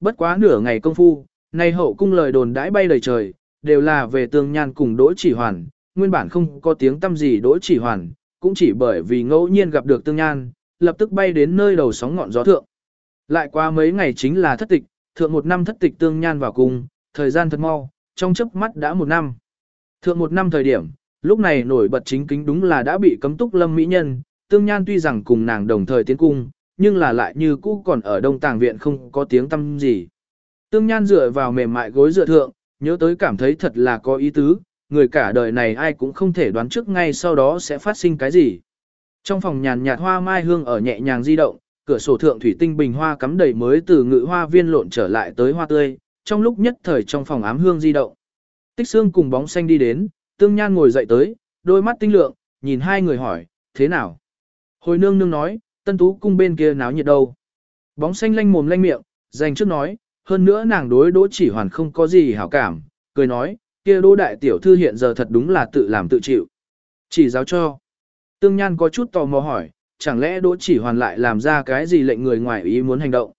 Bất quá nửa ngày công phu, nay hậu cung lời đồn đãi bay đầy trời, đều là về tương nhan cùng đỗ chỉ hoàn, nguyên bản không có tiếng tâm gì đỗ chỉ hoàn, cũng chỉ bởi vì ngẫu nhiên gặp được tương nhan, lập tức bay đến nơi đầu sóng ngọn gió thượng. Lại qua mấy ngày chính là thất tịch, thượng một năm thất tịch tương nhan vào cung, thời gian thật mau, trong chớp mắt đã một năm. Thượng một năm thời điểm, lúc này nổi bật chính kính đúng là đã bị cấm túc lâm mỹ nhân, tương nhan tuy rằng cùng nàng đồng thời tiến cung, nhưng là lại như cũ còn ở đông tàng viện không có tiếng tâm gì. Tương nhan dựa vào mềm mại gối dựa thượng, nhớ tới cảm thấy thật là có ý tứ, người cả đời này ai cũng không thể đoán trước ngay sau đó sẽ phát sinh cái gì. Trong phòng nhàn nhạt hoa mai hương ở nhẹ nhàng di động, cửa sổ thượng thủy tinh bình hoa cắm đầy mới từ ngự hoa viên lộn trở lại tới hoa tươi, trong lúc nhất thời trong phòng ám hương di động. Tích xương cùng bóng xanh đi đến, tương nhan ngồi dậy tới, đôi mắt tinh lượng, nhìn hai người hỏi, thế nào? Hồi nương nương nói, tân tú cung bên kia náo nhiệt đâu. Bóng xanh lanh mồm lanh miệng, dành trước nói, hơn nữa nàng đối đỗ chỉ hoàn không có gì hảo cảm, cười nói, kia đỗ đại tiểu thư hiện giờ thật đúng là tự làm tự chịu. Chỉ giáo cho. Tương Nhan có chút tò mò hỏi, chẳng lẽ đỗ chỉ hoàn lại làm ra cái gì lệnh người ngoài ý muốn hành động.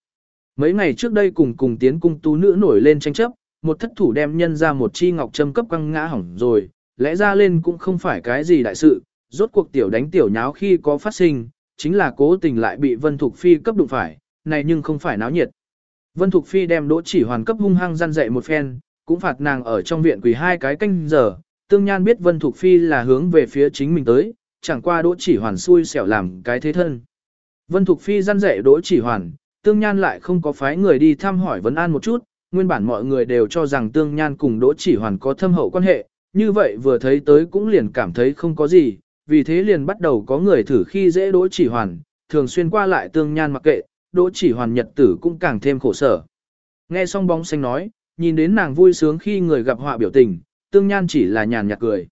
Mấy ngày trước đây cùng cùng tiến cung tú nữ nổi lên tranh chấp, một thất thủ đem nhân ra một chi ngọc châm cấp quăng ngã hỏng rồi, lẽ ra lên cũng không phải cái gì đại sự, rốt cuộc tiểu đánh tiểu nháo khi có phát sinh, chính là cố tình lại bị Vân Thục Phi cấp đụng phải, này nhưng không phải náo nhiệt. Vân Thục Phi đem Đỗ Chỉ Hoàn cấp hung hăng gian dạy một phen, cũng phạt nàng ở trong viện quỳ hai cái canh giờ, Tương Nhan biết Vân Thục Phi là hướng về phía chính mình tới, chẳng qua Đỗ Chỉ Hoàn xui xẻo làm cái thế thân. Vân Thục Phi gian dạy Đỗ Chỉ Hoàn, Tương Nhan lại không có phái người đi thăm hỏi vấn an một chút, nguyên bản mọi người đều cho rằng Tương Nhan cùng Đỗ Chỉ Hoàn có thâm hậu quan hệ, như vậy vừa thấy tới cũng liền cảm thấy không có gì, vì thế liền bắt đầu có người thử khi dễ Đỗ Chỉ Hoàn, thường xuyên qua lại Tương Nhan mặc kệ, Đỗ Chỉ Hoàn nhật tử cũng càng thêm khổ sở. Nghe xong bóng xanh nói, nhìn đến nàng vui sướng khi người gặp họa biểu tình, Tương Nhan chỉ là nhàn nhạt cười.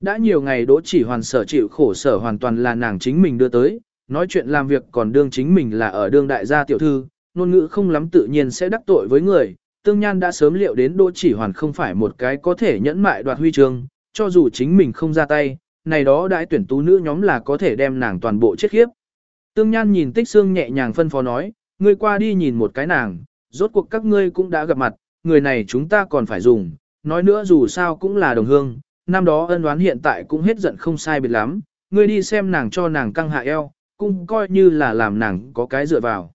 Đã nhiều ngày Đỗ Chỉ Hoàn sở chịu khổ sở hoàn toàn là nàng chính mình đưa tới, nói chuyện làm việc còn đương chính mình là ở đương đại gia tiểu thư, ngôn ngữ không lắm tự nhiên sẽ đắc tội với người. Tương Nhan đã sớm liệu đến Đỗ Chỉ Hoàn không phải một cái có thể nhẫn mại đoạt huy chương, cho dù chính mình không ra tay, này đó đại tuyển tú nữ nhóm là có thể đem nàng toàn bộ chết khiếp. Tương Nhan nhìn Tích Xương nhẹ nhàng phân phó nói, ngươi qua đi nhìn một cái nàng, rốt cuộc các ngươi cũng đã gặp mặt, người này chúng ta còn phải dùng, nói nữa dù sao cũng là đồng hương, năm đó ân oán hiện tại cũng hết giận không sai biệt lắm, ngươi đi xem nàng cho nàng căng hạ eo, cũng coi như là làm nàng có cái dựa vào.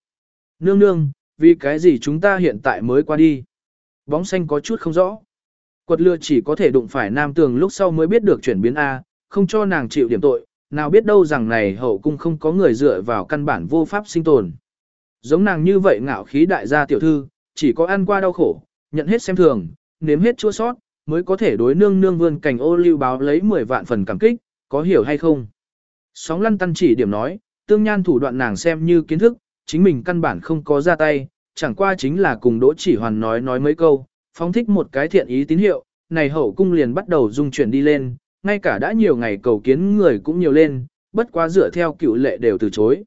Nương nương, vì cái gì chúng ta hiện tại mới qua đi? Bóng xanh có chút không rõ. Quật lừa chỉ có thể đụng phải nam tường lúc sau mới biết được chuyển biến A, không cho nàng chịu điểm tội, nào biết đâu rằng này hậu cung không có người dựa vào căn bản vô pháp sinh tồn. Giống nàng như vậy ngạo khí đại gia tiểu thư, chỉ có ăn qua đau khổ, nhận hết xem thường, nếm hết chua sót, mới có thể đối nương nương vươn cảnh ô lưu báo lấy 10 vạn phần cảm kích, có hiểu hay không? Sóng lăn tăn chỉ điểm nói, tương nhan thủ đoạn nàng xem như kiến thức, chính mình căn bản không có ra tay, chẳng qua chính là cùng đỗ chỉ hoàn nói nói mấy câu, phóng thích một cái thiện ý tín hiệu, này hậu cung liền bắt đầu dung chuyển đi lên, ngay cả đã nhiều ngày cầu kiến người cũng nhiều lên, bất quá dựa theo cựu lệ đều từ chối.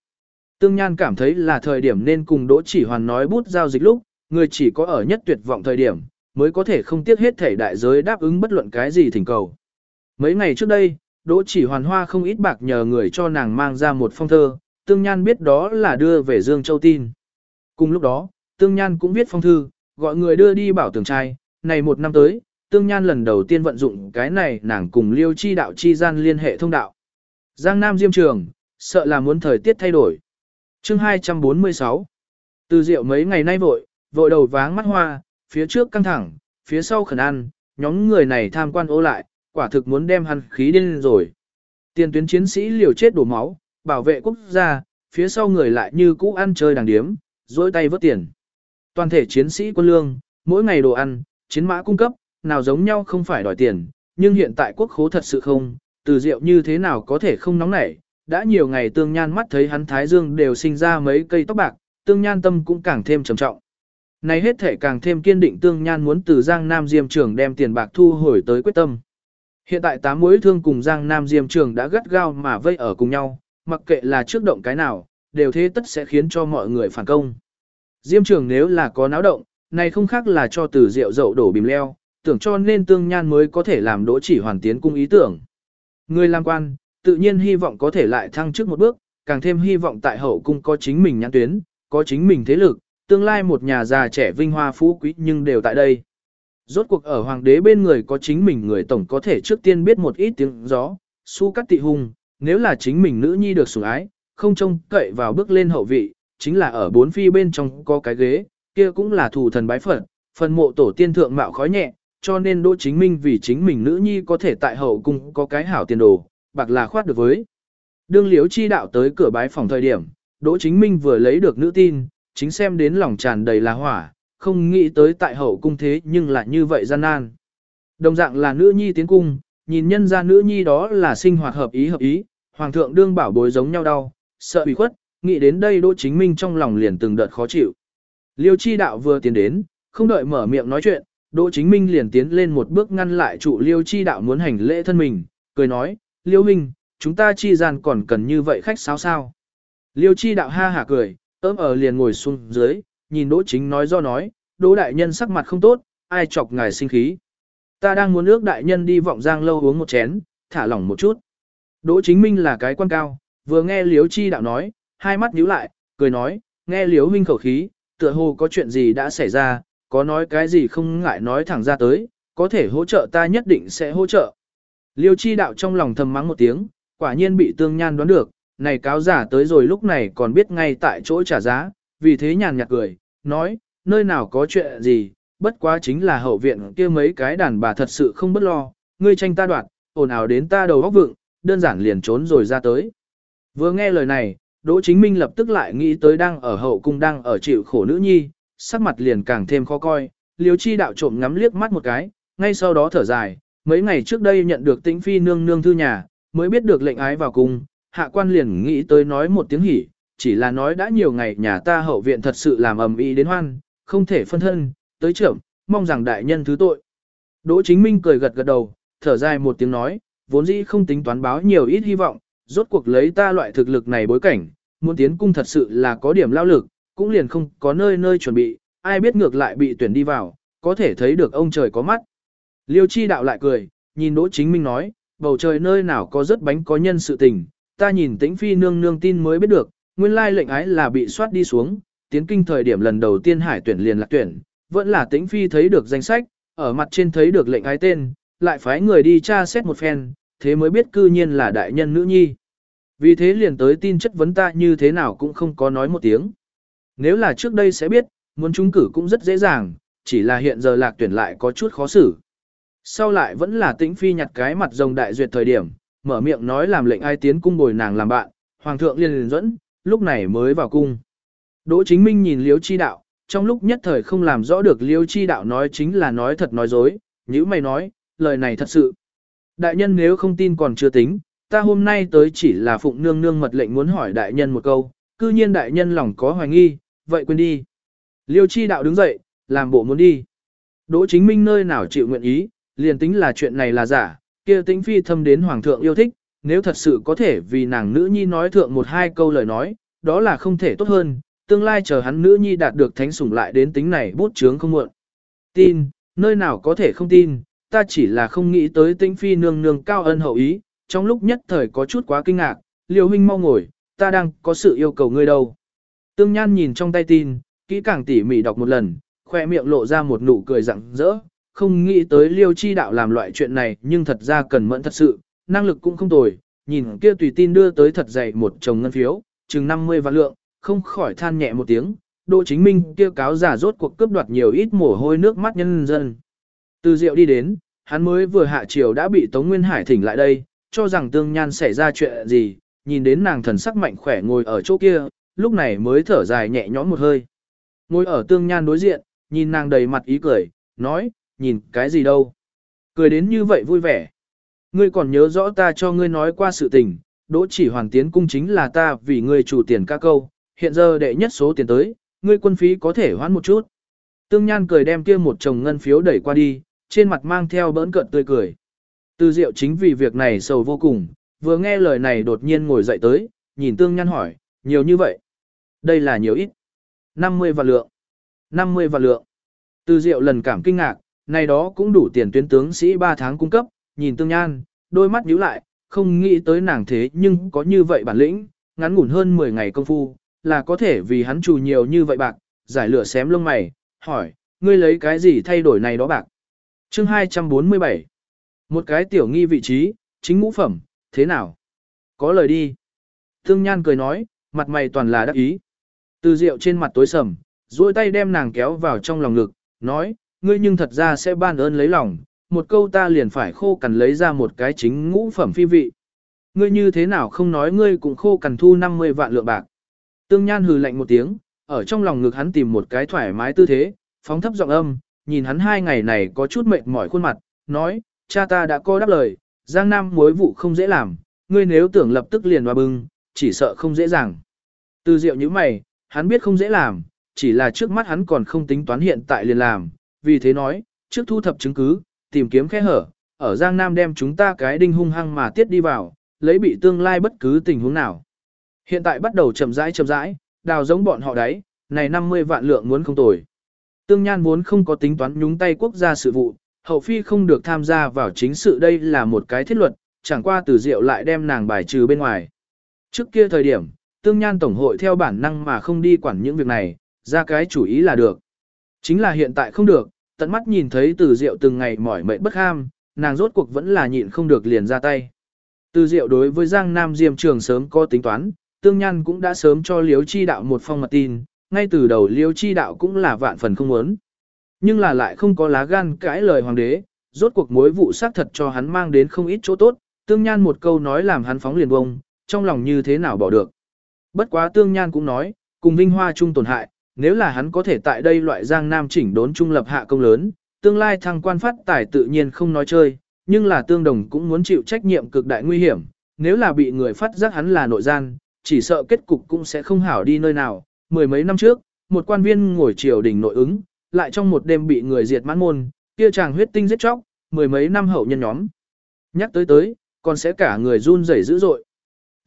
Tương Nhan cảm thấy là thời điểm nên cùng Đỗ Chỉ Hoàn nói bút giao dịch lúc, người chỉ có ở nhất tuyệt vọng thời điểm, mới có thể không tiếc hết thể đại giới đáp ứng bất luận cái gì thỉnh cầu. Mấy ngày trước đây, Đỗ Chỉ Hoàn Hoa không ít bạc nhờ người cho nàng mang ra một phong thơ, Tương Nhan biết đó là đưa về Dương Châu tin. Cùng lúc đó, Tương Nhan cũng viết phong thư, gọi người đưa đi bảo tường trai, này một năm tới, Tương Nhan lần đầu tiên vận dụng cái này nàng cùng Liêu Chi đạo chi gian liên hệ thông đạo. Giang Nam Diêm Trường, sợ là muốn thời tiết thay đổi. Chương 246 Từ rượu mấy ngày nay vội, vội đầu váng mắt hoa, phía trước căng thẳng, phía sau khẩn ăn, nhóm người này tham quan ô lại, quả thực muốn đem hắn khí điên rồi. Tiền tuyến chiến sĩ liều chết đổ máu, bảo vệ quốc gia, phía sau người lại như cũ ăn chơi đàng điếm, dối tay vớt tiền. Toàn thể chiến sĩ quân lương, mỗi ngày đồ ăn, chiến mã cung cấp, nào giống nhau không phải đòi tiền, nhưng hiện tại quốc khố thật sự không, từ rượu như thế nào có thể không nóng nảy, đã nhiều ngày tương nhan mắt thấy hắn thái dương đều sinh ra mấy cây tóc bạc, tương nhan tâm cũng càng thêm trầm trọng. Này hết thể càng thêm kiên định tương nhan muốn từ Giang Nam Diêm Trường đem tiền bạc thu hồi tới quyết tâm. Hiện tại tám mối thương cùng Giang Nam Diêm Trường đã gắt gao mà vây ở cùng nhau, mặc kệ là trước động cái nào, đều thế tất sẽ khiến cho mọi người phản công. Diêm Trường nếu là có náo động, này không khác là cho từ rượu dậu đổ bìm leo, tưởng cho nên tương nhan mới có thể làm đỗ chỉ hoàn tiến cung ý tưởng. Người làm quan, tự nhiên hy vọng có thể lại thăng trước một bước, càng thêm hy vọng tại hậu cung có chính mình nhãn tuyến, có chính mình thế lực, tương lai một nhà già trẻ vinh hoa phú quý nhưng đều tại đây. Rốt cuộc ở hoàng đế bên người có chính mình người tổng có thể trước tiên biết một ít tiếng gió, su cắt tị hung, nếu là chính mình nữ nhi được sủng ái, không trông cậy vào bước lên hậu vị, chính là ở bốn phi bên trong có cái ghế, kia cũng là thủ thần bái phật, phần mộ tổ tiên thượng mạo khói nhẹ, cho nên Đỗ Chính Minh vì chính mình nữ nhi có thể tại hậu cung có cái hảo tiền đồ, bạc là khoát được với. Đương Liễu chi đạo tới cửa bái phòng thời điểm, Đỗ Chính Minh vừa lấy được nữ tin, chính xem đến lòng tràn đầy là hỏa, không nghĩ tới tại hậu cung thế nhưng lại như vậy gian nan. Đồng dạng là nữ nhi tiến cung, nhìn nhân ra nữ nhi đó là sinh hoạt hợp ý hợp ý, hoàng thượng đương bảo bối giống nhau đau, sợ bị khuất, nghĩ đến đây Đỗ Chính Minh trong lòng liền từng đợt khó chịu. Liêu chi đạo vừa tiến đến, không đợi mở miệng nói chuyện, Đỗ Chính Minh liền tiến lên một bước ngăn lại trụ Liêu chi đạo muốn hành lễ thân mình, cười nói, Liêu Minh, chúng ta chi gian còn cần như vậy khách sao sao. Liêu chi đạo ha hả cười, ớm ở ờ liền ngồi xuống dưới, nhìn Đỗ Chính nói do nói, Đỗ đại nhân sắc mặt không tốt, ai chọc ngài sinh khí. Ta đang muốn ước đại nhân đi vọng giang lâu uống một chén, thả lỏng một chút. Đỗ Chính Minh là cái quan cao, vừa nghe Liêu chi đạo nói, hai mắt nhíu lại, cười nói, nghe Liêu Minh khẩu khí, tựa hồ có chuyện gì đã xảy ra, có nói cái gì không ngại nói thẳng ra tới, có thể hỗ trợ ta nhất định sẽ hỗ trợ. Liêu chi đạo trong lòng thầm mắng một tiếng, quả nhiên bị tương nhan đoán được, này cáo giả tới rồi lúc này còn biết ngay tại chỗ trả giá, vì thế nhàn nhạt cười, nói, nơi nào có chuyện gì, bất quá chính là hậu viện kia mấy cái đàn bà thật sự không bất lo, ngươi tranh ta đoạt, ồn ào đến ta đầu góc vựng, đơn giản liền trốn rồi ra tới. Vừa nghe lời này, Đỗ Chính Minh lập tức lại nghĩ tới đang ở hậu cung đang ở chịu khổ nữ nhi, sắc mặt liền càng thêm khó coi, liếu chi đạo trộm ngắm liếc mắt một cái, ngay sau đó thở dài, mấy ngày trước đây nhận được tĩnh phi nương nương thư nhà, mới biết được lệnh ái vào cung, hạ quan liền nghĩ tới nói một tiếng hỉ, chỉ là nói đã nhiều ngày nhà ta hậu viện thật sự làm ầm ĩ đến hoan, không thể phân thân, tới trưởng, mong rằng đại nhân thứ tội. Đỗ chính minh cười gật gật đầu, thở dài một tiếng nói, vốn dĩ không tính toán báo nhiều ít hy vọng, rốt cuộc lấy ta loại thực lực này bối cảnh, muốn tiến cung thật sự là có điểm lao lực, cũng liền không có nơi nơi chuẩn bị, ai biết ngược lại bị tuyển đi vào, có thể thấy được ông trời có mắt. Liêu chi đạo lại cười, nhìn Đỗ Chính Minh nói, bầu trời nơi nào có rất bánh có nhân sự tình, ta nhìn tĩnh phi nương nương tin mới biết được, nguyên lai lệnh ái là bị soát đi xuống, tiến kinh thời điểm lần đầu tiên hải tuyển liền lạc tuyển, vẫn là tĩnh phi thấy được danh sách, ở mặt trên thấy được lệnh ái tên, lại phái người đi tra xét một phen, thế mới biết cư nhiên là đại nhân nữ nhi. Vì thế liền tới tin chất vấn ta như thế nào cũng không có nói một tiếng. Nếu là trước đây sẽ biết, muốn trúng cử cũng rất dễ dàng, chỉ là hiện giờ lạc tuyển lại có chút khó xử. Sau lại vẫn là tĩnh phi nhặt cái mặt rồng đại duyệt thời điểm, mở miệng nói làm lệnh ai tiến cung bồi nàng làm bạn, hoàng thượng liền liền dẫn, lúc này mới vào cung. Đỗ chính minh nhìn liếu chi đạo, trong lúc nhất thời không làm rõ được liêu chi đạo nói chính là nói thật nói dối, như mày nói, lời này thật sự. Đại nhân nếu không tin còn chưa tính, ta hôm nay tới chỉ là phụng nương nương mật lệnh muốn hỏi đại nhân một câu, cư nhiên đại nhân lòng có hoài nghi, vậy quên đi. Liêu chi đạo đứng dậy, làm bộ muốn đi. Đỗ chính minh nơi nào chịu nguyện ý, liền tính là chuyện này là giả, kia tính phi thâm đến hoàng thượng yêu thích, nếu thật sự có thể vì nàng nữ nhi nói thượng một hai câu lời nói, đó là không thể tốt hơn, tương lai chờ hắn nữ nhi đạt được thánh sủng lại đến tính này bút chướng không muộn. Tin, nơi nào có thể không tin, ta chỉ là không nghĩ tới tinh phi nương nương cao ân hậu ý, trong lúc nhất thời có chút quá kinh ngạc, liều huynh mau ngồi, ta đang có sự yêu cầu ngươi đâu. Tương Nhan nhìn trong tay tin, kỹ càng tỉ mỉ đọc một lần, khoe miệng lộ ra một nụ cười rạng rỡ, không nghĩ tới liêu chi đạo làm loại chuyện này nhưng thật ra cần mẫn thật sự, năng lực cũng không tồi, nhìn kia tùy tin đưa tới thật dày một chồng ngân phiếu, chừng 50 vạn lượng, không khỏi than nhẹ một tiếng, Đỗ Chính Minh kia cáo giả rốt cuộc cướp đoạt nhiều ít mồ hôi nước mắt nhân dân. Từ Diệu đi đến, hắn mới vừa hạ chiều đã bị Tống Nguyên Hải thỉnh lại đây, cho rằng Tương Nhan xảy ra chuyện gì, nhìn đến nàng thần sắc mạnh khỏe ngồi ở chỗ kia, lúc này mới thở dài nhẹ nhõm một hơi. Ngồi ở Tương Nhan đối diện, nhìn nàng đầy mặt ý cười, nói, nhìn cái gì đâu. Cười đến như vậy vui vẻ. Ngươi còn nhớ rõ ta cho ngươi nói qua sự tình, đỗ chỉ hoàn tiến cung chính là ta vì ngươi chủ tiền ca câu, hiện giờ đệ nhất số tiền tới, ngươi quân phí có thể hoãn một chút. Tương Nhan cười đem kia một chồng ngân phiếu đẩy qua đi, trên mặt mang theo bỡn cợt tươi cười. Từ Diệu chính vì việc này sầu vô cùng, vừa nghe lời này đột nhiên ngồi dậy tới, nhìn Tương Nhan hỏi, nhiều như vậy. Đây là nhiều ít. 50 vạn lượng. 50 vạn lượng. Từ Diệu lần cảm kinh ngạc, này đó cũng đủ tiền tuyến tướng sĩ 3 tháng cung cấp, nhìn Tương Nhan, đôi mắt nhíu lại, không nghĩ tới nàng thế nhưng có như vậy bản lĩnh, ngắn ngủn hơn 10 ngày công phu, là có thể vì hắn chủ nhiều như vậy bạc, giải lửa xém lông mày, hỏi, ngươi lấy cái gì thay đổi này đó bạc? Chương 247 Một cái tiểu nghi vị trí, chính ngũ phẩm, thế nào? Có lời đi. Tương Nhan cười nói, mặt mày toàn là đắc ý. Từ rượu trên mặt tối sầm, duỗi tay đem nàng kéo vào trong lòng ngực, nói, ngươi nhưng thật ra sẽ ban ơn lấy lòng, một câu ta liền phải khô cằn lấy ra một cái chính ngũ phẩm phi vị. Ngươi như thế nào không nói ngươi cũng khô cằn thu 50 vạn lượng bạc. Tương Nhan hừ lạnh một tiếng, ở trong lòng ngực hắn tìm một cái thoải mái tư thế, phóng thấp giọng âm, nhìn hắn hai ngày này có chút mệt mỏi khuôn mặt, nói, cha ta đã có đáp lời, Giang Nam mối vụ không dễ làm, ngươi nếu tưởng lập tức liền hòa bưng, chỉ sợ không dễ dàng. Từ diệu như mày, hắn biết không dễ làm, chỉ là trước mắt hắn còn không tính toán hiện tại liền làm, vì thế nói, trước thu thập chứng cứ, tìm kiếm khe hở, ở Giang Nam đem chúng ta cái đinh hung hăng mà tiết đi vào, lấy bị tương lai bất cứ tình huống nào. Hiện tại bắt đầu chậm rãi chậm rãi, đào giống bọn họ đấy, này 50 vạn lượng muốn không tồi. Tương Nhan vốn không có tính toán nhúng tay quốc gia sự vụ, hậu phi không được tham gia vào chính sự đây là một cái thiết luật, chẳng qua từ diệu lại đem nàng bài trừ bên ngoài. Trước kia thời điểm, Tương Nhan Tổng hội theo bản năng mà không đi quản những việc này, ra cái chủ ý là được. Chính là hiện tại không được, tận mắt nhìn thấy từ diệu từng ngày mỏi mệt bất ham, nàng rốt cuộc vẫn là nhịn không được liền ra tay. Từ diệu đối với Giang Nam Diêm Trường sớm có tính toán, Tương Nhan cũng đã sớm cho Liếu Chi Đạo một phong mật tin, ngay từ đầu Liêu Chi Đạo cũng là vạn phần không muốn. Nhưng là lại không có lá gan cãi lời hoàng đế, rốt cuộc mối vụ xác thật cho hắn mang đến không ít chỗ tốt, Tương Nhan một câu nói làm hắn phóng liền bông, trong lòng như thế nào bỏ được. Bất quá Tương Nhan cũng nói, cùng Vinh Hoa chung tổn hại, nếu là hắn có thể tại đây loại giang nam chỉnh đốn trung lập hạ công lớn, tương lai thăng quan phát tài tự nhiên không nói chơi, nhưng là tương đồng cũng muốn chịu trách nhiệm cực đại nguy hiểm, nếu là bị người phát giác hắn là nội gian, chỉ sợ kết cục cũng sẽ không hảo đi nơi nào. Mười mấy năm trước, một quan viên ngồi triều đình nội ứng, lại trong một đêm bị người diệt mãn môn, kia chàng huyết tinh giết chóc, mười mấy năm hậu nhân nhóm. Nhắc tới tới, còn sẽ cả người run rẩy dữ dội.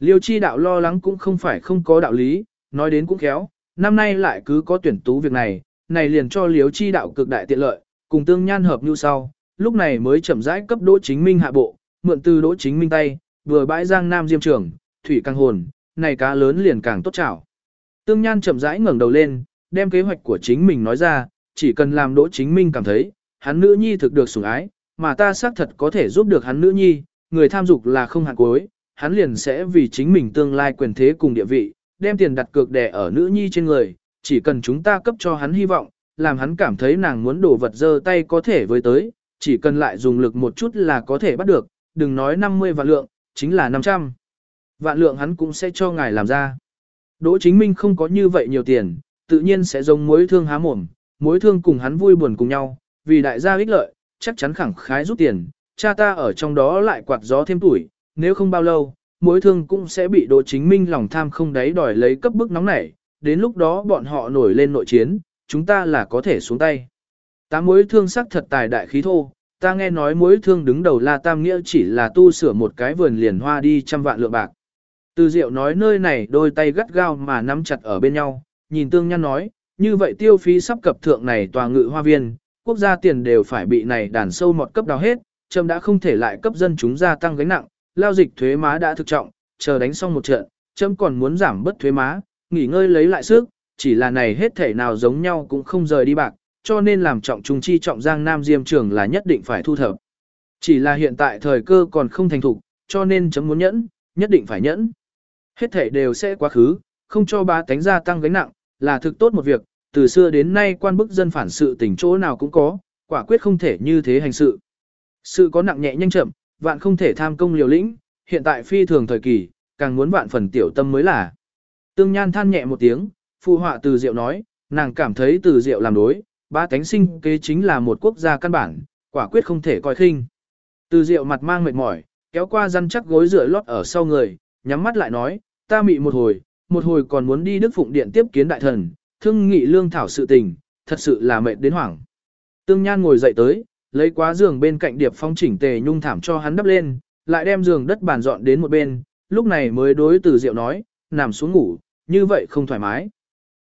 Liêu chi đạo lo lắng cũng không phải không có đạo lý, nói đến cũng khéo, năm nay lại cứ có tuyển tú việc này, này liền cho liêu chi đạo cực đại tiện lợi, cùng tương nhan hợp như sau, lúc này mới chậm rãi cấp đỗ chính minh hạ bộ, mượn từ đỗ chính minh tay, vừa bãi giang nam diêm trường, thủy căng hồn, này cá lớn liền càng tốt chảo. Tương Nhan chậm rãi ngẩng đầu lên, đem kế hoạch của chính mình nói ra, chỉ cần làm Đỗ Chính Minh cảm thấy, hắn nữ nhi thực được sủng ái, mà ta xác thật có thể giúp được hắn nữ nhi, người tham dục là không hạn cuối, hắn liền sẽ vì chính mình tương lai quyền thế cùng địa vị, đem tiền đặt cược đè ở nữ nhi trên người, chỉ cần chúng ta cấp cho hắn hy vọng, làm hắn cảm thấy nàng muốn đổ vật dơ tay có thể với tới, chỉ cần lại dùng lực một chút là có thể bắt được, đừng nói 50 vạn lượng, chính là 500. Vạn lượng hắn cũng sẽ cho ngài làm ra. Đỗ chính minh không có như vậy nhiều tiền, tự nhiên sẽ giống mối thương há mồm, mối thương cùng hắn vui buồn cùng nhau, vì đại gia ích lợi, chắc chắn khẳng khái rút tiền, cha ta ở trong đó lại quạt gió thêm tuổi, nếu không bao lâu, mối thương cũng sẽ bị đỗ chính minh lòng tham không đáy đòi lấy cấp bức nóng nảy, đến lúc đó bọn họ nổi lên nội chiến, chúng ta là có thể xuống tay. Tám mối thương sắc thật tài đại khí thô, ta nghe nói mối thương đứng đầu là tam nghĩa chỉ là tu sửa một cái vườn liền hoa đi trăm vạn lượng bạc. Từ diệu nói nơi này đôi tay gắt gao mà nắm chặt ở bên nhau, nhìn tương nhăn nói, như vậy tiêu phí sắp cập thượng này tòa ngự hoa viên, quốc gia tiền đều phải bị này đàn sâu mọt cấp đào hết, châm đã không thể lại cấp dân chúng gia tăng gánh nặng, lao dịch thuế má đã thực trọng, chờ đánh xong một trận, chấm còn muốn giảm bất thuế má, nghỉ ngơi lấy lại sức, chỉ là này hết thể nào giống nhau cũng không rời đi bạc, cho nên làm trọng trung chi trọng giang nam diêm trường là nhất định phải thu thập. Chỉ là hiện tại thời cơ còn không thành thục, cho nên chấm muốn nhẫn, nhất định phải nhẫn. Hết thể đều sẽ quá khứ, không cho ba tánh gia tăng gánh nặng, là thực tốt một việc, từ xưa đến nay quan bức dân phản sự tình chỗ nào cũng có, quả quyết không thể như thế hành sự. Sự có nặng nhẹ nhanh chậm, vạn không thể tham công liều lĩnh, hiện tại phi thường thời kỳ, càng muốn vạn phần tiểu tâm mới là. Tương Nhan than nhẹ một tiếng, phụ họa từ diệu nói, nàng cảm thấy từ diệu làm đối, ba tánh sinh kế chính là một quốc gia căn bản, quả quyết không thể coi khinh. Từ diệu mặt mang mệt mỏi, kéo qua răn chắc gối rửa lót ở sau người, nhắm mắt lại nói, ta mị một hồi, một hồi còn muốn đi Đức Phụng Điện tiếp kiến đại thần, thương nghị lương thảo sự tình, thật sự là mệt đến hoảng. Tương Nhan ngồi dậy tới, lấy quá giường bên cạnh điệp phong chỉnh tề nhung thảm cho hắn đắp lên, lại đem giường đất bàn dọn đến một bên, lúc này mới đối từ Diệu nói, nằm xuống ngủ, như vậy không thoải mái.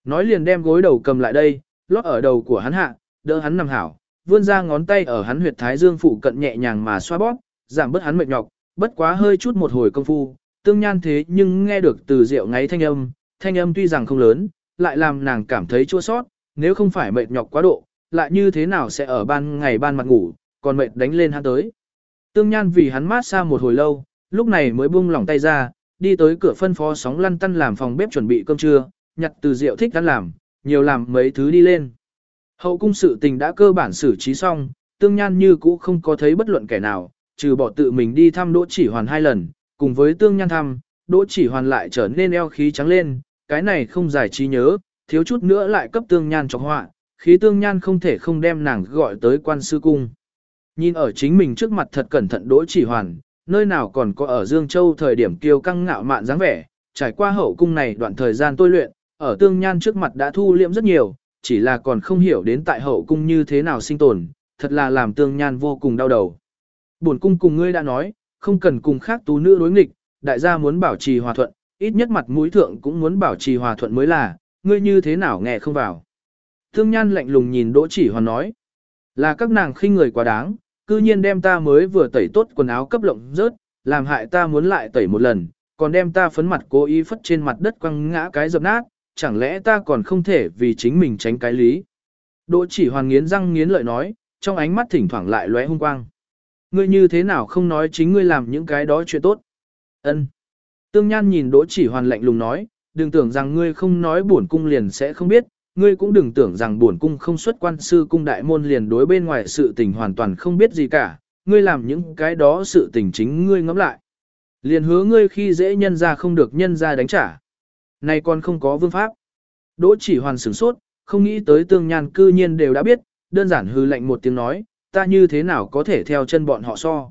Nói liền đem gối đầu cầm lại đây, lót ở đầu của hắn hạ, đỡ hắn nằm hảo, vươn ra ngón tay ở hắn huyệt thái dương phụ cận nhẹ nhàng mà xoa bóp, giảm bớt hắn mệt nhọc, bất quá hơi chút một hồi công phu, tương nhan thế nhưng nghe được từ diệu ngáy thanh âm, thanh âm tuy rằng không lớn, lại làm nàng cảm thấy chua sót, nếu không phải mệt nhọc quá độ, lại như thế nào sẽ ở ban ngày ban mặt ngủ, còn mệt đánh lên hắn tới. Tương Nhan vì hắn mát xa một hồi lâu, lúc này mới buông lỏng tay ra, đi tới cửa phân phó sóng lăn tăn làm phòng bếp chuẩn bị cơm trưa, nhặt từ rượu thích ăn làm, nhiều làm mấy thứ đi lên. Hậu cung sự tình đã cơ bản xử trí xong, Tương Nhan như cũ không có thấy bất luận kẻ nào, trừ bỏ tự mình đi thăm Đỗ Chỉ Hoàn hai lần, cùng với Tương Nhan thăm, Đỗ Chỉ Hoàn lại trở nên eo khí trắng lên, cái này không giải trí nhớ, thiếu chút nữa lại cấp Tương Nhan cho họa, khí Tương Nhan không thể không đem nàng gọi tới quan sư cung. Nhìn ở chính mình trước mặt thật cẩn thận Đỗ Chỉ Hoàn, nơi nào còn có ở Dương Châu thời điểm kiêu căng ngạo mạn dáng vẻ, trải qua hậu cung này đoạn thời gian tôi luyện, ở Tương Nhan trước mặt đã thu liễm rất nhiều, chỉ là còn không hiểu đến tại hậu cung như thế nào sinh tồn, thật là làm Tương Nhan vô cùng đau đầu. Bổn cung cùng ngươi đã nói, không cần cùng khác tú nữ đối nghịch, đại gia muốn bảo trì hòa thuận, ít nhất mặt mũi thượng cũng muốn bảo trì hòa thuận mới là, ngươi như thế nào nghe không vào. Tương Nhan lạnh lùng nhìn Đỗ Chỉ Hoàn nói, là các nàng khinh người quá đáng, cư nhiên đem ta mới vừa tẩy tốt quần áo cấp lộng rớt, làm hại ta muốn lại tẩy một lần, còn đem ta phấn mặt cố ý phất trên mặt đất quăng ngã cái dập nát, chẳng lẽ ta còn không thể vì chính mình tránh cái lý. Đỗ chỉ hoàn nghiến răng nghiến lợi nói, trong ánh mắt thỉnh thoảng lại lóe hung quang. Ngươi như thế nào không nói chính ngươi làm những cái đó chuyện tốt. Ân. Tương Nhan nhìn Đỗ chỉ hoàn lạnh lùng nói, đừng tưởng rằng ngươi không nói bổn cung liền sẽ không biết, ngươi cũng đừng tưởng rằng bổn cung không xuất quan sư cung đại môn liền đối bên ngoài sự tình hoàn toàn không biết gì cả, ngươi làm những cái đó sự tình chính ngươi ngẫm lại. Liền hứa ngươi khi dễ nhân ra không được nhân ra đánh trả. Này còn không có vương pháp. Đỗ chỉ hoàn sửng sốt, không nghĩ tới tương nhan cư nhiên đều đã biết, đơn giản hư lệnh một tiếng nói, ta như thế nào có thể theo chân bọn họ so.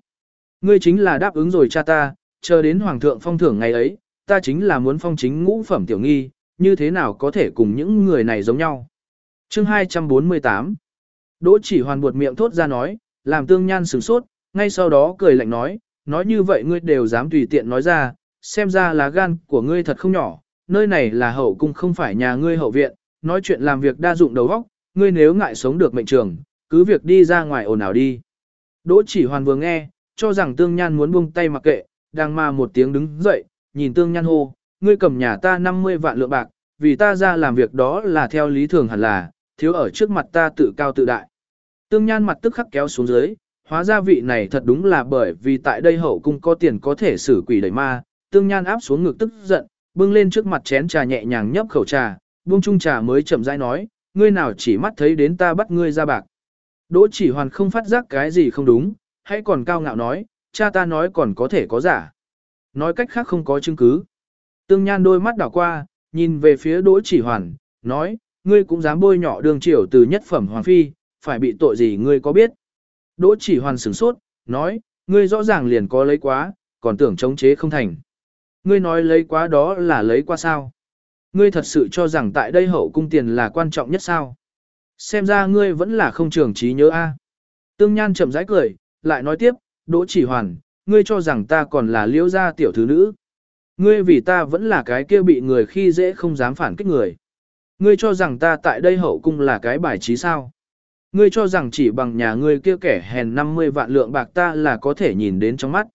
Ngươi chính là đáp ứng rồi cha ta, chờ đến hoàng thượng phong thưởng ngày ấy, ta chính là muốn phong chính ngũ phẩm tiểu nghi, như thế nào có thể cùng những người này giống nhau. Chương 248 Đỗ chỉ hoàn buột miệng thốt ra nói, làm tương nhan sửng sốt, ngay sau đó cười lạnh nói, nói như vậy ngươi đều dám tùy tiện nói ra, xem ra là gan của ngươi thật không nhỏ, nơi này là hậu cung không phải nhà ngươi hậu viện, nói chuyện làm việc đa dụng đầu óc, ngươi nếu ngại sống được mệnh trường, cứ việc đi ra ngoài ồn ào đi. Đỗ chỉ hoàn vừa nghe, cho rằng tương nhan muốn buông tay mặc kệ, đang mà một tiếng đứng dậy, nhìn tương nhan hô, ngươi cầm nhà ta 50 vạn lượng bạc, vì ta ra làm việc đó là theo lý thường hẳn là, thiếu ở trước mặt ta tự cao tự đại. Tương nhan mặt tức khắc kéo xuống dưới, hóa ra vị này thật đúng là bởi vì tại đây hậu cung có tiền có thể xử quỷ đẩy ma, tương nhan áp xuống ngực tức giận, bưng lên trước mặt chén trà nhẹ nhàng nhấp khẩu trà, buông chung trà mới chậm rãi nói, ngươi nào chỉ mắt thấy đến ta bắt ngươi ra bạc. Đỗ chỉ hoàn không phát giác cái gì không đúng, hãy còn cao ngạo nói, cha ta nói còn có thể có giả. Nói cách khác không có chứng cứ. Tương Nhan đôi mắt đảo qua, nhìn về phía Đỗ Chỉ Hoàn, nói, ngươi cũng dám bôi nhọ đường triều từ nhất phẩm Hoàng Phi, phải bị tội gì ngươi có biết. Đỗ Chỉ Hoàn sửng sốt, nói, ngươi rõ ràng liền có lấy quá, còn tưởng chống chế không thành. Ngươi nói lấy quá đó là lấy qua sao? Ngươi thật sự cho rằng tại đây hậu cung tiền là quan trọng nhất sao? Xem ra ngươi vẫn là không trường trí nhớ a. Tương Nhan chậm rãi cười, lại nói tiếp, Đỗ Chỉ Hoàn, ngươi cho rằng ta còn là liễu gia tiểu thứ nữ. Ngươi vì ta vẫn là cái kia bị người khi dễ không dám phản kích người. Ngươi cho rằng ta tại đây hậu cung là cái bài trí sao. Ngươi cho rằng chỉ bằng nhà ngươi kia kẻ hèn 50 vạn lượng bạc ta là có thể nhìn đến trong mắt.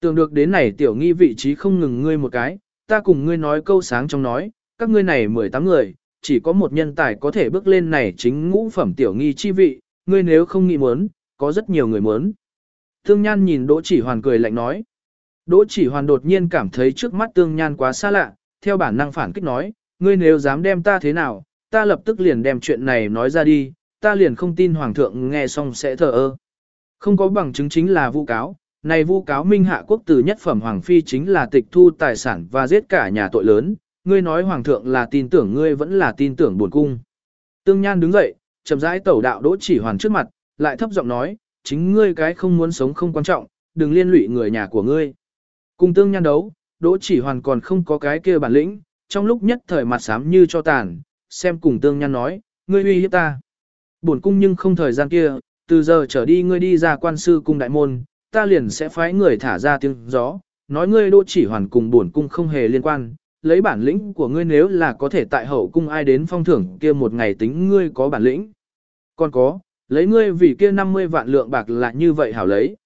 Tưởng được đến này tiểu nghi vị trí không ngừng ngươi một cái, ta cùng ngươi nói câu sáng trong nói, các ngươi này 18 người, chỉ có một nhân tài có thể bước lên này chính ngũ phẩm tiểu nghi chi vị, ngươi nếu không nghĩ muốn, có rất nhiều người muốn. Thương Nhan nhìn Đỗ Chỉ Hoàn cười lạnh nói. Đỗ Chỉ Hoàn đột nhiên cảm thấy trước mắt Tương Nhan quá xa lạ, theo bản năng phản kích nói, ngươi nếu dám đem ta thế nào, ta lập tức liền đem chuyện này nói ra đi, ta liền không tin Hoàng thượng nghe xong sẽ thờ ơ. Không có bằng chứng chính là vu cáo, này vu cáo Minh Hạ Quốc từ nhất phẩm Hoàng Phi chính là tịch thu tài sản và giết cả nhà tội lớn, ngươi nói Hoàng thượng là tin tưởng ngươi vẫn là tin tưởng buồn cung. Tương Nhan đứng dậy, chậm rãi tẩu đạo Đỗ Chỉ Hoàn trước mặt, lại thấp giọng nói, chính ngươi cái không muốn sống không quan trọng, đừng liên lụy người nhà của ngươi. Cùng tương nhan đấu, đỗ chỉ hoàn còn không có cái kia bản lĩnh, trong lúc nhất thời mặt xám như cho tàn, xem cùng tương nhan nói, ngươi uy hiếp ta. Buồn cung nhưng không thời gian kia, từ giờ trở đi ngươi đi ra quan sư cung đại môn, ta liền sẽ phái người thả ra tiếng gió, nói ngươi đỗ chỉ hoàn cùng buồn cung không hề liên quan, lấy bản lĩnh của ngươi nếu là có thể tại hậu cung ai đến phong thưởng kia một ngày tính ngươi có bản lĩnh. Còn có, lấy ngươi vì kia 50 vạn lượng bạc là như vậy hảo lấy.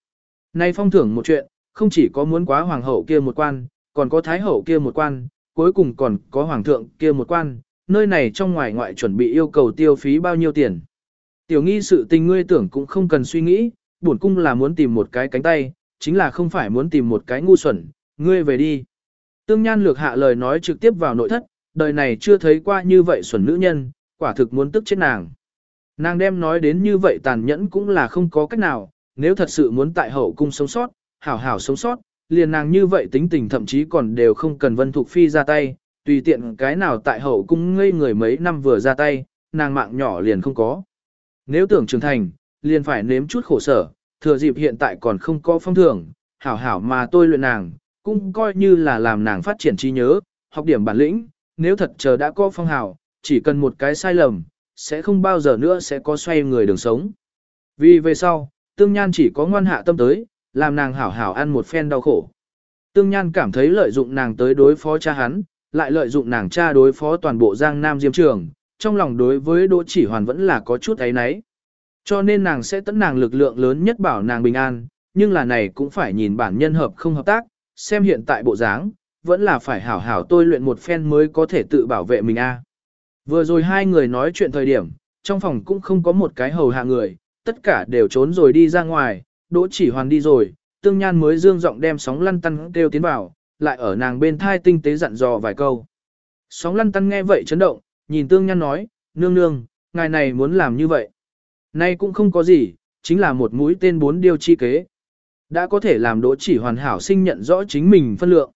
Nay phong thưởng một chuyện, không chỉ có muốn quá hoàng hậu kia một quan, còn có thái hậu kia một quan, cuối cùng còn có hoàng thượng kia một quan, nơi này trong ngoài ngoại chuẩn bị yêu cầu tiêu phí bao nhiêu tiền. Tiểu nghi sự tình ngươi tưởng cũng không cần suy nghĩ, bổn cung là muốn tìm một cái cánh tay, chính là không phải muốn tìm một cái ngu xuẩn, ngươi về đi. Tương Nhan lược hạ lời nói trực tiếp vào nội thất, đời này chưa thấy qua như vậy xuẩn nữ nhân, quả thực muốn tức chết nàng. Nàng đem nói đến như vậy tàn nhẫn cũng là không có cách nào, nếu thật sự muốn tại hậu cung sống sót, hảo hảo sống sót, liền nàng như vậy tính tình thậm chí còn đều không cần Vân Thục Phi ra tay, tùy tiện cái nào tại hậu cung ngây người mấy năm vừa ra tay, nàng mạng nhỏ liền không có. Nếu tưởng trưởng thành, liền phải nếm chút khổ sở, thừa dịp hiện tại còn không có phong thường, hảo hảo mà tôi luyện nàng, cũng coi như là làm nàng phát triển trí nhớ, học điểm bản lĩnh, nếu thật chờ đã có phong hào, chỉ cần một cái sai lầm, sẽ không bao giờ nữa sẽ có xoay người đường sống. Vì về sau, tương nhan chỉ có ngoan hạ tâm tới, làm nàng hảo hảo ăn một phen đau khổ. Tương nhan cảm thấy lợi dụng nàng tới đối phó cha hắn, lại lợi dụng nàng cha đối phó toàn bộ giang nam diêm trường, trong lòng đối với đỗ chỉ hoàn vẫn là có chút ấy nấy. Cho nên nàng sẽ tận nàng lực lượng lớn nhất bảo nàng bình an, nhưng là này cũng phải nhìn bản nhân hợp không hợp tác, xem hiện tại bộ dáng, vẫn là phải hảo hảo tôi luyện một phen mới có thể tự bảo vệ mình a. Vừa rồi hai người nói chuyện thời điểm, trong phòng cũng không có một cái hầu hạ người, tất cả đều trốn rồi đi ra ngoài, đỗ chỉ hoàn đi rồi, tương nhan mới dương giọng đem sóng lăn tăn kêu tiến vào, lại ở nàng bên thai tinh tế dặn dò vài câu. Sóng lăn tăn nghe vậy chấn động, nhìn tương nhan nói, nương nương, ngài này muốn làm như vậy. Nay cũng không có gì, chính là một mũi tên bốn điều chi kế. Đã có thể làm đỗ chỉ hoàn hảo sinh nhận rõ chính mình phân lượng.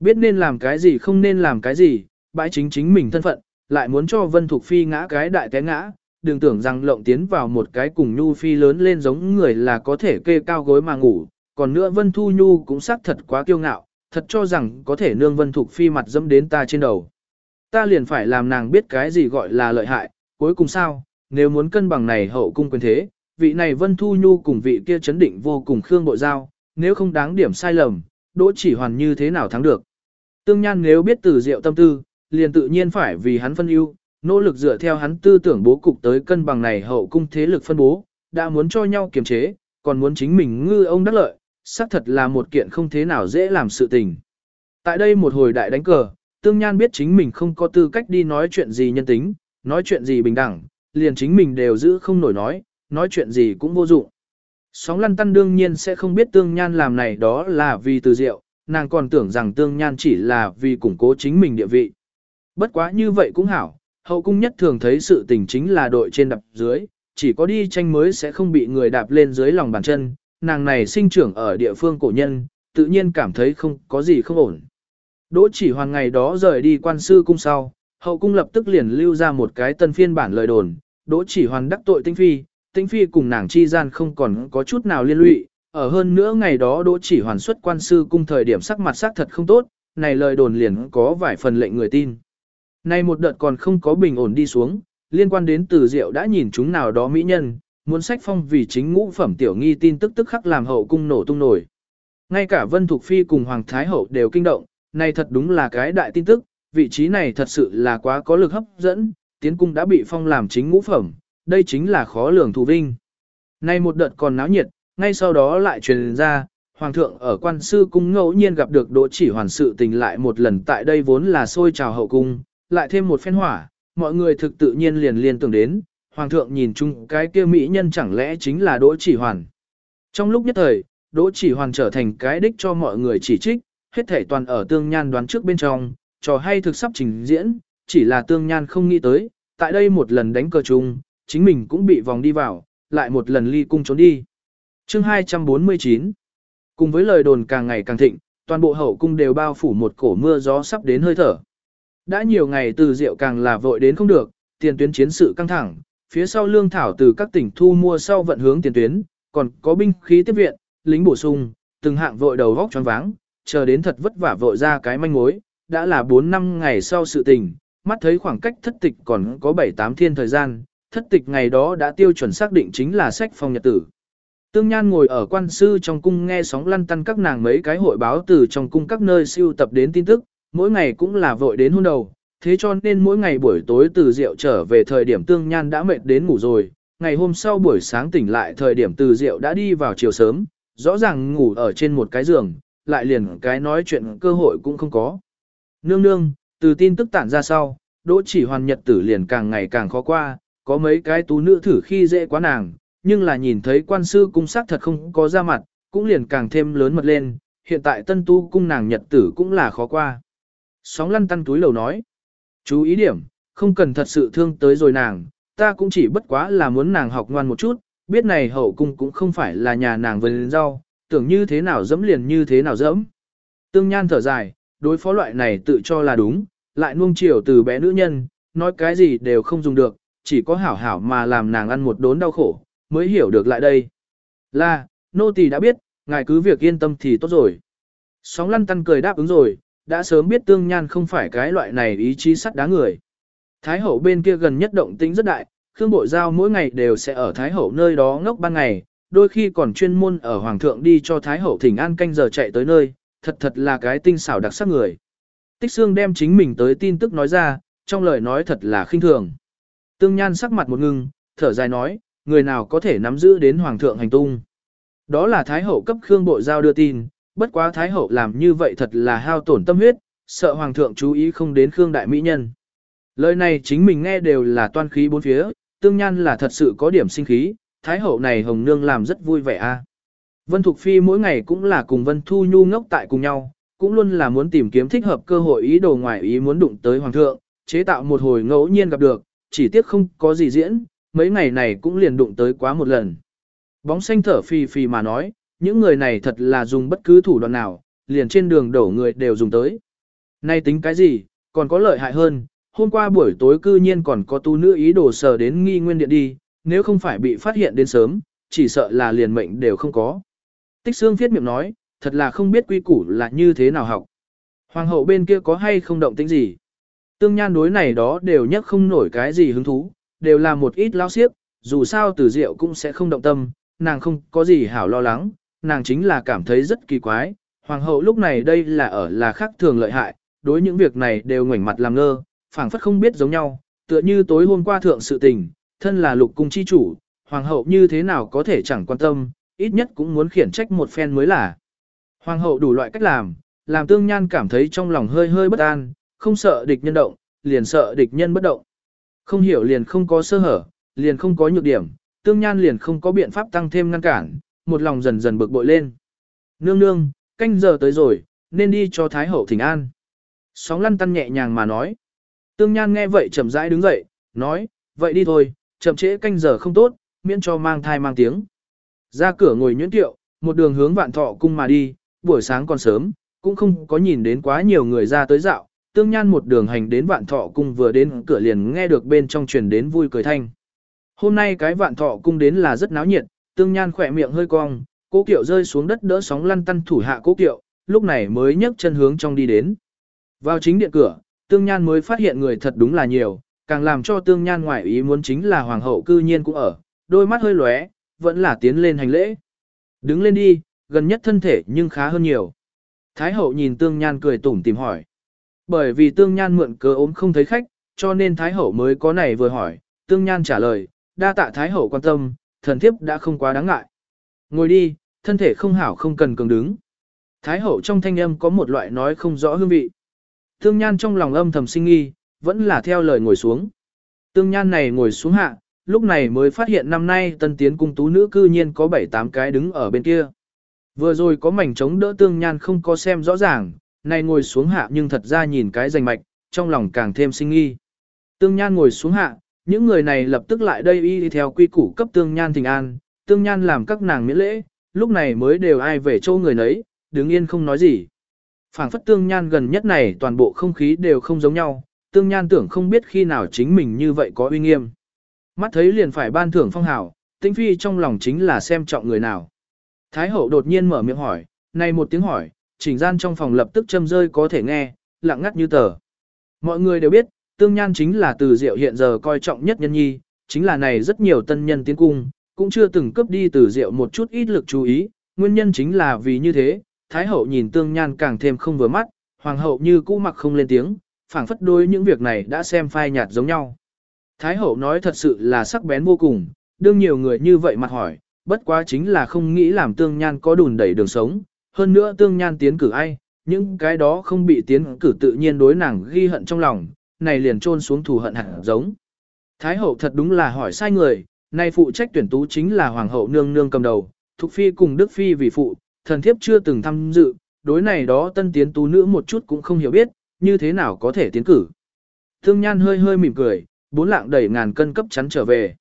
Biết nên làm cái gì không nên làm cái gì, bãi chính chính mình thân phận, lại muốn cho Vân Thục Phi ngã cái đại té ngã, đừng tưởng rằng lộng tiến vào một cái cùng Nhu Phi lớn lên giống người là có thể kê cao gối mà ngủ, còn nữa Vân Thu Nhu cũng xác thật quá kiêu ngạo, thật cho rằng có thể nương Vân Thục Phi mặt dẫm đến ta trên đầu. Ta liền phải làm nàng biết cái gì gọi là lợi hại, cuối cùng sao, nếu muốn cân bằng này hậu cung quyền thế, vị này Vân Thu Nhu cùng vị kia chấn định vô cùng Khương Bộ Giao, nếu không đáng điểm sai lầm, đỗ chỉ hoàn như thế nào thắng được. Tương Nhan nếu biết từ diệu tâm tư, liền tự nhiên phải vì hắn phân ưu, nỗ lực dựa theo hắn tư tưởng bố cục tới cân bằng này hậu cung thế lực phân bố, đã muốn cho nhau kiềm chế, còn muốn chính mình ngư ông đắc lợi, xác thật là một kiện không thế nào dễ làm sự tình. Tại đây một hồi đại đánh cờ, Tương Nhan biết chính mình không có tư cách đi nói chuyện gì nhân tính, nói chuyện gì bình đẳng, liền chính mình đều giữ không nổi nói, nói chuyện gì cũng vô dụng. Sóng lăn tăn đương nhiên sẽ không biết Tương Nhan làm này đó là vì từ diệu, nàng còn tưởng rằng Tương Nhan chỉ là vì củng cố chính mình địa vị. Bất quá như vậy cũng hảo, hậu cung nhất thường thấy sự tình chính là đội trên đập dưới, chỉ có đi tranh mới sẽ không bị người đạp lên dưới lòng bàn chân, nàng này sinh trưởng ở địa phương cổ nhân, tự nhiên cảm thấy không có gì không ổn. Đỗ chỉ hoàn ngày đó rời đi quan sư cung sau, hậu cung lập tức liền lưu ra một cái tân phiên bản lời đồn, đỗ chỉ hoàn đắc tội tinh phi, tinh phi cùng nàng chi gian không còn có chút nào liên lụy, ở hơn nữa ngày đó đỗ chỉ hoàn xuất quan sư cung thời điểm sắc mặt sắc thật không tốt, này lời đồn liền có vài phần lệnh người tin nay một đợt còn không có bình ổn đi xuống, liên quan đến từ diệu đã nhìn chúng nào đó mỹ nhân, muốn sách phong vì chính ngũ phẩm tiểu nghi tin tức tức khắc làm hậu cung nổ tung nổi. Ngay cả Vân Thục Phi cùng Hoàng Thái Hậu đều kinh động, này thật đúng là cái đại tin tức, vị trí này thật sự là quá có lực hấp dẫn, tiến cung đã bị phong làm chính ngũ phẩm, đây chính là khó lường thù vinh. Nay một đợt còn náo nhiệt, ngay sau đó lại truyền ra, Hoàng thượng ở quan sư cung ngẫu nhiên gặp được đỗ chỉ hoàn sự tình lại một lần tại đây vốn là xôi trào hậu cung, lại thêm một phen hỏa, mọi người thực tự nhiên liền liền tưởng đến, hoàng thượng nhìn chung cái kia mỹ nhân chẳng lẽ chính là Đỗ Chỉ Hoàn. Trong lúc nhất thời, Đỗ Chỉ Hoàn trở thành cái đích cho mọi người chỉ trích, hết thể toàn ở tương nhan đoán trước bên trong, trò hay thực sắp trình diễn, chỉ là tương nhan không nghĩ tới, tại đây một lần đánh cờ chung, chính mình cũng bị vòng đi vào, lại một lần ly cung trốn đi. Chương 249 Cùng với lời đồn càng ngày càng thịnh, toàn bộ hậu cung đều bao phủ một cổ mưa gió sắp đến hơi thở. Đã nhiều ngày từ rượu càng là vội đến không được, tiền tuyến chiến sự căng thẳng, phía sau lương thảo từ các tỉnh thu mua sau vận hướng tiền tuyến, còn có binh khí tiếp viện, lính bổ sung, từng hạng vội đầu vóc choáng váng, chờ đến thật vất vả vội ra cái manh mối, đã là 4 năm ngày sau sự tình, mắt thấy khoảng cách thất tịch còn có 7-8 thiên thời gian, thất tịch ngày đó đã tiêu chuẩn xác định chính là sách phong nhật tử. Tương Nhan ngồi ở quan sư trong cung nghe sóng lăn tăn các nàng mấy cái hội báo từ trong cung các nơi siêu tập đến tin tức, mỗi ngày cũng là vội đến hôn đầu, thế cho nên mỗi ngày buổi tối từ rượu trở về thời điểm tương nhan đã mệt đến ngủ rồi, ngày hôm sau buổi sáng tỉnh lại thời điểm từ rượu đã đi vào chiều sớm, rõ ràng ngủ ở trên một cái giường, lại liền cái nói chuyện cơ hội cũng không có. Nương nương, từ tin tức tản ra sau, đỗ chỉ hoàn nhật tử liền càng ngày càng khó qua, có mấy cái tú nữ thử khi dễ quá nàng, nhưng là nhìn thấy quan sư cung sắc thật không có ra mặt, cũng liền càng thêm lớn mật lên, hiện tại tân tu cung nàng nhật tử cũng là khó qua. Sóng lăn tăn túi lầu nói, chú ý điểm, không cần thật sự thương tới rồi nàng, ta cũng chỉ bất quá là muốn nàng học ngoan một chút, biết này hậu cung cũng không phải là nhà nàng vườn rau, tưởng như thế nào dẫm liền như thế nào dẫm. Tương Nhan thở dài, đối phó loại này tự cho là đúng, lại nuông chiều từ bé nữ nhân, nói cái gì đều không dùng được, chỉ có hảo hảo mà làm nàng ăn một đốn đau khổ, mới hiểu được lại đây. Là, nô tỳ đã biết, ngài cứ việc yên tâm thì tốt rồi. Sóng lăn tăn cười đáp ứng rồi, đã sớm biết tương nhan không phải cái loại này ý chí sắt đá người. Thái hậu bên kia gần nhất động tĩnh rất đại, Khương Bội Giao mỗi ngày đều sẽ ở Thái hậu nơi đó ngốc ban ngày, đôi khi còn chuyên môn ở Hoàng thượng đi cho Thái hậu thỉnh an canh giờ chạy tới nơi, thật thật là cái tinh xảo đặc sắc người. Tích Sương đem chính mình tới tin tức nói ra, trong lời nói thật là khinh thường. Tương Nhan sắc mặt một ngưng, thở dài nói, người nào có thể nắm giữ đến Hoàng thượng hành tung. Đó là Thái hậu cấp Khương Bội Giao đưa tin, bất quá Thái hậu làm như vậy thật là hao tổn tâm huyết, sợ Hoàng thượng chú ý không đến Khương Đại Mỹ Nhân. Lời này chính mình nghe đều là toan khí bốn phía, Tương Nhan là thật sự có điểm sinh khí, Thái hậu này Hồng Nương làm rất vui vẻ a. À. Vân Thục Phi mỗi ngày cũng là cùng Vân Thu Nhu ngốc tại cùng nhau, cũng luôn là muốn tìm kiếm thích hợp cơ hội ý đồ ngoài ý muốn đụng tới Hoàng thượng, chế tạo một hồi ngẫu nhiên gặp được, chỉ tiếc không có gì diễn, mấy ngày này cũng liền đụng tới quá một lần. Bóng xanh thở phì phì mà nói, những người này thật là dùng bất cứ thủ đoạn nào, liền trên đường đổ người đều dùng tới. Nay tính cái gì, còn có lợi hại hơn, hôm qua buổi tối cư nhiên còn có tu nữ ý đồ sờ đến nghi nguyên điện đi, nếu không phải bị phát hiện đến sớm, chỉ sợ là liền mệnh đều không có. Tích xương viết miệng nói, thật là không biết quy củ là như thế nào học. Hoàng hậu bên kia có hay không động tính gì. Tương nhan đối này đó đều nhất không nổi cái gì hứng thú, đều là một ít lao xiếc, dù sao từ diệu cũng sẽ không động tâm, nàng không có gì hảo lo lắng, nàng chính là cảm thấy rất kỳ quái. Hoàng hậu lúc này đây là ở là khác thường lợi hại, đối những việc này đều ngoảnh mặt làm ngơ, phảng phất không biết giống nhau, tựa như tối hôm qua thượng sự tình, thân là lục cung chi chủ, hoàng hậu như thế nào có thể chẳng quan tâm, ít nhất cũng muốn khiển trách một phen mới là. Hoàng hậu đủ loại cách làm, làm tương nhan cảm thấy trong lòng hơi hơi bất an, không sợ địch nhân động, liền sợ địch nhân bất động. Không hiểu liền không có sơ hở, liền không có nhược điểm, tương nhan liền không có biện pháp tăng thêm ngăn cản, một lòng dần dần bực bội lên. Nương nương, canh giờ tới rồi, nên đi cho Thái hậu thỉnh an. Sóng lăn tăn nhẹ nhàng mà nói. Tương Nhan nghe vậy chậm rãi đứng dậy, nói, vậy đi thôi, chậm trễ canh giờ không tốt, miễn cho mang thai mang tiếng. Ra cửa ngồi nhuyễn tiệu, một đường hướng vạn thọ cung mà đi, buổi sáng còn sớm, cũng không có nhìn đến quá nhiều người ra tới dạo. Tương Nhan một đường hành đến vạn thọ cung vừa đến cửa liền nghe được bên trong truyền đến vui cười thanh. Hôm nay cái vạn thọ cung đến là rất náo nhiệt, Tương Nhan khỏe miệng hơi cong, cố kiệu rơi xuống đất đỡ sóng lăn tăn thủ hạ cố kiệu, lúc này mới nhấc chân hướng trong đi đến. Vào chính điện cửa, Tương Nhan mới phát hiện người thật đúng là nhiều, càng làm cho Tương Nhan ngoại ý muốn chính là hoàng hậu cư nhiên cũng ở, đôi mắt hơi lóe, vẫn là tiến lên hành lễ. Đứng lên đi, gần nhất thân thể nhưng khá hơn nhiều. Thái hậu nhìn Tương Nhan cười tủm tìm hỏi. Bởi vì Tương Nhan mượn cớ ốm không thấy khách, cho nên Thái hậu mới có này vừa hỏi, Tương Nhan trả lời, đa tạ Thái hậu quan tâm, thần thiếp đã không quá đáng ngại. Ngồi đi, thân thể không hảo không cần cường đứng. Thái hậu trong thanh âm có một loại nói không rõ hương vị. Tương Nhan trong lòng âm thầm sinh nghi, vẫn là theo lời ngồi xuống. Tương Nhan này ngồi xuống hạ, lúc này mới phát hiện năm nay tân tiến cung tú nữ cư nhiên có 7-8 cái đứng ở bên kia. Vừa rồi có mảnh trống đỡ Tương Nhan không có xem rõ ràng, này ngồi xuống hạ nhưng thật ra nhìn cái rành mạch, trong lòng càng thêm sinh nghi. Tương Nhan ngồi xuống hạ, những người này lập tức lại đây y theo quy củ cấp Tương Nhan thỉnh an, Tương Nhan làm các nàng miễn lễ, lúc này mới đều ai về châu người nấy, đứng yên không nói gì phảng phất tương nhan gần nhất này toàn bộ không khí đều không giống nhau, tương nhan tưởng không biết khi nào chính mình như vậy có uy nghiêm. Mắt thấy liền phải ban thưởng phong hào, tinh phi trong lòng chính là xem trọng người nào. Thái hậu đột nhiên mở miệng hỏi, này một tiếng hỏi, chỉnh gian trong phòng lập tức châm rơi có thể nghe, lặng ngắt như tờ. Mọi người đều biết, tương nhan chính là từ diệu hiện giờ coi trọng nhất nhân nhi, chính là này rất nhiều tân nhân tiến cung, cũng chưa từng cướp đi từ diệu một chút ít lực chú ý, nguyên nhân chính là vì như thế, Thái hậu nhìn tương nhan càng thêm không vừa mắt, hoàng hậu như cũ mặc không lên tiếng, phảng phất đối những việc này đã xem phai nhạt giống nhau. Thái hậu nói thật sự là sắc bén vô cùng, đương nhiều người như vậy mặt hỏi, bất quá chính là không nghĩ làm tương nhan có đùn đẩy đường sống, hơn nữa tương nhan tiến cử ai, những cái đó không bị tiến cử tự nhiên đối nàng ghi hận trong lòng, này liền trôn xuống thù hận hẳn giống. Thái hậu thật đúng là hỏi sai người, nay phụ trách tuyển tú chính là hoàng hậu nương nương cầm đầu, Thục Phi cùng Đức Phi vì phụ, thần thiếp chưa từng tham dự, đối này đó tân tiến tú nữ một chút cũng không hiểu biết, như thế nào có thể tiến cử. Thương Nhan hơi hơi mỉm cười, bốn lạng đẩy ngàn cân cấp chắn trở về.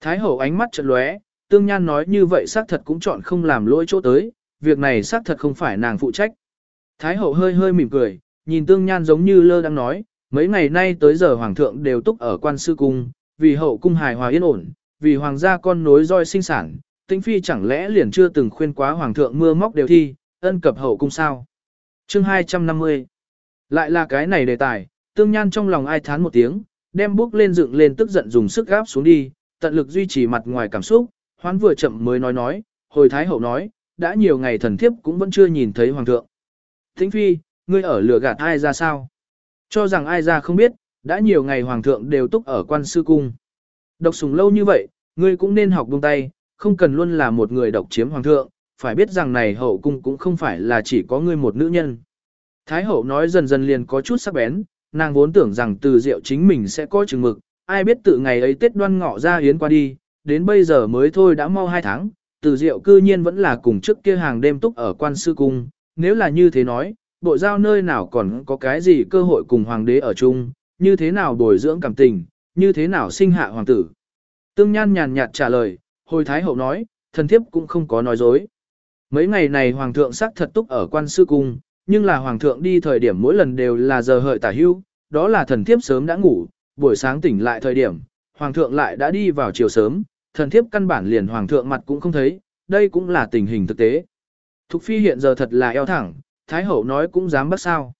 Thái hậu ánh mắt chợt lóe, Tương Nhan nói như vậy xác thật cũng chọn không làm lỗi chỗ tới, việc này xác thật không phải nàng phụ trách. Thái hậu hơi hơi mỉm cười, nhìn Tương Nhan giống như lơ đang nói, mấy ngày nay tới giờ hoàng thượng đều túc ở quan sư cung, vì hậu cung hài hòa yên ổn, vì hoàng gia con nối roi sinh sản, Tĩnh Phi chẳng lẽ liền chưa từng khuyên quá hoàng thượng mưa móc đều thi, ân cập hậu cung sao? Chương 250 Lại là cái này đề tài, Tương Nhan trong lòng ai thán một tiếng, đem bước lên dựng lên tức giận dùng sức gáp xuống đi, tận lực duy trì mặt ngoài cảm xúc, hoán vừa chậm mới nói nói, hồi thái hậu nói, đã nhiều ngày thần thiếp cũng vẫn chưa nhìn thấy hoàng thượng. Thính phi, ngươi ở lửa gạt ai ra sao? Cho rằng ai ra không biết, đã nhiều ngày hoàng thượng đều túc ở quan sư cung. Độc sủng lâu như vậy, ngươi cũng nên học buông tay, không cần luôn là một người độc chiếm hoàng thượng, phải biết rằng này hậu cung cũng không phải là chỉ có ngươi một nữ nhân. Thái hậu nói dần dần liền có chút sắc bén, nàng vốn tưởng rằng từ diệu chính mình sẽ có chừng mực, ai biết từ ngày ấy Tết đoan ngọ ra hiến qua đi, đến bây giờ mới thôi đã mau hai tháng, từ diệu cư nhiên vẫn là cùng trước kia hàng đêm túc ở quan sư cung, nếu là như thế nói, bội giao nơi nào còn có cái gì cơ hội cùng hoàng đế ở chung, như thế nào bồi dưỡng cảm tình, như thế nào sinh hạ hoàng tử. Tương Nhan nhàn nhạt trả lời, hồi thái hậu nói, thần thiếp cũng không có nói dối. Mấy ngày này hoàng thượng sắc thật túc ở quan sư cung, nhưng là hoàng thượng đi thời điểm mỗi lần đều là giờ hợi tả hưu, đó là thần thiếp sớm đã ngủ, buổi sáng tỉnh lại thời điểm, hoàng thượng lại đã đi vào chiều sớm, thần thiếp căn bản liền hoàng thượng mặt cũng không thấy, đây cũng là tình hình thực tế. Thục phi hiện giờ thật là eo thẳng, thái hậu nói cũng dám bắt sao.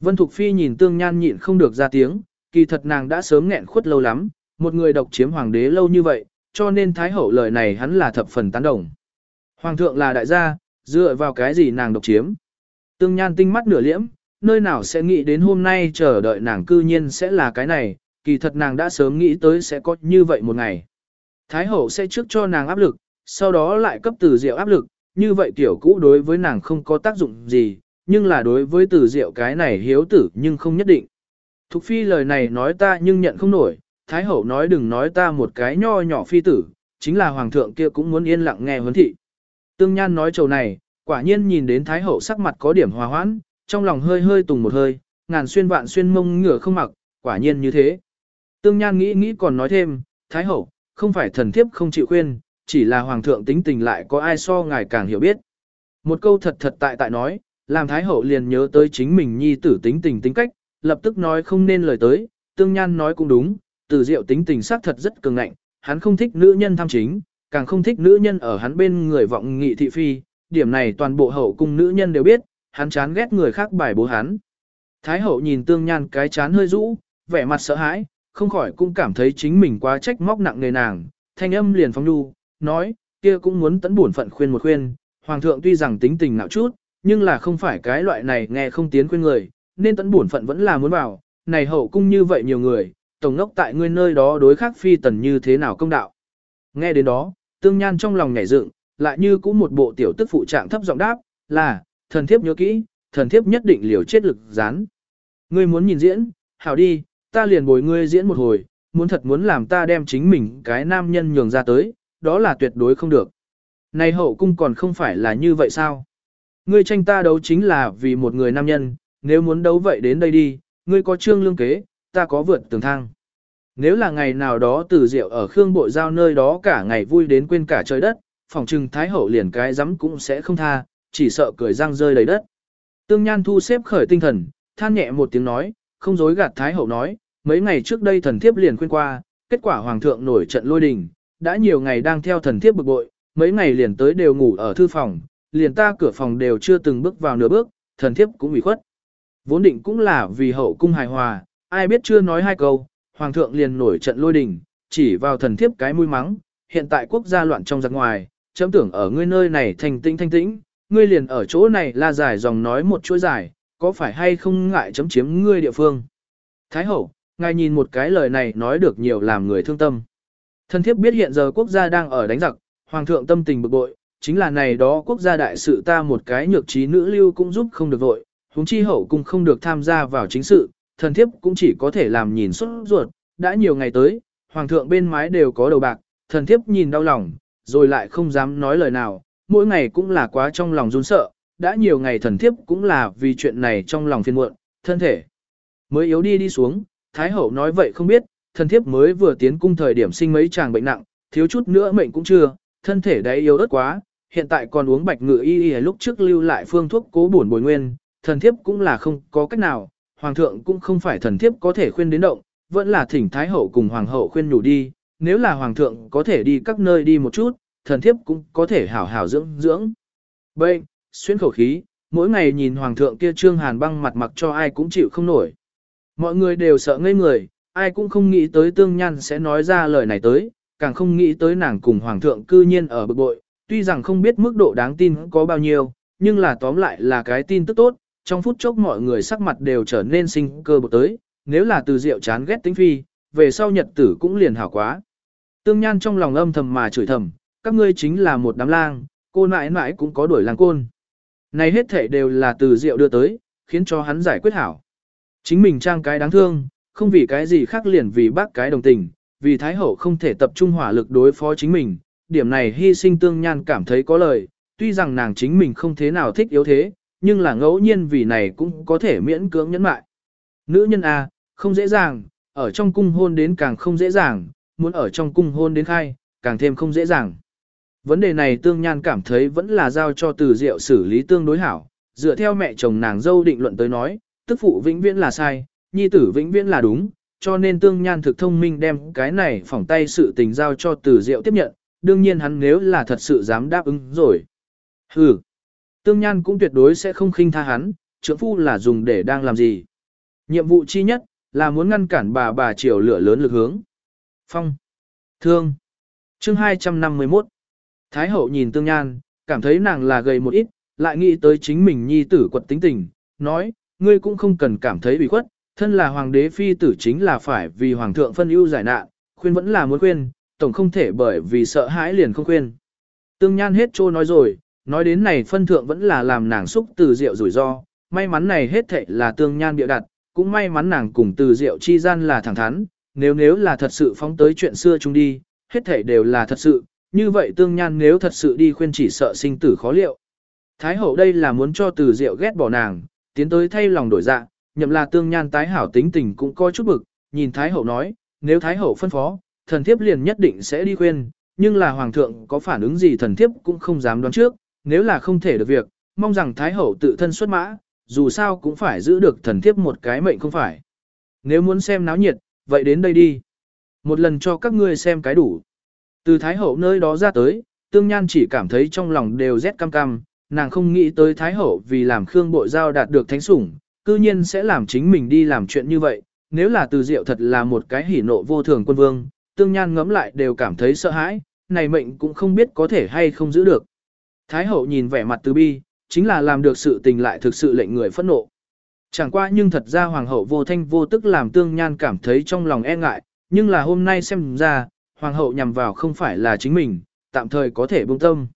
Vân Thục phi nhìn tương nhan nhịn không được ra tiếng, kỳ thật nàng đã sớm nghẹn khuất lâu lắm, một người độc chiếm hoàng đế lâu như vậy, cho nên thái hậu lời này hắn là thập phần tán đồng. Hoàng thượng là đại gia, dựa vào cái gì nàng độc chiếm. Tương Nhan tinh mắt nửa liễm, nơi nào sẽ nghĩ đến hôm nay chờ đợi nàng cư nhiên sẽ là cái này, kỳ thật nàng đã sớm nghĩ tới sẽ có như vậy một ngày. Thái hậu sẽ trước cho nàng áp lực, sau đó lại cấp từ diệu áp lực, như vậy tiểu cũ đối với nàng không có tác dụng gì, nhưng là đối với từ diệu cái này hiếu tử nhưng không nhất định. Thục phi lời này nói ta nhưng nhận không nổi, Thái hậu nói đừng nói ta một cái nho nhỏ phi tử, chính là hoàng thượng kia cũng muốn yên lặng nghe huấn thị. Tương Nhan nói trầu này, quả nhiên nhìn đến Thái Hậu sắc mặt có điểm hòa hoãn, trong lòng hơi hơi tùng một hơi, ngàn xuyên vạn xuyên mông ngửa không mặc, quả nhiên như thế. Tương Nhan nghĩ nghĩ còn nói thêm, Thái Hậu, không phải thần thiếp không chịu khuyên, chỉ là Hoàng thượng tính tình lại có ai so ngài càng hiểu biết. Một câu thật thật tại tại nói, làm Thái Hậu liền nhớ tới chính mình nhi tử tính tình tính cách, lập tức nói không nên lời tới, Tương Nhan nói cũng đúng, từ diệu tính tình xác thật rất cường ngạnh, hắn không thích nữ nhân tham chính, càng không thích nữ nhân ở hắn bên người vọng nghị thị phi, điểm này toàn bộ hậu cung nữ nhân đều biết, hắn chán ghét người khác bài bố hắn. Thái hậu nhìn tương nhan cái chán hơi rũ, vẻ mặt sợ hãi, không khỏi cũng cảm thấy chính mình quá trách móc nặng nề nàng, thanh âm liền phong nhu, nói, kia cũng muốn tấn buồn phận khuyên một khuyên, hoàng thượng tuy rằng tính tình nạo chút, nhưng là không phải cái loại này nghe không tiến khuyên người, nên tấn buồn phận vẫn là muốn bảo, này hậu cung như vậy nhiều người, tổng ngốc tại ngươi nơi đó đối khác phi tần như thế nào công đạo. Nghe đến đó, tương nhan trong lòng nhảy dựng, lại như cũng một bộ tiểu tức phụ trạng thấp giọng đáp, là, thần thiếp nhớ kỹ, thần thiếp nhất định liều chết lực rán. Ngươi muốn nhìn diễn, hảo đi, ta liền bồi ngươi diễn một hồi, muốn thật muốn làm ta đem chính mình cái nam nhân nhường ra tới, đó là tuyệt đối không được. Này hậu cung còn không phải là như vậy sao? Ngươi tranh ta đấu chính là vì một người nam nhân, nếu muốn đấu vậy đến đây đi, ngươi có trương lương kế, ta có vượt tường thang. Nếu là ngày nào đó từ rượu ở Khương Bộ Giao nơi đó cả ngày vui đến quên cả trời đất, phòng trừng Thái Hậu liền cái rắm cũng sẽ không tha, chỉ sợ cười răng rơi đầy đất. Tương Nhan thu xếp khởi tinh thần, than nhẹ một tiếng nói, không dối gạt Thái Hậu nói, mấy ngày trước đây thần thiếp liền khuyên qua, kết quả Hoàng thượng nổi trận lôi đình, đã nhiều ngày đang theo thần thiếp bực bội, mấy ngày liền tới đều ngủ ở thư phòng, liền ta cửa phòng đều chưa từng bước vào nửa bước, thần thiếp cũng bị khuất. Vốn định cũng là vì hậu cung hài hòa, ai biết chưa nói hai câu, hoàng thượng liền nổi trận lôi đình, chỉ vào thần thiếp cái mũi mắng, hiện tại quốc gia loạn trong giặc ngoài, chấm tưởng ở ngươi nơi này thành tĩnh thanh tĩnh, ngươi liền ở chỗ này la giải dòng nói một chuỗi dài, có phải hay không ngại chấm chiếm ngươi địa phương. Thái hậu, ngài nhìn một cái lời này nói được nhiều làm người thương tâm. Thần thiếp biết hiện giờ quốc gia đang ở đánh giặc, hoàng thượng tâm tình bực bội, chính là này đó quốc gia đại sự ta một cái nhược trí nữ lưu cũng giúp không được vội, huống chi hậu cũng không được tham gia vào chính sự, thần thiếp cũng chỉ có thể làm nhìn xuất ruột, đã nhiều ngày tới, hoàng thượng bên mái đều có đầu bạc, thần thiếp nhìn đau lòng, rồi lại không dám nói lời nào, mỗi ngày cũng là quá trong lòng run sợ, đã nhiều ngày thần thiếp cũng là vì chuyện này trong lòng phiền muộn, thân thể mới yếu đi đi xuống, Thái hậu nói vậy không biết, thần thiếp mới vừa tiến cung thời điểm sinh mấy chàng bệnh nặng, thiếu chút nữa mệnh cũng chưa, thân thể đấy yếu ớt quá, hiện tại còn uống bạch ngự y y lúc trước lưu lại phương thuốc cố bổn bồi nguyên, thần thiếp cũng là không có cách nào, hoàng thượng cũng không phải thần thiếp có thể khuyên đến động, vẫn là thỉnh thái hậu cùng hoàng hậu khuyên nhủ đi, nếu là hoàng thượng có thể đi các nơi đi một chút, thần thiếp cũng có thể hảo hảo dưỡng dưỡng. Bệnh, xuyên khẩu khí, mỗi ngày nhìn hoàng thượng kia trương hàn băng mặt mặc cho ai cũng chịu không nổi. Mọi người đều sợ ngây người, ai cũng không nghĩ tới tương nhan sẽ nói ra lời này tới, càng không nghĩ tới nàng cùng hoàng thượng cư nhiên ở bực bội, tuy rằng không biết mức độ đáng tin có bao nhiêu, nhưng là tóm lại là cái tin tức tốt, trong phút chốc mọi người sắc mặt đều trở nên sinh cơ bực tới, nếu là từ rượu chán ghét tính phi, về sau nhật tử cũng liền hảo quá. Tương Nhan trong lòng âm thầm mà chửi thầm, các ngươi chính là một đám lang, cô nãi nãi cũng có đuổi lang côn. Này hết thể đều là từ rượu đưa tới, khiến cho hắn giải quyết hảo. Chính mình trang cái đáng thương, không vì cái gì khác liền vì bác cái đồng tình, vì Thái Hậu không thể tập trung hỏa lực đối phó chính mình, điểm này hy sinh tương nhan cảm thấy có lời, tuy rằng nàng chính mình không thế nào thích yếu thế, nhưng là ngẫu nhiên vì này cũng có thể miễn cưỡng nhẫn mại. Nữ nhân A, không dễ dàng, ở trong cung hôn đến càng không dễ dàng, muốn ở trong cung hôn đến khai, càng thêm không dễ dàng. Vấn đề này tương nhan cảm thấy vẫn là giao cho từ diệu xử lý tương đối hảo, dựa theo mẹ chồng nàng dâu định luận tới nói, tức phụ vĩnh viễn là sai, nhi tử vĩnh viễn là đúng, cho nên tương nhan thực thông minh đem cái này phỏng tay sự tình giao cho tử diệu tiếp nhận, đương nhiên hắn nếu là thật sự dám đáp ứng rồi. Hừ, tương nhan cũng tuyệt đối sẽ không khinh tha hắn, trưởng phu là dùng để đang làm gì. Nhiệm vụ chi nhất, là muốn ngăn cản bà bà triều lửa lớn lực hướng. Phong. Thương. Chương 251. Thái hậu nhìn tương nhan, cảm thấy nàng là gầy một ít, lại nghĩ tới chính mình nhi tử quật tính tình, nói, ngươi cũng không cần cảm thấy bị khuất, thân là hoàng đế phi tử chính là phải vì hoàng thượng phân ưu giải nạn, khuyên vẫn là muốn khuyên, tổng không thể bởi vì sợ hãi liền không khuyên. Tương Nhan hết trô nói rồi, nói đến này phân thượng vẫn là làm nàng xúc từ rượu rủi ro, may mắn này hết thệ là Tương Nhan bịa đặt, cũng may mắn nàng cùng từ rượu chi gian là thẳng thắn, nếu nếu là thật sự phóng tới chuyện xưa chúng đi, hết thệ đều là thật sự, như vậy Tương Nhan nếu thật sự đi khuyên chỉ sợ sinh tử khó liệu. Thái hậu đây là muốn cho từ rượu ghét bỏ nàng, tiến tới thay lòng đổi dạ, nhậm là Tương Nhan tái hảo tính tình cũng coi chút bực, nhìn Thái hậu nói, nếu Thái hậu phân phó, thần thiếp liền nhất định sẽ đi khuyên, nhưng là hoàng thượng có phản ứng gì thần thiếp cũng không dám đoán trước, nếu là không thể được việc, mong rằng thái hậu tự thân xuất mã, dù sao cũng phải giữ được thần thiếp một cái mệnh không phải. Nếu muốn xem náo nhiệt, vậy đến đây đi. Một lần cho các ngươi xem cái đủ. Từ thái hậu nơi đó ra tới, tương nhan chỉ cảm thấy trong lòng đều rét cam cam, nàng không nghĩ tới thái hậu vì làm khương bộ giao đạt được thánh sủng, cư nhiên sẽ làm chính mình đi làm chuyện như vậy, nếu là từ diệu thật là một cái hỉ nộ vô thường quân vương, tương nhan ngẫm lại đều cảm thấy sợ hãi, này mệnh cũng không biết có thể hay không giữ được. Thái hậu nhìn vẻ mặt từ bi, chính là làm được sự tình lại thực sự lệnh người phẫn nộ. Chẳng qua nhưng thật ra hoàng hậu vô thanh vô tức làm tương nhan cảm thấy trong lòng e ngại, nhưng là hôm nay xem ra, hoàng hậu nhằm vào không phải là chính mình, tạm thời có thể buông tâm.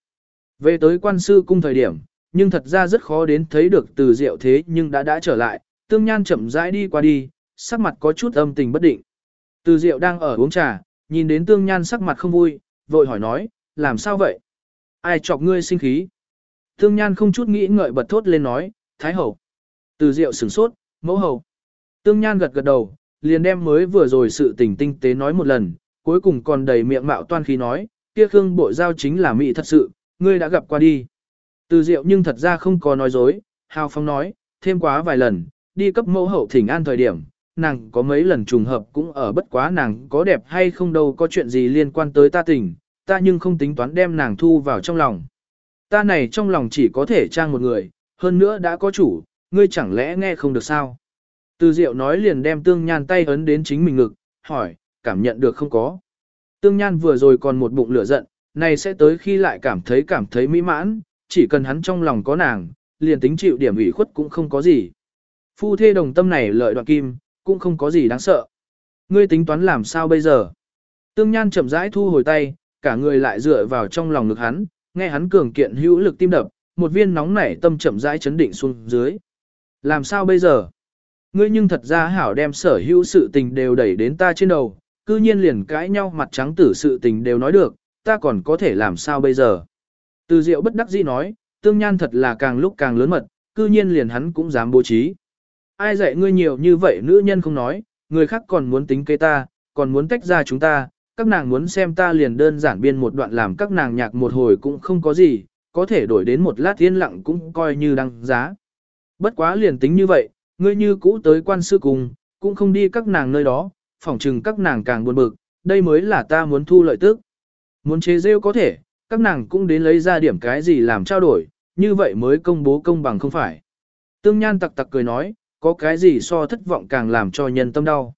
Về tới quan sư cung thời điểm, nhưng thật ra rất khó đến thấy được từ diệu thế nhưng đã đã trở lại, tương nhan chậm rãi đi qua đi, sắc mặt có chút âm tình bất định. Từ diệu đang ở uống trà, nhìn đến tương nhan sắc mặt không vui, vội hỏi nói, làm sao vậy? Ai chọc ngươi sinh khí? Tương nhan không chút nghĩ ngợi bật thốt lên nói, thái hậu. Từ Diệu sửng sốt, mẫu hậu. Tương nhan gật gật đầu, liền đem mới vừa rồi sự tình tinh tế nói một lần, cuối cùng còn đầy miệng mạo toan khí nói, kia khương bộ giao chính là mỹ thật sự, ngươi đã gặp qua đi. Từ Diệu nhưng thật ra không có nói dối, hào phong nói, thêm quá vài lần, đi cấp mẫu hậu thỉnh an thời điểm, nàng có mấy lần trùng hợp cũng ở bất quá nàng có đẹp hay không đâu có chuyện gì liên quan tới ta tình, ta nhưng không tính toán đem nàng thu vào trong lòng. Ta này trong lòng chỉ có thể trang một người, hơn nữa đã có chủ, ngươi chẳng lẽ nghe không được sao? Từ diệu nói liền đem tương nhan tay ấn đến chính mình ngực, hỏi, cảm nhận được không có? Tương nhan vừa rồi còn một bụng lửa giận, này sẽ tới khi lại cảm thấy cảm thấy mỹ mãn, chỉ cần hắn trong lòng có nàng, liền tính chịu điểm ủy khuất cũng không có gì. Phu thê đồng tâm này lợi đoạn kim, cũng không có gì đáng sợ. Ngươi tính toán làm sao bây giờ? Tương Nhan chậm rãi thu hồi tay, cả người lại dựa vào trong lòng ngực hắn, nghe hắn cường kiện hữu lực tim đập, một viên nóng nảy tâm chậm rãi chấn định xuống dưới. Làm sao bây giờ? ngươi nhưng thật ra hảo đem sở hữu sự tình đều đẩy đến ta trên đầu, cư nhiên liền cãi nhau mặt trắng tử sự tình đều nói được, ta còn có thể làm sao bây giờ. Từ diệu bất đắc dĩ nói, tương nhan thật là càng lúc càng lớn mật, cư nhiên liền hắn cũng dám bố trí. Ai dạy ngươi nhiều như vậy nữ nhân không nói, người khác còn muốn tính kế ta, còn muốn tách ra chúng ta, các nàng muốn xem ta liền đơn giản biên một đoạn làm các nàng nhạc một hồi cũng không có gì, có thể đổi đến một lát yên lặng cũng coi như đăng giá. Bất quá liền tính như vậy, ngươi như cũ tới quan sư cùng, cũng không đi các nàng nơi đó, phỏng chừng các nàng càng buồn bực, đây mới là ta muốn thu lợi tức. Muốn chế rêu có thể, các nàng cũng đến lấy ra điểm cái gì làm trao đổi, như vậy mới công bố công bằng không phải. Tương Nhan tặc tặc cười nói, có cái gì so thất vọng càng làm cho nhân tâm đau.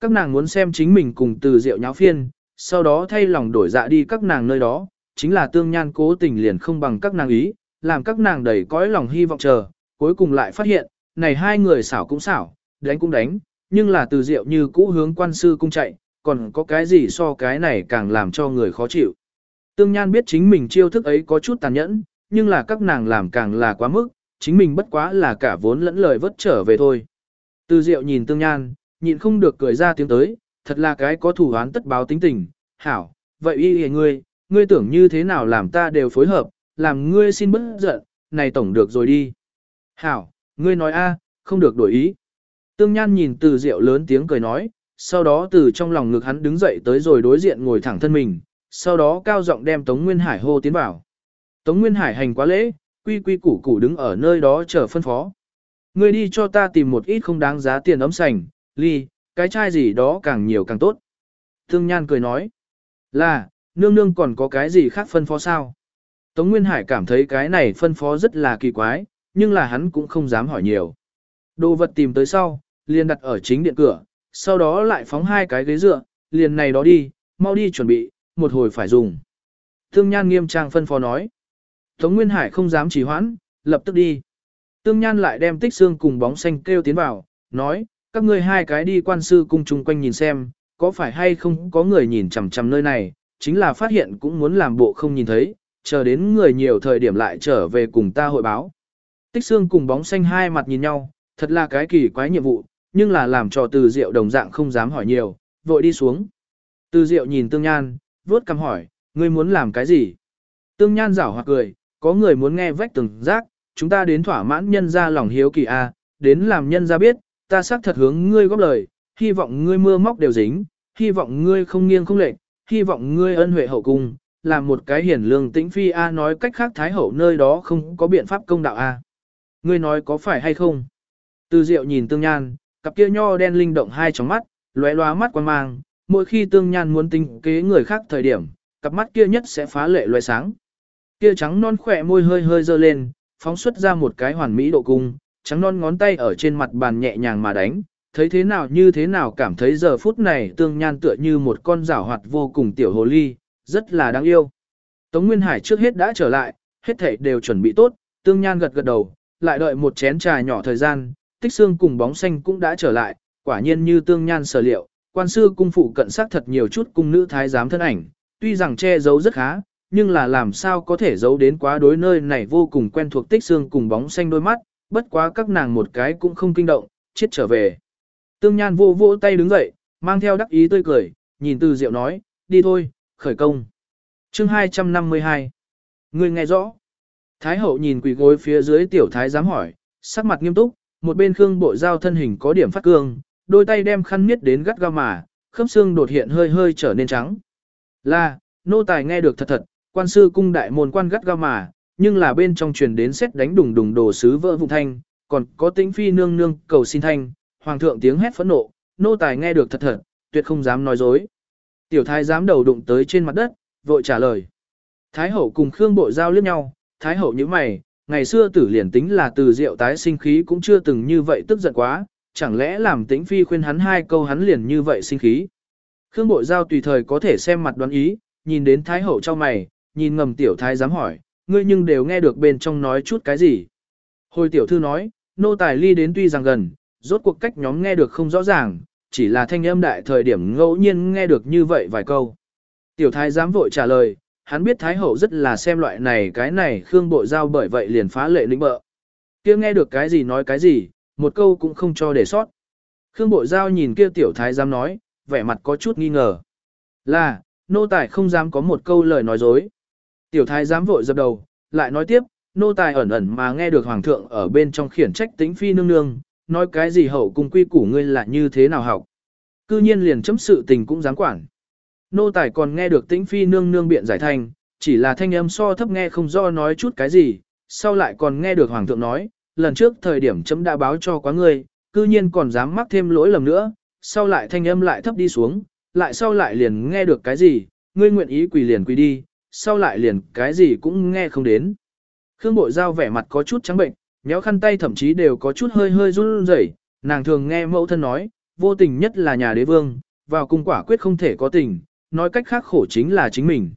Các nàng muốn xem chính mình cùng từ rượu nháo phiên, sau đó thay lòng đổi dạ đi các nàng nơi đó, chính là Tương Nhan cố tình liền không bằng các nàng ý, làm các nàng đầy cõi lòng hy vọng chờ, cuối cùng lại phát hiện, này hai người xảo cũng xảo, đánh cũng đánh, nhưng là từ rượu như cũ hướng quan sư cung chạy, còn có cái gì so cái này càng làm cho người khó chịu. Tương Nhan biết chính mình chiêu thức ấy có chút tàn nhẫn, nhưng là các nàng làm càng là quá mức, chính mình bất quá là cả vốn lẫn lời vất trở về thôi. Từ Diệu nhìn Tương Nhan, nhịn không được cười ra tiếng tới, thật là cái có thủ án tất báo tính tình, hảo, vậy y hề ngươi, ngươi tưởng như thế nào làm ta đều phối hợp, làm ngươi xin bớt giận, này tổng được rồi đi. Hảo, ngươi nói a, không được đổi ý. Tương Nhan nhìn từ Diệu lớn tiếng cười nói, sau đó từ trong lòng ngực hắn đứng dậy tới rồi đối diện ngồi thẳng thân mình, sau đó cao giọng đem Tống Nguyên Hải hô tiến vào. Tống Nguyên Hải hành quá lễ, quy quy củ củ đứng ở nơi đó chờ phân phó. Ngươi đi cho ta tìm một ít không đáng giá tiền ấm sành, ly, cái chai gì đó càng nhiều càng tốt. Thương Nhan cười nói, là, nương nương còn có cái gì khác phân phó sao? Tống Nguyên Hải cảm thấy cái này phân phó rất là kỳ quái, nhưng là hắn cũng không dám hỏi nhiều. Đồ vật tìm tới sau, liền đặt ở chính điện cửa, sau đó lại phóng hai cái ghế dựa, liền này đó đi, mau đi chuẩn bị, một hồi phải dùng. tương Nhan nghiêm trang phân phó nói. Tống Nguyên Hải không dám trì hoãn, lập tức đi. Tương Nhan lại đem tích xương cùng bóng xanh kêu tiến vào, nói, các ngươi hai cái đi quan sư cung chung quanh nhìn xem, có phải hay không có người nhìn chằm chằm nơi này, chính là phát hiện cũng muốn làm bộ không nhìn thấy, chờ đến người nhiều thời điểm lại trở về cùng ta hội báo. Tích xương cùng bóng xanh hai mặt nhìn nhau, thật là cái kỳ quái nhiệm vụ, nhưng là làm cho từ diệu đồng dạng không dám hỏi nhiều, vội đi xuống. Từ diệu nhìn tương nhan, vuốt cằm hỏi, ngươi muốn làm cái gì? Tương nhan rảo hoặc cười, có người muốn nghe vách từng giác, chúng ta đến thỏa mãn nhân ra lòng hiếu kỳ a, đến làm nhân ra biết, ta xác thật hướng ngươi góp lời, hy vọng ngươi mưa móc đều dính, hy vọng ngươi không nghiêng không lệch, hy vọng ngươi ân huệ hậu cung, làm một cái hiển lương tĩnh phi a nói cách khác thái hậu nơi đó không có biện pháp công đạo a. Ngươi nói có phải hay không? Từ Diệu nhìn Tương Nhan, cặp kia nho đen linh động hai tròng mắt, lóe lóa mắt quan mang, mỗi khi Tương Nhan muốn tính kế người khác thời điểm, cặp mắt kia nhất sẽ phá lệ loài sáng. Kia trắng non khỏe môi hơi hơi dơ lên, phóng xuất ra một cái hoàn mỹ độ cung, trắng non ngón tay ở trên mặt bàn nhẹ nhàng mà đánh, thấy thế nào như thế nào cảm thấy giờ phút này tương nhan tựa như một con rảo hoạt vô cùng tiểu hồ ly, rất là đáng yêu. Tống Nguyên Hải trước hết đã trở lại, hết thảy đều chuẩn bị tốt, tương nhan gật gật đầu, lại đợi một chén trà nhỏ thời gian, tích xương cùng bóng xanh cũng đã trở lại, quả nhiên như tương nhan sở liệu, quan sư cung phụ cận sát thật nhiều chút cung nữ thái giám thân ảnh, tuy rằng che giấu rất khá, nhưng là làm sao có thể giấu đến quá đối nơi này vô cùng quen thuộc tích xương cùng bóng xanh đôi mắt, bất quá các nàng một cái cũng không kinh động, chết trở về. Tương Nhan vô vô tay đứng dậy, mang theo đắc ý tươi cười, nhìn từ diệu nói, đi thôi, khởi công. chương 252. Người nghe rõ. Thái hậu nhìn quỷ gối phía dưới tiểu thái giám hỏi, sắc mặt nghiêm túc, một bên khương bộ giao thân hình có điểm phát cương, đôi tay đem khăn miết đến gắt gao mà, khớp xương đột hiện hơi hơi trở nên trắng. Là, nô tài nghe được thật thật, quan sư cung đại môn quan gắt gao mà, nhưng là bên trong truyền đến xét đánh đùng đùng đồ sứ vỡ vụ thanh, còn có tĩnh phi nương nương cầu xin thanh, hoàng thượng tiếng hét phẫn nộ, nô tài nghe được thật thật, tuyệt không dám nói dối. Tiểu thái dám đầu đụng tới trên mặt đất, vội trả lời. Thái hậu cùng Khương Bộ giao liếc nhau, thái hậu như mày, ngày xưa tử liền tính là từ rượu tái sinh khí cũng chưa từng như vậy tức giận quá, chẳng lẽ làm tĩnh phi khuyên hắn hai câu hắn liền như vậy sinh khí. Khương Bộ giao tùy thời có thể xem mặt đoán ý, nhìn đến thái hậu cho mày, nhìn ngầm tiểu thái dám hỏi, ngươi nhưng đều nghe được bên trong nói chút cái gì. Hồi tiểu thư nói, nô tài ly đến tuy rằng gần, rốt cuộc cách nhóm nghe được không rõ ràng, chỉ là thanh âm đại thời điểm ngẫu nhiên nghe được như vậy vài câu. Tiểu thái dám vội trả lời, hắn biết thái hậu rất là xem loại này cái này khương bộ giao bởi vậy liền phá lệ lĩnh bợ. kia nghe được cái gì nói cái gì, một câu cũng không cho để sót. Khương Bội Giao nhìn kia tiểu thái giám nói, vẻ mặt có chút nghi ngờ. Là, nô tài không dám có một câu lời nói dối. Tiểu thái giám vội dập đầu, lại nói tiếp, nô tài ẩn ẩn mà nghe được hoàng thượng ở bên trong khiển trách tính phi nương nương, nói cái gì hậu cung quy củ ngươi là như thế nào học. Cư nhiên liền chấm sự tình cũng dám quản. Nô tài còn nghe được tĩnh phi nương nương biện giải thành, chỉ là thanh âm so thấp nghe không do nói chút cái gì, sau lại còn nghe được hoàng thượng nói, lần trước thời điểm chấm đã báo cho quá ngươi, cư nhiên còn dám mắc thêm lỗi lầm nữa, sau lại thanh âm lại thấp đi xuống, lại sau lại liền nghe được cái gì, ngươi nguyện ý quỳ liền quỳ đi, sau lại liền cái gì cũng nghe không đến. Khương Bội Giao vẻ mặt có chút trắng bệnh, nhéo khăn tay thậm chí đều có chút hơi hơi run rẩy. nàng thường nghe mẫu thân nói, vô tình nhất là nhà đế vương, vào cung quả quyết không thể có tình, nói cách khác khổ chính là chính mình.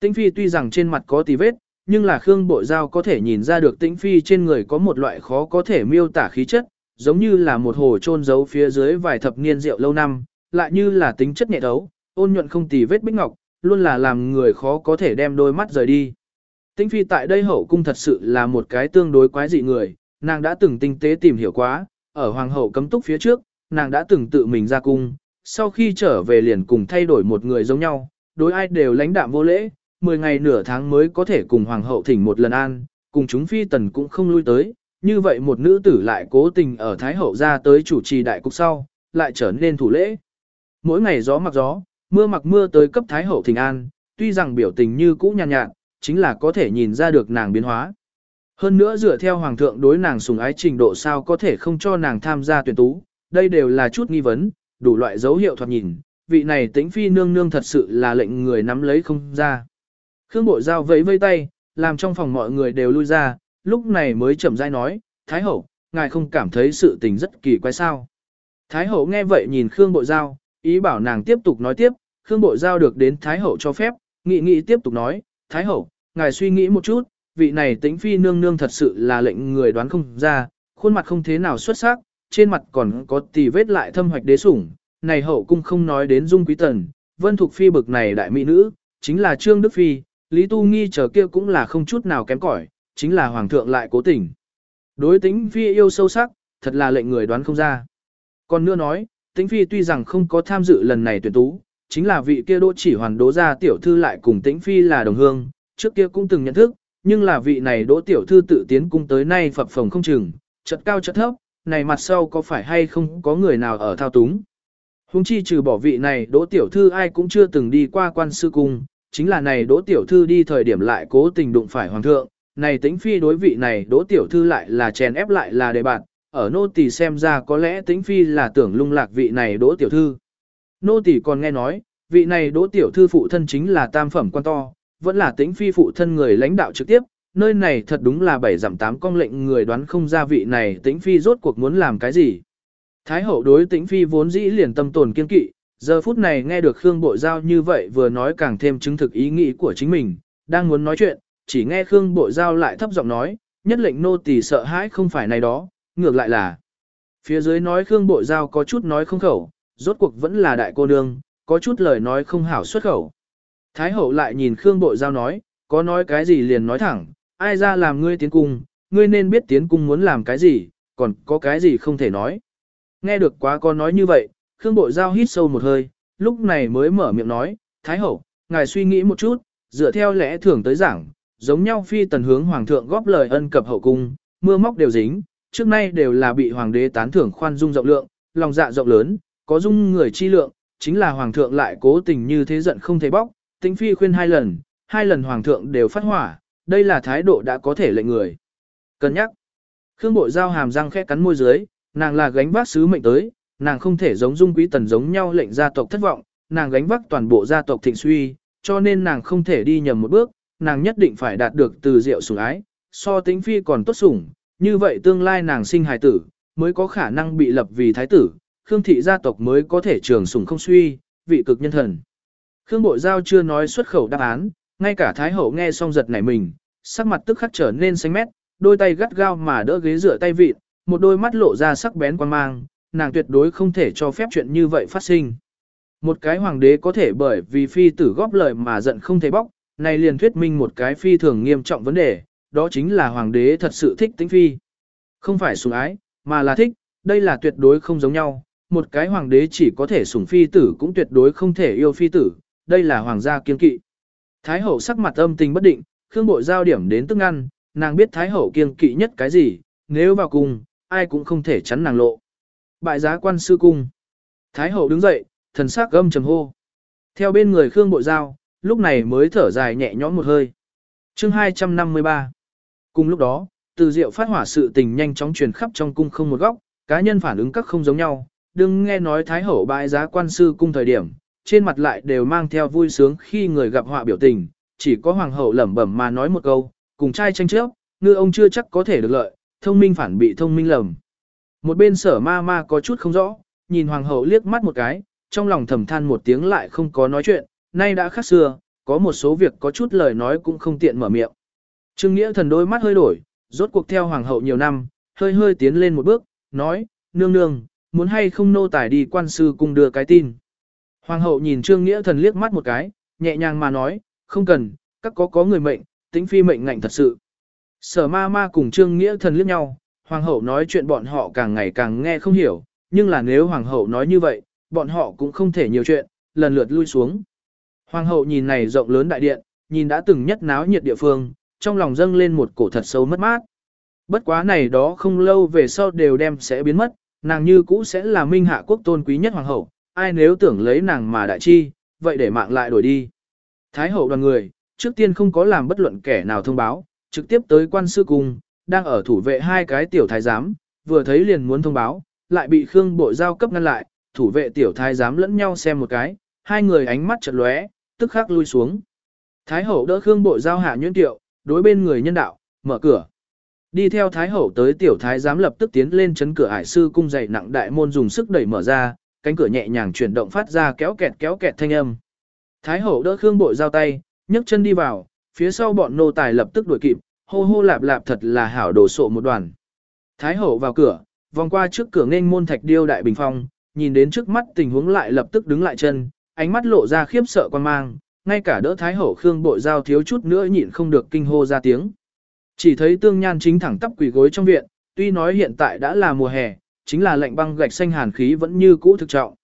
Tinh Phi tuy rằng trên mặt có tì vết, nhưng là Khương Bội Giao có thể nhìn ra được Tĩnh Phi trên người có một loại khó có thể miêu tả khí chất, giống như là một hồ trôn giấu phía dưới vài thập niên rượu lâu năm, lại như là tính chất nhẹ đấu, ôn nhuận không tì vết bích ngọc, luôn là làm người khó có thể đem đôi mắt rời đi. Tĩnh Phi tại đây hậu cung thật sự là một cái tương đối quái dị người, nàng đã từng tinh tế tìm hiểu quá, ở hoàng hậu cấm túc phía trước, nàng đã từng tự mình ra cung, sau khi trở về liền cùng thay đổi một người giống nhau, đối ai đều lãnh đạm vô lễ, 10 ngày nửa tháng mới có thể cùng hoàng hậu thỉnh một lần an, cùng chúng phi tần cũng không lui tới, như vậy một nữ tử lại cố tình ở thái hậu ra tới chủ trì đại cục sau, lại trở nên thủ lễ. Mỗi ngày gió mặc gió, mưa mặc mưa tới cấp thái hậu thỉnh an, tuy rằng biểu tình như cũ nhàn nhạt, nhạt, chính là có thể nhìn ra được nàng biến hóa. Hơn nữa dựa theo hoàng thượng đối nàng sùng ái trình độ sao có thể không cho nàng tham gia tuyển tú, đây đều là chút nghi vấn, đủ loại dấu hiệu thoạt nhìn, vị này tĩnh phi nương nương thật sự là lệnh người nắm lấy không ra. Khương Bội Giao vẫy vây tay, làm trong phòng mọi người đều lui ra, lúc này mới chậm rãi nói, Thái Hậu, ngài không cảm thấy sự tình rất kỳ quái sao. Thái Hậu nghe vậy nhìn Khương Bội Giao, ý bảo nàng tiếp tục nói tiếp, Khương Bội Giao được đến Thái Hậu cho phép, nghị nghị tiếp tục nói, Thái Hậu, ngài suy nghĩ một chút, vị này tĩnh phi nương nương thật sự là lệnh người đoán không ra, khuôn mặt không thế nào xuất sắc, trên mặt còn có tì vết lại thâm hoạch đế sủng, này hậu cung không nói đến dung quý tần, vân thuộc phi bực này đại mỹ nữ, chính là trương đức phi, lý tu nghi chờ kia cũng là không chút nào kém cỏi, chính là hoàng thượng lại cố tình. Đối tính phi yêu sâu sắc, thật là lệnh người đoán không ra. Còn nữa nói, tính phi tuy rằng không có tham dự lần này tuyển tú, chính là vị kia đỗ chỉ hoàn đỗ ra tiểu thư lại cùng tính phi là đồng hương, trước kia cũng từng nhận thức, nhưng là vị này đỗ tiểu thư tự tiến cung tới nay phập phồng không chừng, chật cao chật thấp, này mặt sau có phải hay không có người nào ở thao túng. Hùng chi trừ bỏ vị này đỗ tiểu thư ai cũng chưa từng đi qua quan sư cung, chính là này đỗ tiểu thư đi thời điểm lại cố tình đụng phải hoàng thượng, này tính phi đối vị này đỗ tiểu thư lại là chèn ép lại là đề bạn, ở nô tỳ xem ra có lẽ tính phi là tưởng lung lạc vị này đỗ tiểu thư. Nô tỳ còn nghe nói, vị này đỗ tiểu thư phụ thân chính là tam phẩm quan to, vẫn là tính phi phụ thân người lãnh đạo trực tiếp, nơi này thật đúng là bảy giảm tám công lệnh người đoán không ra vị này tĩnh phi rốt cuộc muốn làm cái gì. Thái hậu đối tĩnh phi vốn dĩ liền tâm tồn kiên kỵ, giờ phút này nghe được Khương Bội Giao như vậy vừa nói càng thêm chứng thực ý nghĩ của chính mình, đang muốn nói chuyện, chỉ nghe Khương Bội Giao lại thấp giọng nói, nhất lệnh nô tỳ sợ hãi không phải này đó, ngược lại là. Phía dưới nói Khương Bội Giao có chút nói không khẩu, rốt cuộc vẫn là đại cô nương, có chút lời nói không hảo xuất khẩu. Thái hậu lại nhìn Khương Bội Giao nói, có nói cái gì liền nói thẳng, ai ra làm ngươi tiến cung, ngươi nên biết tiến cung muốn làm cái gì, còn có cái gì không thể nói. Nghe được quá con nói như vậy, Khương Bội Giao hít sâu một hơi, lúc này mới mở miệng nói, Thái Hậu, ngài suy nghĩ một chút, dựa theo lẽ thường tới giảng, giống nhau phi tần hướng Hoàng thượng góp lời ân cập hậu cung, mưa móc đều dính, trước nay đều là bị Hoàng đế tán thưởng khoan dung rộng lượng, lòng dạ rộng lớn, có dung người chi lượng, chính là Hoàng thượng lại cố tình như thế giận không thể bóc, tính phi khuyên hai lần, hai lần Hoàng thượng đều phát hỏa, đây là thái độ đã có thể lệnh người. Cân nhắc. Khương Bội Giao hàm răng khẽ cắn môi dưới, nàng là gánh vác sứ mệnh tới, nàng không thể giống dung quý tần giống nhau lệnh gia tộc thất vọng, nàng gánh vác toàn bộ gia tộc thịnh suy, cho nên nàng không thể đi nhầm một bước, nàng nhất định phải đạt được từ diệu sủng ái, so tính phi còn tốt sủng, như vậy tương lai nàng sinh hài tử, mới có khả năng bị lập vì thái tử, Khương thị gia tộc mới có thể trường sủng không suy, vị cực nhân thần. Khương Bội Giao chưa nói xuất khẩu đáp án, ngay cả Thái Hậu nghe xong giật nảy mình, sắc mặt tức khắc trở nên xanh mét, đôi tay gắt gao mà đỡ ghế rửa tay vịt, một đôi mắt lộ ra sắc bén quan mang, nàng tuyệt đối không thể cho phép chuyện như vậy phát sinh. Một cái hoàng đế có thể bởi vì phi tử góp lời mà giận không thể bóc, này liền thuyết minh một cái phi thường nghiêm trọng vấn đề, đó chính là hoàng đế thật sự thích tính phi. Không phải sủng ái, mà là thích, đây là tuyệt đối không giống nhau, một cái hoàng đế chỉ có thể sủng phi tử cũng tuyệt đối không thể yêu phi tử, đây là hoàng gia kiên kỵ. Thái hậu sắc mặt âm tình bất định, Khương Bội giao điểm đến tức ngăn, nàng biết Thái hậu kiên kỵ nhất cái gì, nếu vào cùng, ai cũng không thể chắn nàng lộ. Bại giá quan sư cung. Thái hậu đứng dậy, thần sắc gâm trầm hô. Theo bên người Khương Bội giao, lúc này mới thở dài nhẹ nhõm một hơi. Chương 253 Cùng lúc đó, từ diệu phát hỏa sự tình nhanh chóng truyền khắp trong cung không một góc, cá nhân phản ứng các không giống nhau, đừng nghe nói Thái Hậu bãi giá quan sư cung thời điểm, trên mặt lại đều mang theo vui sướng khi người gặp họa biểu tình, chỉ có Hoàng hậu lẩm bẩm mà nói một câu, cùng trai tranh trước, ngư ông chưa chắc có thể được lợi, thông minh phản bị thông minh lầm. Một bên sở ma ma có chút không rõ, nhìn Hoàng hậu liếc mắt một cái, trong lòng thầm than một tiếng lại không có nói chuyện, nay đã khác xưa, có một số việc có chút lời nói cũng không tiện mở miệng. Trương Nghĩa thần đôi mắt hơi đổi, rốt cuộc theo hoàng hậu nhiều năm, hơi hơi tiến lên một bước, nói, nương nương, muốn hay không nô tài đi quan sư cùng đưa cái tin. Hoàng hậu nhìn Trương Nghĩa thần liếc mắt một cái, nhẹ nhàng mà nói, không cần, các có có người mệnh, tính phi mệnh ngạnh thật sự. Sở ma ma cùng Trương Nghĩa thần liếc nhau, hoàng hậu nói chuyện bọn họ càng ngày càng nghe không hiểu, nhưng là nếu hoàng hậu nói như vậy, bọn họ cũng không thể nhiều chuyện, lần lượt lui xuống. Hoàng hậu nhìn này rộng lớn đại điện, nhìn đã từng nhất náo nhiệt địa phương, trong lòng dâng lên một cổ thật sâu mất mát. Bất quá này đó không lâu về sau đều đem sẽ biến mất, nàng như cũ sẽ là minh hạ quốc tôn quý nhất hoàng hậu, ai nếu tưởng lấy nàng mà đại chi, vậy để mạng lại đổi đi. Thái hậu đoàn người, trước tiên không có làm bất luận kẻ nào thông báo, trực tiếp tới quan sư cung, đang ở thủ vệ hai cái tiểu thái giám, vừa thấy liền muốn thông báo, lại bị Khương Bộ giao cấp ngăn lại, thủ vệ tiểu thái giám lẫn nhau xem một cái, hai người ánh mắt chợt lóe, tức khắc lui xuống. Thái hậu đỡ Khương Bộ giao hạ nhuyễn tiệu, đối bên người nhân đạo, mở cửa. Đi theo Thái hậu tới tiểu thái giám lập tức tiến lên chấn cửa ải sư cung dày nặng đại môn dùng sức đẩy mở ra, cánh cửa nhẹ nhàng chuyển động phát ra kéo kẹt kéo kẹt thanh âm. Thái hậu đỡ Khương Bội giao tay, nhấc chân đi vào, phía sau bọn nô tài lập tức đuổi kịp, hô hô lạp lạp thật là hảo đồ sộ một đoàn. Thái hậu vào cửa, vòng qua trước cửa nghênh môn thạch điêu đại bình phong, nhìn đến trước mắt tình huống lại lập tức đứng lại chân, ánh mắt lộ ra khiếp sợ quan mang, ngay cả đỡ Thái hậu Khương Bội giao thiếu chút nữa nhịn không được kinh hô ra tiếng. Chỉ thấy tương nhan chính thẳng tắp quỳ gối trong viện, tuy nói hiện tại đã là mùa hè, chính là lạnh băng gạch xanh hàn khí vẫn như cũ thực trọng.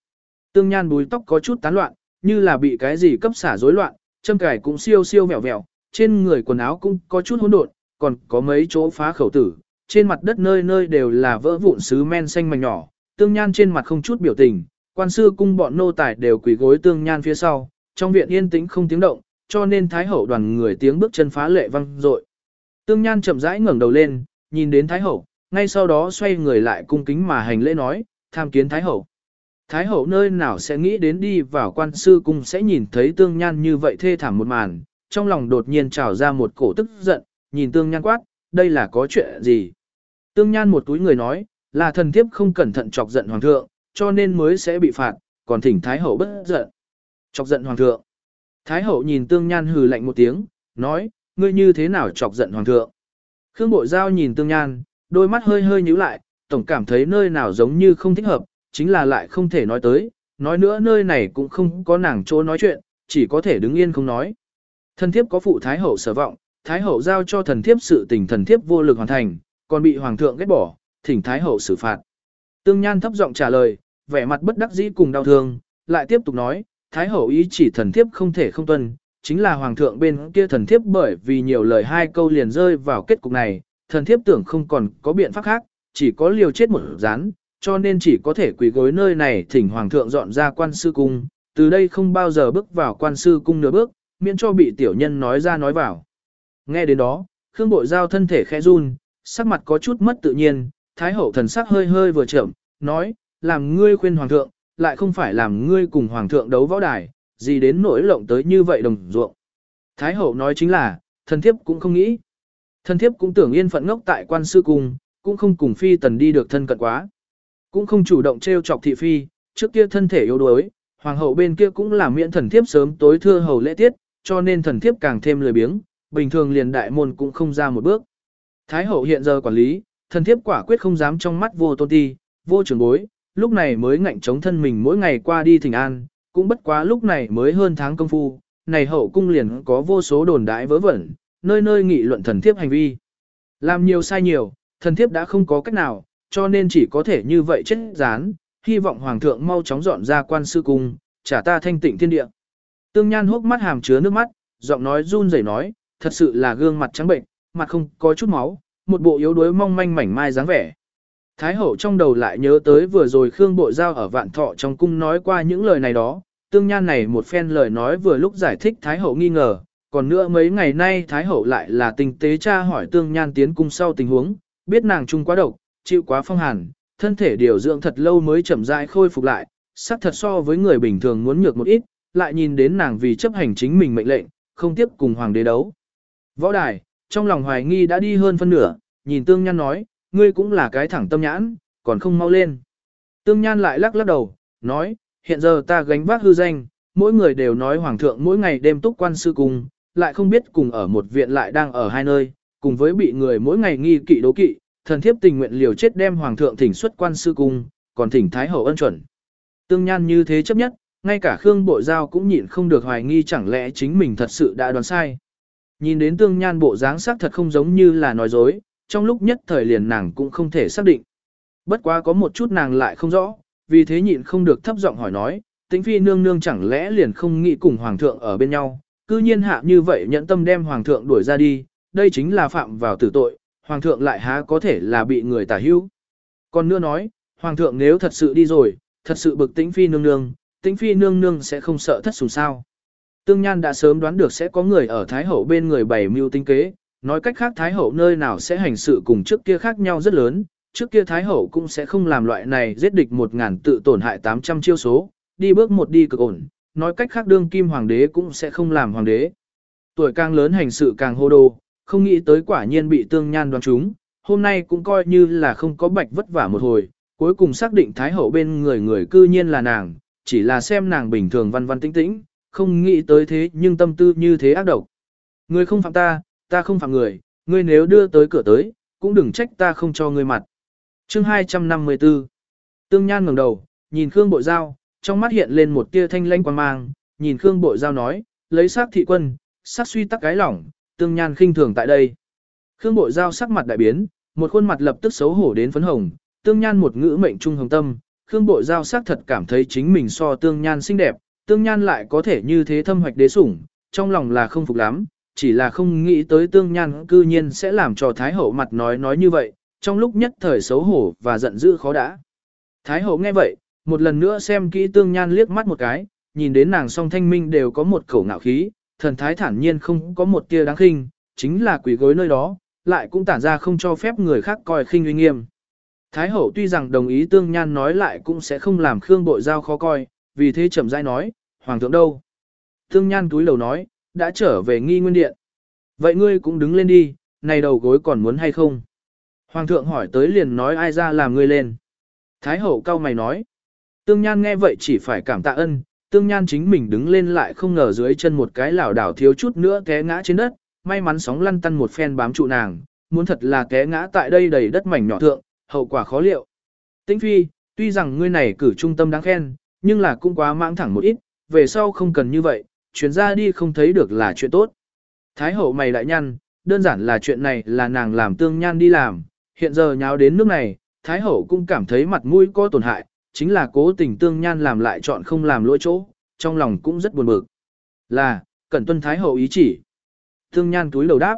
Tương nhan búi tóc có chút tán loạn, như là bị cái gì cấp xả rối loạn, châm cài cũng siêu siêu vẹo vẹo, trên người quần áo cũng có chút hỗn độn, còn có mấy chỗ phá khẩu tử, trên mặt đất nơi nơi đều là vỡ vụn sứ men xanh mảnh nhỏ, tương nhan trên mặt không chút biểu tình, quan sư cung bọn nô tài đều quỳ gối tương nhan phía sau, trong viện yên tĩnh không tiếng động, cho nên thái hậu đoàn người tiếng bước chân phá lệ vang dội. Tương Nhan chậm rãi ngẩng đầu lên, nhìn đến Thái Hậu, ngay sau đó xoay người lại cung kính mà hành lễ nói, tham kiến Thái Hậu. Thái Hậu nơi nào sẽ nghĩ đến đi vào quan sư cung sẽ nhìn thấy Tương Nhan như vậy thê thảm một màn, trong lòng đột nhiên trào ra một cổ tức giận, nhìn Tương Nhan quát, đây là có chuyện gì? Tương Nhan một túi người nói, là thần thiếp không cẩn thận chọc giận Hoàng thượng, cho nên mới sẽ bị phạt, còn thỉnh Thái Hậu bất giận. Chọc giận Hoàng thượng. Thái Hậu nhìn Tương Nhan hừ lạnh một tiếng, nói, ngươi như thế nào chọc giận hoàng thượng. Khương Bội Giao nhìn tương nhan, đôi mắt hơi hơi nhíu lại, tổng cảm thấy nơi nào giống như không thích hợp, chính là lại không thể nói tới, nói nữa nơi này cũng không có nàng chỗ nói chuyện, chỉ có thể đứng yên không nói. Thần thiếp có phụ Thái Hậu sở vọng, Thái Hậu giao cho thần thiếp sự tình thần thiếp vô lực hoàn thành, còn bị Hoàng thượng ghét bỏ, thỉnh Thái Hậu xử phạt. Tương Nhan thấp giọng trả lời, vẻ mặt bất đắc dĩ cùng đau thương, lại tiếp tục nói, Thái Hậu ý chỉ thần thiếp không thể không tuân, chính là hoàng thượng bên kia thần thiếp bởi vì nhiều lời hai câu liền rơi vào kết cục này, thần thiếp tưởng không còn có biện pháp khác, chỉ có liều chết một rán, cho nên chỉ có thể quỳ gối nơi này thỉnh hoàng thượng dọn ra quan sư cung, từ đây không bao giờ bước vào quan sư cung nửa bước, miễn cho bị tiểu nhân nói ra nói vào. Nghe đến đó, Khương Bội Giao thân thể khẽ run, sắc mặt có chút mất tự nhiên, Thái hậu thần sắc hơi hơi vừa chậm, nói, làm ngươi khuyên hoàng thượng, lại không phải làm ngươi cùng hoàng thượng đấu võ đài, gì đến nỗi lộng tới như vậy đồng ruộng. Thái hậu nói chính là, thần thiếp cũng không nghĩ. Thần thiếp cũng tưởng yên phận ngốc tại quan sư cung, cũng không cùng phi tần đi được thân cận quá. Cũng không chủ động trêu chọc thị phi, trước kia thân thể yếu đuối, hoàng hậu bên kia cũng là miễn thần thiếp sớm tối thưa hầu lễ tiết, cho nên thần thiếp càng thêm lười biếng, bình thường liền đại môn cũng không ra một bước. Thái hậu hiện giờ quản lý, thần thiếp quả quyết không dám trong mắt vô tôn ti, vô trưởng bối, lúc này mới ngạnh chống thân mình mỗi ngày qua đi thỉnh an, cũng bất quá lúc này mới hơn tháng công phu, này hậu cung liền có vô số đồn đãi vớ vẩn, nơi nơi nghị luận thần thiếp hành vi. Làm nhiều sai nhiều, thần thiếp đã không có cách nào, cho nên chỉ có thể như vậy chết rán, hy vọng hoàng thượng mau chóng dọn ra quan sư cung, trả ta thanh tịnh thiên địa. Tương Nhan hốc mắt hàm chứa nước mắt, giọng nói run rẩy nói, thật sự là gương mặt trắng bệnh, mặt không có chút máu, một bộ yếu đuối mong manh mảnh mai dáng vẻ. Thái hậu trong đầu lại nhớ tới vừa rồi Khương Bộ Giao ở vạn thọ trong cung nói qua những lời này đó, tương nhan này một phen lời nói vừa lúc giải thích Thái hậu nghi ngờ, còn nữa mấy ngày nay Thái hậu lại là tình tế tra hỏi tương nhan tiến cung sau tình huống, biết nàng trung quá độc, chịu quá phong hàn, thân thể điều dưỡng thật lâu mới chậm rãi khôi phục lại, sắc thật so với người bình thường muốn nhược một ít, lại nhìn đến nàng vì chấp hành chính mình mệnh lệnh, không tiếp cùng hoàng đế đấu. Võ đài, trong lòng hoài nghi đã đi hơn phân nửa, nhìn tương nhan nói, ngươi cũng là cái thẳng tâm nhãn, còn không mau lên. Tương nhan lại lắc lắc đầu, nói, hiện giờ ta gánh vác hư danh, mỗi người đều nói hoàng thượng mỗi ngày đêm túc quan sư cùng, lại không biết cùng ở một viện lại đang ở hai nơi, cùng với bị người mỗi ngày nghi kỵ đố kỵ, thần thiếp tình nguyện liều chết đem hoàng thượng thỉnh xuất quan sư cung, còn thỉnh thái hậu ân chuẩn. Tương nhan như thế chấp nhất, ngay cả Khương Bộ Giao cũng nhịn không được hoài nghi chẳng lẽ chính mình thật sự đã đoán sai. Nhìn đến tương nhan bộ dáng sắc thật không giống như là nói dối, trong lúc nhất thời liền nàng cũng không thể xác định. Bất quá có một chút nàng lại không rõ, vì thế nhịn không được thấp giọng hỏi nói, tĩnh phi nương nương chẳng lẽ liền không nghĩ cùng hoàng thượng ở bên nhau, cư nhiên hạ như vậy nhẫn tâm đem hoàng thượng đuổi ra đi, đây chính là phạm vào tử tội, hoàng thượng lại há có thể là bị người tả hữu. Còn nữa nói, hoàng thượng nếu thật sự đi rồi, thật sự bực tĩnh phi nương nương, tĩnh phi nương nương sẽ không sợ thất sủng sao. Tương Nhan đã sớm đoán được sẽ có người ở Thái Hậu bên người bày mưu tinh kế, nói cách khác Thái Hậu nơi nào sẽ hành sự cùng trước kia khác nhau rất lớn, trước kia Thái Hậu cũng sẽ không làm loại này giết địch một ngàn tự tổn hại 800 chiêu số, đi bước một đi cực ổn, nói cách khác đương kim hoàng đế cũng sẽ không làm hoàng đế. Tuổi càng lớn hành sự càng hô đồ, không nghĩ tới quả nhiên bị Tương Nhan đoán trúng, hôm nay cũng coi như là không có bạch vất vả một hồi, cuối cùng xác định Thái Hậu bên người người cư nhiên là nàng, chỉ là xem nàng bình thường văn văn tĩnh tĩnh không nghĩ tới thế nhưng tâm tư như thế ác độc. Ngươi không phạm ta, ta không phạm người, ngươi nếu đưa tới cửa tới, cũng đừng trách ta không cho ngươi mặt. Chương 254 Tương Nhan ngẩng đầu, nhìn Khương Bội Giao, trong mắt hiện lên một tia thanh lãnh quan mang, nhìn Khương Bội Giao nói, lấy sắc thị quân, sắc suy tắc cái lỏng, Tương Nhan khinh thường tại đây. Khương Bội Giao sắc mặt đại biến, một khuôn mặt lập tức xấu hổ đến phấn hồng, Tương Nhan một ngữ mệnh trung hồng tâm, Khương Bội Giao xác thật cảm thấy chính mình so Tương Nhan xinh đẹp, tương nhan lại có thể như thế thâm hoạch đế sủng, trong lòng là không phục lắm, chỉ là không nghĩ tới tương nhan cư nhiên sẽ làm cho Thái Hậu mặt nói nói như vậy, trong lúc nhất thời xấu hổ và giận dữ khó đã. Thái Hậu nghe vậy, một lần nữa xem kỹ tương nhan liếc mắt một cái, nhìn đến nàng song thanh minh đều có một khẩu ngạo khí, thần thái thản nhiên không có một tia đáng khinh, chính là quỷ gối nơi đó, lại cũng tản ra không cho phép người khác coi khinh uy nghiêm. Thái hậu tuy rằng đồng ý tương nhan nói lại cũng sẽ không làm Khương Bội Giao khó coi, vì thế chậm rãi nói, hoàng thượng đâu? Tương nhan túi lầu nói, đã trở về nghi nguyên điện. Vậy ngươi cũng đứng lên đi, này đầu gối còn muốn hay không? Hoàng thượng hỏi tới liền nói ai ra làm ngươi lên. Thái hậu cao mày nói. Tương Nhan nghe vậy chỉ phải cảm tạ ân, Tương Nhan chính mình đứng lên lại không ngờ dưới chân một cái lảo đảo thiếu chút nữa té ngã trên đất, may mắn sóng lăn tăn một phen bám trụ nàng, muốn thật là té ngã tại đây đầy đất mảnh nhỏ thượng, hậu quả khó liệu. Tĩnh Phi, tuy rằng ngươi này cử trung tâm đáng khen, nhưng là cũng quá mãng thẳng một ít, về sau không cần như vậy, chuyến ra đi không thấy được là chuyện tốt. Thái hậu mày lại nhăn, đơn giản là chuyện này là nàng làm tương nhan đi làm, hiện giờ nháo đến nước này, Thái hậu cũng cảm thấy mặt mũi có tổn hại, chính là cố tình tương nhan làm lại chọn không làm lỗi chỗ, trong lòng cũng rất buồn bực. Là, cẩn tuân Thái hậu ý chỉ. Tương nhan túi lầu đáp.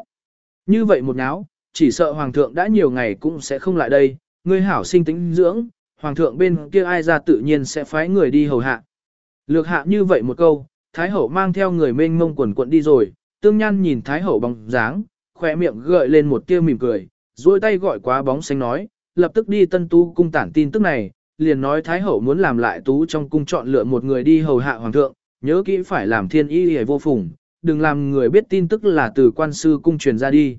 Như vậy một nháo, chỉ sợ hoàng thượng đã nhiều ngày cũng sẽ không lại đây, ngươi hảo sinh tính dưỡng, hoàng thượng bên kia ai ra tự nhiên sẽ phái người đi hầu hạ. Lược hạ như vậy một câu, Thái Hậu mang theo người mênh mông quần quận đi rồi, tương nhan nhìn Thái Hậu bóng dáng, khỏe miệng gợi lên một tia mỉm cười, duỗi tay gọi quá bóng xanh nói, lập tức đi tân tú cung tản tin tức này, liền nói Thái Hậu muốn làm lại tú trong cung chọn lựa một người đi hầu hạ hoàng thượng, nhớ kỹ phải làm thiên y hề vô phùng, đừng làm người biết tin tức là từ quan sư cung truyền ra đi.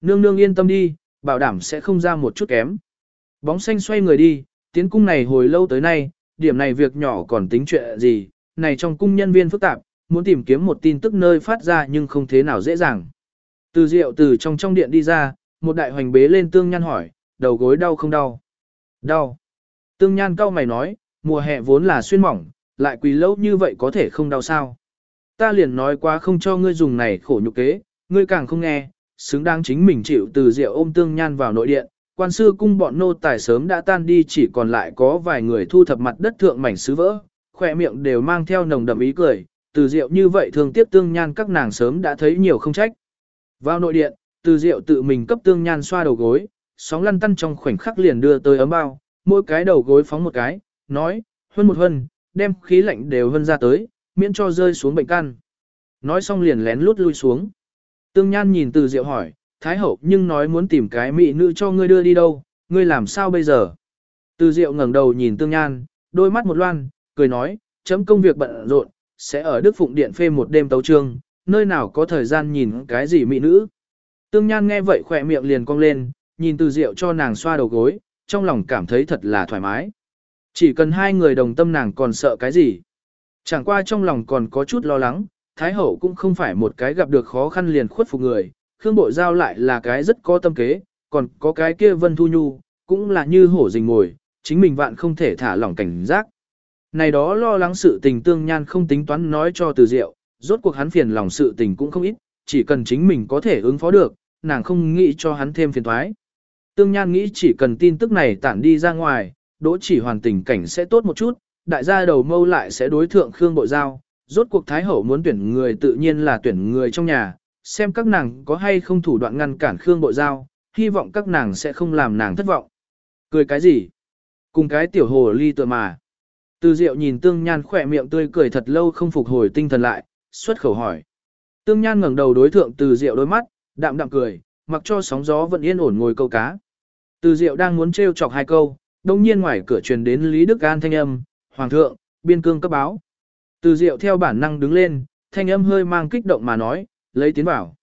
Nương nương yên tâm đi, bảo đảm sẽ không ra một chút kém. Bóng xanh xoay người đi, tiến cung này hồi lâu tới nay, điểm này việc nhỏ còn tính chuyện gì, này trong cung nhân viên phức tạp, muốn tìm kiếm một tin tức nơi phát ra nhưng không thế nào dễ dàng. Từ rượu từ trong trong điện đi ra, một đại hoành bế lên tương nhan hỏi, đầu gối đau không đau? Đau. Tương nhan cau mày nói, mùa hè vốn là xuyên mỏng, lại quỳ lâu như vậy có thể không đau sao? Ta liền nói quá không cho ngươi dùng này khổ nhục kế, ngươi càng không nghe, xứng đáng chính mình chịu từ rượu ôm tương nhan vào nội điện, quan sư cung bọn nô tài sớm đã tan đi chỉ còn lại có vài người thu thập mặt đất thượng mảnh sứ vỡ, khỏe miệng đều mang theo nồng đậm ý cười, từ rượu như vậy thường tiếp tương nhan các nàng sớm đã thấy nhiều không trách. Vào nội điện, từ rượu tự mình cấp tương nhan xoa đầu gối, sóng lăn tăn trong khoảnh khắc liền đưa tới ấm bao, mỗi cái đầu gối phóng một cái, nói, hơn một huân, đem khí lạnh đều hơn ra tới, miễn cho rơi xuống bệnh căn. Nói xong liền lén lút lui xuống. Tương Nhan nhìn từ Diệu hỏi, Thái Hậu nhưng nói muốn tìm cái mỹ nữ cho ngươi đưa đi đâu, ngươi làm sao bây giờ? Từ Diệu ngẩng đầu nhìn Tương Nhan, đôi mắt một loan, cười nói, chấm công việc bận rộn, sẽ ở Đức Phụng Điện phê một đêm tấu trương, nơi nào có thời gian nhìn cái gì mỹ nữ. Tương Nhan nghe vậy khỏe miệng liền cong lên, nhìn Từ Diệu cho nàng xoa đầu gối, trong lòng cảm thấy thật là thoải mái. Chỉ cần hai người đồng tâm nàng còn sợ cái gì. Chẳng qua trong lòng còn có chút lo lắng, Thái Hậu cũng không phải một cái gặp được khó khăn liền khuất phục người, Khương Bội Giao lại là cái rất có tâm kế, còn có cái kia Vân Thu Nhu, cũng là như hổ rình mồi, chính mình vạn không thể thả lỏng cảnh giác. Này đó lo lắng sự tình tương nhan không tính toán nói cho từ diệu, rốt cuộc hắn phiền lòng sự tình cũng không ít, chỉ cần chính mình có thể ứng phó được, nàng không nghĩ cho hắn thêm phiền thoái. Tương nhan nghĩ chỉ cần tin tức này tản đi ra ngoài, đỗ chỉ hoàn tình cảnh sẽ tốt một chút, đại gia đầu mâu lại sẽ đối thượng Khương Bội Giao, rốt cuộc Thái Hậu muốn tuyển người tự nhiên là tuyển người trong nhà, xem các nàng có hay không thủ đoạn ngăn cản Khương Bội Giao, hy vọng các nàng sẽ không làm nàng thất vọng. Cười cái gì? Cùng cái tiểu hồ ly tựa mà. Từ Diệu nhìn Tương Nhan khỏe miệng tươi cười thật lâu không phục hồi tinh thần lại, xuất khẩu hỏi. Tương Nhan ngẩng đầu đối thượng Từ Diệu đôi mắt, đạm đạm cười, mặc cho sóng gió vẫn yên ổn ngồi câu cá. Từ Diệu đang muốn trêu chọc hai câu, đồng nhiên ngoài cửa truyền đến Lý Đức An thanh âm, Hoàng thượng, biên cương cấp báo. Từ Diệu theo bản năng đứng lên, thanh âm hơi mang kích động mà nói, lấy tiến bảo.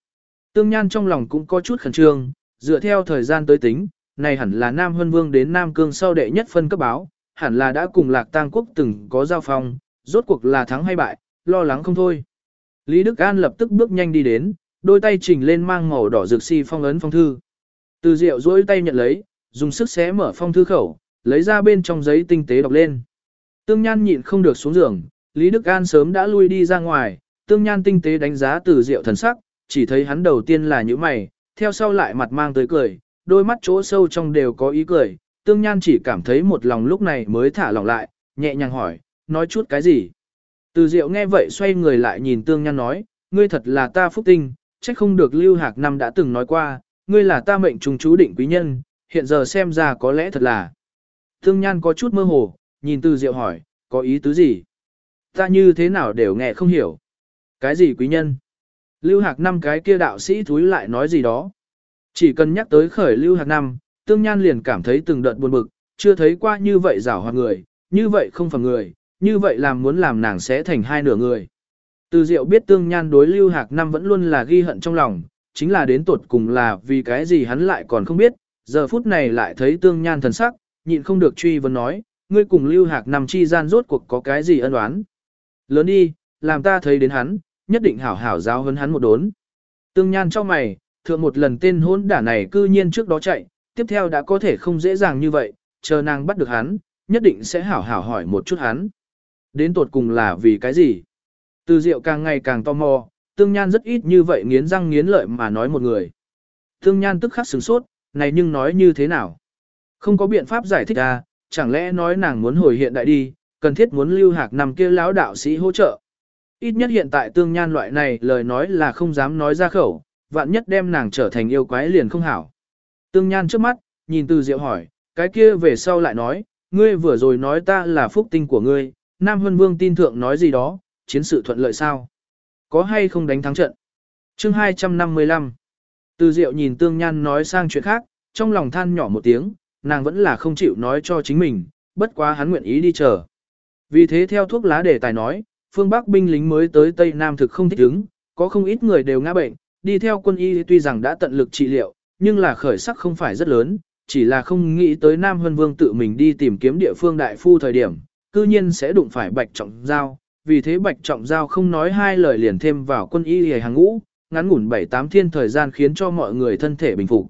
Tương Nhan trong lòng cũng có chút khẩn trương, dựa theo thời gian tới tính, này hẳn là Nam Hân Vương đến Nam Cương sau đệ nhất phân cấp báo, hẳn là đã cùng Lạc Tang Quốc từng có giao phong, rốt cuộc là thắng hay bại, lo lắng không thôi. Lý Đức An lập tức bước nhanh đi đến, đôi tay chỉnh lên mang màu đỏ rực si phong ấn phong thư. Từ Diệu duỗi tay nhận lấy, dùng sức xé mở phong thư khẩu, lấy ra bên trong giấy tinh tế đọc lên. Tương Nhan nhịn không được xuống giường, Lý Đức An sớm đã lui đi ra ngoài, Tương Nhan tinh tế đánh giá từ Diệu thần sắc, chỉ thấy hắn đầu tiên là những mày, theo sau lại mặt mang tới cười, đôi mắt chỗ sâu trong đều có ý cười, Tương Nhan chỉ cảm thấy một lòng lúc này mới thả lòng lại, nhẹ nhàng hỏi, nói chút cái gì. Từ Diệu nghe vậy xoay người lại nhìn Tương Nhan nói, ngươi thật là ta phúc tinh, trách không được Lưu Hạc Năm đã từng nói qua, ngươi là ta mệnh trùng chú định quý nhân, hiện giờ xem ra có lẽ thật là. Tương Nhan có chút mơ hồ, nhìn Từ Diệu hỏi, có ý tứ gì? Ta như thế nào đều nghe không hiểu. Cái gì quý nhân? Lưu Hạc năm cái kia đạo sĩ thúi lại nói gì đó. Chỉ cần nhắc tới khởi Lưu Hạc năm, Tương Nhan liền cảm thấy từng đợt buồn bực, chưa thấy qua như vậy rảo hoạt người, như vậy không phải người, như vậy làm muốn làm nàng sẽ thành hai nửa người. Từ Diệu biết Tương Nhan đối Lưu Hạc năm vẫn luôn là ghi hận trong lòng, chính là đến tuột cùng là vì cái gì hắn lại còn không biết, giờ phút này lại thấy Tương Nhan thần sắc, nhịn không được truy vấn nói, ngươi cùng Lưu Hạc năm chi gian rốt cuộc có cái gì ân oán? Lớn đi, làm ta thấy đến hắn, nhất định hảo hảo giáo hấn hắn một đốn. Tương Nhan cho mày, thượng một lần tên hỗn đả này cư nhiên trước đó chạy, tiếp theo đã có thể không dễ dàng như vậy, chờ nàng bắt được hắn, nhất định sẽ hảo hảo hỏi một chút hắn. Đến tột cùng là vì cái gì? Từ Diệu càng ngày càng tò mò, Tương Nhan rất ít như vậy nghiến răng nghiến lợi mà nói một người. Tương Nhan tức khắc sửng sốt, này nhưng nói như thế nào? Không có biện pháp giải thích à, chẳng lẽ nói nàng muốn hồi hiện đại đi, cần thiết muốn lưu hạc nằm kia lão đạo sĩ hỗ trợ. Ít nhất hiện tại tương nhan loại này lời nói là không dám nói ra khẩu, vạn nhất đem nàng trở thành yêu quái liền không hảo. Tương nhan trước mắt, nhìn từ diệu hỏi, cái kia về sau lại nói, ngươi vừa rồi nói ta là phúc tinh của ngươi, Nam Hân Vương tin thượng nói gì đó, chiến sự thuận lợi sao? Có hay không đánh thắng trận? chương 255 Từ diệu nhìn tương nhan nói sang chuyện khác, trong lòng than nhỏ một tiếng, nàng vẫn là không chịu nói cho chính mình, bất quá hắn nguyện ý đi chờ. Vì thế theo thuốc lá đề tài nói, phương Bắc binh lính mới tới Tây Nam thực không thích ứng, có không ít người đều ngã bệnh, đi theo quân y tuy rằng đã tận lực trị liệu, nhưng là khởi sắc không phải rất lớn, chỉ là không nghĩ tới Nam Hân Vương tự mình đi tìm kiếm địa phương đại phu thời điểm, cư nhiên sẽ đụng phải Bạch Trọng Giao, vì thế Bạch Trọng Giao không nói hai lời liền thêm vào quân y hề hàng ngũ, ngắn ngủn 7-8 thiên thời gian khiến cho mọi người thân thể bình phục.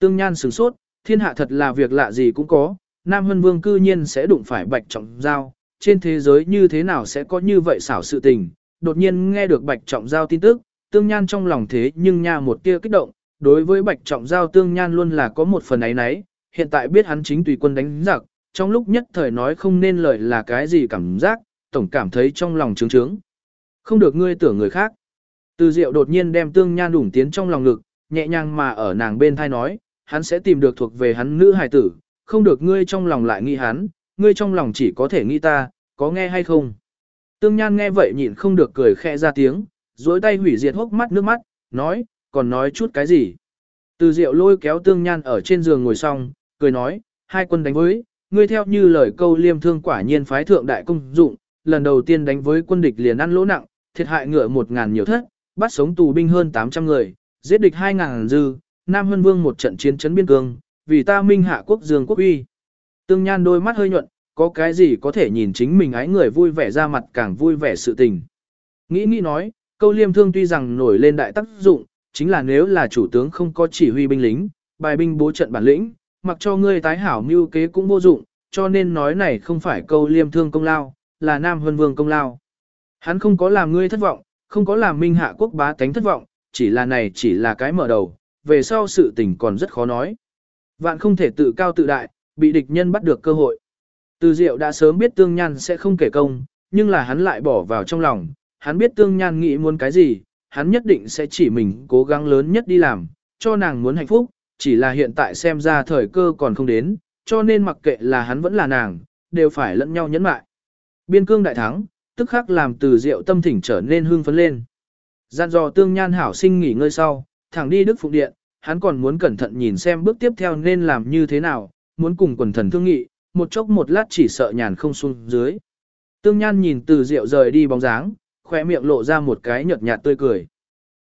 Tương Nhan sửng sốt, thiên hạ thật là việc lạ gì cũng có, Nam Hân Vương cư nhiên sẽ đụng phải Bạch Trọng Giao, trên thế giới như thế nào sẽ có như vậy xảo sự tình, đột nhiên nghe được Bạch Trọng Giao tin tức, tương nhan trong lòng thế nhưng nha một tia kích động, đối với Bạch Trọng Giao tương nhan luôn là có một phần ấy nấy, hiện tại biết hắn chính tùy quân đánh giặc, trong lúc nhất thời nói không nên lời là cái gì cảm giác, tổng cảm thấy trong lòng trướng trướng. Không được ngươi tưởng người khác. Từ Diệu đột nhiên đem Tương Nhan đủng tiến trong lòng ngực, nhẹ nhàng mà ở nàng bên thai nói, hắn sẽ tìm được thuộc về hắn nữ hài tử, không được ngươi trong lòng lại nghi hắn, ngươi trong lòng chỉ có thể nghĩ ta, có nghe hay không. Tương Nhan nghe vậy nhịn không được cười khẽ ra tiếng, dối tay hủy diệt hốc mắt nước mắt, nói, còn nói chút cái gì. Từ Diệu lôi kéo Tương Nhan ở trên giường ngồi xong, cười nói, hai quân đánh với, ngươi theo như lời câu liêm thương quả nhiên phái thượng đại công dụng, lần đầu tiên đánh với quân địch liền ăn lỗ nặng, thiệt hại ngựa một ngàn nhiều thất, bắt sống tù binh hơn 800 người, giết địch hai ngàn dư, Nam Hân Vương một trận chiến chấn biên cương, vì ta minh hạ quốc dương quốc uy. Tương Nhan đôi mắt hơi nhuận, có cái gì có thể nhìn chính mình ái người vui vẻ ra mặt càng vui vẻ sự tình. Nghĩ nghĩ nói, câu liêm thương tuy rằng nổi lên đại tác dụng, chính là nếu là chủ tướng không có chỉ huy binh lính, bài binh bố trận bản lĩnh, mặc cho ngươi tái hảo mưu kế cũng vô dụng, cho nên nói này không phải câu liêm thương công lao, là Nam Huân Vương công lao. Hắn không có làm ngươi thất vọng, không có làm minh hạ quốc bá tánh thất vọng, chỉ là này chỉ là cái mở đầu, về sau sự tình còn rất khó nói. Vạn không thể tự cao tự đại, bị địch nhân bắt được cơ hội. Từ Diệu đã sớm biết Tương Nhan sẽ không kể công, nhưng là hắn lại bỏ vào trong lòng, hắn biết Tương Nhan nghĩ muốn cái gì, hắn nhất định sẽ chỉ mình cố gắng lớn nhất đi làm, cho nàng muốn hạnh phúc, chỉ là hiện tại xem ra thời cơ còn không đến, cho nên mặc kệ là hắn vẫn là nàng, đều phải lẫn nhau nhẫn mại. Biên cương đại thắng, tức khắc làm từ Diệu tâm thỉnh trở nên hương phấn lên. Gian dò Tương Nhan hảo sinh nghỉ ngơi sau, thẳng đi Đức Phụng Điện, hắn còn muốn cẩn thận nhìn xem bước tiếp theo nên làm như thế nào, muốn cùng quần thần thương nghị, một chốc một lát chỉ sợ nhàn không xuống dưới. Tương Nhan nhìn từ rượu rời đi bóng dáng, khỏe miệng lộ ra một cái nhợt nhạt tươi cười.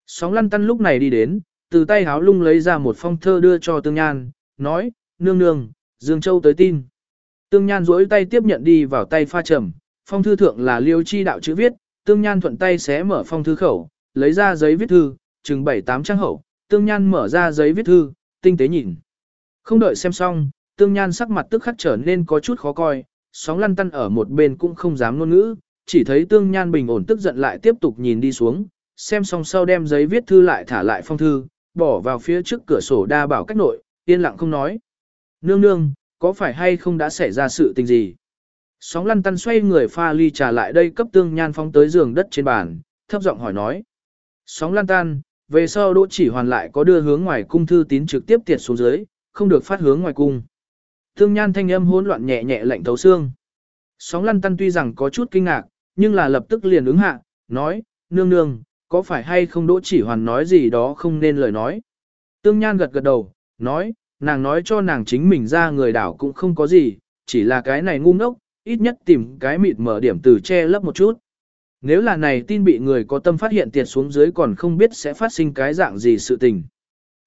Sóng lăn tăn lúc này đi đến, từ tay háo lung lấy ra một phong thơ đưa cho Tương Nhan, nói, nương nương, Dương Châu tới tin. Tương Nhan duỗi tay tiếp nhận đi vào tay pha trầm, phong thư thượng là liêu chi đạo chữ viết, Tương Nhan thuận tay xé mở phong thư khẩu, lấy ra giấy viết thư, chừng bảy tám trang hậu, Tương Nhan mở ra giấy viết thư, tinh tế nhìn. Không đợi xem xong, Tương Nhan sắc mặt tức khắc trở nên có chút khó coi, sóng lăn tăn ở một bên cũng không dám ngôn ngữ, chỉ thấy Tương Nhan bình ổn tức giận lại tiếp tục nhìn đi xuống, xem xong sau đem giấy viết thư lại thả lại phong thư, bỏ vào phía trước cửa sổ đa bảo cách nội, yên lặng không nói. Nương nương, có phải hay không đã xảy ra sự tình gì? Sóng lăn tăn xoay người pha ly trà lại đây cấp Tương Nhan phong tới giường đất trên bàn, thấp giọng hỏi nói. Sóng lan tan, về sau đỗ chỉ hoàn lại có đưa hướng ngoài cung thư tín trực tiếp tiệt xuống dưới, không được phát hướng ngoài cung. Thương nhan thanh âm hỗn loạn nhẹ nhẹ lạnh thấu xương. Sóng lăn tăn tuy rằng có chút kinh ngạc, nhưng là lập tức liền ứng hạ, nói, nương nương, có phải hay không đỗ chỉ hoàn nói gì đó không nên lời nói. Tương nhan gật gật đầu, nói, nàng nói cho nàng chính mình ra người đảo cũng không có gì, chỉ là cái này ngu ngốc, ít nhất tìm cái mịt mở điểm từ che lấp một chút. Nếu là này tin bị người có tâm phát hiện tiệt xuống dưới còn không biết sẽ phát sinh cái dạng gì sự tình.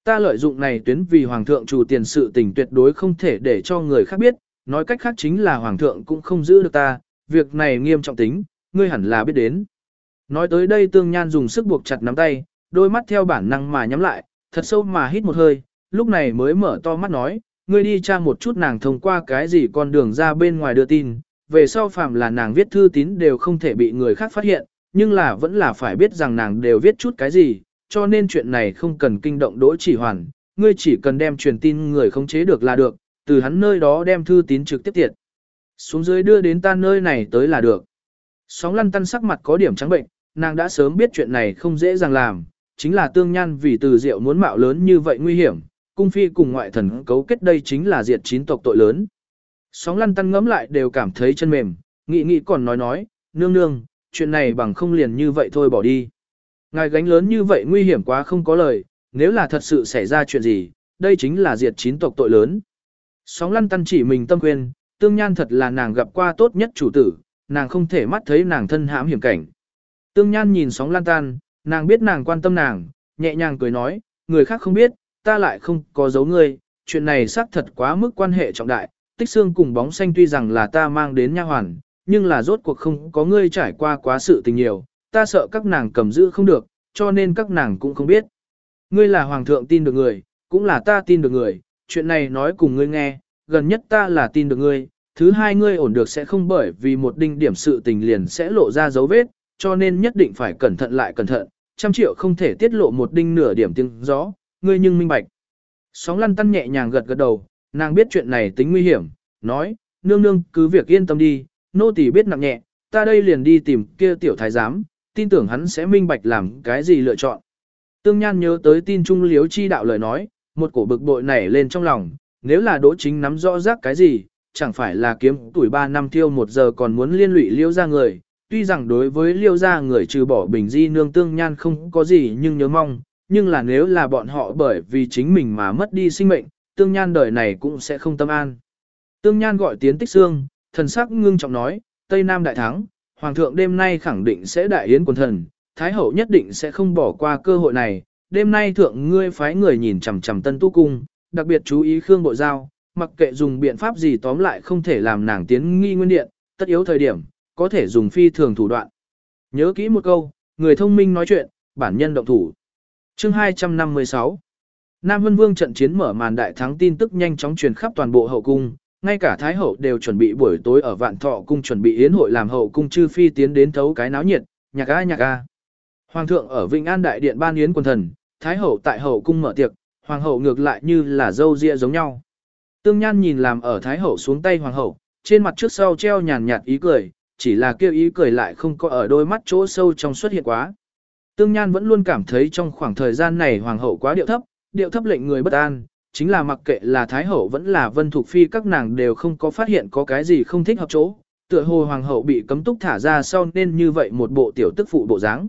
Ta lợi dụng này tuyến vì Hoàng thượng chủ tiền sự tình tuyệt đối không thể để cho người khác biết, nói cách khác chính là Hoàng thượng cũng không giữ được ta, việc này nghiêm trọng tính, ngươi hẳn là biết đến. Nói tới đây tương nhan dùng sức buộc chặt nắm tay, đôi mắt theo bản năng mà nhắm lại, thật sâu mà hít một hơi, lúc này mới mở to mắt nói, ngươi đi tra một chút nàng thông qua cái gì con đường ra bên ngoài đưa tin, về sau phạm là nàng viết thư tín đều không thể bị người khác phát hiện, nhưng là vẫn là phải biết rằng nàng đều viết chút cái gì, cho nên chuyện này không cần kinh động đỗ chỉ hoàn, ngươi chỉ cần đem truyền tin người không chế được là được, từ hắn nơi đó đem thư tín trực tiếp tiệt. Xuống dưới đưa đến ta nơi này tới là được. Sóng lăn tăn sắc mặt có điểm trắng bệnh, nàng đã sớm biết chuyện này không dễ dàng làm, chính là tương nhan vì từ diệu muốn mạo lớn như vậy nguy hiểm, cung phi cùng ngoại thần cấu kết đây chính là diệt chín tộc tội lớn. Sóng lăn tăn ngấm lại đều cảm thấy chân mềm, nghĩ nghĩ còn nói nói, nương nương, chuyện này bằng không liền như vậy thôi bỏ đi. Ngài gánh lớn như vậy nguy hiểm quá không có lời, nếu là thật sự xảy ra chuyện gì, đây chính là diệt chín tộc tội lớn. Sóng lăn tăn chỉ mình tâm khuyên, tương nhan thật là nàng gặp qua tốt nhất chủ tử, nàng không thể mắt thấy nàng thân hãm hiểm cảnh. Tương nhan nhìn sóng lan tan, nàng biết nàng quan tâm nàng, nhẹ nhàng cười nói, người khác không biết, ta lại không có giấu ngươi, chuyện này xác thật quá mức quan hệ trọng đại, tích xương cùng bóng xanh tuy rằng là ta mang đến nha hoàn, nhưng là rốt cuộc không có ngươi trải qua quá sự tình nhiều, ta sợ các nàng cầm giữ không được, cho nên các nàng cũng không biết. Ngươi là hoàng thượng tin được người, cũng là ta tin được người, chuyện này nói cùng ngươi nghe, gần nhất ta là tin được ngươi, thứ hai ngươi ổn được sẽ không bởi vì một đinh điểm sự tình liền sẽ lộ ra dấu vết, cho nên nhất định phải cẩn thận lại cẩn thận, trăm triệu không thể tiết lộ một đinh nửa điểm tiếng gió, ngươi nhưng minh bạch. Sóng lăn tăn nhẹ nhàng gật gật đầu, nàng biết chuyện này tính nguy hiểm, nói, nương nương cứ việc yên tâm đi, nô tỳ biết nặng nhẹ, ta đây liền đi tìm kia tiểu thái giám, tin tưởng hắn sẽ minh bạch làm cái gì lựa chọn. Tương Nhan nhớ tới tin trung liếu chi đạo lời nói, một cổ bực bội nảy lên trong lòng, nếu là đỗ chính nắm rõ rác cái gì, chẳng phải là kiếm tuổi 3 năm thiêu một giờ còn muốn liên lụy liêu ra người. Tuy rằng đối với liêu ra người trừ bỏ bình di nương tương nhan không có gì nhưng nhớ mong, nhưng là nếu là bọn họ bởi vì chính mình mà mất đi sinh mệnh, tương nhan đời này cũng sẽ không tâm an. Tương nhan gọi tiến tích xương, thần sắc ngưng trọng nói, Tây Nam đại thắng, Hoàng thượng đêm nay khẳng định sẽ đại yến quần thần, Thái hậu nhất định sẽ không bỏ qua cơ hội này, đêm nay thượng ngươi phái người nhìn chằm chằm tân tu cung, đặc biệt chú ý Khương Bộ Giao, mặc kệ dùng biện pháp gì tóm lại không thể làm nàng tiến nghi nguyên điện, tất yếu thời điểm, có thể dùng phi thường thủ đoạn. Nhớ kỹ một câu, người thông minh nói chuyện, bản nhân động thủ. Chương 256 Nam Vân Vương trận chiến mở màn đại thắng tin tức nhanh chóng truyền khắp toàn bộ hậu cung, ngay cả Thái Hậu đều chuẩn bị buổi tối ở Vạn Thọ Cung chuẩn bị yến hội làm hậu cung chư phi tiến đến thấu cái náo nhiệt, nhạc a nhạc a. Hoàng thượng ở Vịnh An Đại Điện ban yến quần thần, Thái Hậu tại hậu cung mở tiệc, Hoàng hậu ngược lại như là dâu ria giống nhau. Tương Nhan nhìn làm ở Thái Hậu xuống tay Hoàng hậu, trên mặt trước sau treo nhàn nhạt ý cười, chỉ là kêu ý cười lại không có ở đôi mắt chỗ sâu trong xuất hiện quá. Tương Nhan vẫn luôn cảm thấy trong khoảng thời gian này Hoàng hậu quá điệu thấp, điệu thấp lệnh người bất an, chính là mặc kệ là Thái Hậu vẫn là Vân Thục Phi các nàng đều không có phát hiện có cái gì không thích hợp chỗ. Tựa hồ Hoàng hậu bị cấm túc thả ra sau nên như vậy một bộ tiểu tức phụ bộ dáng.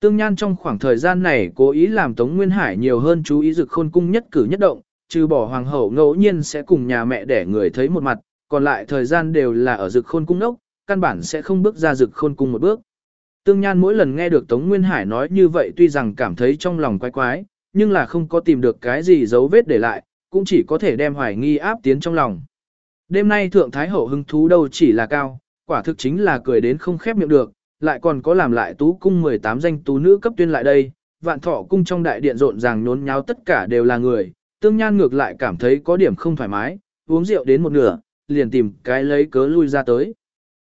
Tương Nhan trong khoảng thời gian này cố ý làm Tống Nguyên Hải nhiều hơn chú ý dực khôn cung nhất cử nhất động, trừ bỏ hoàng hậu ngẫu nhiên sẽ cùng nhà mẹ để người thấy một mặt, còn lại thời gian đều là ở dực khôn cung nốc căn bản sẽ không bước ra dực khôn cung một bước. Tương Nhan mỗi lần nghe được Tống Nguyên Hải nói như vậy tuy rằng cảm thấy trong lòng quái quái, nhưng là không có tìm được cái gì dấu vết để lại, cũng chỉ có thể đem hoài nghi áp tiến trong lòng. Đêm nay Thượng Thái Hậu hứng thú đâu chỉ là cao, quả thực chính là cười đến không khép miệng được, lại còn có làm lại tú cung 18 danh tú nữ cấp tuyên lại đây, vạn thọ cung trong đại điện rộn ràng nhốn nháo tất cả đều là người, tương nhan ngược lại cảm thấy có điểm không thoải mái, uống rượu đến một nửa, liền tìm cái lấy cớ lui ra tới.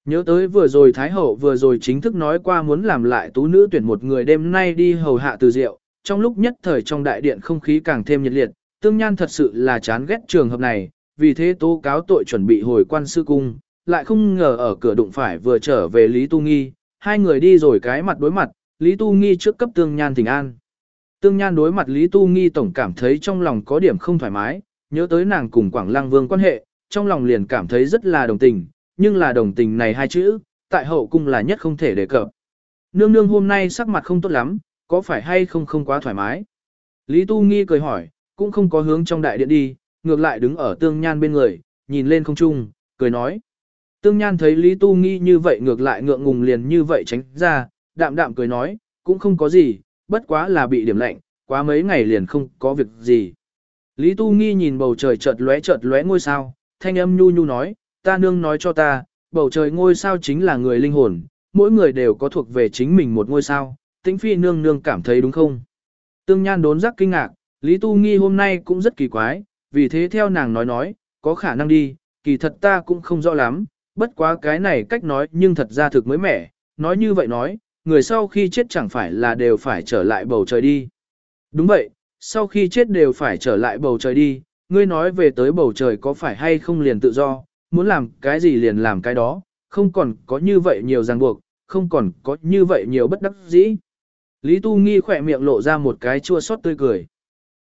Nhớ tới vừa rồi Thái Hậu vừa rồi chính thức nói qua muốn làm lại tú nữ tuyển một người đêm nay đi hầu hạ từ rượu, trong lúc nhất thời trong đại điện không khí càng thêm nhiệt liệt, tương nhan thật sự là chán ghét trường hợp này, vì thế tố cáo tội chuẩn bị hồi quan sư cung, lại không ngờ ở cửa đụng phải vừa trở về Lý Tu Nghi, hai người đi rồi cái mặt đối mặt, Lý Tu Nghi trước cấp tương nhan thỉnh an. Tương Nhan đối mặt Lý Tu Nghi tổng cảm thấy trong lòng có điểm không thoải mái, nhớ tới nàng cùng Quảng Lăng Vương quan hệ, trong lòng liền cảm thấy rất là đồng tình, nhưng là đồng tình này hai chữ, tại hậu cung là nhất không thể đề cập. Nương nương hôm nay sắc mặt không tốt lắm, có phải hay không không quá thoải mái? Lý Tu Nghi cười hỏi, cũng không có hướng trong đại điện đi, ngược lại đứng ở Tương Nhan bên người, nhìn lên không trung, cười nói. Tương Nhan thấy Lý Tu Nghi như vậy ngược lại ngượng ngùng liền như vậy tránh ra, đạm đạm cười nói, cũng không có gì, bất quá là bị điểm lạnh, quá mấy ngày liền không có việc gì. Lý Tu Nghi nhìn bầu trời chợt lóe chợt lóe ngôi sao, thanh âm nhu nhu nói, ta nương nói cho ta, bầu trời ngôi sao chính là người linh hồn, mỗi người đều có thuộc về chính mình một ngôi sao, tĩnh phi nương nương cảm thấy đúng không? Tương Nhan đốn giác kinh ngạc, Lý Tu Nghi hôm nay cũng rất kỳ quái, vì thế theo nàng nói nói, có khả năng đi, kỳ thật ta cũng không rõ lắm, bất quá cái này cách nói nhưng thật ra thực mới mẻ, nói như vậy nói, người sau khi chết chẳng phải là đều phải trở lại bầu trời đi. Đúng vậy, sau khi chết đều phải trở lại bầu trời đi, ngươi nói về tới bầu trời có phải hay không liền tự do, muốn làm cái gì liền làm cái đó, không còn có như vậy nhiều ràng buộc, không còn có như vậy nhiều bất đắc dĩ. Lý Tu Nghi khỏe miệng lộ ra một cái chua xót tươi cười.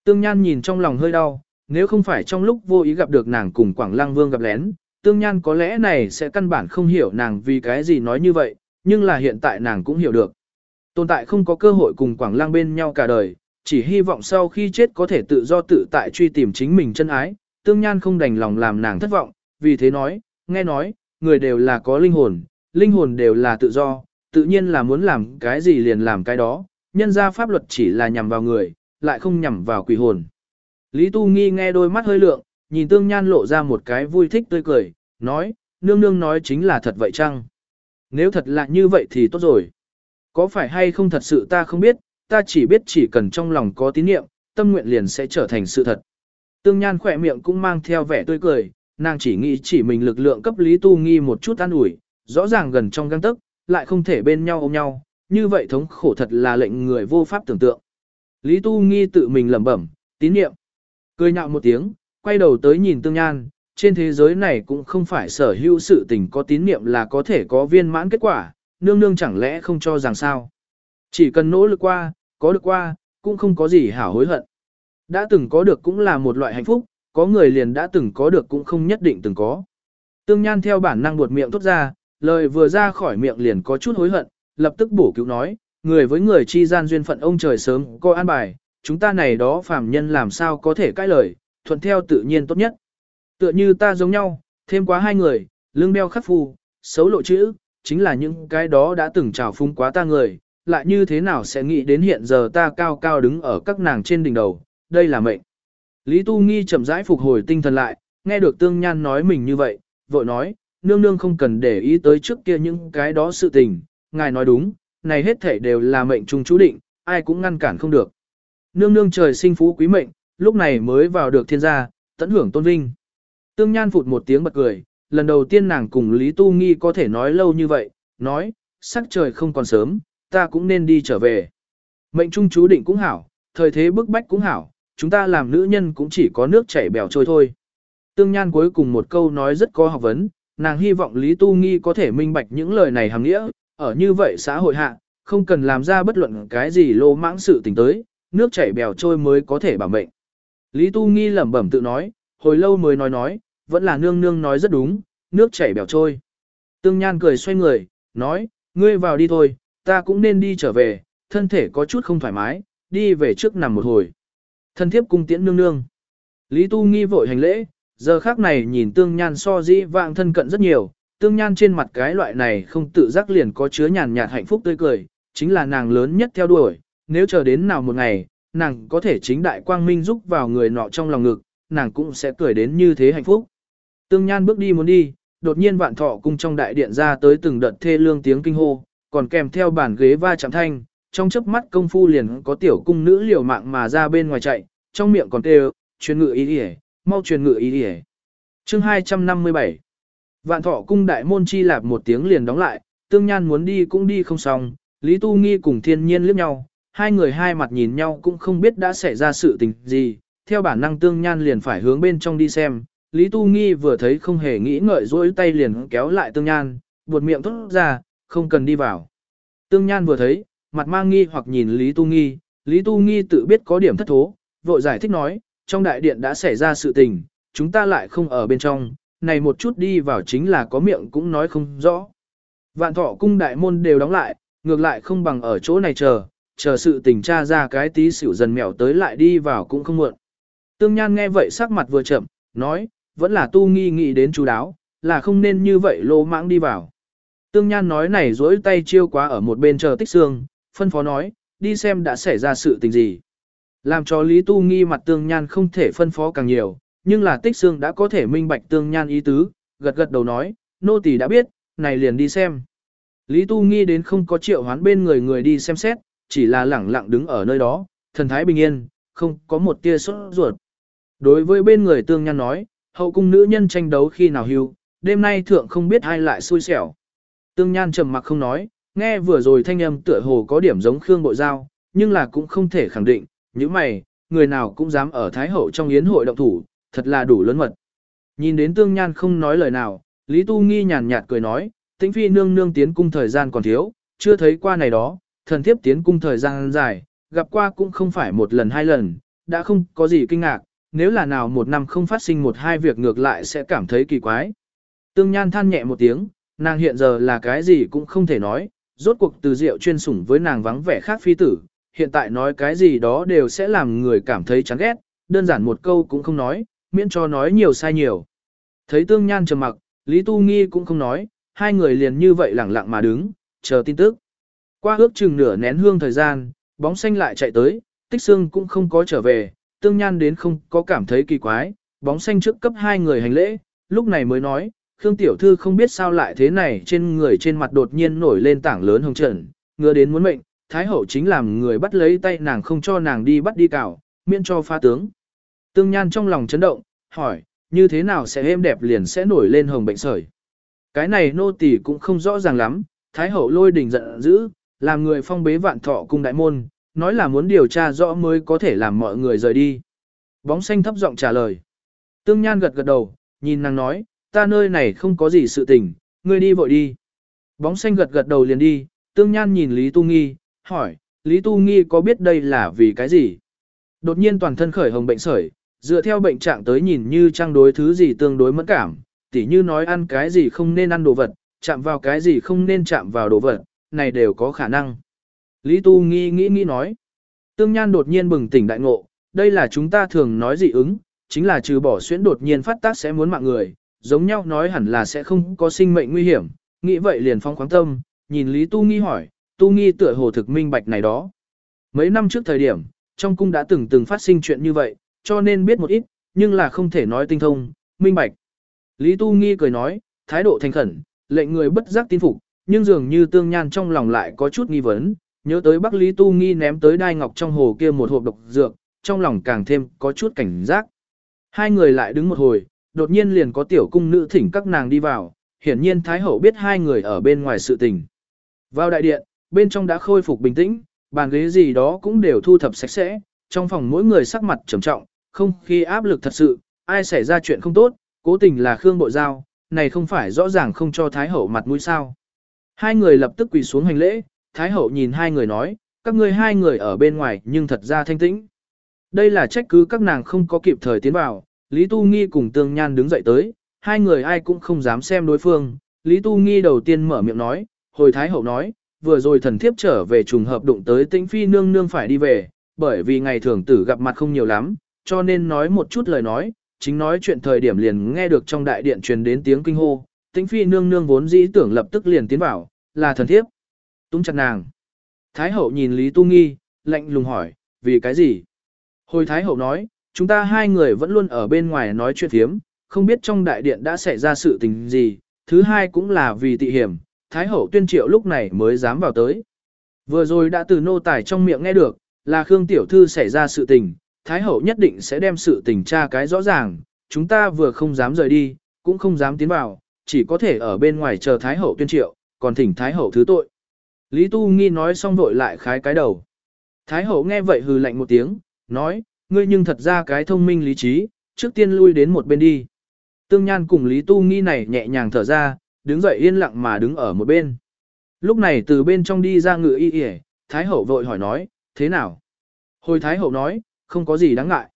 Tương Nhan nhìn trong lòng hơi đau, nếu không phải trong lúc vô ý gặp được nàng cùng Quảng Lăng Vương gặp lén, Tương Nhan có lẽ này sẽ căn bản không hiểu nàng vì cái gì nói như vậy, nhưng là hiện tại nàng cũng hiểu được. Tồn tại không có cơ hội cùng Quảng Lăng bên nhau cả đời, chỉ hy vọng sau khi chết có thể tự do tự tại truy tìm chính mình chân ái, tương nhan không đành lòng làm nàng thất vọng, vì thế nói, nghe nói, người đều là có linh hồn, linh hồn đều là tự do, tự nhiên là muốn làm cái gì liền làm cái đó, nhân ra pháp luật chỉ là nhằm vào người, lại không nhằm vào quỷ hồn. Lý Tu Nghi nghe đôi mắt hơi lượng, nhìn tương nhan lộ ra một cái vui thích tươi cười, nói, nương nương nói chính là thật vậy chăng? Nếu thật là như vậy thì tốt rồi. Có phải hay không thật sự ta không biết, ta chỉ biết chỉ cần trong lòng có tín niệm, tâm nguyện liền sẽ trở thành sự thật. Tương Nhan khỏe miệng cũng mang theo vẻ tươi cười, nàng chỉ nghĩ chỉ mình lực lượng cấp Lý Tu Nghi một chút an ủi, rõ ràng gần trong găng tức, lại không thể bên nhau ôm nhau, như vậy thống khổ thật là lệnh người vô pháp tưởng tượng. Lý Tu Nghi tự mình lẩm bẩm, tín niệm. Cười nhạo một tiếng, quay đầu tới nhìn tương nhan, trên thế giới này cũng không phải sở hữu sự tình có tín niệm là có thể có viên mãn kết quả, nương nương chẳng lẽ không cho rằng sao. Chỉ cần nỗ lực qua, có được qua, cũng không có gì hảo hối hận. Đã từng có được cũng là một loại hạnh phúc, có người liền đã từng có được cũng không nhất định từng có. Tương Nhan theo bản năng buột miệng thốt ra, lời vừa ra khỏi miệng liền có chút hối hận, lập tức bổ cứu nói, người với người chi gian duyên phận ông trời sớm coi an bài, chúng ta này đó phàm nhân làm sao có thể cãi lời, thuận theo tự nhiên tốt nhất. Tựa như ta giống nhau, thêm quá hai người, lương đeo khắc phù, xấu lộ chữ, chính là những cái đó đã từng trào phung quá ta người, lại như thế nào sẽ nghĩ đến hiện giờ ta cao cao đứng ở các nàng trên đỉnh đầu, đây là mệnh. Lý Tu Nghi chậm rãi phục hồi tinh thần lại, nghe được Tương Nhan nói mình như vậy, vội nói, nương nương không cần để ý tới trước kia những cái đó sự tình, ngài nói đúng, này hết thể đều là mệnh trung chú định, ai cũng ngăn cản không được. Nương nương trời sinh phú quý mệnh, lúc này mới vào được thiên gia, tận hưởng tôn vinh. Tương Nhan phụt một tiếng bật cười, lần đầu tiên nàng cùng Lý Tu Nghi có thể nói lâu như vậy, nói, sắc trời không còn sớm, ta cũng nên đi trở về. Mệnh trung chú định cũng hảo, thời thế bức bách cũng hảo, chúng ta làm nữ nhân cũng chỉ có nước chảy bèo trôi thôi. Tương Nhan cuối cùng một câu nói rất có học vấn, nàng hy vọng Lý Tu Nghi có thể minh bạch những lời này hàng nghĩa, ở như vậy xã hội hạ, không cần làm ra bất luận cái gì lô mãng sự tình tới, nước chảy bèo trôi mới có thể bảo mệnh. Lý Tu Nghi lẩm bẩm tự nói, hồi lâu mới nói nói, vẫn là nương nương nói rất đúng, nước chảy bèo trôi. Tương Nhan cười xoay người, nói, ngươi vào đi thôi, ta cũng nên đi trở về, thân thể có chút không thoải mái, đi về trước nằm một hồi. Thân thiếp cung tiễn nương nương. Lý Tu Nghi vội hành lễ, giờ khác này nhìn Tương Nhan so dĩ vạng thân cận rất nhiều, Tương Nhan trên mặt cái loại này không tự giác liền có chứa nhàn nhạt hạnh phúc tươi cười, chính là nàng lớn nhất theo đuổi, nếu chờ đến nào một ngày, nàng có thể chính đại quang minh giúp vào người nọ trong lòng ngực, nàng cũng sẽ cười đến như thế hạnh phúc. Tương Nhan bước đi muốn đi, đột nhiên vạn thọ cung trong đại điện ra tới từng đợt thê lương tiếng kinh hô, còn kèm theo bản ghế va chạm thanh, trong chớp mắt công phu liền có tiểu cung nữ liều mạng mà ra bên ngoài chạy, trong miệng còn kêu, truyền ngự ý đi mau truyền ngự ý đi Chương 257 Vạn thọ cung đại môn chi lạp một tiếng liền đóng lại, tương nhan muốn đi cũng đi không xong, Lý Tu Nghi cùng thiên nhiên liếc nhau, hai người hai mặt nhìn nhau cũng không biết đã xảy ra sự tình gì, theo bản năng tương nhan liền phải hướng bên trong đi xem, Lý Tu Nghi vừa thấy không hề nghĩ ngợi dối tay liền kéo lại tương nhan, buột miệng thốt ra, không cần đi vào. Tương nhan vừa thấy, mặt mang nghi hoặc nhìn Lý Tu Nghi, Lý Tu Nghi tự biết có điểm thất thố, vội giải thích nói, trong đại điện đã xảy ra sự tình, chúng ta lại không ở bên trong, này một chút đi vào chính là có miệng cũng nói không rõ. Vạn thọ cung đại môn đều đóng lại, ngược lại không bằng ở chỗ này chờ, chờ sự tình tra ra cái tí xỉu dần mèo tới lại đi vào cũng không muộn. Tương Nhan nghe vậy sắc mặt vừa chậm, nói, vẫn là tu nghi nghĩ đến chú đáo, là không nên như vậy lô mãng đi vào. Tương Nhan nói này dối tay chiêu quá ở một bên chờ tích xương, phân phó nói, đi xem đã xảy ra sự tình gì. Làm cho Lý Tu nghi mặt Tương Nhan không thể phân phó càng nhiều, nhưng là tích xương đã có thể minh bạch Tương Nhan ý tứ, gật gật đầu nói, nô tỳ đã biết, này liền đi xem. Lý Tu nghi đến không có triệu hoán bên người người đi xem xét, chỉ là lẳng lặng đứng ở nơi đó, thần thái bình yên, không có một tia sốt ruột. Đối với bên người Tương Nhan nói, hậu cung nữ nhân tranh đấu khi nào hưu, đêm nay thượng không biết ai lại xui xẻo. Tương Nhan trầm mặc không nói, nghe vừa rồi thanh âm tựa hồ có điểm giống Khương Bội Giao, nhưng là cũng không thể khẳng định, như mày, người nào cũng dám ở Thái Hậu trong yến hội động thủ, thật là đủ lớn mật. Nhìn đến Tương Nhan không nói lời nào, Lý Tu Nghi nhàn nhạt cười nói, tĩnh phi nương nương tiến cung thời gian còn thiếu, chưa thấy qua này đó, thần thiếp tiến cung thời gian dài, gặp qua cũng không phải một lần hai lần, đã không có gì kinh ngạc, nếu là nào một năm không phát sinh một hai việc ngược lại sẽ cảm thấy kỳ quái. Tương Nhan than nhẹ một tiếng, nàng hiện giờ là cái gì cũng không thể nói, rốt cuộc từ rượu chuyên sủng với nàng vắng vẻ khác phi tử, hiện tại nói cái gì đó đều sẽ làm người cảm thấy chán ghét, đơn giản một câu cũng không nói, miễn cho nói nhiều sai nhiều. Thấy Tương Nhan trầm mặc, Lý Tu Nghi cũng không nói, hai người liền như vậy lẳng lặng mà đứng, chờ tin tức. Qua ước chừng nửa nén hương thời gian, bóng xanh lại chạy tới, tích xương cũng không có trở về, Tương Nhan đến không có cảm thấy kỳ quái, bóng xanh trước cấp hai người hành lễ, lúc này mới nói, Khương Tiểu Thư không biết sao lại thế này trên người trên mặt đột nhiên nổi lên tảng lớn hồng trần, ngứa đến muốn mệnh, Thái Hậu chính làm người bắt lấy tay nàng không cho nàng đi bắt đi cào, miễn cho pha tướng. Tương Nhan trong lòng chấn động, hỏi, như thế nào sẽ êm đẹp liền sẽ nổi lên hồng bệnh sởi. Cái này nô tỳ cũng không rõ ràng lắm, Thái Hậu lôi đình giận dữ, làm người phong bế vạn thọ cung đại môn, nói là muốn điều tra rõ mới có thể làm mọi người rời đi. Bóng xanh thấp giọng trả lời. Tương Nhan gật gật đầu, nhìn nàng nói, ta nơi này không có gì sự tình, ngươi đi vội đi. Bóng xanh gật gật đầu liền đi, Tương Nhan nhìn Lý Tu Nghi, hỏi, Lý Tu Nghi có biết đây là vì cái gì? Đột nhiên toàn thân khởi hồng bệnh sởi, dựa theo bệnh trạng tới nhìn như trang đối thứ gì tương đối mẫn cảm, tỉ như nói ăn cái gì không nên ăn đồ vật, chạm vào cái gì không nên chạm vào đồ vật, này đều có khả năng. Lý Tu Nghi nghĩ nghĩ nói. Tương Nhan đột nhiên bừng tỉnh đại ngộ, đây là chúng ta thường nói dị ứng, chính là trừ bỏ xuyễn đột nhiên phát tác sẽ muốn mạng người, giống nhau nói hẳn là sẽ không có sinh mệnh nguy hiểm, nghĩ vậy liền phong khoáng tâm, nhìn Lý Tu Nghi hỏi, Tu Nghi tựa hồ thực minh bạch này đó. Mấy năm trước thời điểm, trong cung đã từng từng phát sinh chuyện như vậy, cho nên biết một ít, nhưng là không thể nói tinh thông, minh bạch. Lý Tu Nghi cười nói, thái độ thành khẩn, lệnh người bất giác tin phục, nhưng dường như tương nhan trong lòng lại có chút nghi vấn, nhớ tới Bắc Lý Tu Nghi ném tới đai ngọc trong hồ kia một hộp độc dược, trong lòng càng thêm có chút cảnh giác. Hai người lại đứng một hồi, đột nhiên liền có tiểu cung nữ thỉnh các nàng đi vào, hiển nhiên Thái Hậu biết hai người ở bên ngoài sự tình. Vào đại điện, bên trong đã khôi phục bình tĩnh, bàn ghế gì đó cũng đều thu thập sạch sẽ, trong phòng mỗi người sắc mặt trầm trọng, không khi áp lực thật sự, ai xảy ra chuyện không tốt, cố tình là Khương Bộ Giao, này không phải rõ ràng không cho Thái Hậu mặt mũi sao. Hai người lập tức quỳ xuống hành lễ, Thái Hậu nhìn hai người nói, các ngươi hai người ở bên ngoài nhưng thật ra thanh tĩnh. Đây là trách cứ các nàng không có kịp thời tiến vào, Lý Tu Nghi cùng Tương Nhan đứng dậy tới, hai người ai cũng không dám xem đối phương. Lý Tu Nghi đầu tiên mở miệng nói, hồi Thái Hậu nói, vừa rồi thần thiếp trở về trùng hợp đụng tới tĩnh phi nương nương phải đi về, bởi vì ngày thường tử gặp mặt không nhiều lắm, cho nên nói một chút lời nói, chính nói chuyện thời điểm liền nghe được trong đại điện truyền đến tiếng kinh hô, tĩnh phi nương nương vốn dĩ tưởng lập tức liền tiến vào, là thần thiếp. Tung chặt nàng. Thái hậu nhìn Lý Tu Nghi, lạnh lùng hỏi, vì cái gì? Hồi Thái hậu nói, chúng ta hai người vẫn luôn ở bên ngoài nói chuyện thiếm, không biết trong đại điện đã xảy ra sự tình gì, thứ hai cũng là vì tị hiểm, Thái hậu tuyên triệu lúc này mới dám vào tới. Vừa rồi đã từ nô tài trong miệng nghe được, là Khương Tiểu Thư xảy ra sự tình, Thái hậu nhất định sẽ đem sự tình tra cái rõ ràng, chúng ta vừa không dám rời đi, cũng không dám tiến vào, chỉ có thể ở bên ngoài chờ Thái hậu tuyên triệu, còn thỉnh Thái hậu thứ tội. Lý Tu Nghi nói xong vội lại khái cái đầu. Thái hậu nghe vậy hừ lạnh một tiếng, nói, ngươi nhưng thật ra cái thông minh lý trí, trước tiên lui đến một bên đi. Tương Nhan cùng Lý Tu Nghi này nhẹ nhàng thở ra, đứng dậy yên lặng mà đứng ở một bên. Lúc này từ bên trong đi ra ngự y y, Thái hậu vội hỏi nói, thế nào? Hồi Thái hậu nói, không có gì đáng ngại.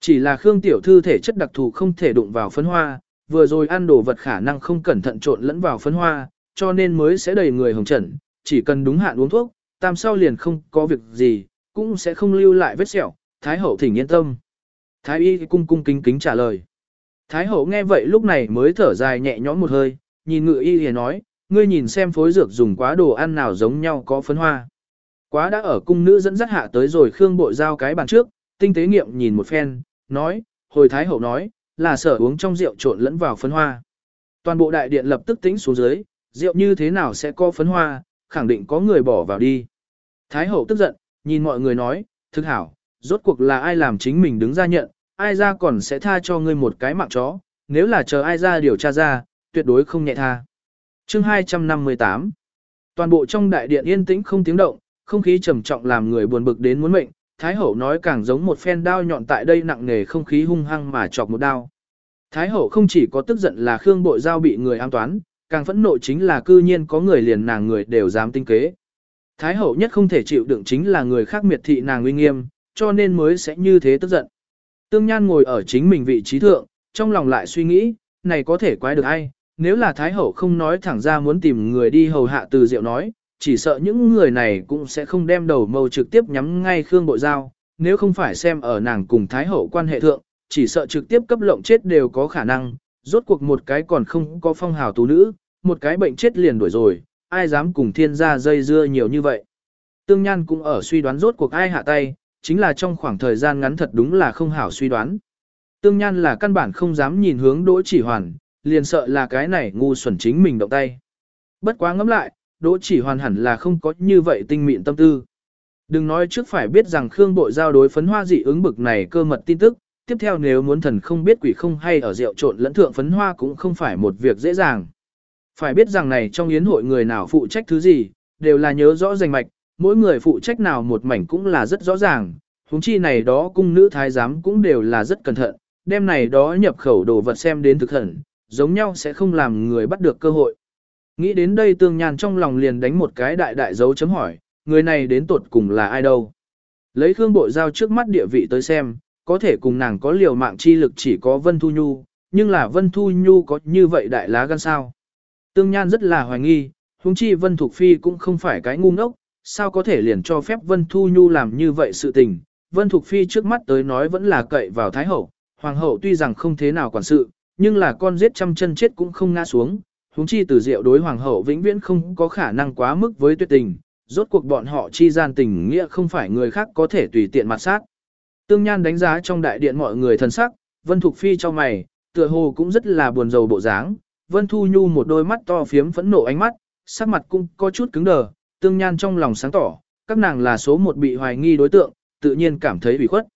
Chỉ là Khương Tiểu Thư thể chất đặc thù không thể đụng vào phấn hoa, vừa rồi ăn đồ vật khả năng không cẩn thận trộn lẫn vào phấn hoa, cho nên mới sẽ đầy người hồng trần, chỉ cần đúng hạn uống thuốc, tam sau liền không có việc gì, cũng sẽ không lưu lại vết sẹo, Thái hậu thỉnh yên tâm. Thái y cung cung kính kính trả lời. Thái hậu nghe vậy lúc này mới thở dài nhẹ nhõm một hơi, nhìn ngự y thì nói, ngươi nhìn xem phối dược dùng quá đồ ăn nào giống nhau có phấn hoa. Quá đã ở cung nữ dẫn dắt hạ tới rồi Khương Bội giao cái bàn trước, tinh tế nghiệm nhìn một phen, nói, hồi Thái hậu nói, là sở uống trong rượu trộn lẫn vào phấn hoa. Toàn bộ đại điện lập tức tĩnh xuống dưới, rượu như thế nào sẽ có phấn hoa, khẳng định có người bỏ vào đi. Thái hậu tức giận, nhìn mọi người nói, thức hảo, rốt cuộc là ai làm chính mình đứng ra nhận, ai ra còn sẽ tha cho ngươi một cái mạng chó, nếu là chờ ai ra điều tra ra, tuyệt đối không nhẹ tha. Chương 258 Toàn bộ trong đại điện yên tĩnh không tiếng động, không khí trầm trọng làm người buồn bực đến muốn mệnh, Thái hậu nói càng giống một phen đao nhọn tại đây nặng nề không khí hung hăng mà chọc một đao. Thái hậu không chỉ có tức giận là Khương Bội Giao bị người an toán, càng phẫn nộ chính là cư nhiên có người liền nàng người đều dám tinh kế. Thái hậu nhất không thể chịu đựng chính là người khác miệt thị nàng uy nghiêm, cho nên mới sẽ như thế tức giận. Tương Nhan ngồi ở chính mình vị trí thượng, trong lòng lại suy nghĩ, này có thể quái được ai, nếu là Thái hậu không nói thẳng ra muốn tìm người đi hầu hạ từ diệu nói, chỉ sợ những người này cũng sẽ không đem đầu mâu trực tiếp nhắm ngay Khương Bộ Giao, nếu không phải xem ở nàng cùng Thái hậu quan hệ thượng, chỉ sợ trực tiếp cấp lộng chết đều có khả năng, rốt cuộc một cái còn không có phong hào tú nữ, một cái bệnh chết liền đuổi rồi, ai dám cùng thiên gia dây dưa nhiều như vậy. Tương Nhan cũng ở suy đoán rốt cuộc ai hạ tay, chính là trong khoảng thời gian ngắn thật đúng là không hảo suy đoán. Tương Nhan là căn bản không dám nhìn hướng Đỗ Chỉ Hoàn, liền sợ là cái này ngu xuẩn chính mình động tay. Bất quá ngẫm lại, Đỗ Chỉ Hoàn hẳn là không có như vậy tinh mịn tâm tư. Đừng nói trước phải biết rằng Khương Bội giao đối phấn hoa dị ứng bực này cơ mật tin tức, tiếp theo nếu muốn thần không biết quỷ không hay ở rượu trộn lẫn thượng phấn hoa cũng không phải một việc dễ dàng. Phải biết rằng này trong yến hội người nào phụ trách thứ gì, đều là nhớ rõ rành mạch, mỗi người phụ trách nào một mảnh cũng là rất rõ ràng, huống chi này đó cung nữ thái giám cũng đều là rất cẩn thận, đem này đó nhập khẩu đồ vật xem đến thực hẳn, giống nhau sẽ không làm người bắt được cơ hội. Nghĩ đến đây tương nhan trong lòng liền đánh một cái đại đại dấu chấm hỏi, người này đến tuột cùng là ai đâu. Lấy Khương Bội Giao trước mắt địa vị tới xem, có thể cùng nàng có liều mạng chi lực chỉ có Vân Thu Nhu, nhưng là Vân Thu Nhu có như vậy đại lá gan sao. Tương Nhan rất là hoài nghi, huống chi Vân Thục Phi cũng không phải cái ngu ngốc, sao có thể liền cho phép Vân Thu Nhu làm như vậy sự tình. Vân Thục Phi trước mắt tới nói vẫn là cậy vào Thái Hậu, Hoàng Hậu tuy rằng không thế nào quản sự, nhưng là con giết trăm chân chết cũng không ngã xuống, huống chi từ diệu đối Hoàng Hậu vĩnh viễn không có khả năng quá mức với tuyệt tình, rốt cuộc bọn họ chi gian tình nghĩa không phải người khác có thể tùy tiện mặt sát. Tương Nhan đánh giá trong đại điện mọi người thân sắc, Vân Thục Phi cho mày, tựa hồ cũng rất là buồn rầu bộ dáng, Vân Thu Nhu một đôi mắt to phiếm phẫn nộ ánh mắt, sắc mặt cũng có chút cứng đờ, Tương Nhan trong lòng sáng tỏ, các nàng là số một bị hoài nghi đối tượng, tự nhiên cảm thấy bị khuất.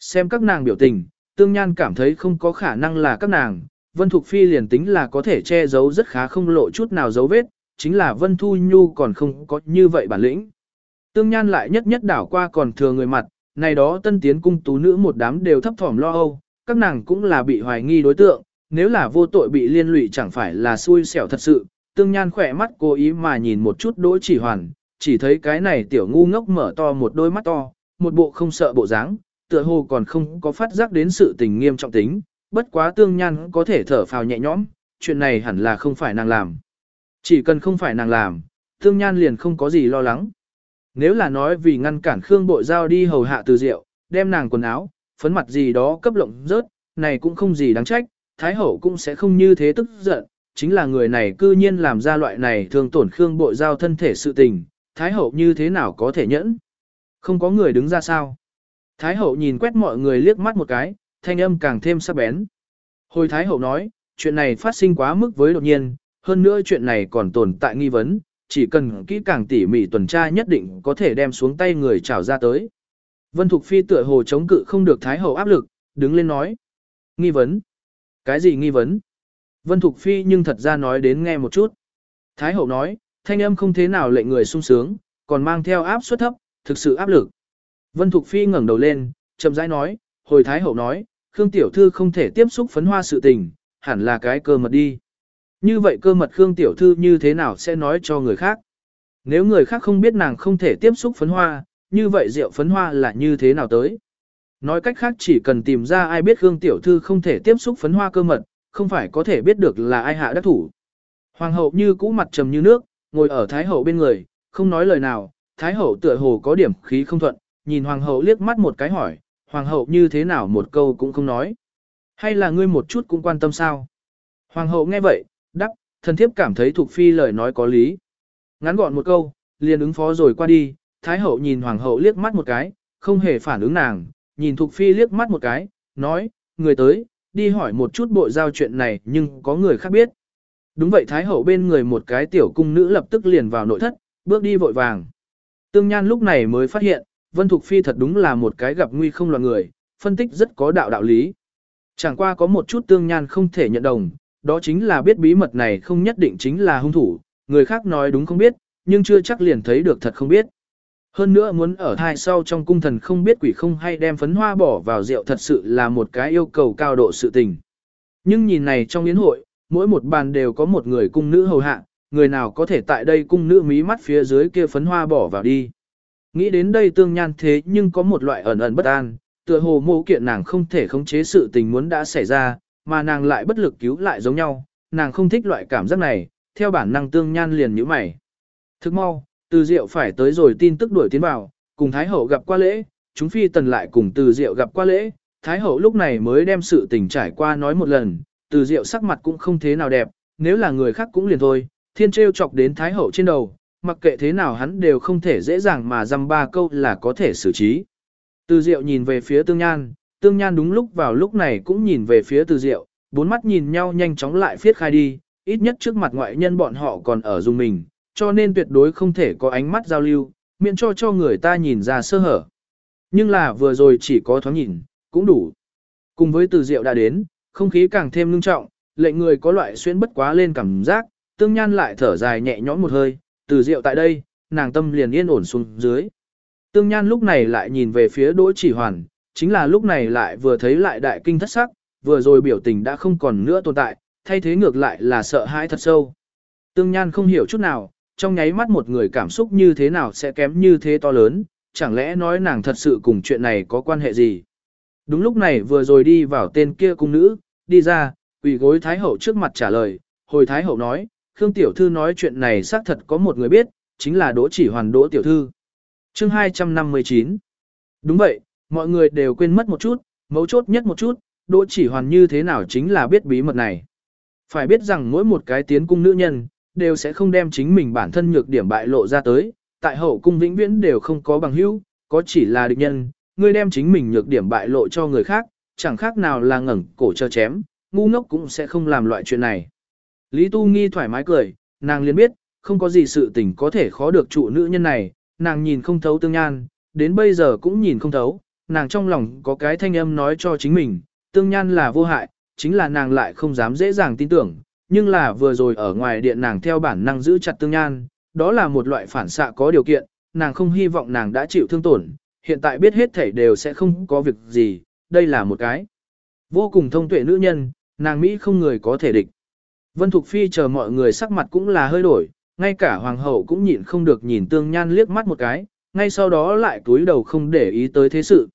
Xem các nàng biểu tình, Tương Nhan cảm thấy không có khả năng là các nàng, Vân Thục Phi liền tính là có thể che giấu rất khá không lộ chút nào dấu vết, chính là Vân Thu Nhu còn không có như vậy bản lĩnh. Tương Nhan lại nhất nhất đảo qua còn thừa người mặt, này đó tân tiến cung tú nữ một đám đều thấp thỏm lo âu, các nàng cũng là bị hoài nghi đối tượng, nếu là vô tội bị liên lụy chẳng phải là xui xẻo thật sự. Tương Nhan khỏe mắt cố ý mà nhìn một chút đỗ chỉ hoàn, chỉ thấy cái này tiểu ngu ngốc mở to một đôi mắt to, một bộ không sợ bộ dáng, tựa hồ còn không có phát giác đến sự tình nghiêm trọng tính, bất quá Tương Nhan có thể thở phào nhẹ nhõm, chuyện này hẳn là không phải nàng làm. Chỉ cần không phải nàng làm, Tương Nhan liền không có gì lo lắng. Nếu là nói vì ngăn cản Khương Bội Giao đi hầu hạ từ rượu, đem nàng quần áo, phấn mặt gì đó cấp lộng rớt, này cũng không gì đáng trách, Thái Hậu cũng sẽ không như thế tức giận, chính là người này cư nhiên làm ra loại này thường tổn Khương Bội Giao thân thể sự tình, Thái Hậu như thế nào có thể nhẫn? Không có người đứng ra sao? Thái Hậu nhìn quét mọi người liếc mắt một cái, thanh âm càng thêm sắc bén. Hồi Thái Hậu nói, chuyện này phát sinh quá mức với đột nhiên, hơn nữa chuyện này còn tồn tại nghi vấn, chỉ cần kỹ càng tỉ mỉ tuần tra nhất định có thể đem xuống tay người trảo ra tới. Vân Thục Phi tựa hồ chống cự không được Thái Hậu áp lực, đứng lên nói. Nghi vấn? Cái gì nghi vấn? Vân Thục Phi nhưng thật ra nói đến nghe một chút. Thái Hậu nói, thanh âm không thế nào lệnh người sung sướng, còn mang theo áp suất thấp, thực sự áp lực. Vân Thục Phi ngẩng đầu lên, chậm rãi nói, hồi Thái Hậu nói, Khương Tiểu Thư không thể tiếp xúc phấn hoa sự tình, hẳn là cái cơ mật đi. Như vậy cơ mật Khương Tiểu Thư như thế nào sẽ nói cho người khác? Nếu người khác không biết nàng không thể tiếp xúc phấn hoa, như vậy rượu phấn hoa là như thế nào tới? Nói cách khác chỉ cần tìm ra ai biết Khương Tiểu Thư không thể tiếp xúc phấn hoa cơ mật, không phải có thể biết được là ai hạ đắc thủ. Hoàng hậu như cũ mặt trầm như nước, ngồi ở Thái hậu bên người, không nói lời nào, Thái hậu tựa hồ có điểm khí không thuận, nhìn Hoàng hậu liếc mắt một cái hỏi, Hoàng hậu như thế nào một câu cũng không nói. Hay là ngươi một chút cũng quan tâm sao? Hoàng hậu nghe vậy, đắc, thần thiếp cảm thấy thuộc Phi lời nói có lý. Ngắn gọn một câu, liền ứng phó rồi qua đi, Thái hậu nhìn Hoàng hậu liếc mắt một cái, không hề phản ứng nàng, nhìn thuộc Phi liếc mắt một cái, nói, người tới, đi hỏi một chút bộ giao chuyện này nhưng có người khác biết. Đúng vậy Thái hậu bên người một cái tiểu cung nữ lập tức liền vào nội thất, bước đi vội vàng. Tương Nhan lúc này mới phát hiện, Vân Thục Phi thật đúng là một cái gặp nguy không loạn người, phân tích rất có đạo đạo lý. Chẳng qua có một chút Tương Nhan không thể nhận đồng, đó chính là biết bí mật này không nhất định chính là hung thủ, người khác nói đúng không biết, nhưng chưa chắc liền thấy được thật không biết. Hơn nữa muốn ở thai sau trong cung thần không biết quỷ không hay đem phấn hoa bỏ vào rượu thật sự là một cái yêu cầu cao độ sự tình. Nhưng nhìn này trong yến hội, mỗi một bàn đều có một người cung nữ hầu hạ, người nào có thể tại đây cung nữ mí mắt phía dưới kia phấn hoa bỏ vào đi. Nghĩ đến đây tương nhan thế nhưng có một loại ẩn ẩn bất an, tựa hồ mô kiện nàng không thể khống chế sự tình muốn đã xảy ra, mà nàng lại bất lực cứu lại giống nhau, nàng không thích loại cảm giác này, theo bản năng tương nhan liền như mày. Thức mau, từ diệu phải tới rồi tin tức đuổi tiến vào, cùng Thái Hậu gặp qua lễ, chúng phi tần lại cùng từ diệu gặp qua lễ, Thái Hậu lúc này mới đem sự tình trải qua nói một lần, từ diệu sắc mặt cũng không thế nào đẹp, nếu là người khác cũng liền thôi, thiên trêu chọc đến Thái Hậu trên đầu, mặc kệ thế nào hắn đều không thể dễ dàng mà dăm ba câu là có thể xử trí. Từ diệu nhìn về phía tương nhan, tương nhan đúng lúc vào lúc này cũng nhìn về phía từ diệu, bốn mắt nhìn nhau nhanh chóng lại phiết khai đi, ít nhất trước mặt ngoại nhân bọn họ còn ở dùng mình, cho nên tuyệt đối không thể có ánh mắt giao lưu, miễn cho cho người ta nhìn ra sơ hở. Nhưng là vừa rồi chỉ có thoáng nhìn, cũng đủ. Cùng với từ diệu đã đến, không khí càng thêm ngưng trọng, lệnh người có loại xuyên bất quá lên cảm giác, tương nhan lại thở dài nhẹ nhõm một hơi, từ rượu tại đây, nàng tâm liền yên ổn xuống dưới. Tương nhan lúc này lại nhìn về phía đỗ chỉ hoàn, chính là lúc này lại vừa thấy lại đại kinh thất sắc, vừa rồi biểu tình đã không còn nữa tồn tại, thay thế ngược lại là sợ hãi thật sâu. Tương Nhan không hiểu chút nào, trong nháy mắt một người cảm xúc như thế nào sẽ kém như thế to lớn, chẳng lẽ nói nàng thật sự cùng chuyện này có quan hệ gì. Đúng lúc này vừa rồi đi vào tên kia cung nữ, đi ra, quỳ gối Thái Hậu trước mặt trả lời, hồi Thái Hậu nói, Khương Tiểu Thư nói chuyện này xác thật có một người biết, chính là Đỗ Chỉ Hoàn Đỗ Tiểu Thư. chương 259 Đúng vậy, mọi người đều quên mất một chút, mấu chốt nhất một chút, Đỗ Chỉ Hoàn như thế nào chính là biết bí mật này. Phải biết rằng mỗi một cái tiến cung nữ nhân, đều sẽ không đem chính mình bản thân nhược điểm bại lộ ra tới, tại hậu cung vĩnh viễn đều không có bằng hữu, có chỉ là địch nhân, người đem chính mình nhược điểm bại lộ cho người khác, chẳng khác nào là ngẩng cổ cho chém, ngu ngốc cũng sẽ không làm loại chuyện này. Lý Tu Nghi thoải mái cười, nàng liền biết, không có gì sự tình có thể khó được trụ nữ nhân này, nàng nhìn không thấu tương nhan, đến bây giờ cũng nhìn không thấu, nàng trong lòng có cái thanh âm nói cho chính mình, tương nhan là vô hại, chính là nàng lại không dám dễ dàng tin tưởng, nhưng là vừa rồi ở ngoài điện nàng theo bản năng giữ chặt tương nhan, đó là một loại phản xạ có điều kiện, nàng không hy vọng nàng đã chịu thương tổn, hiện tại biết hết thảy đều sẽ không có việc gì, đây là một cái vô cùng thông tuệ nữ nhân, nàng Mỹ không người có thể địch. Vân Thục Phi chờ mọi người sắc mặt cũng là hơi đổi, ngay cả hoàng hậu cũng nhịn không được nhìn tương nhan liếc mắt một cái, ngay sau đó lại túi đầu không để ý tới thế sự.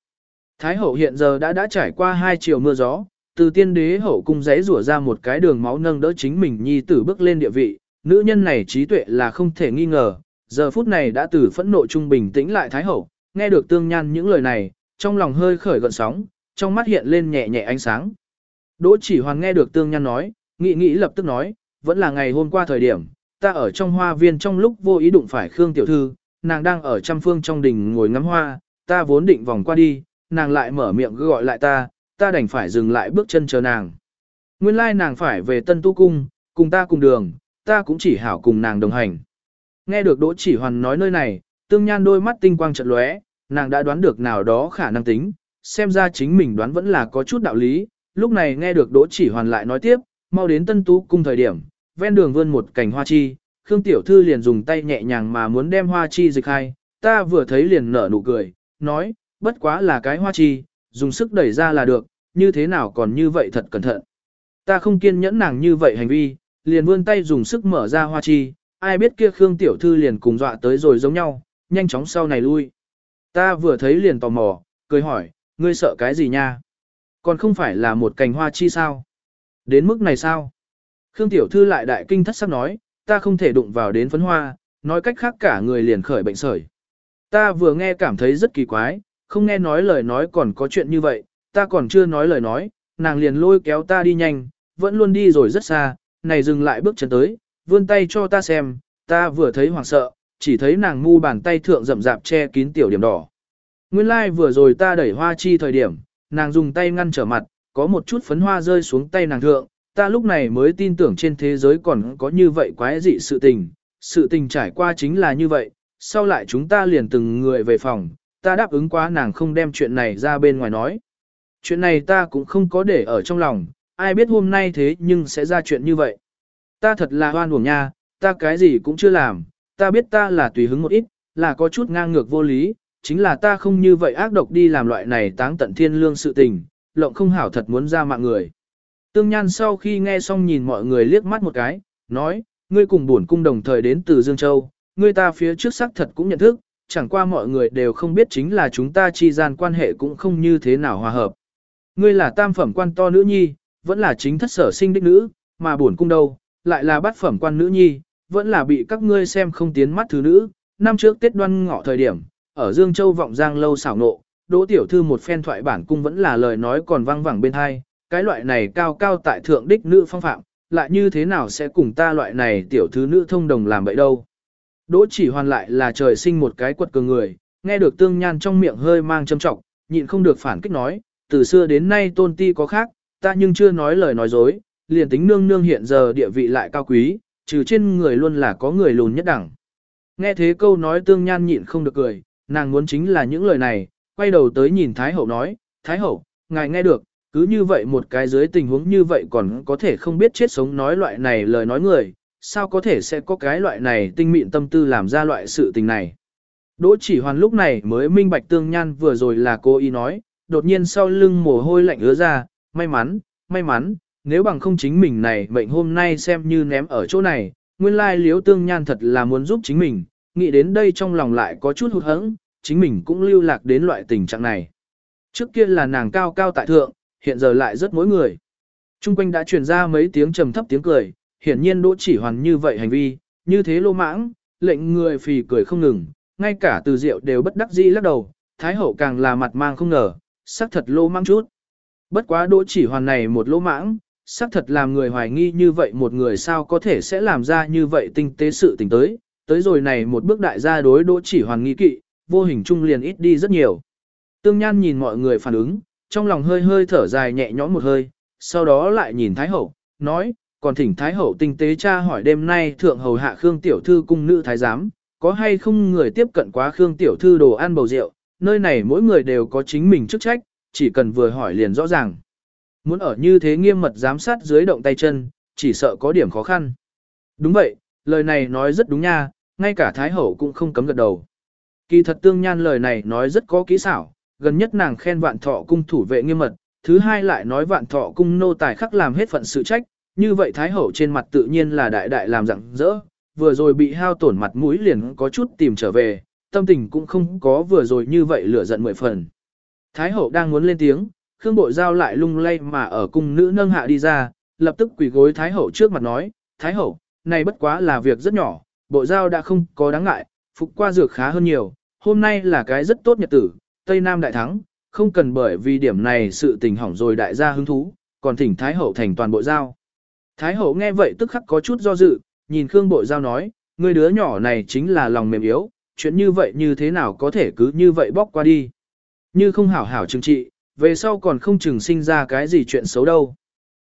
Thái hậu hiện giờ đã đã trải qua hai chiều mưa gió, từ tiên đế hậu cung giấy rủa ra một cái đường máu nâng đỡ chính mình nhi tử bước lên địa vị, nữ nhân này trí tuệ là không thể nghi ngờ, giờ phút này đã từ phẫn nộ trung bình tĩnh lại thái hậu, nghe được tương nhan những lời này, trong lòng hơi khởi gợn sóng, trong mắt hiện lên nhẹ nhẹ ánh sáng. Đỗ chỉ hoàng nghe được tương nhan nói, nghĩ nghĩ lập tức nói, vẫn là ngày hôm qua thời điểm, ta ở trong hoa viên trong lúc vô ý đụng phải Khương tiểu thư, nàng đang ở trăm phương trong đình ngồi ngắm hoa, ta vốn định vòng qua đi, nàng lại mở miệng gọi lại ta, ta đành phải dừng lại bước chân chờ nàng. Nguyên lai nàng phải về tân tu cung, cùng ta cùng đường, ta cũng chỉ hảo cùng nàng đồng hành. Nghe được Đỗ Chỉ Hoàn nói nơi này, tương nhan đôi mắt tinh quang trận lóe, nàng đã đoán được nào đó khả năng tính, xem ra chính mình đoán vẫn là có chút đạo lý. Lúc này nghe được Đỗ Chỉ Hoàn lại nói tiếp, mau đến tân tú cung thời điểm, ven đường vươn một cành hoa chi, Khương Tiểu Thư liền dùng tay nhẹ nhàng mà muốn đem hoa chi dịch hai, ta vừa thấy liền nở nụ cười, nói, bất quá là cái hoa chi, dùng sức đẩy ra là được, như thế nào còn như vậy thật cẩn thận. Ta không kiên nhẫn nàng như vậy hành vi, liền vươn tay dùng sức mở ra hoa chi, ai biết kia Khương Tiểu Thư liền cùng dọa tới rồi giống nhau, nhanh chóng sau này lui. Ta vừa thấy liền tò mò, cười hỏi, ngươi sợ cái gì nha? Còn không phải là một cành hoa chi sao? Đến mức này sao? Khương Tiểu Thư lại đại kinh thất sắc nói, ta không thể đụng vào đến phấn hoa, nói cách khác cả người liền khởi bệnh sởi. Ta vừa nghe cảm thấy rất kỳ quái, không nghe nói lời nói còn có chuyện như vậy, ta còn chưa nói lời nói, nàng liền lôi kéo ta đi nhanh, vẫn luôn đi rồi rất xa, này dừng lại bước chân tới, vươn tay cho ta xem, ta vừa thấy hoảng sợ, chỉ thấy nàng ngu bàn tay thượng rậm rạp che kín tiểu điểm đỏ. Nguyên lai like vừa rồi ta đẩy hoa chi thời điểm, nàng dùng tay ngăn trở mặt, có một chút phấn hoa rơi xuống tay nàng thượng, ta lúc này mới tin tưởng trên thế giới còn có như vậy quái dị sự tình, sự tình trải qua chính là như vậy, sau lại chúng ta liền từng người về phòng, ta đáp ứng quá nàng không đem chuyện này ra bên ngoài nói. Chuyện này ta cũng không có để ở trong lòng, ai biết hôm nay thế nhưng sẽ ra chuyện như vậy. Ta thật là hoan uổng nha, ta cái gì cũng chưa làm, ta biết ta là tùy hứng một ít, là có chút ngang ngược vô lý, chính là ta không như vậy ác độc đi làm loại này táng tận thiên lương sự tình, lộng không hảo thật muốn ra mạng người. Tương Nhan sau khi nghe xong nhìn mọi người liếc mắt một cái, nói, ngươi cùng bổn cung đồng thời đến từ Dương Châu, ngươi ta phía trước xác thật cũng nhận thức, chẳng qua mọi người đều không biết chính là chúng ta chi gian quan hệ cũng không như thế nào hòa hợp. Ngươi là tam phẩm quan to nữ nhi, vẫn là chính thất sở sinh đích nữ, mà bổn cung đâu, lại là bát phẩm quan nữ nhi, vẫn là bị các ngươi xem không tiến mắt thứ nữ. Năm trước Tết đoan ngọ thời điểm, ở Dương Châu vọng giang lâu xảo nộ, đỗ tiểu thư một phen thoại bản cung vẫn là lời nói còn vang vẳng bên hai, cái loại này cao cao tại thượng đích nữ phong phạm, lại như thế nào sẽ cùng ta loại này tiểu thư nữ thông đồng làm vậy đâu. Đỗ chỉ hoàn lại là trời sinh một cái quật cường người, nghe được tương nhan trong miệng hơi mang châm trọng, nhịn không được phản kích nói, từ xưa đến nay tôn ti có khác, ta nhưng chưa nói lời nói dối, liền tính nương nương hiện giờ địa vị lại cao quý, trừ trên người luôn là có người lùn nhất đẳng. Nghe thế câu nói tương nhan nhịn không được cười, nàng muốn chính là những lời này, quay đầu tới nhìn Thái Hậu nói, Thái Hậu, ngài nghe được, cứ như vậy một cái dưới tình huống như vậy còn có thể không biết chết sống nói loại này lời nói người, sao có thể sẽ có cái loại này tinh mịn tâm tư làm ra loại sự tình này. Đỗ chỉ hoàn lúc này mới minh bạch tương nhan vừa rồi là cô ý nói, đột nhiên sau lưng mồ hôi lạnh ứa ra, may mắn, may mắn, nếu bằng không chính mình này mệnh hôm nay xem như ném ở chỗ này, nguyên lai liếu tương nhan thật là muốn giúp chính mình, nghĩ đến đây trong lòng lại có chút hụt hẫng, chính mình cũng lưu lạc đến loại tình trạng này. Trước kia là nàng cao cao tại thượng, hiện giờ lại rất mỗi người. Trung quanh đã truyền ra mấy tiếng trầm thấp tiếng cười, hiển nhiên đỗ chỉ hoàn như vậy hành vi, như thế lô mãng, lệnh người phì cười không ngừng, ngay cả từ rượu đều bất đắc dĩ lắc đầu, thái hậu càng là mặt mang không ngờ, sắc thật lô mãng chút. Bất quá đỗ chỉ hoàn này một lô mãng, sắc thật làm người hoài nghi như vậy một người sao có thể sẽ làm ra như vậy tinh tế sự tình tới, tới rồi này một bước đại gia đối đỗ chỉ hoàn nghi kỵ, vô hình trung liền ít đi rất nhiều. Tương Nhan nhìn mọi người phản ứng, trong lòng hơi hơi thở dài nhẹ nhõm một hơi, sau đó lại nhìn Thái Hậu, nói, còn thỉnh Thái Hậu tinh tế cha hỏi đêm nay thượng hầu hạ Khương Tiểu Thư cung nữ Thái Giám, có hay không người tiếp cận quá Khương Tiểu Thư đồ ăn bầu rượu, nơi này mỗi người đều có chính mình chức trách, chỉ cần vừa hỏi liền rõ ràng. Muốn ở như thế nghiêm mật giám sát dưới động tay chân, chỉ sợ có điểm khó khăn. Đúng vậy, lời này nói rất đúng nha, ngay cả Thái Hậu cũng không cấm gật đầu. Kỳ thật tương nhan lời này nói rất có kỹ xảo, gần nhất nàng khen vạn thọ cung thủ vệ nghiêm mật, thứ hai lại nói vạn thọ cung nô tài khắc làm hết phận sự trách, như vậy Thái Hậu trên mặt tự nhiên là đại đại làm rặng rỡ, vừa rồi bị hao tổn mặt mũi liền có chút tìm trở về, tâm tình cũng không có vừa rồi như vậy lửa giận mười phần. Thái Hậu đang muốn lên tiếng, Khương Bội Giao lại lung lay mà ở cung nữ nâng hạ đi ra, lập tức quỳ gối Thái Hậu trước mặt nói, Thái Hậu, này bất quá là việc rất nhỏ, Bộ Giao đã không có đáng ngại, phục qua dược khá hơn nhiều, hôm nay là cái rất tốt nhật tử, Tây Nam đại thắng, không cần bởi vì điểm này sự tình hỏng rồi đại gia hứng thú, còn thỉnh Thái Hậu thành toàn bộ giao. Thái Hậu nghe vậy tức khắc có chút do dự, nhìn Khương Bộ Giao nói, người đứa nhỏ này chính là lòng mềm yếu, chuyện như vậy như thế nào có thể cứ như vậy bóc qua đi. Như không hảo hảo chứng trị, về sau còn không chừng sinh ra cái gì chuyện xấu đâu.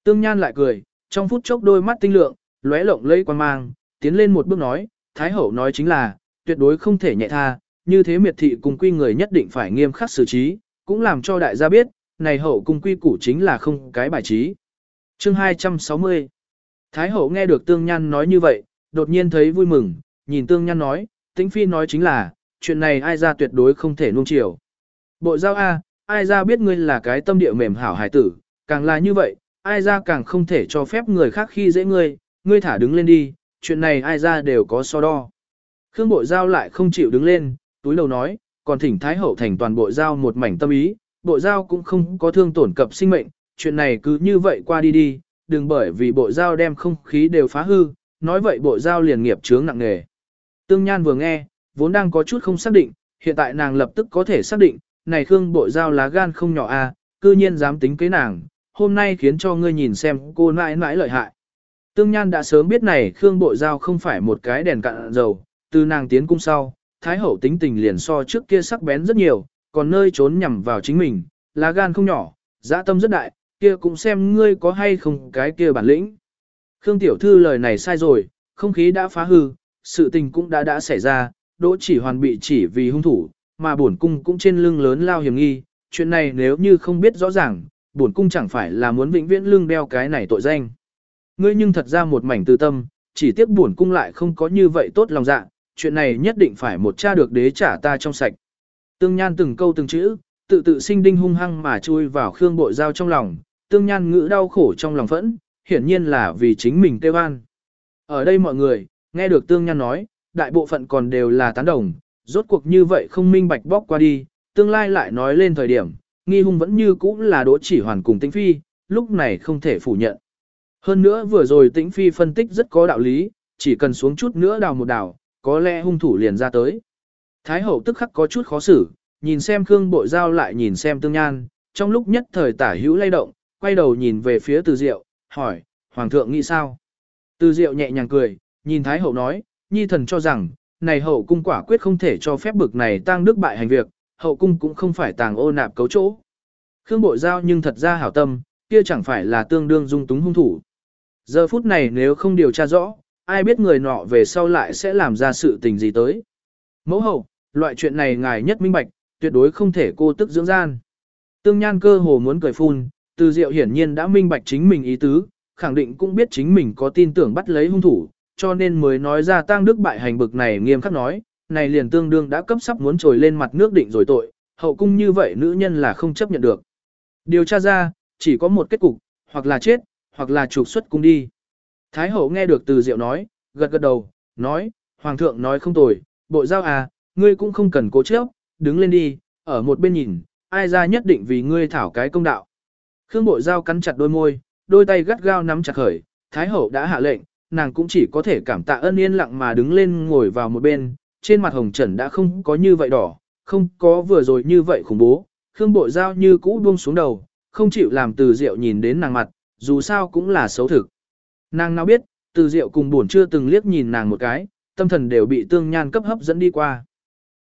Tương Nhan lại cười, trong phút chốc đôi mắt tinh lượng, lóe lộng lây quan mang, tiến lên một bước nói, Thái Hậu nói chính là, tuyệt đối không thể nhẹ tha, như thế miệt thị cung quy người nhất định phải nghiêm khắc xử trí, cũng làm cho đại gia biết, này hậu cung quy củ chính là không cái bài trí. Chương 260 Thái hậu nghe được Tương Nhan nói như vậy, đột nhiên thấy vui mừng, nhìn Tương Nhan nói, Tĩnh Phi nói chính là, chuyện này ai ra tuyệt đối không thể nuông chiều. Bộ giao A, ai ra biết ngươi là cái tâm địa mềm hảo hài tử, càng là như vậy, ai ra càng không thể cho phép người khác khi dễ ngươi, ngươi thả đứng lên đi, chuyện này ai ra đều có so đo. Khương Bộ Giao lại không chịu đứng lên, túi đầu nói, còn thỉnh Thái Hậu thành toàn Bộ Giao một mảnh tâm ý, Bộ Giao cũng không có thương tổn cập sinh mệnh, chuyện này cứ như vậy qua đi đi, đừng bởi vì Bộ Giao đem không khí đều phá hư, nói vậy Bộ Giao liền nghiệp chướng nặng nề. Tương Nhan vừa nghe, vốn đang có chút không xác định, hiện tại nàng lập tức có thể xác định, này Khương Bộ Giao lá gan không nhỏ a, à, cư nhiên dám tính kế nàng, hôm nay khiến cho ngươi nhìn xem cô nãi nãi lợi hại. Tương Nhan đã sớm biết này Khương Bộ Giao không phải một cái đèn cạn dầu, từ nàng tiến cung sau, Thái Hậu tính tình liền so trước kia sắc bén rất nhiều, còn nơi trốn nhằm vào chính mình, lá gan không nhỏ, dã tâm rất đại, kia cũng xem ngươi có hay không cái kia bản lĩnh. Khương Tiểu Thư lời này sai rồi, không khí đã phá hư, sự tình cũng đã đã xảy ra, đỗ chỉ hoàn bị chỉ vì hung thủ, mà bổn cung cũng trên lưng lớn lao hiểm nghi, chuyện này nếu như không biết rõ ràng, bổn cung chẳng phải là muốn vĩnh viễn lưng đeo cái này tội danh. Ngươi nhưng thật ra một mảnh tư tâm, chỉ tiếc bổn cung lại không có như vậy tốt lòng dạ, chuyện này nhất định phải một cha được đế trả ta trong sạch. Tương Nhan từng câu từng chữ, tự tự sinh đinh hung hăng mà chui vào Khương Bội Giao trong lòng, Tương Nhan ngữ đau khổ trong lòng phẫn, hiển nhiên là vì chính mình kêu an. Ở đây mọi người, nghe được Tương Nhan nói, đại bộ phận còn đều là tán đồng, rốt cuộc như vậy không minh bạch bóc qua đi, tương lai lại nói lên thời điểm, nghi hung vẫn như cũ là đỗ chỉ hoàn cùng tĩnh phi, lúc này không thể phủ nhận. Hơn nữa vừa rồi tĩnh phi phân tích rất có đạo lý, chỉ cần xuống chút nữa đào một đào, có lẽ hung thủ liền ra tới. Thái hậu tức khắc có chút khó xử, nhìn xem Khương Bội Giao lại nhìn xem Tương Nhan, trong lúc nhất thời tả hữu lay động, quay đầu nhìn về phía Từ Diệu, hỏi, Hoàng thượng nghĩ sao? Từ Diệu nhẹ nhàng cười, nhìn Thái hậu nói, Nhi thần cho rằng, này hậu cung quả quyết không thể cho phép bực này tăng đức bại hành việc, hậu cung cũng không phải tàng ô nạp cấu chỗ. Khương Bội Giao nhưng thật ra hảo tâm, kia chẳng phải là tương đương dung túng hung thủ. Giờ phút này nếu không điều tra rõ, ai biết người nọ về sau lại sẽ làm ra sự tình gì tới. Mẫu hậu, loại chuyện này ngài nhất minh bạch, tuyệt đối không thể cô tức dưỡng gian. Tương Nhan cơ hồ muốn cười phun, từ diệu hiển nhiên đã minh bạch chính mình ý tứ, khẳng định cũng biết chính mình có tin tưởng bắt lấy hung thủ, cho nên mới nói ra tang đức bại hành bực này nghiêm khắc nói, này liền tương đương đã cấp sắp muốn trồi lên mặt nước định rồi tội, hậu cung như vậy nữ nhân là không chấp nhận được. Điều tra ra, chỉ có một kết cục, hoặc là chết, hoặc là trục xuất cung đi. Thái hậu nghe được từ diệu nói, gật gật đầu, nói, hoàng thượng nói không tồi, bộ giao à, ngươi cũng không cần cố chấp, đứng lên đi, ở một bên nhìn, ai ra nhất định vì ngươi thảo cái công đạo. Khương bộ giao cắn chặt đôi môi, đôi tay gắt gao nắm chặt khởi, thái hậu đã hạ lệnh, nàng cũng chỉ có thể cảm tạ ân yên lặng mà đứng lên ngồi vào một bên, trên mặt hồng trần đã không có như vậy đỏ, không có vừa rồi như vậy khủng bố, Khương bộ giao như cũ buông xuống đầu, không chịu làm từ diệu nhìn đến nàng mặt, dù sao cũng là xấu thực. Nàng nào biết, từ diệu cùng buồn chưa từng liếc nhìn nàng một cái, tâm thần đều bị tương nhan cấp hấp dẫn đi qua.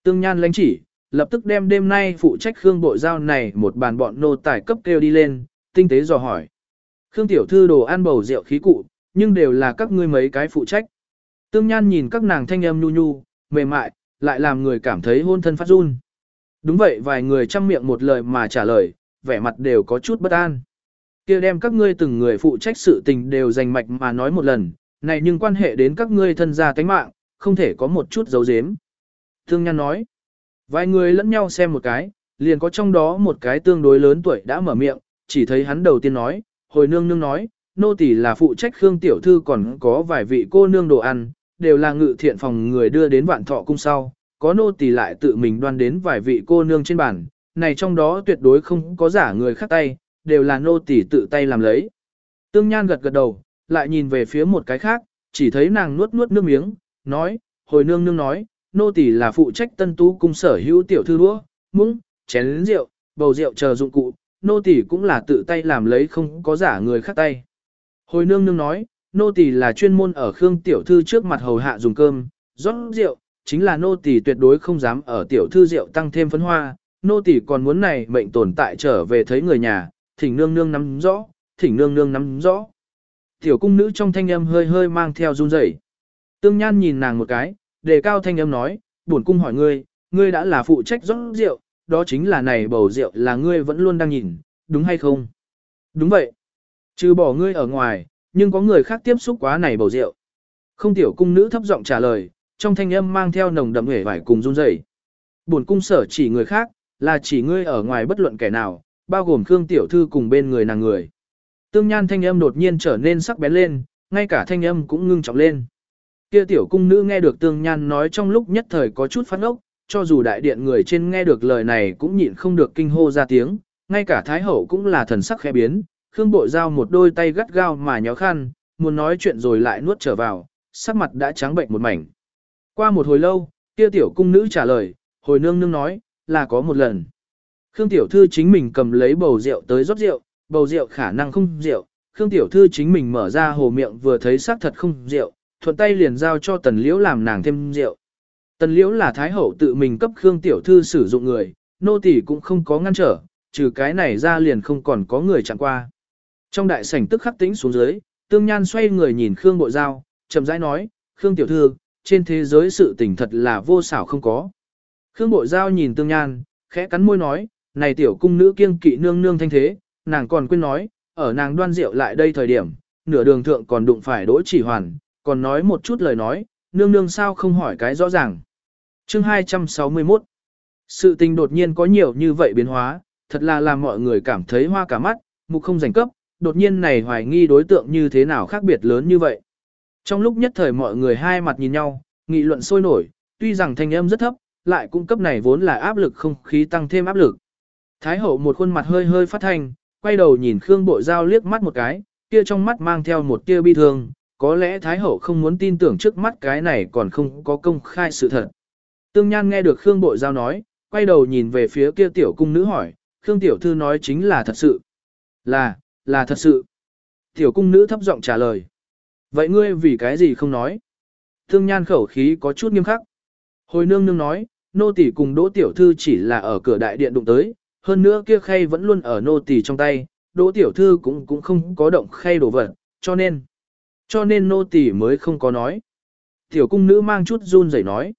Tương nhan lãnh chỉ, lập tức đem đêm nay phụ trách Khương bộ giao này một bàn bọn nô tài cấp kêu đi lên, tinh tế dò hỏi. Khương tiểu thư đồ ăn bầu rượu khí cụ, nhưng đều là các ngươi mấy cái phụ trách. Tương Nhan nhìn các nàng thanh âm nhu nhu, mềm mại, lại làm người cảm thấy hôn thân phát run. Đúng vậy vài người chăm miệng một lời mà trả lời, vẻ mặt đều có chút bất an kia đem các ngươi từng người phụ trách sự tình đều dành mạch mà nói một lần, này nhưng quan hệ đến các ngươi thân gia tánh mạng, không thể có một chút dấu dếm. Thương Nhan nói, vài người lẫn nhau xem một cái, liền có trong đó một cái tương đối lớn tuổi đã mở miệng, chỉ thấy hắn đầu tiên nói, hồi nương nương nói, nô tỳ là phụ trách Khương tiểu thư còn có vài vị cô nương đồ ăn, đều là ngự thiện phòng người đưa đến vạn thọ cung sau, có nô tỳ lại tự mình đoan đến vài vị cô nương trên bàn, này trong đó tuyệt đối không có giả người khác tay, đều là nô tỳ tự tay làm lấy. Tương Nhan gật gật đầu, lại nhìn về phía một cái khác, chỉ thấy nàng nuốt nuốt nước miếng, nói, hồi nương nương nói, nô tỳ là phụ trách tân tú cung sở hữu tiểu thư đũa, muỗng, chén rượu, bầu rượu chờ dụng cụ, nô tỳ cũng là tự tay làm lấy không có giả người khác tay. Hồi nương nương nói, nô tỳ là chuyên môn ở Khương tiểu thư trước mặt hầu hạ dùng cơm, rót rượu, chính là nô tỳ tuyệt đối không dám ở tiểu thư rượu tăng thêm phấn hoa, nô tỳ còn muốn này mệnh tồn tại trở về thấy người nhà, thỉnh nương nương nắm rõ, thỉnh nương nương nắm rõ. Tiểu cung nữ trong thanh âm hơi hơi mang theo run rẩy. Tương Nhan nhìn nàng một cái, đề cao thanh âm nói, "Bổn cung hỏi ngươi, ngươi đã là phụ trách rót rượu, đó chính là này bầu rượu là ngươi vẫn luôn đang nhìn, đúng hay không?" "Đúng vậy." Trừ bỏ ngươi ở ngoài, nhưng có người khác tiếp xúc quá này bầu rượu. Không tiểu cung nữ thấp giọng trả lời, trong thanh âm mang theo nồng đậm vẻ vải cùng run rẩy. Buồn cung sở chỉ người khác, là chỉ ngươi ở ngoài bất luận kẻ nào, bao gồm Khương tiểu thư cùng bên người nàng người. Tương Nhan thanh âm đột nhiên trở nên sắc bén lên, ngay cả thanh âm cũng ngưng trọng lên. Kia tiểu cung nữ nghe được Tương Nhan nói trong lúc nhất thời có chút phát ốc, cho dù đại điện người trên nghe được lời này cũng nhịn không được kinh hô ra tiếng, ngay cả thái hậu cũng là thần sắc khẽ biến, Khương Bội Giao một đôi tay gắt gao mà nhó khăn, muốn nói chuyện rồi lại nuốt trở vào, sắc mặt đã trắng bệnh một mảnh. Qua một hồi lâu, kia tiểu cung nữ trả lời, hồi nương nương nói, là có một lần. Khương tiểu thư chính mình cầm lấy bầu rượu tới rót rượu, bầu rượu khả năng không rượu, Khương tiểu thư chính mình mở ra hồ miệng vừa thấy xác thật không rượu, thuận tay liền giao cho tần liễu làm nàng thêm rượu. Tần liễu là thái hậu tự mình cấp Khương tiểu thư sử dụng người, nô tỳ cũng không có ngăn trở, trừ cái này ra liền không còn có người chặn qua. Trong đại sảnh tức khắc tĩnh xuống dưới, tương nhan xoay người nhìn Khương Bộ Giao, chậm rãi nói, Khương Tiểu Thư, trên thế giới sự tình thật là vô xảo không có. Khương Bộ Giao nhìn tương nhan, khẽ cắn môi nói, này tiểu cung nữ kiêng kỵ nương nương thanh thế, nàng còn quên nói, ở nàng đoan rượu lại đây thời điểm, nửa đường thượng còn đụng phải đỗ chỉ hoàn, còn nói một chút lời nói, nương nương sao không hỏi cái rõ ràng. Chương 261 Sự tình đột nhiên có nhiều như vậy biến hóa, thật là làm mọi người cảm thấy hoa cả mắt, mục không giành cấp, đột nhiên này hoài nghi đối tượng như thế nào khác biệt lớn như vậy. Trong lúc nhất thời mọi người hai mặt nhìn nhau, nghị luận sôi nổi, tuy rằng thanh âm rất thấp, lại cung cấp này vốn là áp lực không khí tăng thêm áp lực. Thái hậu một khuôn mặt hơi hơi phát thanh, quay đầu nhìn Khương Bộ Giao liếc mắt một cái, kia trong mắt mang theo một tia bi thương, có lẽ Thái hậu không muốn tin tưởng trước mắt cái này còn không có công khai sự thật. Tương Nhan nghe được Khương Bộ Giao nói, quay đầu nhìn về phía kia tiểu cung nữ hỏi, Khương Tiểu Thư nói chính là thật sự. Là, là thật sự. Tiểu cung nữ thấp giọng trả lời. Vậy ngươi vì cái gì không nói? Tương nhan khẩu khí có chút nghiêm khắc. Hồi nương nương nói, nô tỷ cùng đỗ tiểu thư chỉ là ở cửa đại điện đụng tới, hơn nữa kia khay vẫn luôn ở nô tỳ trong tay, đỗ tiểu thư cũng cũng không có động khay đồ vật, cho nên, cho nên nô tỳ mới không có nói. Tiểu cung nữ mang chút run rẩy nói.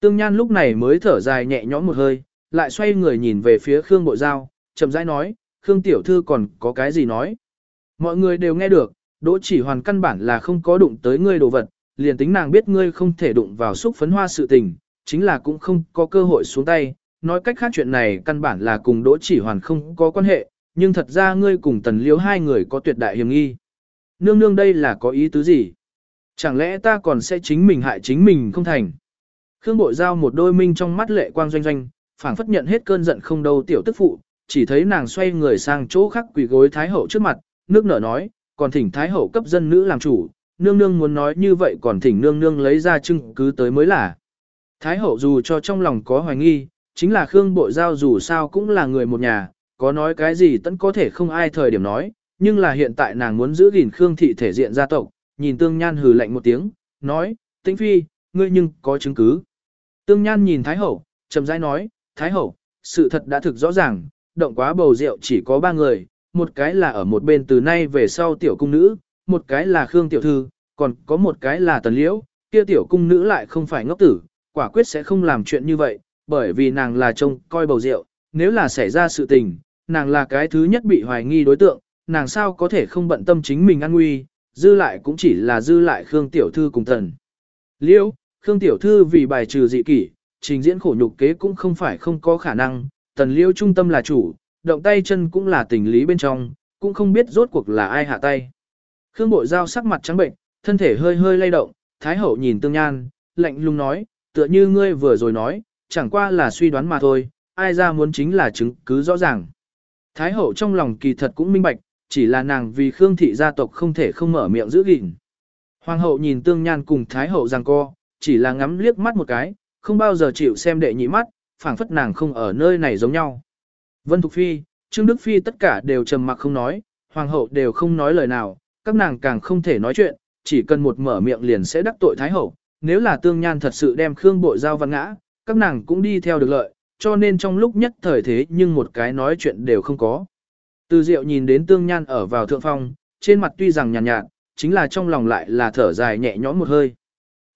Tương Nhan lúc này mới thở dài nhẹ nhõm một hơi, lại xoay người nhìn về phía Khương Bộ Giao, chậm rãi nói, Khương Tiểu Thư còn có cái gì nói. Mọi người đều nghe được, Đỗ chỉ hoàn căn bản là không có đụng tới ngươi đồ vật, liền tính nàng biết ngươi không thể đụng vào xúc phấn hoa sự tình, chính là cũng không có cơ hội xuống tay. Nói cách khác chuyện này căn bản là cùng Đỗ chỉ hoàn không có quan hệ, nhưng thật ra ngươi cùng tần liếu hai người có tuyệt đại hiểm nghi. Nương nương đây là có ý tứ gì? Chẳng lẽ ta còn sẽ chính mình hại chính mình không thành? Khương Bội Giao một đôi minh trong mắt lệ quang doanh doanh, phảng phất nhận hết cơn giận không đâu tiểu tức phụ, chỉ thấy nàng xoay người sang chỗ khác quỳ gối Thái Hậu trước mặt, nước nở nói, còn thỉnh Thái Hậu cấp dân nữ làm chủ, nương nương muốn nói như vậy còn thỉnh nương nương lấy ra chứng cứ tới mới là. Thái Hậu dù cho trong lòng có hoài nghi, chính là Khương Bội Giao dù sao cũng là người một nhà, có nói cái gì tẫn có thể không ai thời điểm nói, nhưng là hiện tại nàng muốn giữ gìn Khương thị thể diện gia tộc, nhìn Tương Nhan hừ lạnh một tiếng, nói, Tĩnh Phi, ngươi nhưng có chứng cứ. Tương Nhan nhìn Thái Hậu, chậm rãi nói, Thái Hậu, sự thật đã thực rõ ràng, động quá bầu rượu chỉ có ba người, một cái là ở một bên từ nay về sau tiểu cung nữ, một cái là Khương Tiểu Thư, còn có một cái là Tần Liễu, kia tiểu cung nữ lại không phải ngốc tử, quả quyết sẽ không làm chuyện như vậy, bởi vì nàng là trông coi bầu rượu, nếu là xảy ra sự tình, nàng là cái thứ nhất bị hoài nghi đối tượng, nàng sao có thể không bận tâm chính mình an nguy, dư lại cũng chỉ là dư lại Khương Tiểu Thư cùng Tần. liêu Khương Tiểu Thư vì bài trừ dị kỷ, trình diễn khổ nhục kế cũng không phải không có khả năng, Tần liêu trung tâm là chủ, động tay chân cũng là tình lý bên trong, cũng không biết rốt cuộc là ai hạ tay. Khương Bội Giao sắc mặt trắng bệnh, thân thể hơi hơi lay động, Thái Hậu nhìn Tương Nhan, lạnh lùng nói, tựa như ngươi vừa rồi nói, chẳng qua là suy đoán mà thôi, ai ra muốn chính là chứng cứ rõ ràng. Thái Hậu trong lòng kỳ thật cũng minh bạch, chỉ là nàng vì Khương thị gia tộc không thể không mở miệng giữ gìn. Hoàng hậu nhìn Tương Nhan cùng Thái Hậu giằng co, chỉ là ngắm liếc mắt một cái, không bao giờ chịu xem đệ nhị mắt, phảng phất nàng không ở nơi này giống nhau. Vân Thục Phi, Trương Đức Phi tất cả đều trầm mặc không nói, Hoàng hậu đều không nói lời nào, các nàng càng không thể nói chuyện, chỉ cần một mở miệng liền sẽ đắc tội Thái hậu. Nếu là tương nhan thật sự đem Khương Bội Giao văn ngã, các nàng cũng đi theo được lợi, cho nên trong lúc nhất thời thế nhưng một cái nói chuyện đều không có. Từ Diệu nhìn đến tương nhan ở vào thượng phong, trên mặt tuy rằng nhàn nhạt, nhạt, chính là trong lòng lại là thở dài nhẹ nhõm một hơi.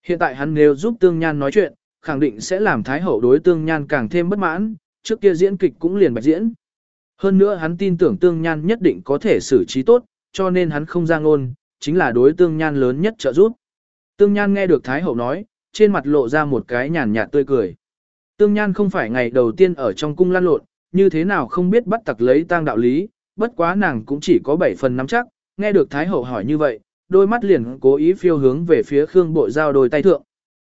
Hiện tại hắn nếu giúp tương nhan nói chuyện, khẳng định sẽ làm Thái hậu đối tương nhan càng thêm bất mãn, trước kia diễn kịch cũng liền bạch diễn. Hơn nữa hắn tin tưởng tương nhan nhất định có thể xử trí tốt, cho nên hắn không ra ngôn, chính là đối tương nhan lớn nhất trợ giúp. Tương nhan nghe được Thái Hậu nói, trên mặt lộ ra một cái nhàn nhạt tươi cười. Tương nhan không phải ngày đầu tiên ở trong cung lan lộn, như thế nào không biết bắt tặc lấy tang đạo lý, bất quá nàng cũng chỉ có 7 phần nắm chắc, nghe được Thái Hậu hỏi như vậy, đôi mắt liền cố ý phiêu hướng về phía Khương bộ Giao đôi tay thượng.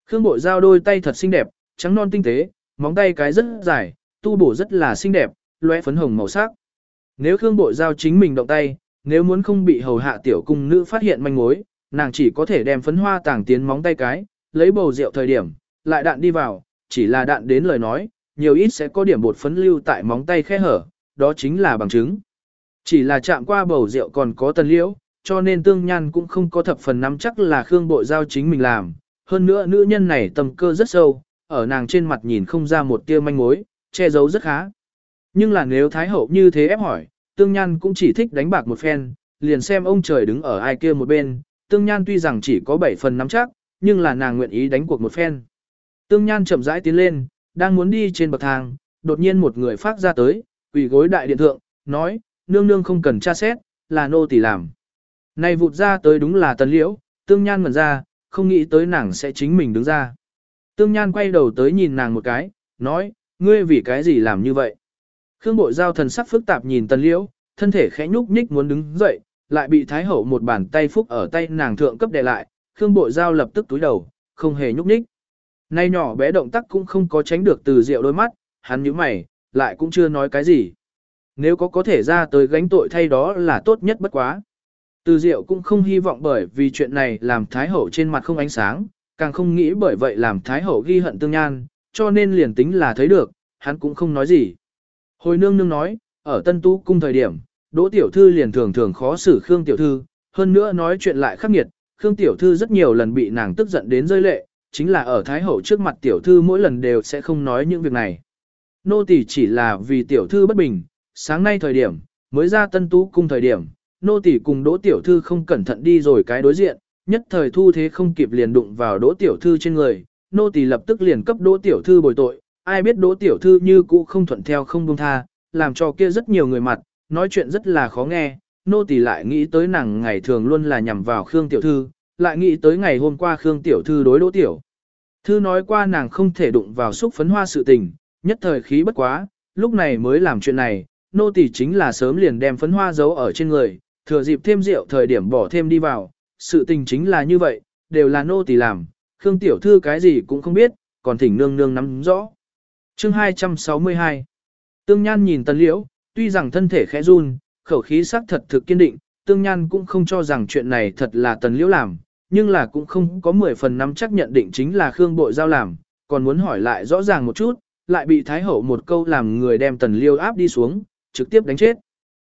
Khương bộ Giao đôi tay thật xinh đẹp, trắng non tinh tế, móng tay cái rất dài, tu bổ rất là xinh đẹp, lóe phấn hồng màu sắc. Nếu Khương bộ Giao chính mình động tay, nếu muốn không bị hầu hạ tiểu cung nữ phát hiện manh mối, nàng chỉ có thể đem phấn hoa tàng tiến móng tay cái, lấy bầu rượu thời điểm, lại đạn đi vào, chỉ là đạn đến lời nói, nhiều ít sẽ có điểm bột phấn lưu tại móng tay khe hở, đó chính là bằng chứng. Chỉ là chạm qua bầu rượu còn có tần liễu, cho nên tương nhan cũng không có thập phần nắm chắc là Khương Bội Giao chính mình làm. Hơn nữa nữ nhân này tầm cơ rất sâu, ở nàng trên mặt nhìn không ra một tia manh mối, che giấu rất khá. Nhưng là nếu Thái Hậu như thế ép hỏi, Tương Nhan cũng chỉ thích đánh bạc một phen, liền xem ông trời đứng ở ai kia một bên, Tương Nhan tuy rằng chỉ có 7 phần nắm chắc, nhưng là nàng nguyện ý đánh cuộc một phen. Tương Nhan chậm rãi tiến lên, đang muốn đi trên bậc thang, đột nhiên một người phát ra tới, quỳ gối đại điện thượng, nói, nương nương không cần tra xét, là nô tỳ làm. Này vụt ra tới đúng là tần liễu, Tương Nhan ngẩn ra, không nghĩ tới nàng sẽ chính mình đứng ra. Tương Nhan quay đầu tới nhìn nàng một cái, nói, ngươi vì cái gì làm như vậy? Khương Bội Giao thần sắc phức tạp nhìn Tần Liễu, thân thể khẽ nhúc nhích muốn đứng dậy, lại bị Thái Hậu một bàn tay phúc ở tay nàng thượng cấp đè lại, Khương Bội Giao lập tức túi đầu, không hề nhúc nhích. Nay nhỏ bé động tác cũng không có tránh được từ rượu đôi mắt, hắn nhíu mày, lại cũng chưa nói cái gì. Nếu có có thể ra tới gánh tội thay đó là tốt nhất bất quá. Từ Diệu cũng không hy vọng bởi vì chuyện này làm Thái Hậu trên mặt không ánh sáng, càng không nghĩ bởi vậy làm Thái Hậu ghi hận tương nhan, cho nên liền tính là thấy được, hắn cũng không nói gì. Hồi nương nương nói, ở Tân Tú cung thời điểm, Đỗ Tiểu Thư liền thường thường khó xử Khương Tiểu Thư, hơn nữa nói chuyện lại khắc nghiệt, Khương Tiểu Thư rất nhiều lần bị nàng tức giận đến rơi lệ, chính là ở Thái Hậu trước mặt Tiểu Thư mỗi lần đều sẽ không nói những việc này. Nô tỳ chỉ là vì Tiểu Thư bất bình, sáng nay thời điểm, mới ra Tân Tú cung thời điểm, nô tỳ cùng Đỗ Tiểu Thư không cẩn thận đi rồi cái đối diện, nhất thời thu thế không kịp liền đụng vào Đỗ Tiểu Thư trên người, nô tỳ lập tức liền cấp Đỗ Tiểu Thư bồi tội, ai biết đỗ tiểu thư như cũ không thuận theo không buông tha, làm cho kia rất nhiều người mặt, nói chuyện rất là khó nghe, nô tỳ lại nghĩ tới nàng ngày thường luôn là nhằm vào Khương tiểu thư, lại nghĩ tới ngày hôm qua Khương tiểu thư đối đỗ tiểu. Thư nói qua nàng không thể đụng vào xúc phấn hoa sự tình, nhất thời khí bất quá, lúc này mới làm chuyện này, nô tỳ chính là sớm liền đem phấn hoa giấu ở trên người, thừa dịp thêm rượu thời điểm bỏ thêm đi vào, sự tình chính là như vậy, đều là nô tỳ làm, Khương tiểu thư cái gì cũng không biết, còn thỉnh nương nương nắm rõ. Chương 262 Tương Nhan nhìn Tần Liễu, tuy rằng thân thể khẽ run, khẩu khí xác thật thực kiên định, Tương Nhan cũng không cho rằng chuyện này thật là Tần Liễu làm, nhưng là cũng không có 10 phần nắm chắc nhận định chính là Khương Bội Giao làm, còn muốn hỏi lại rõ ràng một chút, lại bị Thái Hậu một câu làm người đem Tần Liêu áp đi xuống, trực tiếp đánh chết.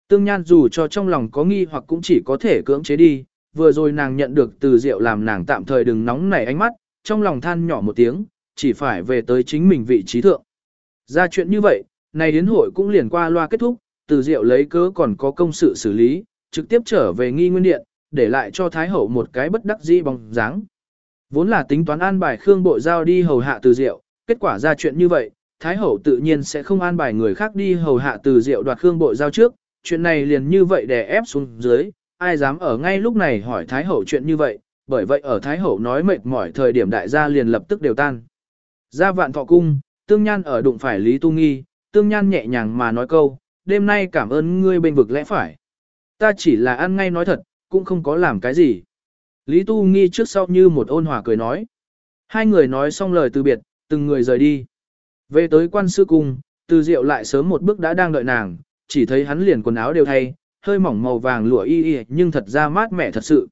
Tương Nhan dù cho trong lòng có nghi hoặc cũng chỉ có thể cưỡng chế đi, vừa rồi nàng nhận được từ rượu làm nàng tạm thời đừng nóng nảy ánh mắt, trong lòng than nhỏ một tiếng, chỉ phải về tới chính mình vị trí thượng. Ra chuyện như vậy, này đến hội cũng liền qua loa kết thúc, từ Diệu lấy cớ còn có công sự xử lý, trực tiếp trở về nghi nguyên điện, để lại cho Thái Hậu một cái bất đắc dĩ bóng dáng. Vốn là tính toán an bài Khương Bộ Giao đi hầu hạ từ Diệu, kết quả ra chuyện như vậy, Thái Hậu tự nhiên sẽ không an bài người khác đi hầu hạ từ Diệu đoạt Khương Bộ Giao trước, chuyện này liền như vậy đè ép xuống dưới, ai dám ở ngay lúc này hỏi Thái Hậu chuyện như vậy, bởi vậy ở Thái Hậu nói mệt mỏi thời điểm đại gia liền lập tức đều tan. Ra vạn thọ cung, Tương Nhan ở đụng phải Lý Tu Nghi, Tương Nhan nhẹ nhàng mà nói câu, đêm nay cảm ơn ngươi bên vực lẽ phải. Ta chỉ là ăn ngay nói thật, cũng không có làm cái gì. Lý Tu Nghi trước sau như một ôn hòa cười nói. Hai người nói xong lời từ biệt, từng người rời đi. Về tới quan sư cung, từ diệu lại sớm một bước đã đang đợi nàng, chỉ thấy hắn liền quần áo đều thay, hơi mỏng màu vàng lụa y y nhưng thật ra mát mẻ thật sự.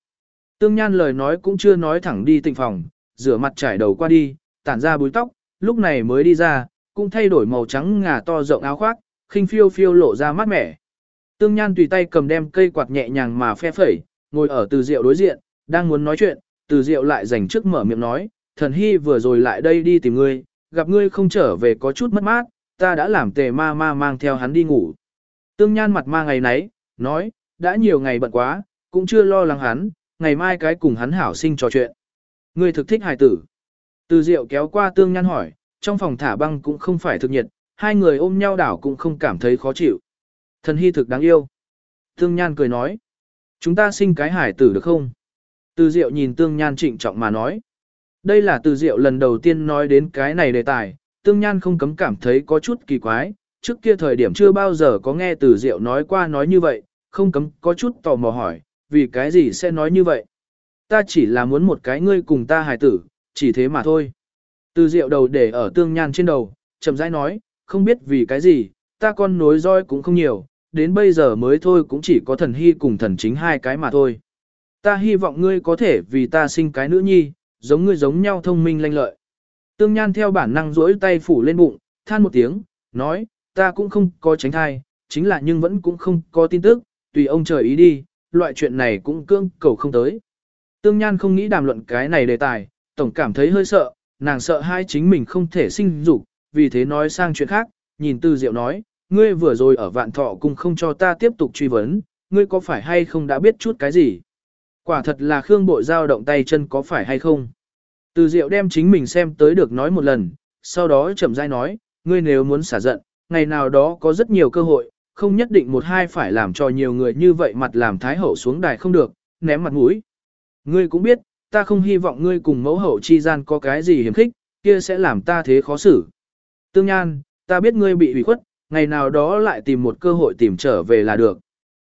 Tương Nhan lời nói cũng chưa nói thẳng đi tịnh phòng, rửa mặt trải đầu qua đi, tản ra búi tóc, lúc này mới đi ra, cũng thay đổi màu trắng ngà to rộng áo khoác, khinh phiêu phiêu lộ ra mát mẻ. Tương Nhan tùy tay cầm đem cây quạt nhẹ nhàng mà phe phẩy, ngồi ở từ diệu đối diện, đang muốn nói chuyện, từ diệu lại dành trước mở miệng nói, thần hy vừa rồi lại đây đi tìm ngươi, gặp ngươi không trở về có chút mất mát, ta đã làm tề ma ma mang theo hắn đi ngủ. Tương Nhan mặt ma ngày nấy, nói, đã nhiều ngày bận quá, cũng chưa lo lắng hắn, ngày mai cái cùng hắn hảo sinh trò chuyện. Ngươi thực thích hài tử. Từ Diệu kéo qua Tương Nhan hỏi, trong phòng thả băng cũng không phải thực nhiệt, hai người ôm nhau đảo cũng không cảm thấy khó chịu. Thần hy thực đáng yêu. Tương Nhan cười nói, chúng ta sinh cái hải tử được không? Từ Diệu nhìn Tương Nhan trịnh trọng mà nói. Đây là Từ Diệu lần đầu tiên nói đến cái này đề tài, Tương Nhan không cấm cảm thấy có chút kỳ quái, trước kia thời điểm chưa bao giờ có nghe Từ Diệu nói qua nói như vậy, không cấm có chút tò mò hỏi, vì cái gì sẽ nói như vậy? Ta chỉ là muốn một cái ngươi cùng ta hài tử, chỉ thế mà thôi. Từ Diệu đầu để ở Tương Nhan trên đầu, chậm rãi nói, không biết vì cái gì, ta con nối roi cũng không nhiều, đến bây giờ mới thôi cũng chỉ có thần hy cùng thần chính hai cái mà thôi. Ta hy vọng ngươi có thể vì ta sinh cái nữ nhi, giống ngươi giống nhau thông minh lanh lợi. Tương Nhan theo bản năng duỗi tay phủ lên bụng, than một tiếng, nói, ta cũng không có tránh thai, chính là nhưng vẫn cũng không có tin tức, tùy ông trời ý đi, loại chuyện này cũng cương cầu không tới. Tương Nhan không nghĩ đàm luận cái này đề tài, tổng cảm thấy hơi sợ, nàng sợ hai chính mình không thể sinh dục, vì thế nói sang chuyện khác, nhìn Tư Diệu nói, ngươi vừa rồi ở vạn thọ cung không cho ta tiếp tục truy vấn, ngươi có phải hay không đã biết chút cái gì? Quả thật là Khương Bội Giao động tay chân có phải hay không? Từ Diệu đem chính mình xem tới được nói một lần, sau đó chậm rãi nói, ngươi nếu muốn xả giận, ngày nào đó có rất nhiều cơ hội, không nhất định một hai phải làm cho nhiều người như vậy mặt làm thái hậu xuống đài không được, ném mặt mũi. Ngươi cũng biết, ta không hy vọng ngươi cùng mẫu hậu chi gian có cái gì hiểm khích, kia sẽ làm ta thế khó xử. Tương Nhan, ta biết ngươi bị hủy khuất, ngày nào đó lại tìm một cơ hội tìm trở về là được.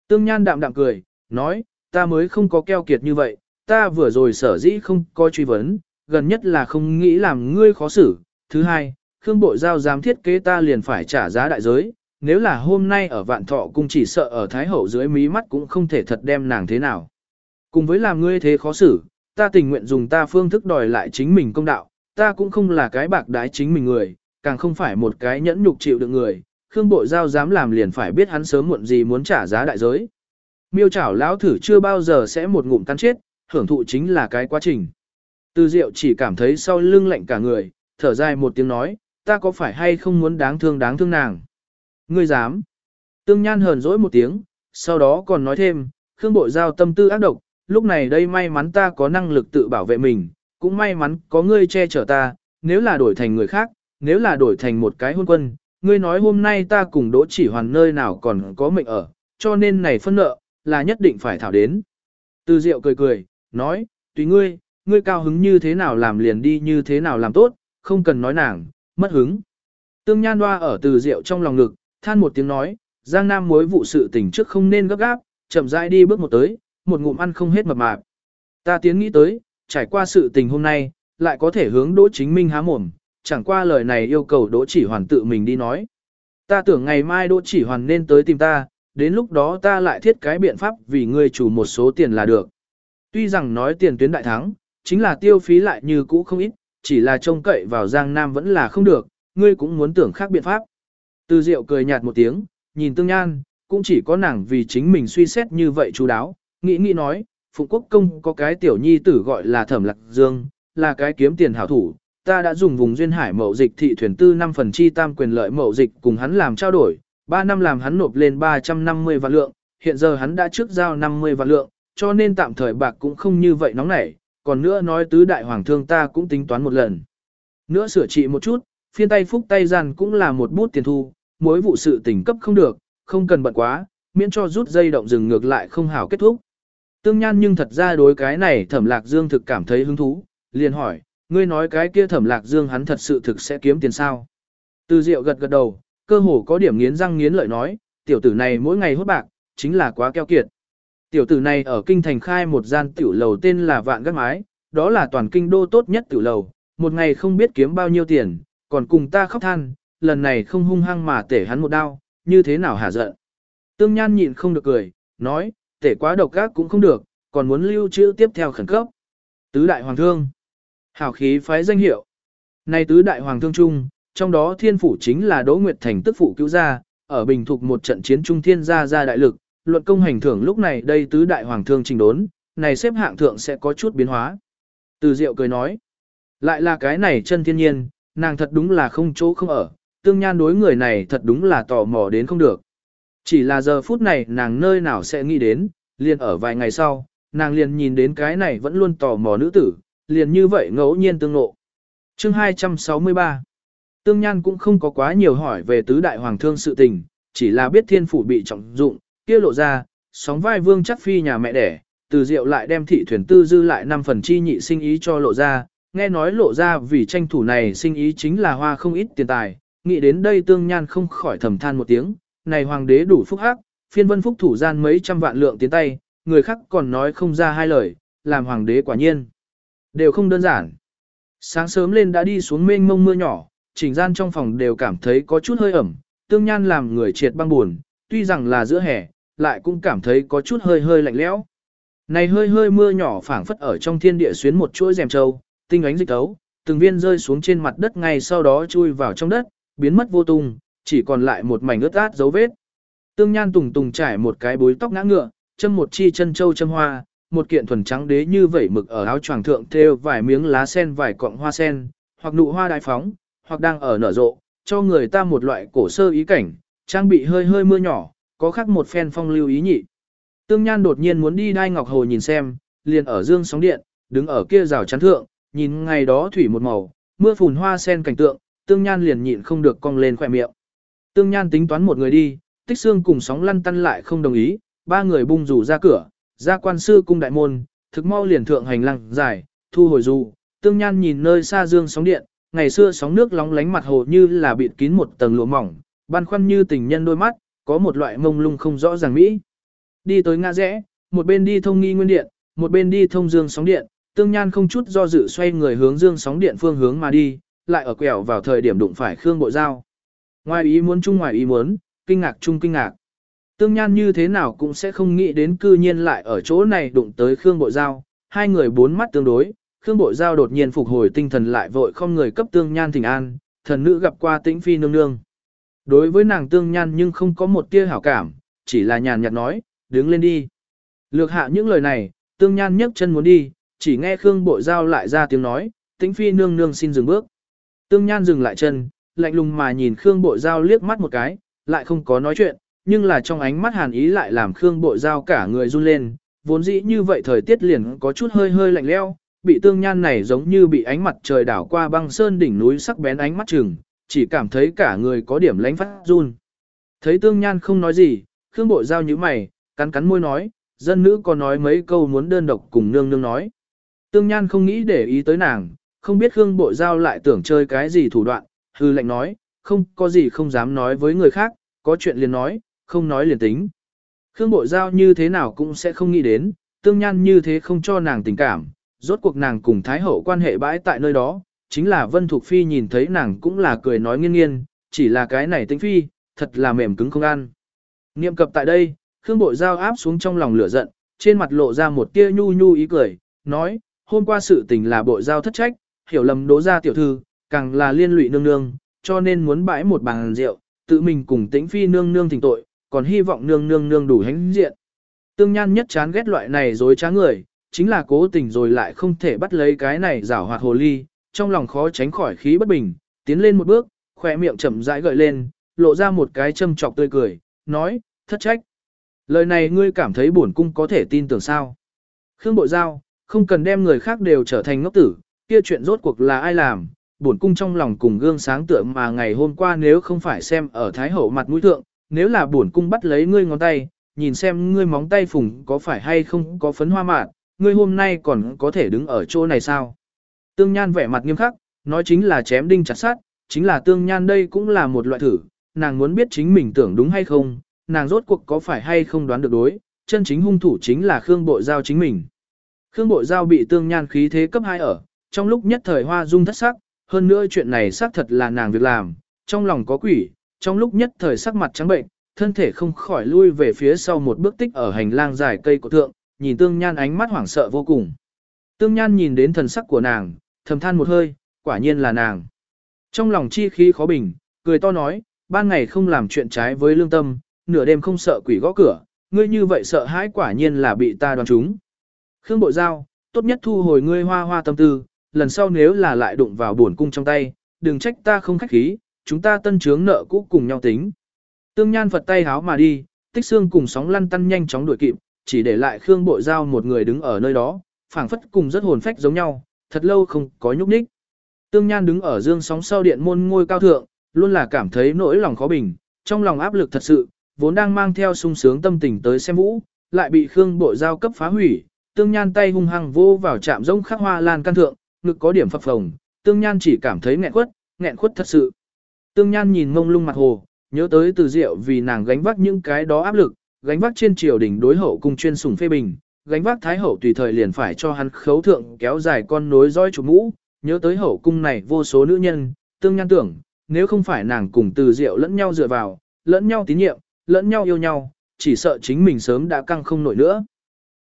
Tương Nhan đạm đạm cười, nói, ta mới không có keo kiệt như vậy, ta vừa rồi sở dĩ không có truy vấn, gần nhất là không nghĩ làm ngươi khó xử. Thứ hai, Khương Bộ Giao dám thiết kế ta liền phải trả giá đại giới, nếu là hôm nay ở vạn thọ cung chỉ sợ ở Thái Hậu dưới mí mắt cũng không thể thật đem nàng thế nào. Cùng với làm ngươi thế khó xử, ta tình nguyện dùng ta phương thức đòi lại chính mình công đạo, ta cũng không là cái bạc đái chính mình người, càng không phải một cái nhẫn nhục chịu được người, Khương Bộ Giao dám làm liền phải biết hắn sớm muộn gì muốn trả giá đại giới. Miêu chảo lão thử chưa bao giờ sẽ một ngụm tan chết, hưởng thụ chính là cái quá trình. Từ Diệu chỉ cảm thấy sau lưng lạnh cả người, thở dài một tiếng nói, ta có phải hay không muốn đáng thương đáng thương nàng. Ngươi dám. Tương Nhan hờn dỗi một tiếng, sau đó còn nói thêm, Khương Bộ Giao tâm tư ác độc, lúc này đây may mắn ta có năng lực tự bảo vệ mình, cũng may mắn có ngươi che chở ta, nếu là đổi thành người khác, nếu là đổi thành một cái hôn quân, ngươi nói hôm nay ta cùng đỗ chỉ hoàn nơi nào còn có mệnh ở, cho nên này phân nợ, là nhất định phải thảo đến. Từ Diệu cười cười, nói, tùy ngươi, ngươi cao hứng như thế nào làm liền đi như thế nào làm tốt, không cần nói nàng, mất hứng. Tương Nhan Hoa ở từ Diệu trong lòng ngực, than một tiếng nói, Giang Nam mối vụ sự tình trước không nên gấp gáp, chậm rãi đi bước một tới, một ngụm ăn không hết mập mạp. Ta tiến nghĩ tới, trải qua sự tình hôm nay, lại có thể hướng Đỗ Chính Minh há mồm, chẳng qua lời này yêu cầu Đỗ Chỉ Hoàn tự mình đi nói. Ta tưởng ngày mai Đỗ Chỉ Hoàn nên tới tìm ta, đến lúc đó ta lại thiết cái biện pháp vì ngươi chủ một số tiền là được. Tuy rằng nói tiền tuyến đại thắng, chính là tiêu phí lại như cũ không ít, chỉ là trông cậy vào Giang Nam vẫn là không được, ngươi cũng muốn tưởng khác biện pháp. Từ Diệu cười nhạt một tiếng, nhìn Tương Nhan, cũng chỉ có nàng vì chính mình suy xét như vậy chú đáo, nghĩ nghĩ nói, Phụng Quốc Công có cái tiểu nhi tử gọi là Thẩm Lạc Dương, là cái kiếm tiền hảo thủ, ta đã dùng vùng duyên hải mậu dịch thị thuyền tư 5 phần chi tam quyền lợi mậu dịch cùng hắn làm trao đổi, 3 năm làm hắn nộp lên 350 vạn lượng, hiện giờ hắn đã trước giao 50 vạn lượng, cho nên tạm thời bạc cũng không như vậy nóng nảy, còn nữa nói tứ đại hoàng thương ta cũng tính toán một lần. Nữa sửa trị một chút, phiên tay phúc tay gian cũng là một bút tiền thu, mối vụ sự tỉnh cấp không được, không cần bận quá, miễn cho rút dây động rừng ngược lại không hảo kết thúc. Tương Nhan nhưng thật ra đối cái này Thẩm Lạc Dương thực cảm thấy hứng thú, liền hỏi, ngươi nói cái kia Thẩm Lạc Dương hắn thật sự thực sẽ kiếm tiền sao? Từ Diệu gật gật đầu, cơ hồ có điểm nghiến răng nghiến lợi nói, tiểu tử này mỗi ngày hốt bạc, chính là quá keo kiệt. Tiểu tử này ở kinh thành khai một gian tiểu lầu tên là Vạn Gác Mái, đó là toàn kinh đô tốt nhất tiểu lầu, một ngày không biết kiếm bao nhiêu tiền, còn cùng ta khóc than, lần này không hung hăng mà tể hắn một đao, như thế nào hả giận. Tương Nhan nhịn không được cười, nói, tể quá độc ác cũng không được, còn muốn lưu trữ tiếp theo khẩn cấp. Tứ đại hoàng thương. Hảo khí phái danh hiệu. nay tứ đại hoàng thương trung trong đó thiên phủ chính là Đỗ Nguyệt Thành tức phụ cứu gia, ở bình thục một trận chiến trung thiên gia gia đại lực, luận công hành thưởng lúc này đây tứ đại hoàng thương trình đốn, này xếp hạng thượng sẽ có chút biến hóa. Từ Diệu cười nói, lại là cái này chân thiên nhiên, nàng thật đúng là không chỗ không ở, tương nhan đối người này thật đúng là tò mò đến không được. Chỉ là giờ phút này nàng nơi nào sẽ nghĩ đến, liền ở vài ngày sau, nàng liền nhìn đến cái này vẫn luôn tò mò nữ tử, liền như vậy ngẫu nhiên tương ngộ. Chương 263 Tương Nhan cũng không có quá nhiều hỏi về tứ đại hoàng thương sự tình, chỉ là biết thiên phủ bị trọng dụng, kia lộ ra, sóng vai vương chắc phi nhà mẹ đẻ, từ diệu lại đem thị thuyền tư dư lại 5 phần chi nhị sinh ý cho lộ ra, nghe nói lộ ra vì tranh thủ này sinh ý chính là hoa không ít tiền tài, nghĩ đến đây tương nhan không khỏi thầm than một tiếng, này hoàng đế đủ phúc hắc, phiên vân phúc thủ gian mấy trăm vạn lượng tiến tay, người khác còn nói không ra hai lời, làm hoàng đế quả nhiên. Đều không đơn giản. Sáng sớm lên đã đi xuống mênh mông mưa nhỏ, chỉnh gian trong phòng đều cảm thấy có chút hơi ẩm, tương nhan làm người triệt băng buồn, tuy rằng là giữa hè, lại cũng cảm thấy có chút hơi hơi lạnh lẽo. Này hơi hơi mưa nhỏ phảng phất ở trong thiên địa xuyến một chuỗi rèm trâu, tinh ánh dịch tấu, từng viên rơi xuống trên mặt đất ngay sau đó chui vào trong đất, biến mất vô tung, chỉ còn lại một mảnh ướt át dấu vết. Tương Nhan tùng tùng trải một cái bối tóc ngã ngựa, châm một chi chân châu châm hoa, một kiện thuần trắng đế như vẩy mực ở áo choàng thượng thêu vài miếng lá sen vài cọng hoa sen, hoặc nụ hoa đại phóng, hoặc đang ở nở rộ, cho người ta một loại cổ sơ ý cảnh, trang bị hơi hơi mưa nhỏ, có khác một phen phong lưu ý nhị. Tương Nhan đột nhiên muốn đi đai ngọc hồ nhìn xem, liền ở dương sóng điện, đứng ở kia rào chắn thượng, nhìn ngày đó thủy một màu, mưa phùn hoa sen cảnh tượng, Tương Nhan liền nhịn không được cong lên khỏe miệng. Tương Nhan tính toán một người đi, tích xương cùng sóng lăn tăn lại không đồng ý, ba người bung rủ ra cửa, ra quan sư cung đại môn, thực mau liền thượng hành lang dài, thu hồi dù, Tương Nhan nhìn nơi xa dương sóng điện, ngày xưa sóng nước lóng lánh mặt hồ như là bịt kín một tầng lụa mỏng, băn khoăn như tình nhân đôi mắt, có một loại mông lung không rõ ràng mỹ. Đi tới ngã rẽ, một bên đi thông nghi nguyên điện, một bên đi thông dương sóng điện, tương nhan không chút do dự xoay người hướng dương sóng điện phương hướng mà đi, lại ở quẹo vào thời điểm đụng phải Khương Bộ Giao. Ngoài ý muốn chung ngoài ý muốn, kinh ngạc chung kinh ngạc. Tương nhan như thế nào cũng sẽ không nghĩ đến cư nhiên lại ở chỗ này đụng tới Khương Bộ Giao, hai người bốn mắt tương đối, Khương Bộ Giao đột nhiên phục hồi tinh thần lại vội không người cấp tương nhan thỉnh an, thần nữ gặp qua tĩnh phi nương nương. Đối với nàng tương nhan nhưng không có một tia hảo cảm, chỉ là nhàn nhạt nói, đứng lên đi. Lược hạ những lời này, tương nhan nhấc chân muốn đi, chỉ nghe Khương Bộ Giao lại ra tiếng nói, tĩnh phi nương nương xin dừng bước. Tương nhan dừng lại chân, lạnh lùng mà nhìn Khương Bộ Giao liếc mắt một cái, lại không có nói chuyện, nhưng là trong ánh mắt hàn ý lại làm Khương Bội Giao cả người run lên, vốn dĩ như vậy thời tiết liền có chút hơi hơi lạnh leo, bị tương nhan này giống như bị ánh mặt trời đảo qua băng sơn đỉnh núi sắc bén ánh mắt chừng, chỉ cảm thấy cả người có điểm lánh phát run. Thấy tương nhan không nói gì, Khương Bội Giao như mày, cắn cắn môi nói, dân nữ có nói mấy câu muốn đơn độc cùng nương nương nói. Tương Nhan không nghĩ để ý tới nàng, không biết Khương Bội Giao lại tưởng chơi cái gì thủ đoạn, hư lệnh nói, không có gì không dám nói với người khác, có chuyện liền nói, không nói liền tính. Khương Bội Giao như thế nào cũng sẽ không nghĩ đến, tương nhan như thế không cho nàng tình cảm, rốt cuộc nàng cùng Thái Hậu quan hệ bãi tại nơi đó, chính là Vân Thục Phi nhìn thấy nàng cũng là cười nói nghiêng nghiêng, chỉ là cái này tính phi, thật là mềm cứng không ăn. Niệm cập tại đây, Khương Bội Giao áp xuống trong lòng lửa giận, trên mặt lộ ra một tia nhu nhu ý cười, nói, hôm qua sự tình là Bội Giao thất trách, hiểu lầm đố ra tiểu thư, càng là liên lụy nương nương, cho nên muốn bãi một bàn rượu, tự mình cùng tĩnh phi nương nương thỉnh tội, còn hy vọng nương nương nương đủ hãnh diện. Tương Nhan nhất chán ghét loại này dối trá người, chính là cố tình rồi lại không thể bắt lấy cái này rảo hoạt hồ ly, trong lòng khó tránh khỏi khí bất bình, tiến lên một bước, khỏe miệng chậm rãi gợi lên, lộ ra một cái châm chọc tươi cười, nói, thất trách. Lời này ngươi cảm thấy bổn cung có thể tin tưởng sao? Khương Bội Giao, không cần đem người khác đều trở thành ngốc tử, kia chuyện rốt cuộc là ai làm, bổn cung trong lòng cùng gương sáng tượng mà ngày hôm qua nếu không phải xem ở Thái Hậu mặt mũi thượng, nếu là bổn cung bắt lấy ngươi ngón tay, nhìn xem ngươi móng tay phùng có phải hay không có phấn hoa mạn, ngươi hôm nay còn có thể đứng ở chỗ này sao? Tương Nhan vẻ mặt nghiêm khắc, nói chính là chém đinh chặt sát, chính là Tương Nhan đây cũng là một loại thử, nàng muốn biết chính mình tưởng đúng hay không, nàng rốt cuộc có phải hay không đoán được đối, chân chính hung thủ chính là Khương Bội Giao chính mình. Khương Bội Giao bị Tương Nhan khí thế cấp 2 ở, trong lúc nhất thời hoa dung thất sắc, hơn nữa chuyện này xác thật là nàng việc làm, trong lòng có quỷ, trong lúc nhất thời sắc mặt trắng bệnh, thân thể không khỏi lui về phía sau một bước tích ở hành lang dài cây của thượng, nhìn tương nhan ánh mắt hoảng sợ vô cùng. Tương nhan nhìn đến thần sắc của nàng, thầm than một hơi, quả nhiên là nàng. Trong lòng chi khí khó bình, cười to nói, ban ngày không làm chuyện trái với lương tâm, nửa đêm không sợ quỷ gõ cửa, ngươi như vậy sợ hãi quả nhiên là bị ta đoán trúng. Khương Bội Giao, tốt nhất thu hồi ngươi hoa hoa tâm tư, lần sau nếu là lại đụng vào buồn cung trong tay, đừng trách ta không khách khí, chúng ta tân trướng nợ cũ cùng nhau tính. Tương Nhan Phật tay háo mà đi, tích xương cùng sóng lăn tăn nhanh chóng đuổi kịp, chỉ để lại Khương Bội Giao một người đứng ở nơi đó, phảng phất cùng rất hồn phách giống nhau, thật lâu không có nhúc nhích. Tương Nhan đứng ở dương sóng sau điện môn ngôi cao thượng, luôn là cảm thấy nỗi lòng khó bình, trong lòng áp lực thật sự, vốn đang mang theo sung sướng tâm tình tới xem vũ, lại bị Khương Bội Giao cấp phá hủy. Tương Nhan tay hung hăng vô vào chạm rông khắc hoa lan căn thượng, ngực có điểm phập phồng, Tương Nhan chỉ cảm thấy nghẹn quất, nghẹn khuất thật sự. Tương Nhan nhìn mông lung mặt hồ, nhớ tới từ diệu vì nàng gánh vác những cái đó áp lực, gánh vác trên triều đình đối hậu cung chuyên sủng phê bình, gánh vác thái hậu tùy thời liền phải cho hắn khấu thượng kéo dài con nối dõi chủ mũ, nhớ tới hậu cung này vô số nữ nhân, tương nhan tưởng, nếu không phải nàng cùng từ diệu lẫn nhau dựa vào, lẫn nhau tín nhiệm, lẫn nhau yêu nhau, chỉ sợ chính mình sớm đã căng không nổi nữa.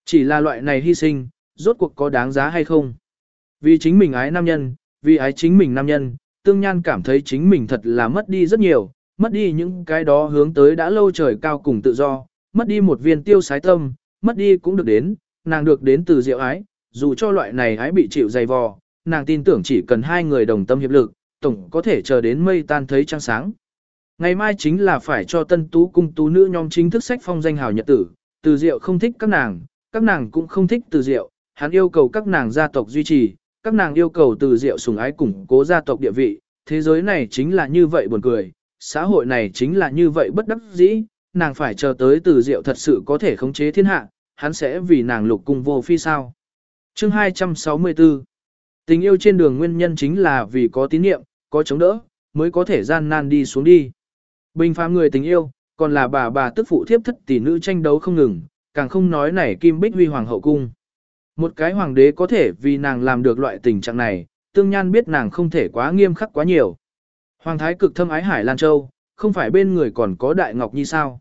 Chỉ là loại này hy sinh, rốt cuộc có đáng giá hay không? Vì chính mình ái nam nhân, vì ái chính mình nam nhân, tương nhan cảm thấy chính mình thật là mất đi rất nhiều, mất đi những cái đó hướng tới đã lâu trời cao cùng tự do, mất đi một viên tiêu sái tâm, mất đi cũng được đến, nàng được đến từ diệu ái, dù cho loại này ái bị chịu dày vò, nàng tin tưởng chỉ cần hai người đồng tâm hiệp lực, tổng có thể chờ đến mây tan thấy trăng sáng. Ngày mai chính là phải cho tân tú cung tú nữ nhóm chính thức sách phong danh hào nhật tử, từ diệu không thích các nàng, các nàng cũng không thích từ diệu, hắn yêu cầu các nàng gia tộc duy trì, các nàng yêu cầu từ diệu sùng ái củng cố gia tộc địa vị, thế giới này chính là như vậy buồn cười, xã hội này chính là như vậy bất đắc dĩ, nàng phải chờ tới từ diệu thật sự có thể khống chế thiên hạ, hắn sẽ vì nàng lục cung vô phi sao. Chương 264 Tình yêu trên đường nguyên nhân chính là vì có tín niệm, có chống đỡ, mới có thể gian nan đi xuống đi. Bình phàm người tình yêu, còn là bà bà tức phụ thiếp thất tỷ nữ tranh đấu không ngừng, càng không nói này kim bích huy hoàng hậu cung. Một cái hoàng đế có thể vì nàng làm được loại tình trạng này, tương nhan biết nàng không thể quá nghiêm khắc quá nhiều. Hoàng thái cực thâm ái Hải Lan Châu, không phải bên người còn có Đại Ngọc Nhi sao.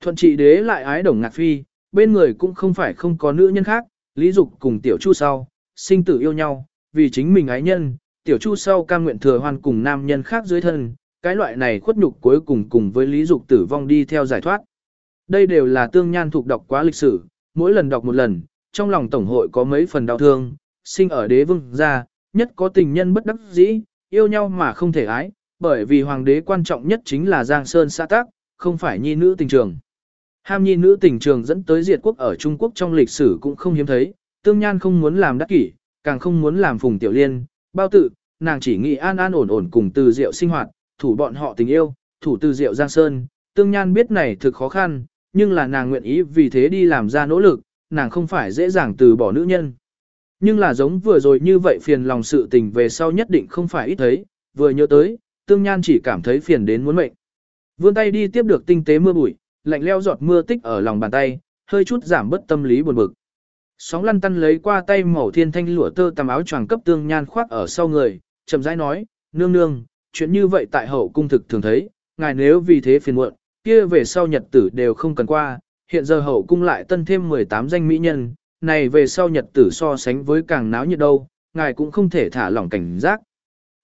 Thuận trị đế lại ái đồng ngạc phi, bên người cũng không phải không có nữ nhân khác, Lý Dục cùng Tiểu Chu sau, sinh tử yêu nhau, vì chính mình ái nhân, Tiểu Chu sau cam nguyện thừa hoàn cùng nam nhân khác dưới thân, cái loại này khuất nhục cuối cùng cùng với Lý Dục tử vong đi theo giải thoát. Đây đều là tương nhan thuộc đọc quá lịch sử, mỗi lần đọc một lần, trong lòng tổng hội có mấy phần đau thương, sinh ở đế vương gia, nhất có tình nhân bất đắc dĩ, yêu nhau mà không thể ái, bởi vì hoàng đế quan trọng nhất chính là Giang Sơn xã tác, không phải nhi nữ tình trường. Ham nhi nữ tình trường dẫn tới diệt quốc ở Trung Quốc trong lịch sử cũng không hiếm thấy, tương nhan không muốn làm đắc kỷ, càng không muốn làm phùng tiểu liên, bao tự, nàng chỉ nghĩ an an ổn ổn cùng từ diệu sinh hoạt, thủ bọn họ tình yêu, thủ từ diệu Giang Sơn, tương nhan biết này thực khó khăn, nhưng là nàng nguyện ý vì thế đi làm ra nỗ lực, nàng không phải dễ dàng từ bỏ nữ nhân. Nhưng là giống vừa rồi như vậy phiền lòng sự tình về sau nhất định không phải ít thấy, vừa nhớ tới, tương nhan chỉ cảm thấy phiền đến muốn mệnh. Vươn tay đi tiếp được tinh tế mưa bụi, lạnh leo giọt mưa tích ở lòng bàn tay, hơi chút giảm bớt tâm lý buồn bực. Sóng lăn tăn lấy qua tay màu thiên thanh lụa tơ tầm áo choàng cấp tương nhan khoác ở sau người, chậm rãi nói, nương nương, chuyện như vậy tại hậu cung thực thường thấy, ngài nếu vì thế phiền muộn, kia về sau nhật tử đều không cần qua, hiện giờ hậu cung lại tân thêm 18 danh mỹ nhân, này về sau nhật tử so sánh với càng náo nhiệt đâu, ngài cũng không thể thả lỏng cảnh giác.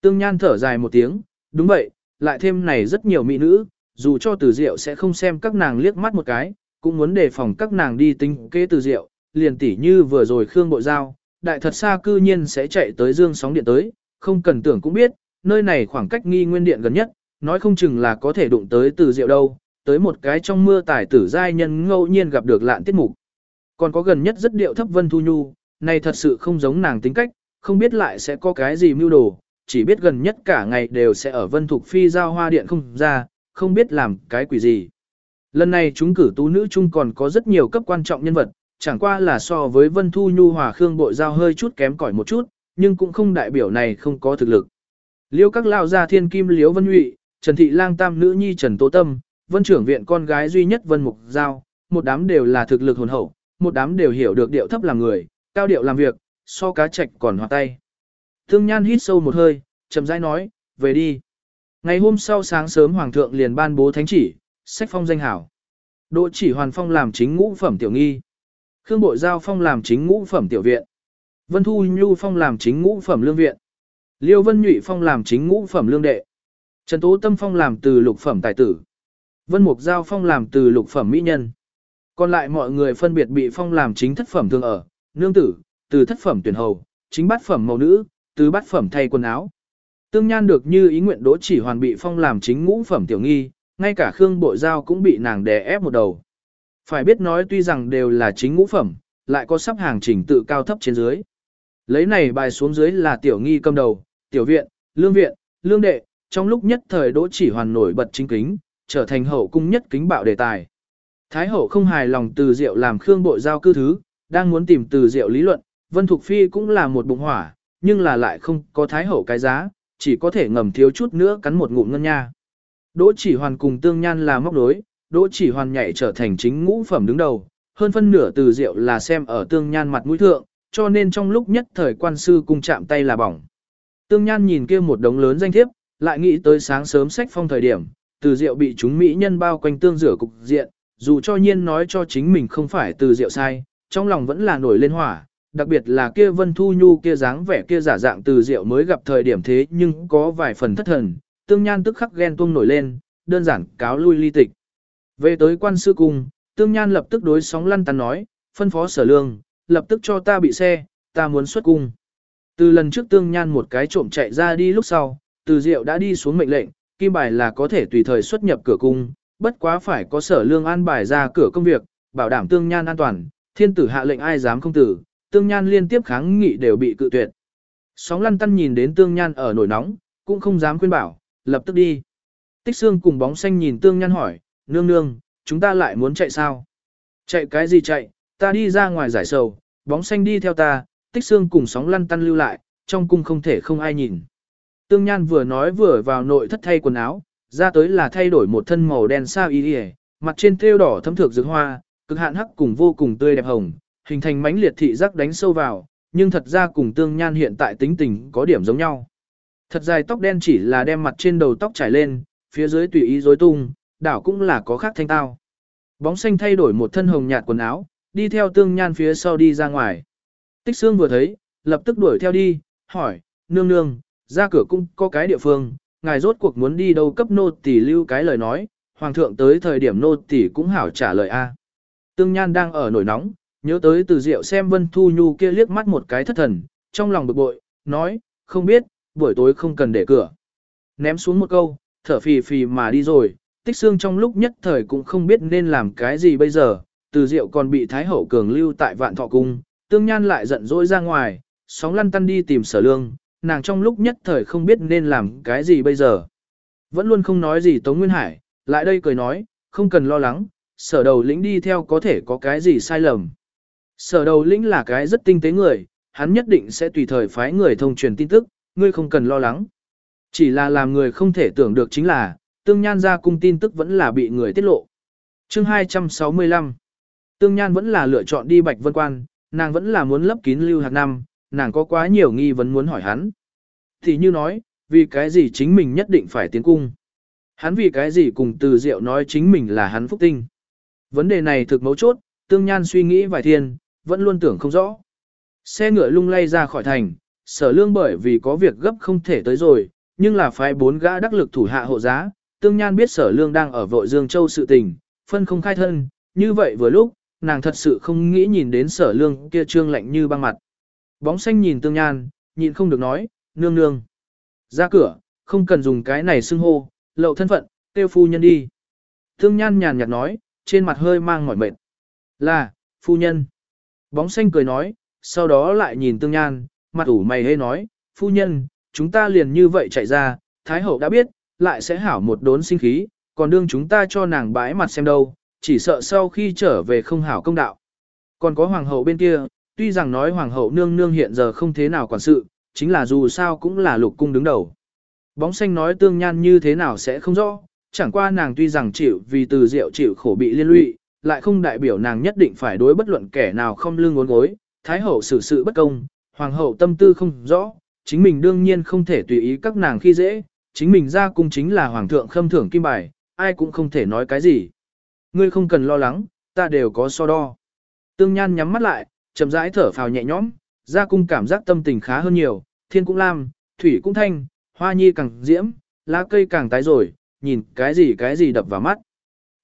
Tương Nhan thở dài một tiếng, đúng vậy, lại thêm này rất nhiều mỹ nữ, dù cho từ diệu sẽ không xem các nàng liếc mắt một cái, cũng muốn đề phòng các nàng đi tính kế từ diệu, liền tỉ như vừa rồi Khương Bộ Giao, đại thật xa cư nhiên sẽ chạy tới dương sóng điện tới, không cần tưởng cũng biết, nơi này khoảng cách nghi nguyên điện gần nhất, nói không chừng là có thể đụng tới từ diệu đâu, tới một cái trong mưa tài tử giai nhân ngẫu nhiên gặp được lạn tiết mục. Còn có gần nhất rất điệu thấp Vân Thu Nhu, này thật sự không giống nàng tính cách, không biết lại sẽ có cái gì mưu đồ, chỉ biết gần nhất cả ngày đều sẽ ở Vân Thục Phi giao hoa điện không ra, không biết làm cái quỷ gì. Lần này chúng cử tú nữ chung còn có rất nhiều cấp quan trọng nhân vật, chẳng qua là so với Vân Thu Nhu Hòa Khương Bội Giao hơi chút kém cỏi một chút, nhưng cũng không đại biểu này không có thực lực. Liêu các lao gia thiên kim Liễu Vân Nhụy, Trần Thị Lang Tam nữ nhi Trần Tố Tâm, Vân trưởng viện con gái duy nhất Vân Mục Giao, một đám đều là thực lực hồn hậu, một đám đều hiểu được điệu thấp làm người, cao điệu làm việc, so cá trạch còn hoạt tay. Thương Nhan hít sâu một hơi, chậm rãi nói, về đi. Ngày hôm sau sáng sớm Hoàng thượng liền ban bố thánh chỉ, sách phong danh hảo. Đỗ chỉ hoàn phong làm chính ngũ phẩm tiểu nghi. Khương Bội Giao phong làm chính ngũ phẩm tiểu viện. Vân Thu Nhu phong làm chính ngũ phẩm lương viện. Liêu Vân Nhụy phong làm chính ngũ phẩm lương đệ. Trần Tố Tâm phong làm từ lục phẩm tài tử. Vân Mục Giao phong làm từ lục phẩm mỹ nhân. Còn lại mọi người phân biệt bị phong làm chính thất phẩm thường ở, nương tử, từ thất phẩm tuyển hầu, chính bát phẩm màu nữ, từ bát phẩm thay quần áo. Tương Nhan được như ý nguyện đỗ chỉ hoàn bị phong làm chính ngũ phẩm tiểu nghi, ngay cả Khương Bội Giao cũng bị nàng đè ép một đầu. Phải biết nói tuy rằng đều là chính ngũ phẩm, lại có sắp hàng trình tự cao thấp trên dưới. Lấy này bài xuống dưới là tiểu nghi cầm đầu, tiểu viện, lương viện, lương đệ, trong lúc nhất thời đỗ chỉ hoàn nổi bật chính kính, trở thành hậu cung nhất kính bạo đề tài. Thái hậu không hài lòng từ diệu làm Khương Bội Giao cư thứ, đang muốn tìm từ diệu lý luận, Vân Thục Phi cũng là một bụng hỏa, nhưng là lại không có Thái hậu cái giá, chỉ có thể ngầm thiếu chút nữa cắn một ngụm ngân nha. Đỗ chỉ hoàn cùng tương nhan là móc đối, đỗ chỉ hoàn nhảy trở thành chính ngũ phẩm đứng đầu, hơn phân nửa từ diệu là xem ở tương nhan mặt mũi thượng, cho nên trong lúc nhất thời quan sư cùng chạm tay là bỏng. Tương nhan nhìn kia một đống lớn danh thiếp, lại nghĩ tới sáng sớm sách phong thời điểm, từ diệu bị chúng mỹ nhân bao quanh tương rửa cục diện, dù cho nhiên nói cho chính mình không phải từ diệu sai, trong lòng vẫn là nổi lên hỏa, đặc biệt là kia Vân Thu Nhu kia dáng vẻ kia giả dạng từ diệu mới gặp thời điểm thế nhưng có vài phần thất thần, tương nhan tức khắc ghen tuông nổi lên, đơn giản cáo lui ly tịch. Về tới quan sư cung, tương nhan lập tức đối sóng lăn tăn nói, phân phó sở lương, lập tức cho ta bị xe, ta muốn xuất cung. Từ lần trước tương nhan một cái trộm chạy ra đi lúc sau, từ diệu đã đi xuống mệnh lệnh, kim bài là có thể tùy thời xuất nhập cửa cung, bất quá phải có sở lương an bài ra cửa công việc, bảo đảm tương nhan an toàn, thiên tử hạ lệnh ai dám không tử, tương nhan liên tiếp kháng nghị đều bị cự tuyệt. Sóng lăn tăn nhìn đến tương nhan ở nổi nóng, cũng không dám khuyên bảo, lập tức đi. Tích xương cùng bóng xanh nhìn tương nhan hỏi, nương nương, chúng ta lại muốn chạy sao? Chạy cái gì chạy, ta đi ra ngoài giải sầu, bóng xanh đi theo ta, tích xương cùng sóng lăn tăn lưu lại, trong cung không thể không ai nhìn. Tương Nhan vừa nói vừa vào nội thất thay quần áo, ra tới là thay đổi một thân màu đen sao y y, mặt trên thêu đỏ thấm thược dược hoa, cực hạn hắc cùng vô cùng tươi đẹp hồng, hình thành mãnh liệt thị giác đánh sâu vào, nhưng thật ra cùng Tương Nhan hiện tại tính tình có điểm giống nhau. Thật dài tóc đen chỉ là đem mặt trên đầu tóc trải lên, phía dưới tùy ý rối tung, đảo cũng là có khác thanh tao. Bóng xanh thay đổi một thân hồng nhạt quần áo, đi theo Tương Nhan phía sau đi ra ngoài. Tích Xương vừa thấy, lập tức đuổi theo đi, hỏi, nương nương, ra cửa cung có cái địa phương, ngài rốt cuộc muốn đi đâu cấp nô tỷ lưu cái lời nói, hoàng thượng tới thời điểm nô tỷ cũng hảo trả lời a. Tương Nhan đang ở nổi nóng, nhớ tới từ rượu xem Vân Thu Nhu kia liếc mắt một cái thất thần, trong lòng bực bội, nói, không biết, buổi tối không cần để cửa. Ném xuống một câu, thở phì phì mà đi rồi, tích xương trong lúc nhất thời cũng không biết nên làm cái gì bây giờ, từ rượu còn bị Thái Hậu Cường lưu tại vạn thọ cung, tương nhan lại giận dỗi ra ngoài, sóng lăn tăn đi tìm sở lương, nàng trong lúc nhất thời không biết nên làm cái gì bây giờ. Vẫn luôn không nói gì Tống Nguyên Hải, lại đây cười nói, không cần lo lắng, sở đầu lĩnh đi theo có thể có cái gì sai lầm. Sở đầu lĩnh là cái rất tinh tế người, hắn nhất định sẽ tùy thời phái người thông truyền tin tức, ngươi không cần lo lắng. Chỉ là làm người không thể tưởng được chính là, tương nhan ra cung tin tức vẫn là bị người tiết lộ. chương 265 Tương Nhan vẫn là lựa chọn đi Bạch Vân Quan, nàng vẫn là muốn lấp kín Lưu Hạc Năm, nàng có quá nhiều nghi vấn muốn hỏi hắn. Thì như nói, vì cái gì chính mình nhất định phải tiến cung? Hắn vì cái gì cùng từ diệu nói chính mình là hắn phúc tinh? Vấn đề này thực mấu chốt, Tương Nhan suy nghĩ vài thiên, vẫn luôn tưởng không rõ. Xe ngựa lung lay ra khỏi thành, sở lương bởi vì có việc gấp không thể tới rồi, nhưng là phái bốn gã đắc lực thủ hạ hộ giá, Tương Nhan biết sở lương đang ở vội Dương Châu sự tình, phân không khai thân, như vậy vừa lúc, nàng thật sự không nghĩ nhìn đến sở lương kia trương lạnh như băng mặt. Bóng xanh nhìn Tương Nhan, nhịn không được nói, nương nương. Ra cửa, không cần dùng cái này xưng hô, lậu thân phận, tiêu phu nhân đi. Tương Nhan nhàn nhạt nói, trên mặt hơi mang mỏi mệt. Là, phu nhân. Bóng xanh cười nói, sau đó lại nhìn Tương Nhan, mặt ủ mày hê nói, phu nhân, chúng ta liền như vậy chạy ra, Thái hậu đã biết, lại sẽ hảo một đốn sinh khí, còn đương chúng ta cho nàng bãi mặt xem đâu, chỉ sợ sau khi trở về không hảo công đạo. Còn có hoàng hậu bên kia, tuy rằng nói hoàng hậu nương nương hiện giờ không thế nào quản sự, chính là dù sao cũng là lục cung đứng đầu. Bóng xanh nói tương nhan như thế nào sẽ không rõ, chẳng qua nàng tuy rằng chịu vì từ rượu chịu khổ bị liên lụy, lại không đại biểu nàng nhất định phải đối bất luận kẻ nào không lương ngốn gối, thái hậu xử sự bất công, hoàng hậu tâm tư không rõ, chính mình đương nhiên không thể tùy ý các nàng khi dễ, chính mình ra cung chính là hoàng thượng khâm thưởng kim bài, ai cũng không thể nói cái gì. Ngươi không cần lo lắng, ta đều có so đo. Tương Nhan nhắm mắt lại, chậm rãi thở phào nhẹ nhõm, ra cung cảm giác tâm tình khá hơn nhiều, thiên cũng lam, thủy cũng thanh, hoa nhi càng diễm, lá cây càng tái rồi, nhìn cái gì cái gì đập vào mắt.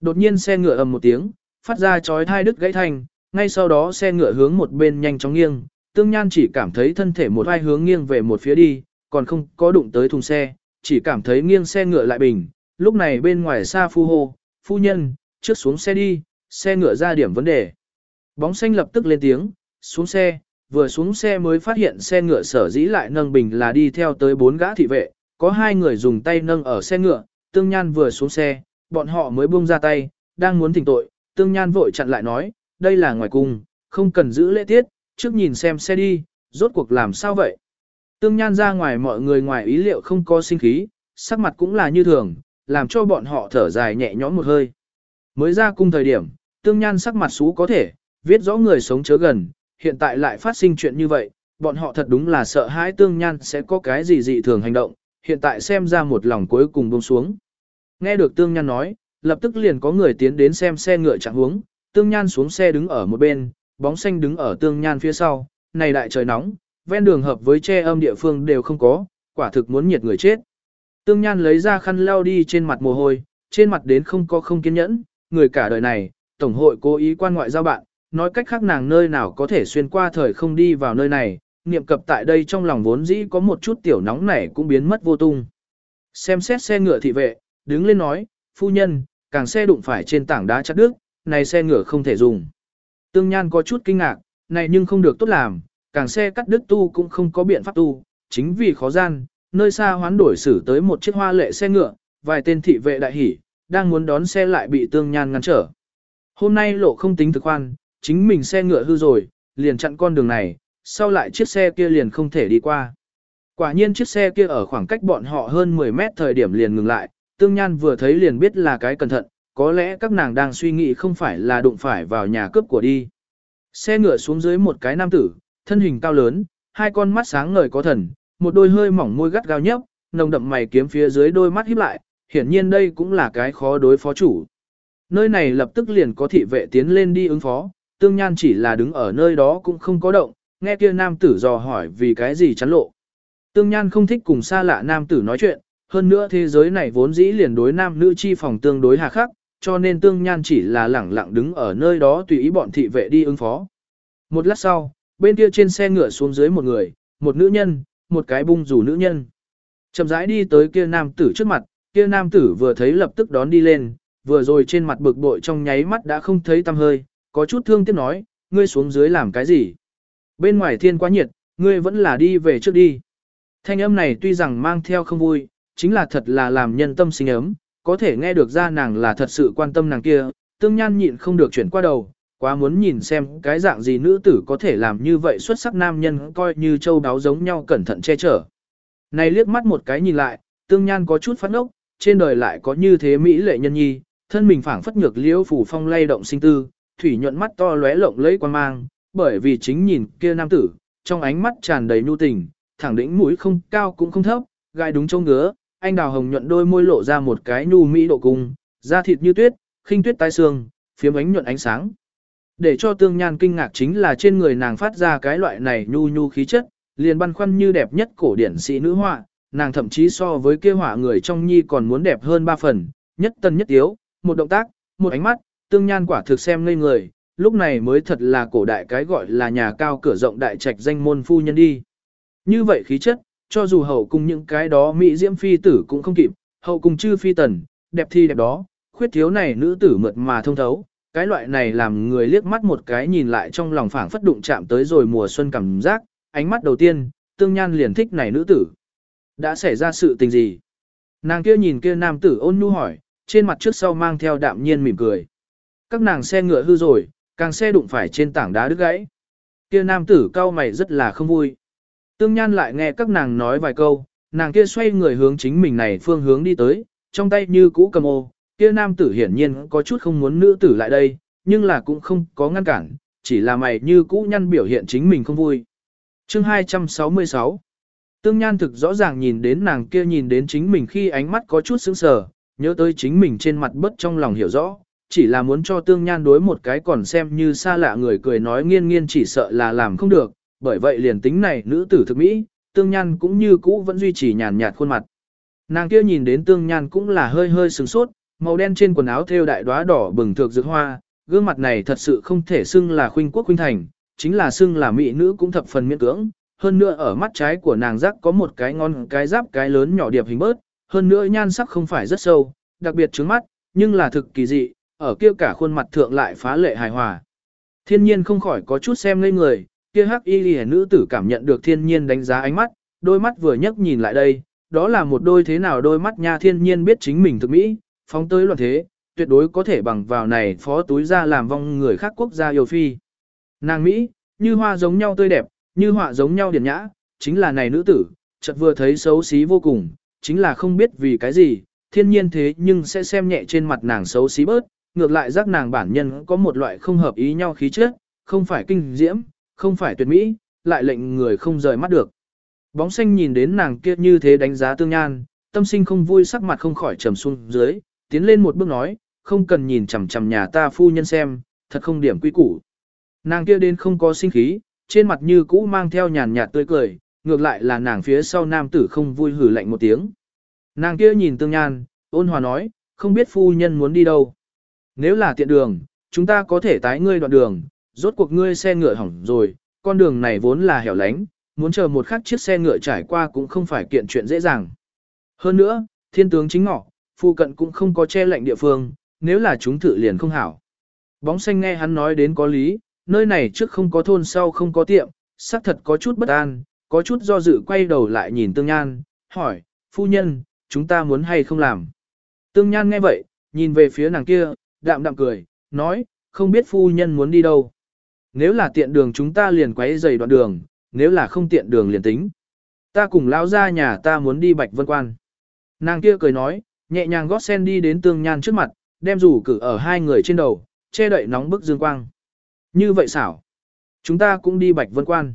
Đột nhiên xe ngựa ầm một tiếng, phát ra chói thai đứt gãy thanh, ngay sau đó xe ngựa hướng một bên nhanh chóng nghiêng, Tương Nhan chỉ cảm thấy thân thể một vai hướng nghiêng về một phía đi, còn không có đụng tới thùng xe, chỉ cảm thấy nghiêng xe ngựa lại bình. Lúc này bên ngoài xa phu hô, phu nhân, trước xuống xe đi, xe ngựa ra điểm vấn đề. Bóng xanh lập tức lên tiếng, xuống xe, vừa xuống xe mới phát hiện xe ngựa sở dĩ lại nâng bình là đi theo tới bốn gã thị vệ, có hai người dùng tay nâng ở xe ngựa, tương nhan vừa xuống xe, bọn họ mới buông ra tay, đang muốn thỉnh tội, tương nhan vội chặn lại nói, đây là ngoài cung, không cần giữ lễ tiết, trước nhìn xem xe đi, rốt cuộc làm sao vậy. Tương nhan ra ngoài mọi người ngoài ý liệu không có sinh khí, sắc mặt cũng là như thường, làm cho bọn họ thở dài nhẹ nhõm một hơi. Mới ra cung thời điểm, tương nhan sắc mặt xú có thể, viết rõ người sống chớ gần, hiện tại lại phát sinh chuyện như vậy, bọn họ thật đúng là sợ hãi tương nhan sẽ có cái gì dị thường hành động, hiện tại xem ra một lòng cuối cùng buông xuống. Nghe được tương nhan nói, lập tức liền có người tiến đến xem xe ngựa chẳng hướng, tương nhan xuống xe đứng ở một bên, bóng xanh đứng ở tương nhan phía sau, này đại trời nóng, ven đường hợp với che âm địa phương đều không có, quả thực muốn nhiệt người chết. Tương nhan lấy ra khăn lau đi trên mặt mồ hôi, trên mặt đến không có không kiên nhẫn, người cả đời này, Tổng hội cố ý quan ngoại giao bạn, nói cách khác nàng nơi nào có thể xuyên qua thời không đi vào nơi này, niệm cập tại đây trong lòng vốn dĩ có một chút tiểu nóng nảy cũng biến mất vô tung. Xem xét xe ngựa thị vệ, đứng lên nói, phu nhân, càng xe đụng phải trên tảng đá chặt đứt, này xe ngựa không thể dùng. Tương Nhan có chút kinh ngạc, này nhưng không được tốt làm, càng xe cắt đứt tu cũng không có biện pháp tu, chính vì khó gian, nơi xa hoán đổi xử tới một chiếc hoa lệ xe ngựa, vài tên thị vệ đại hỉ, đang muốn đón xe lại bị Tương Nhan ngăn trở. Hôm nay lộ không tính thực khoan, chính mình xe ngựa hư rồi, liền chặn con đường này, sau lại chiếc xe kia liền không thể đi qua. Quả nhiên chiếc xe kia ở khoảng cách bọn họ hơn 10 mét thời điểm liền ngừng lại, Tương Nhan vừa thấy liền biết là cái cẩn thận, có lẽ các nàng đang suy nghĩ không phải là đụng phải vào nhà cướp của đi. Xe ngựa xuống dưới một cái nam tử, thân hình cao lớn, hai con mắt sáng ngời có thần, một đôi hơi mỏng môi gắt gao nhấp, nồng đậm mày kiếm phía dưới đôi mắt híp lại, hiển nhiên đây cũng là cái khó đối phó chủ. Nơi này lập tức liền có thị vệ tiến lên đi ứng phó, tương nhan chỉ là đứng ở nơi đó cũng không có động, nghe kia nam tử dò hỏi vì cái gì chắn lộ. Tương nhan không thích cùng xa lạ nam tử nói chuyện, hơn nữa thế giới này vốn dĩ liền đối nam nữ chi phòng tương đối hà khắc, cho nên tương nhan chỉ là lẳng lặng đứng ở nơi đó tùy ý bọn thị vệ đi ứng phó. Một lát sau, bên kia trên xe ngựa xuống dưới một người, một nữ nhân, một cái bung rủ nữ nhân. Chậm rãi đi tới kia nam tử trước mặt, kia nam tử vừa thấy lập tức đón đi lên, vừa rồi trên mặt bực bội trong nháy mắt đã không thấy tăm hơi, có chút thương tiếc nói, ngươi xuống dưới làm cái gì? Bên ngoài thiên quá nhiệt, ngươi vẫn là đi về trước đi. Thanh âm này tuy rằng mang theo không vui, chính là thật là làm nhân tâm sinh ấm, có thể nghe được ra nàng là thật sự quan tâm nàng kia, tương nhan nhịn không được chuyển qua đầu, quá muốn nhìn xem cái dạng gì nữ tử có thể làm như vậy xuất sắc nam nhân coi như châu đáo giống nhau cẩn thận che chở. Này liếc mắt một cái nhìn lại, tương nhan có chút phát ốc, trên đời lại có như thế mỹ lệ nhân nhi, thân mình phảng phất nhược liễu phủ phong lay động sinh tư, thủy nhuận mắt to lóe lộng lẫy quan mang, bởi vì chính nhìn kia nam tử, trong ánh mắt tràn đầy nhu tình, thẳng đỉnh mũi không cao cũng không thấp, gai đúng trông ngứa, anh đào hồng nhuận đôi môi lộ ra một cái nhu mỹ độ cung, da thịt như tuyết, khinh tuyết tai xương, phiếm ánh nhuận ánh sáng. Để cho tương nhan kinh ngạc chính là trên người nàng phát ra cái loại này nhu nhu khí chất, liền băn khoăn như đẹp nhất cổ điển sĩ nữ họa, nàng thậm chí so với kia họa người trong nhi còn muốn đẹp hơn ba phần, nhất tân nhất yếu, một động tác, một ánh mắt, tương nhan quả thực xem ngây người, lúc này mới thật là cổ đại cái gọi là nhà cao cửa rộng đại trạch danh môn phu nhân đi. Như vậy khí chất, cho dù hậu cung những cái đó mỹ diễm phi tử cũng không kịp, hậu cung chư phi tần, đẹp thi đẹp đó, khuyết thiếu này nữ tử mượt mà thông thấu, cái loại này làm người liếc mắt một cái nhìn lại trong lòng phảng phất đụng chạm tới rồi mùa xuân cảm giác, ánh mắt đầu tiên, tương nhan liền thích này nữ tử. Đã xảy ra sự tình gì? Nàng kia nhìn kia nam tử ôn nhu hỏi, trên mặt trước sau mang theo đạm nhiên mỉm cười. Các nàng xe ngựa hư rồi, càng xe đụng phải trên tảng đá đứt gãy. Kia nam tử cao mày rất là không vui. Tương Nhan lại nghe các nàng nói vài câu, nàng kia xoay người hướng chính mình này phương hướng đi tới, trong tay như cũ cầm ô, kia nam tử hiển nhiên có chút không muốn nữ tử lại đây, nhưng là cũng không có ngăn cản, chỉ là mày như cũ nhăn biểu hiện chính mình không vui. Chương 266 Tương Nhan thực rõ ràng nhìn đến nàng kia nhìn đến chính mình khi ánh mắt có chút sững sờ, nhớ tới chính mình trên mặt bất trong lòng hiểu rõ, chỉ là muốn cho Tương Nhan đối một cái còn xem như xa lạ người cười nói nghiên nghiên chỉ sợ là làm không được, bởi vậy liền tính này nữ tử thực mỹ, Tương Nhan cũng như cũ vẫn duy trì nhàn nhạt khuôn mặt. Nàng kia nhìn đến Tương Nhan cũng là hơi hơi sừng sốt, màu đen trên quần áo thêu đại đóa đỏ bừng thược dược hoa, gương mặt này thật sự không thể xưng là khuynh quốc khuynh thành, chính là xưng là mỹ nữ cũng thập phần miễn cưỡng, hơn nữa ở mắt trái của nàng giác có một cái ngon cái giáp cái lớn nhỏ điệp hình bớt, hơn nữa nhan sắc không phải rất sâu, đặc biệt trướng mắt, nhưng là thực kỳ dị, ở kia cả khuôn mặt thượng lại phá lệ hài hòa. Thiên nhiên không khỏi có chút xem ngây người, kia hắc y lìa nữ tử cảm nhận được thiên nhiên đánh giá ánh mắt, đôi mắt vừa nhấc nhìn lại đây, đó là một đôi thế nào đôi mắt nha thiên nhiên biết chính mình thực mỹ, phóng tới loạn thế, tuyệt đối có thể bằng vào này phó túi ra làm vong người khác quốc gia yêu phi. Nàng Mỹ, như hoa giống nhau tươi đẹp, như họa giống nhau điển nhã, chính là này nữ tử, chợt vừa thấy xấu xí vô cùng, chính là không biết vì cái gì, thiên nhiên thế nhưng sẽ xem nhẹ trên mặt nàng xấu xí bớt, ngược lại giác nàng bản nhân có một loại không hợp ý nhau khí chất, không phải kinh diễm, không phải tuyệt mỹ, lại lệnh người không rời mắt được. Bóng xanh nhìn đến nàng kia như thế đánh giá tương nhan, tâm sinh không vui sắc mặt không khỏi trầm xuống dưới, tiến lên một bước nói, không cần nhìn chằm chằm nhà ta phu nhân xem, thật không điểm quy củ. Nàng kia đến không có sinh khí, trên mặt như cũ mang theo nhàn nhạt tươi cười, ngược lại là nàng phía sau nam tử không vui hử lạnh một tiếng. Nàng kia nhìn tương nhan, ôn hòa nói, không biết phu nhân muốn đi đâu. Nếu là tiện đường, chúng ta có thể tái ngươi đoạn đường, rốt cuộc ngươi xe ngựa hỏng rồi, con đường này vốn là hẻo lánh, muốn chờ một khắc chiếc xe ngựa trải qua cũng không phải kiện chuyện dễ dàng. Hơn nữa, thiên tướng chính ngọ, phụ cận cũng không có che lạnh địa phương, nếu là chúng thử liền không hảo. Bóng xanh nghe hắn nói đến có lý, nơi này trước không có thôn sau không có tiệm, xác thật có chút bất an, có chút do dự quay đầu lại nhìn tương nhan, hỏi, phu nhân, chúng ta muốn hay không làm. Tương nhan nghe vậy, nhìn về phía nàng kia, đạm đạm cười, nói, không biết phu nhân muốn đi đâu. Nếu là tiện đường chúng ta liền quấy dày đoạn đường, nếu là không tiện đường liền tính. Ta cùng lão ra nhà ta muốn đi bạch vân quan. Nàng kia cười nói, nhẹ nhàng gót sen đi đến tương nhan trước mặt, đem rủ cử ở hai người trên đầu, che đậy nóng bức dương quang. Như vậy xảo. Chúng ta cũng đi bạch vân quan.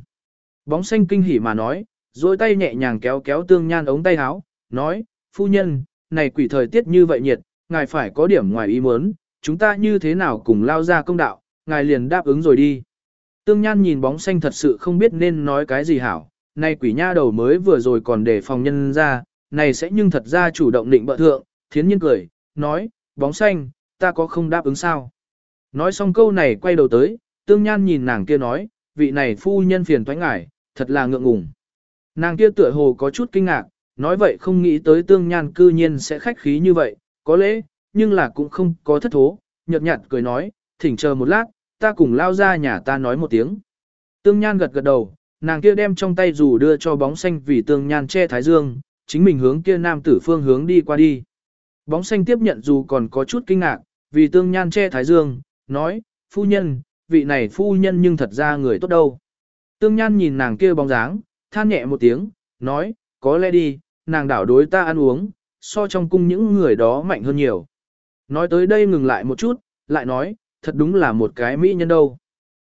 Bóng xanh kinh hỉ mà nói, rồi tay nhẹ nhàng kéo kéo tương nhan ống tay áo, nói, phu nhân, này quỷ thời tiết như vậy nhiệt, ngài phải có điểm ngoài ý muốn, chúng ta như thế nào cùng lao ra công đạo, ngài liền đáp ứng rồi đi. Tương Nhan nhìn bóng xanh thật sự không biết nên nói cái gì hảo, này quỷ nha đầu mới vừa rồi còn để phòng nhân ra, này sẽ nhưng thật ra chủ động định bợ thượng, thiến nhiên cười, nói, bóng xanh, ta có không đáp ứng sao. Nói xong câu này quay đầu tới, Tương Nhan nhìn nàng kia nói, vị này phu nhân phiền thoái ngải, thật là ngượng ngùng. Nàng kia tựa hồ có chút kinh ngạc, nói vậy không nghĩ tới Tương Nhan cư nhiên sẽ khách khí như vậy, có lẽ, nhưng là cũng không có thất thố, nhợt nhạt cười nói, thỉnh chờ một lát, ta cùng lao ra nhà ta nói một tiếng. Tương Nhan gật gật đầu, nàng kia đem trong tay dù đưa cho bóng xanh vì Tương Nhan che thái dương, chính mình hướng kia nam tử phương hướng đi qua đi. Bóng xanh tiếp nhận dù còn có chút kinh ngạc, vì Tương Nhan che thái dương, nói, phu nhân, vị này phu nhân nhưng thật ra người tốt đâu. Tương Nhan nhìn nàng kia bóng dáng, than nhẹ một tiếng, nói, có lẽ đi, nàng đảo đối ta ăn uống, so trong cung những người đó mạnh hơn nhiều. Nói tới đây ngừng lại một chút, lại nói, thật đúng là một cái mỹ nhân đâu.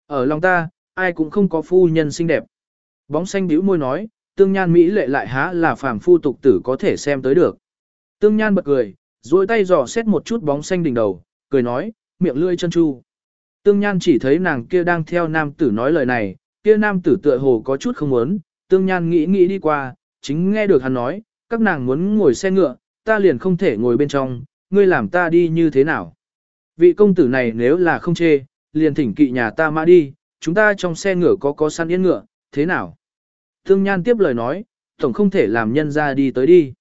Ở lòng ta, ai cũng không có phu nhân xinh đẹp. Bóng xanh bĩu môi nói, tương nhan mỹ lệ lại há là phàm phu tục tử có thể xem tới được. Tương nhan bật cười, duỗi tay dò xét một chút bóng xanh đỉnh đầu, cười nói, miệng lươi chân chu. Tương nhan chỉ thấy nàng kia đang theo nam tử nói lời này, kia nam tử tựa hồ có chút không muốn, tương nhan nghĩ nghĩ đi qua, chính nghe được hắn nói, các nàng muốn ngồi xe ngựa, ta liền không thể ngồi bên trong, ngươi làm ta đi như thế nào. Vị công tử này nếu là không chê, liền thỉnh kỵ nhà ta mã đi, chúng ta trong xe ngựa có có săn yên ngựa, thế nào? Thương Nhan tiếp lời nói, tổng không thể làm nhân ra đi tới đi.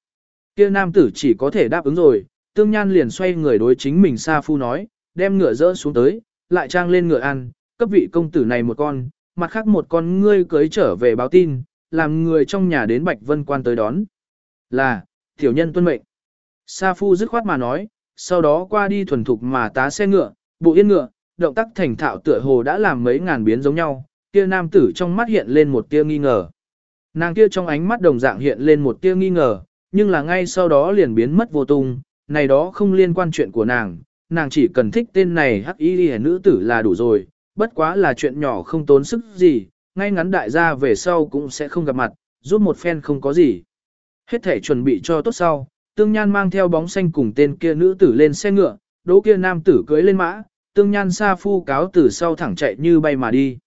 Kia nam tử chỉ có thể đáp ứng rồi, Tương Nhan liền xoay người đối chính mình xa Phu nói, đem ngựa dỡ xuống tới, lại trang lên ngựa ăn, cấp vị công tử này một con, mặt khác một con ngươi cưới trở về báo tin, làm người trong nhà đến Bạch Vân Quan tới đón. Là, tiểu nhân tuân mệnh. Sa Phu dứt khoát mà nói, sau đó qua đi thuần thục mà tá xe ngựa, bộ yên ngựa, động tác thành thạo tựa hồ đã làm mấy ngàn biến giống nhau, kia nam tử trong mắt hiện lên một tia nghi ngờ. Nàng kia trong ánh mắt đồng dạng hiện lên một tia nghi ngờ, nhưng là ngay sau đó liền biến mất vô tung, này đó không liên quan chuyện của nàng, nàng chỉ cần thích tên này hắc y nữ tử là đủ rồi, bất quá là chuyện nhỏ không tốn sức gì, ngay ngắn đại gia về sau cũng sẽ không gặp mặt, giúp một phen không có gì. Hết thể chuẩn bị cho tốt sau, tương nhan mang theo bóng xanh cùng tên kia nữ tử lên xe ngựa, đỗ kia nam tử cưới lên mã, tương nhan xa phu cáo từ sau thẳng chạy như bay mà đi.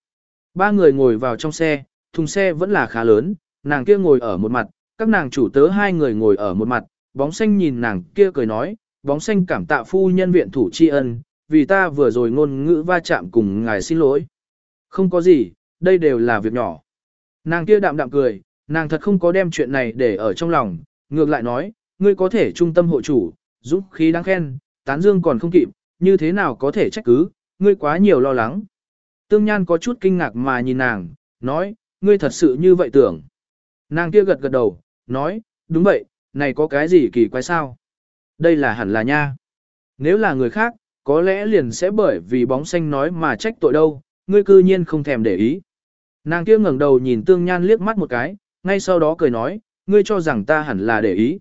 Ba người ngồi vào trong xe, thùng xe vẫn là khá lớn, nàng kia ngồi ở một mặt, các nàng chủ tớ hai người ngồi ở một mặt, bóng xanh nhìn nàng kia cười nói, bóng xanh cảm tạ phu nhân viện thủ tri ân, vì ta vừa rồi ngôn ngữ va chạm cùng ngài xin lỗi. Không có gì, đây đều là việc nhỏ. Nàng kia đạm đạm cười, nàng thật không có đem chuyện này để ở trong lòng, ngược lại nói, ngươi có thể trung tâm hộ chủ, dũng khí đáng khen, tán dương còn không kịp, như thế nào có thể trách cứ, ngươi quá nhiều lo lắng. Tương Nhan có chút kinh ngạc mà nhìn nàng, nói, ngươi thật sự như vậy tưởng. Nàng kia gật gật đầu, nói, đúng vậy, này có cái gì kỳ quái sao? Đây là hẳn là nha. Nếu là người khác, có lẽ liền sẽ bởi vì bóng xanh nói mà trách tội đâu, ngươi cư nhiên không thèm để ý. Nàng kia ngẩng đầu nhìn Tương Nhan liếc mắt một cái, ngay sau đó cười nói, ngươi cho rằng ta hẳn là để ý.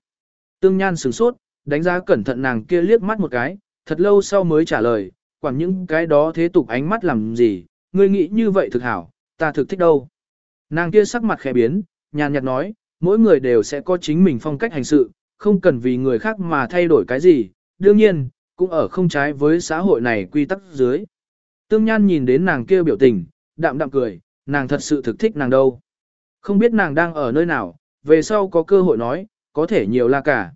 Tương Nhan sửng sốt, đánh giá cẩn thận nàng kia liếc mắt một cái, thật lâu sau mới trả lời, quản những cái đó thế tục ánh mắt làm gì, ngươi nghĩ như vậy thực hảo, ta thực thích đâu. Nàng kia sắc mặt khẽ biến, nhàn nhạt nói, mỗi người đều sẽ có chính mình phong cách hành sự, không cần vì người khác mà thay đổi cái gì, đương nhiên, cũng ở không trái với xã hội này quy tắc dưới. Tương Nhan nhìn đến nàng kia biểu tình, đạm đạm cười, nàng thật sự thực thích nàng đâu. Không biết nàng đang ở nơi nào, về sau có cơ hội nói, có thể nhiều la cả.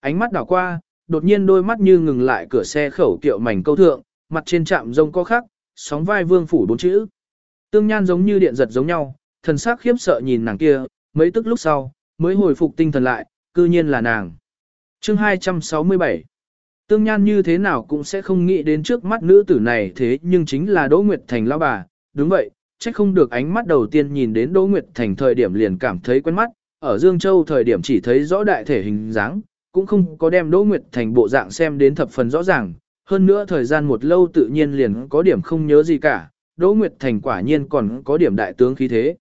Ánh mắt đảo qua, đột nhiên đôi mắt như ngừng lại cửa xe khẩu kiệu mảnh câu thượng, mặt trên trạm rông có khắc, sóng vai vương phủ bốn chữ. Tương Nhan giống như điện giật giống nhau, thần sắc khiếp sợ nhìn nàng kia, mấy tức lúc sau, mới hồi phục tinh thần lại, cư nhiên là nàng. chương 267 Tương Nhan như thế nào cũng sẽ không nghĩ đến trước mắt nữ tử này thế nhưng chính là Đỗ Nguyệt Thành lão bà, đúng vậy, chắc không được ánh mắt đầu tiên nhìn đến Đỗ Nguyệt Thành thời điểm liền cảm thấy quen mắt, ở Dương Châu thời điểm chỉ thấy rõ đại thể hình dáng, cũng không có đem Đỗ Nguyệt Thành bộ dạng xem đến thập phần rõ ràng, hơn nữa thời gian một lâu tự nhiên liền có điểm không nhớ gì cả, Đỗ Nguyệt Thành quả nhiên còn có điểm đại tướng khí thế.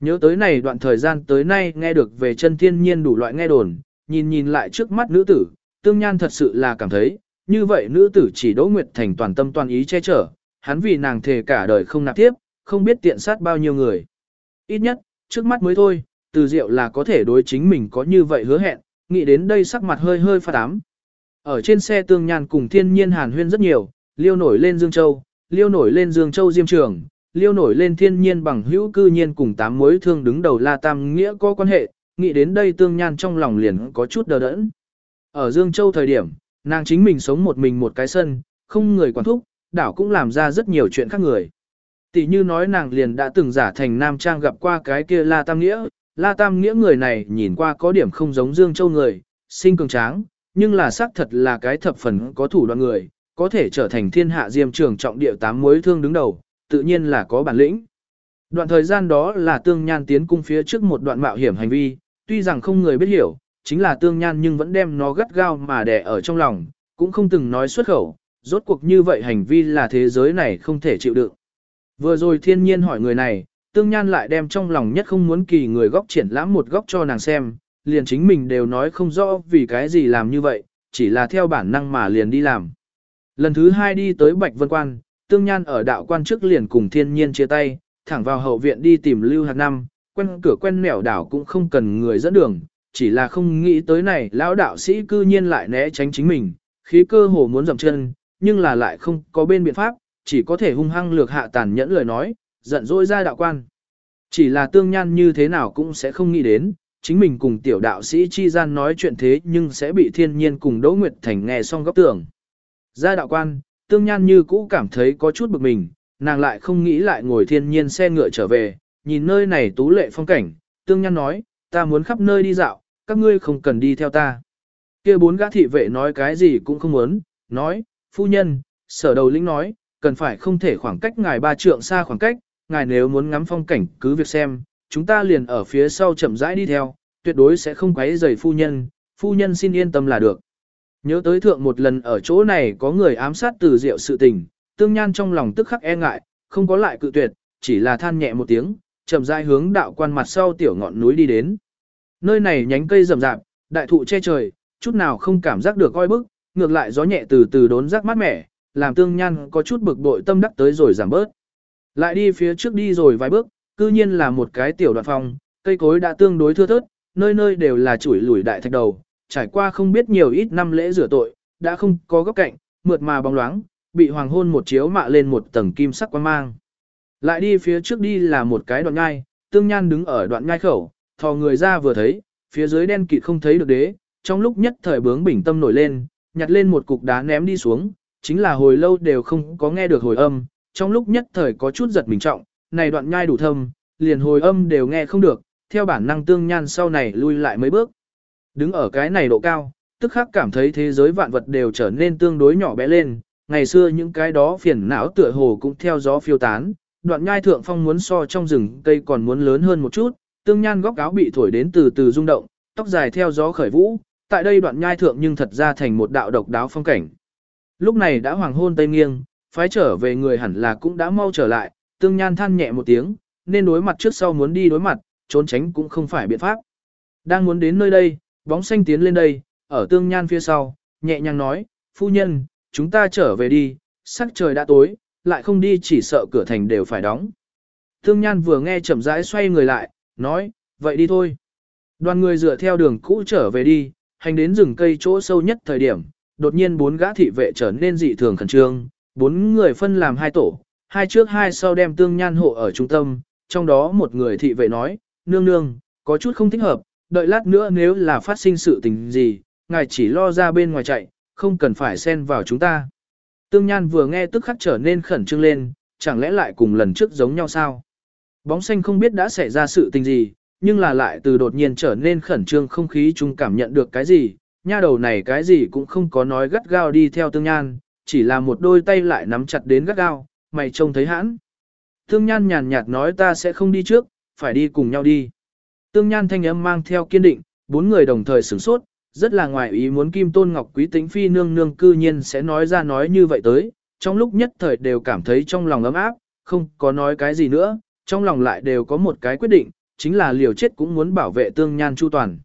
Nhớ tới này đoạn thời gian tới nay nghe được về chân thiên nhiên đủ loại nghe đồn, nhìn nhìn lại trước mắt nữ tử, tương nhan thật sự là cảm thấy, như vậy nữ tử chỉ Đỗ Nguyệt Thành toàn tâm toàn ý che chở, hắn vì nàng thề cả đời không nạp tiếp, không biết tiện sát bao nhiêu người. Ít nhất, trước mắt mới thôi, từ diệu là có thể đối chính mình có như vậy hứa hẹn, nghĩ đến đây sắc mặt hơi hơi pha ám. Ở trên xe tương nhàn cùng thiên nhiên hàn huyên rất nhiều, liêu nổi lên Dương Châu, liêu nổi lên Dương Châu Diêm Trường, liêu nổi lên thiên nhiên bằng hữu cư nhiên cùng tám mối thương đứng đầu La Tam Nghĩa có quan hệ, nghĩ đến đây tương nhan trong lòng liền có chút đờ đẫn. Ở Dương Châu thời điểm, nàng chính mình sống một mình một cái sân, không người quản thúc, đảo cũng làm ra rất nhiều chuyện khác người. Tỷ như nói nàng liền đã từng giả thành Nam Trang gặp qua cái kia La Tam Nghĩa, La Tam Nghĩa người này nhìn qua có điểm không giống Dương Châu người, sinh cường tráng, nhưng là xác thật là cái thập phần có thủ đoạn người, có thể trở thành thiên hạ diêm trường trọng địa tám mối thương đứng đầu, tự nhiên là có bản lĩnh. Đoạn thời gian đó là tương nhan tiến cung phía trước một đoạn mạo hiểm hành vi, tuy rằng không người biết hiểu, chính là tương nhan nhưng vẫn đem nó gắt gao mà đè ở trong lòng, cũng không từng nói xuất khẩu, rốt cuộc như vậy hành vi là thế giới này không thể chịu đựng. Vừa rồi thiên nhiên hỏi người này, tương nhan lại đem trong lòng nhất không muốn kỳ người góc triển lãm một góc cho nàng xem, liền chính mình đều nói không rõ vì cái gì làm như vậy, chỉ là theo bản năng mà liền đi làm. Lần thứ hai đi tới Bạch Vân Quan, Tương Nhan ở đạo quan trước liền cùng thiên nhiên chia tay, thẳng vào hậu viện đi tìm Lưu Hạt Năm, quen cửa quen nẻo đảo cũng không cần người dẫn đường, chỉ là không nghĩ tới này lão đạo sĩ cư nhiên lại né tránh chính mình, khí cơ hồ muốn dầm chân, nhưng là lại không có bên biện pháp, chỉ có thể hung hăng lược hạ tàn nhẫn lời nói, giận dỗi ra đạo quan. Chỉ là tương nhan như thế nào cũng sẽ không nghĩ đến, chính mình cùng tiểu đạo sĩ chi gian nói chuyện thế nhưng sẽ bị thiên nhiên cùng Đỗ Nguyệt Thành nghe xong góc tưởng. Ra đạo quan, tương nhan như cũ cảm thấy có chút bực mình, nàng lại không nghĩ lại ngồi thiên nhiên xe ngựa trở về, nhìn nơi này tú lệ phong cảnh, tương nhan nói, ta muốn khắp nơi đi dạo, các ngươi không cần đi theo ta. kia bốn gã thị vệ nói cái gì cũng không muốn, nói, phu nhân, sở đầu lĩnh nói, cần phải không thể khoảng cách ngài ba trượng xa khoảng cách, ngài nếu muốn ngắm phong cảnh cứ việc xem, chúng ta liền ở phía sau chậm rãi đi theo, tuyệt đối sẽ không quấy rầy phu nhân, phu nhân xin yên tâm là được. Nhớ tới thượng một lần ở chỗ này có người ám sát từ diệu sự tình, tương nhan trong lòng tức khắc e ngại, không có lại cự tuyệt, chỉ là than nhẹ một tiếng, chậm rãi hướng đạo quan mặt sau tiểu ngọn núi đi đến. Nơi này nhánh cây rậm rạp, đại thụ che trời, chút nào không cảm giác được coi bức, ngược lại gió nhẹ từ từ đốn rác mát mẻ, làm tương nhan có chút bực bội tâm đắc tới rồi giảm bớt. Lại đi phía trước đi rồi vài bước, cư nhiên là một cái tiểu đoạn phòng, cây cối đã tương đối thưa thớt, nơi nơi đều là chuỗi lủi đại thạch đầu, trải qua không biết nhiều ít năm lễ rửa tội, đã không có góc cạnh, mượt mà bóng loáng, bị hoàng hôn một chiếu mạ lên một tầng kim sắc quang mang. Lại đi phía trước đi là một cái đoạn ngai, tương nhan đứng ở đoạn ngai khẩu, thò người ra vừa thấy, phía dưới đen kịt không thấy được đế, trong lúc nhất thời bướng bình tâm nổi lên, nhặt lên một cục đá ném đi xuống, chính là hồi lâu đều không có nghe được hồi âm, trong lúc nhất thời có chút giật mình trọng, này đoạn nhai đủ thâm, liền hồi âm đều nghe không được, theo bản năng tương nhan sau này lui lại mấy bước. Đứng ở cái này độ cao, tức khắc cảm thấy thế giới vạn vật đều trở nên tương đối nhỏ bé lên, ngày xưa những cái đó phiền não tựa hồ cũng theo gió phiêu tán, đoạn nhai thượng phong muốn so trong rừng cây còn muốn lớn hơn một chút, tương nhan góc áo bị thổi đến từ từ rung động, tóc dài theo gió khởi vũ, tại đây đoạn nhai thượng nhưng thật ra thành một đạo độc đáo phong cảnh. Lúc này đã hoàng hôn tây nghiêng, phái trở về người hẳn là cũng đã mau trở lại, tương nhan than nhẹ một tiếng, nên đối mặt trước sau muốn đi đối mặt, trốn tránh cũng không phải biện pháp. Đang muốn đến nơi đây, bóng xanh tiến lên đây, ở tương nhan phía sau, nhẹ nhàng nói, phu nhân, chúng ta trở về đi, sắc trời đã tối, lại không đi chỉ sợ cửa thành đều phải đóng. Tương nhan vừa nghe chậm rãi xoay người lại, nói, vậy đi thôi. Đoàn người dựa theo đường cũ trở về đi, hành đến rừng cây chỗ sâu nhất thời điểm, đột nhiên bốn gã thị vệ trở nên dị thường khẩn trương, bốn người phân làm hai tổ, hai trước hai sau đem tương nhan hộ ở trung tâm, trong đó một người thị vệ nói, nương nương, có chút không thích hợp, đợi lát nữa nếu là phát sinh sự tình gì, ngài chỉ lo ra bên ngoài chạy, không cần phải xen vào chúng ta. Tương Nhan vừa nghe tức khắc trở nên khẩn trương lên, chẳng lẽ lại cùng lần trước giống nhau sao? Bóng xanh không biết đã xảy ra sự tình gì, nhưng là lại từ đột nhiên trở nên khẩn trương không khí chung cảm nhận được cái gì, nha đầu này cái gì cũng không có nói gắt gao đi theo Tương Nhan, chỉ là một đôi tay lại nắm chặt đến gắt gao, mày trông thấy hãn. Tương Nhan nhàn nhạt nói ta sẽ không đi trước, phải đi cùng nhau đi. Tương Nhan thanh âm mang theo kiên định, bốn người đồng thời sửng sốt, rất là ngoài ý muốn Kim Tôn Ngọc Quý Tĩnh Phi nương nương cư nhiên sẽ nói ra nói như vậy tới, trong lúc nhất thời đều cảm thấy trong lòng ấm áp, không có nói cái gì nữa, trong lòng lại đều có một cái quyết định, chính là liều chết cũng muốn bảo vệ Tương Nhan chu toàn.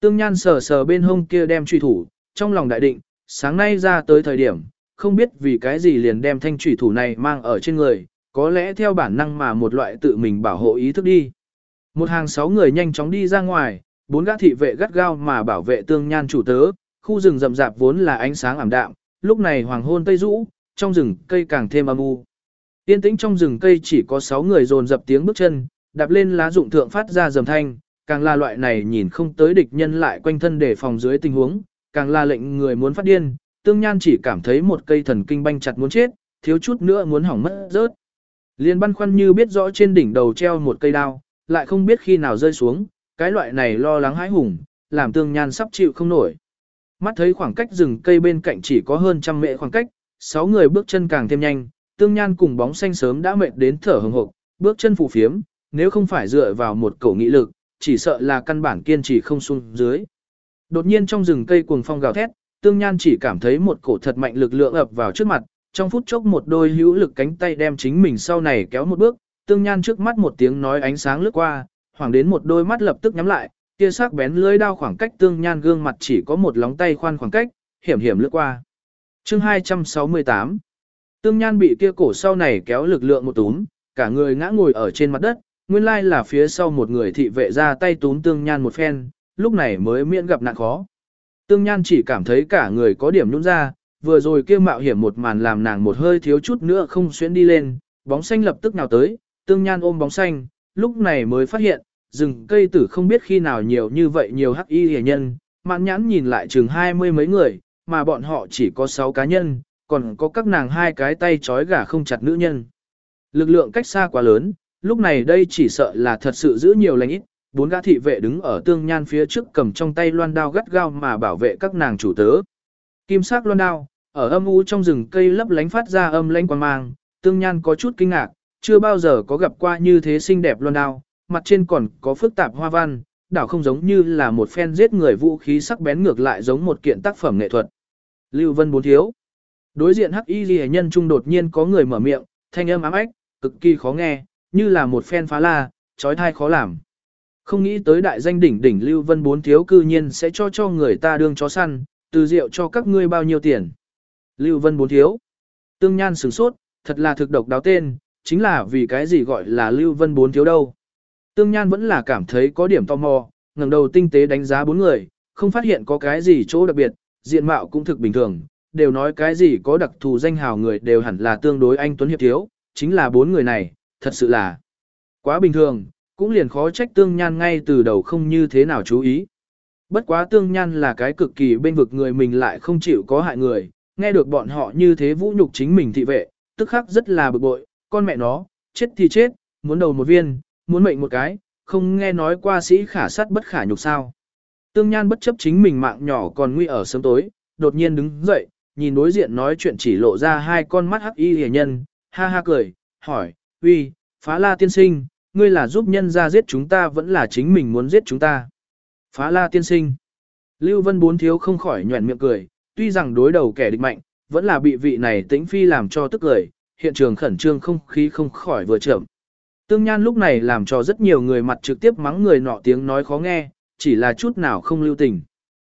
Tương Nhan sờ sờ bên hông kia đem truy thủ, trong lòng đại định, sáng nay ra tới thời điểm, không biết vì cái gì liền đem thanh trùy thủ này mang ở trên người, có lẽ theo bản năng mà một loại tự mình bảo hộ ý thức đi. Một hàng sáu người nhanh chóng đi ra ngoài, bốn gã thị vệ gắt gao mà bảo vệ tương nhan chủ tớ, khu rừng rậm rạp vốn là ánh sáng ảm đạm, lúc này hoàng hôn tây rũ, trong rừng cây càng thêm âm u. Tiên tĩnh trong rừng cây chỉ có sáu người dồn dập tiếng bước chân, đạp lên lá dụng thượng phát ra rầm thanh, càng là loại này nhìn không tới địch nhân lại quanh thân để phòng dưới tình huống, càng là lệnh người muốn phát điên, tương nhan chỉ cảm thấy một cây thần kinh banh chặt muốn chết, thiếu chút nữa muốn hỏng mất rớt. Liên băn khoăn như biết rõ trên đỉnh đầu treo một cây đao, lại không biết khi nào rơi xuống, cái loại này lo lắng hãi hùng, làm tương nhan sắp chịu không nổi. Mắt thấy khoảng cách rừng cây bên cạnh chỉ có hơn trăm mệ khoảng cách, sáu người bước chân càng thêm nhanh, tương nhan cùng bóng xanh sớm đã mệt đến thở hừng hộp, bước chân phù phiếm, nếu không phải dựa vào một cổ nghị lực, chỉ sợ là căn bản kiên trì không xuống dưới. Đột nhiên trong rừng cây cuồng phong gào thét, tương nhan chỉ cảm thấy một cổ thật mạnh lực lượng ập vào trước mặt, trong phút chốc một đôi hữu lực cánh tay đem chính mình sau này kéo một bước, tương nhan trước mắt một tiếng nói ánh sáng lướt qua, hoàng đến một đôi mắt lập tức nhắm lại, kia sắc bén lưỡi đao khoảng cách tương nhan gương mặt chỉ có một lóng tay khoan khoảng cách, hiểm hiểm lướt qua. chương 268 Tương Nhan bị kia cổ sau này kéo lực lượng một túm, cả người ngã ngồi ở trên mặt đất, nguyên lai là phía sau một người thị vệ ra tay túm Tương Nhan một phen, lúc này mới miễn gặp nạn khó. Tương Nhan chỉ cảm thấy cả người có điểm nhũn ra, vừa rồi kia mạo hiểm một màn làm nàng một hơi thiếu chút nữa không xuyến đi lên, bóng xanh lập tức nào tới, Tương Nhan ôm bóng xanh, lúc này mới phát hiện, rừng cây tử không biết khi nào nhiều như vậy nhiều hắc y hề nhân, mạn nhãn nhìn lại chừng hai mươi mấy người, mà bọn họ chỉ có sáu cá nhân, còn có các nàng hai cái tay trói gà không chặt nữ nhân. Lực lượng cách xa quá lớn, lúc này đây chỉ sợ là thật sự giữ nhiều lành ít, bốn gã thị vệ đứng ở tương nhan phía trước cầm trong tay loan đao gắt gao mà bảo vệ các nàng chủ tớ. Kim sắc loan đao, ở âm u trong rừng cây lấp lánh phát ra âm lánh quang mang, tương nhan có chút kinh ngạc, chưa bao giờ có gặp qua như thế xinh đẹp loan đao, mặt trên còn có phức tạp hoa văn, đảo không giống như là một phen giết người vũ khí sắc bén ngược lại giống một kiện tác phẩm nghệ thuật. Lưu Vân bốn thiếu. Đối diện hắc y Liễu nhân trung đột nhiên có người mở miệng, thanh âm ám ách, cực kỳ khó nghe, như là một phen phá la, chói tai khó làm. Không nghĩ tới đại danh đỉnh đỉnh Lưu Vân bốn thiếu cư nhiên sẽ cho cho người ta đương chó săn, từ rượu cho các ngươi bao nhiêu tiền. Lưu Vân bốn thiếu. Tương Nhan sửng sốt, thật là thực độc đáo tên, chính là vì cái gì gọi là Lưu Vân bốn thiếu đâu. Tương Nhan vẫn là cảm thấy có điểm tò mò, ngẩng đầu tinh tế đánh giá bốn người, không phát hiện có cái gì chỗ đặc biệt, diện mạo cũng thực bình thường, đều nói cái gì có đặc thù danh hào người đều hẳn là tương đối anh Tuấn Hiệp Thiếu, chính là bốn người này, thật sự là quá bình thường, cũng liền khó trách Tương Nhan ngay từ đầu không như thế nào chú ý. Bất quá Tương Nhan là cái cực kỳ bên vực người mình lại không chịu có hại người, nghe được bọn họ như thế vũ nhục chính mình thị vệ, tức khắc rất là bực bội, con mẹ nó, chết thì chết, muốn đầu một viên, muốn mệnh một cái, không nghe nói qua sĩ khả sát bất khả nhục sao. Tương Nhan bất chấp chính mình mạng nhỏ còn nguy ở sớm tối, đột nhiên đứng dậy, nhìn đối diện nói chuyện chỉ lộ ra hai con mắt hắc y hề nhân, ha ha cười, hỏi, uy, phá la tiên sinh, ngươi là giúp nhân ra giết chúng ta vẫn là chính mình muốn giết chúng ta. Phá la tiên sinh. Lưu Vân bốn thiếu không khỏi nhuẩn miệng cười, tuy rằng đối đầu kẻ địch mạnh, vẫn là bị vị này tĩnh phi làm cho tức cười, hiện trường khẩn trương không khí không khỏi vừa chậm. Tương Nhan lúc này làm cho rất nhiều người mặt trực tiếp mắng người nọ tiếng nói khó nghe, chỉ là chút nào không lưu tình.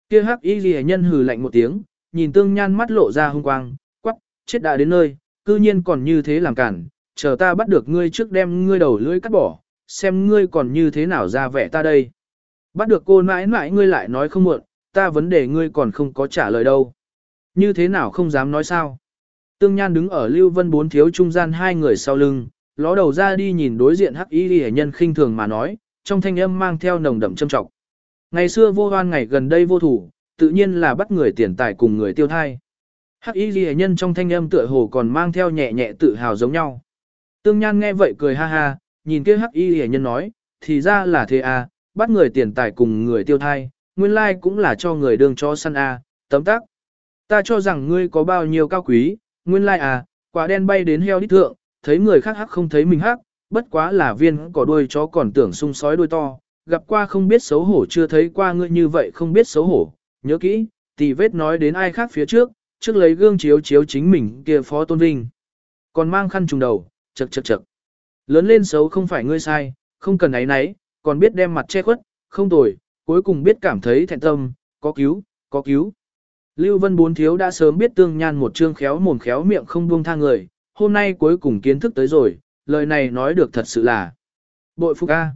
Kia hắc y ghi nhân hừ lạnh một tiếng, nhìn Tương Nhan mắt lộ ra hung quang, quắc, chết đã đến nơi, cư nhiên còn như thế làm cản, chờ ta bắt được ngươi trước đem ngươi đầu lưỡi cắt bỏ, xem ngươi còn như thế nào ra vẻ ta đây. Bắt được cô mãi mãi ngươi lại nói không muộn, ta vấn đề ngươi còn không có trả lời đâu. Như thế nào không dám nói sao. Tương Nhan đứng ở Lưu Vân bốn thiếu trung gian hai người sau lưng, ló đầu ra đi nhìn đối diện hắc y Lệ nhân khinh thường mà nói, trong thanh âm mang theo nồng đậm châm trọng. Ngày xưa vô hoan ngày gần đây vô thủ, tự nhiên là bắt người tiền tài cùng người tiêu thai. Hắc y Lệ nhân trong thanh âm tựa hồ còn mang theo nhẹ nhẹ tự hào giống nhau. Tương Nhan nghe vậy cười ha ha, nhìn kia hắc y hề nhân nói, thì ra là thế à, bắt người tiền tài cùng người tiêu thai, nguyên lai cũng là cho người đương cho săn à, tấm tắc. Ta cho rằng ngươi có bao nhiêu cao quý, nguyên lai à, quả đen bay đến heo đít thượng, thấy người khác hắc không thấy mình hắc, bất quá là viên cỏ đuôi chó còn tưởng sung sói đuôi to, gặp qua không biết xấu hổ chưa thấy qua ngươi như vậy không biết xấu hổ, nhớ kỹ, tì vết nói đến ai khác phía trước, trước lấy gương chiếu chiếu chính mình kia phó tôn vinh. Còn mang khăn trùng đầu, chật chật chật. Lớn lên xấu không phải ngươi sai, không cần ấy nấy, còn biết đem mặt che khuất, không tồi, cuối cùng biết cảm thấy thẹn tâm, có cứu, có cứu. Lưu Vân Bốn Thiếu đã sớm biết tương nhan một trương khéo mồm khéo miệng không buông tha người, hôm nay cuối cùng kiến thức tới rồi, lời này nói được thật sự là bội phục a.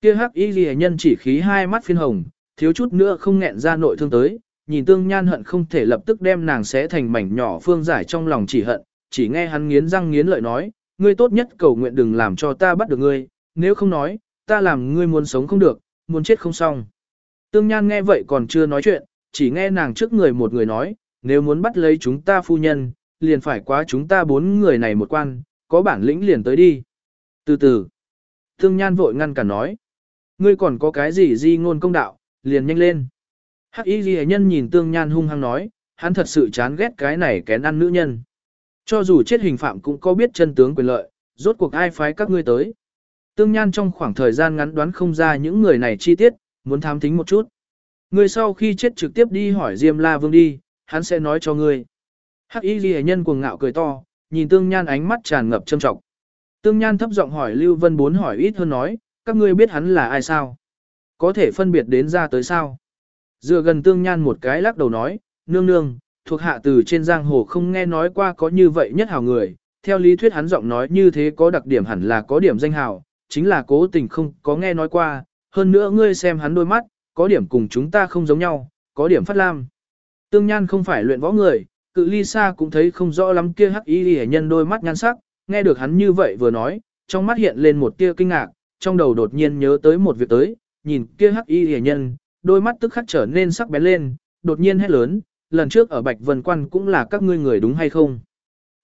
Kia hắc y ghi nhân chỉ khí hai mắt phiên hồng, thiếu chút nữa không nghẹn ra nội thương tới, nhìn tương nhan hận không thể lập tức đem nàng xé thành mảnh nhỏ phương giải trong lòng chỉ hận, chỉ nghe hắn nghiến răng nghiến lợi nói, ngươi tốt nhất cầu nguyện đừng làm cho ta bắt được ngươi, nếu không nói, ta làm ngươi muốn sống không được, muốn chết không xong. Tương nhan nghe vậy còn chưa nói chuyện, chỉ nghe nàng trước người một người nói, nếu muốn bắt lấy chúng ta phu nhân, liền phải qua chúng ta bốn người này một quan, có bản lĩnh liền tới đi. Từ từ, Tương Nhan vội ngăn cả nói, ngươi còn có cái gì di ngôn công đạo, liền nhanh lên. Hắc y ghi nhân nhìn Tương Nhan hung hăng nói, hắn thật sự chán ghét cái này kén ăn nữ nhân. Cho dù chết hình phạm cũng có biết chân tướng quyền lợi, rốt cuộc ai phái các ngươi tới. Tương Nhan trong khoảng thời gian ngắn đoán không ra những người này chi tiết, muốn thám thính một chút. Người sau khi chết trực tiếp đi hỏi Diêm La Vương đi, hắn sẽ nói cho ngươi. Hắc y ghi nhân cuồng ngạo cười to, nhìn tương nhan ánh mắt tràn ngập châm trọng. Tương nhan thấp giọng hỏi Lưu Vân Bốn hỏi ít hơn nói, các ngươi biết hắn là ai sao? Có thể phân biệt đến ra tới sao? Dựa gần tương nhan một cái lắc đầu nói, nương nương, thuộc hạ từ trên giang hồ không nghe nói qua có như vậy nhất hào người, theo lý thuyết hắn giọng nói như thế có đặc điểm hẳn là có điểm danh hào, chính là cố tình không có nghe nói qua, hơn nữa ngươi xem hắn đôi mắt, có điểm cùng chúng ta không giống nhau, có điểm phát lam. Tương Nhan không phải luyện võ người, cự ly xa cũng thấy không rõ lắm kia hắc y hệ nhân đôi mắt nhan sắc, nghe được hắn như vậy vừa nói, trong mắt hiện lên một tia kinh ngạc, trong đầu đột nhiên nhớ tới một việc tới, nhìn kia hắc y hệ nhân, đôi mắt tức khắc trở nên sắc bén lên, đột nhiên hét lớn, lần trước ở Bạch Vân Quan cũng là các ngươi người đúng hay không?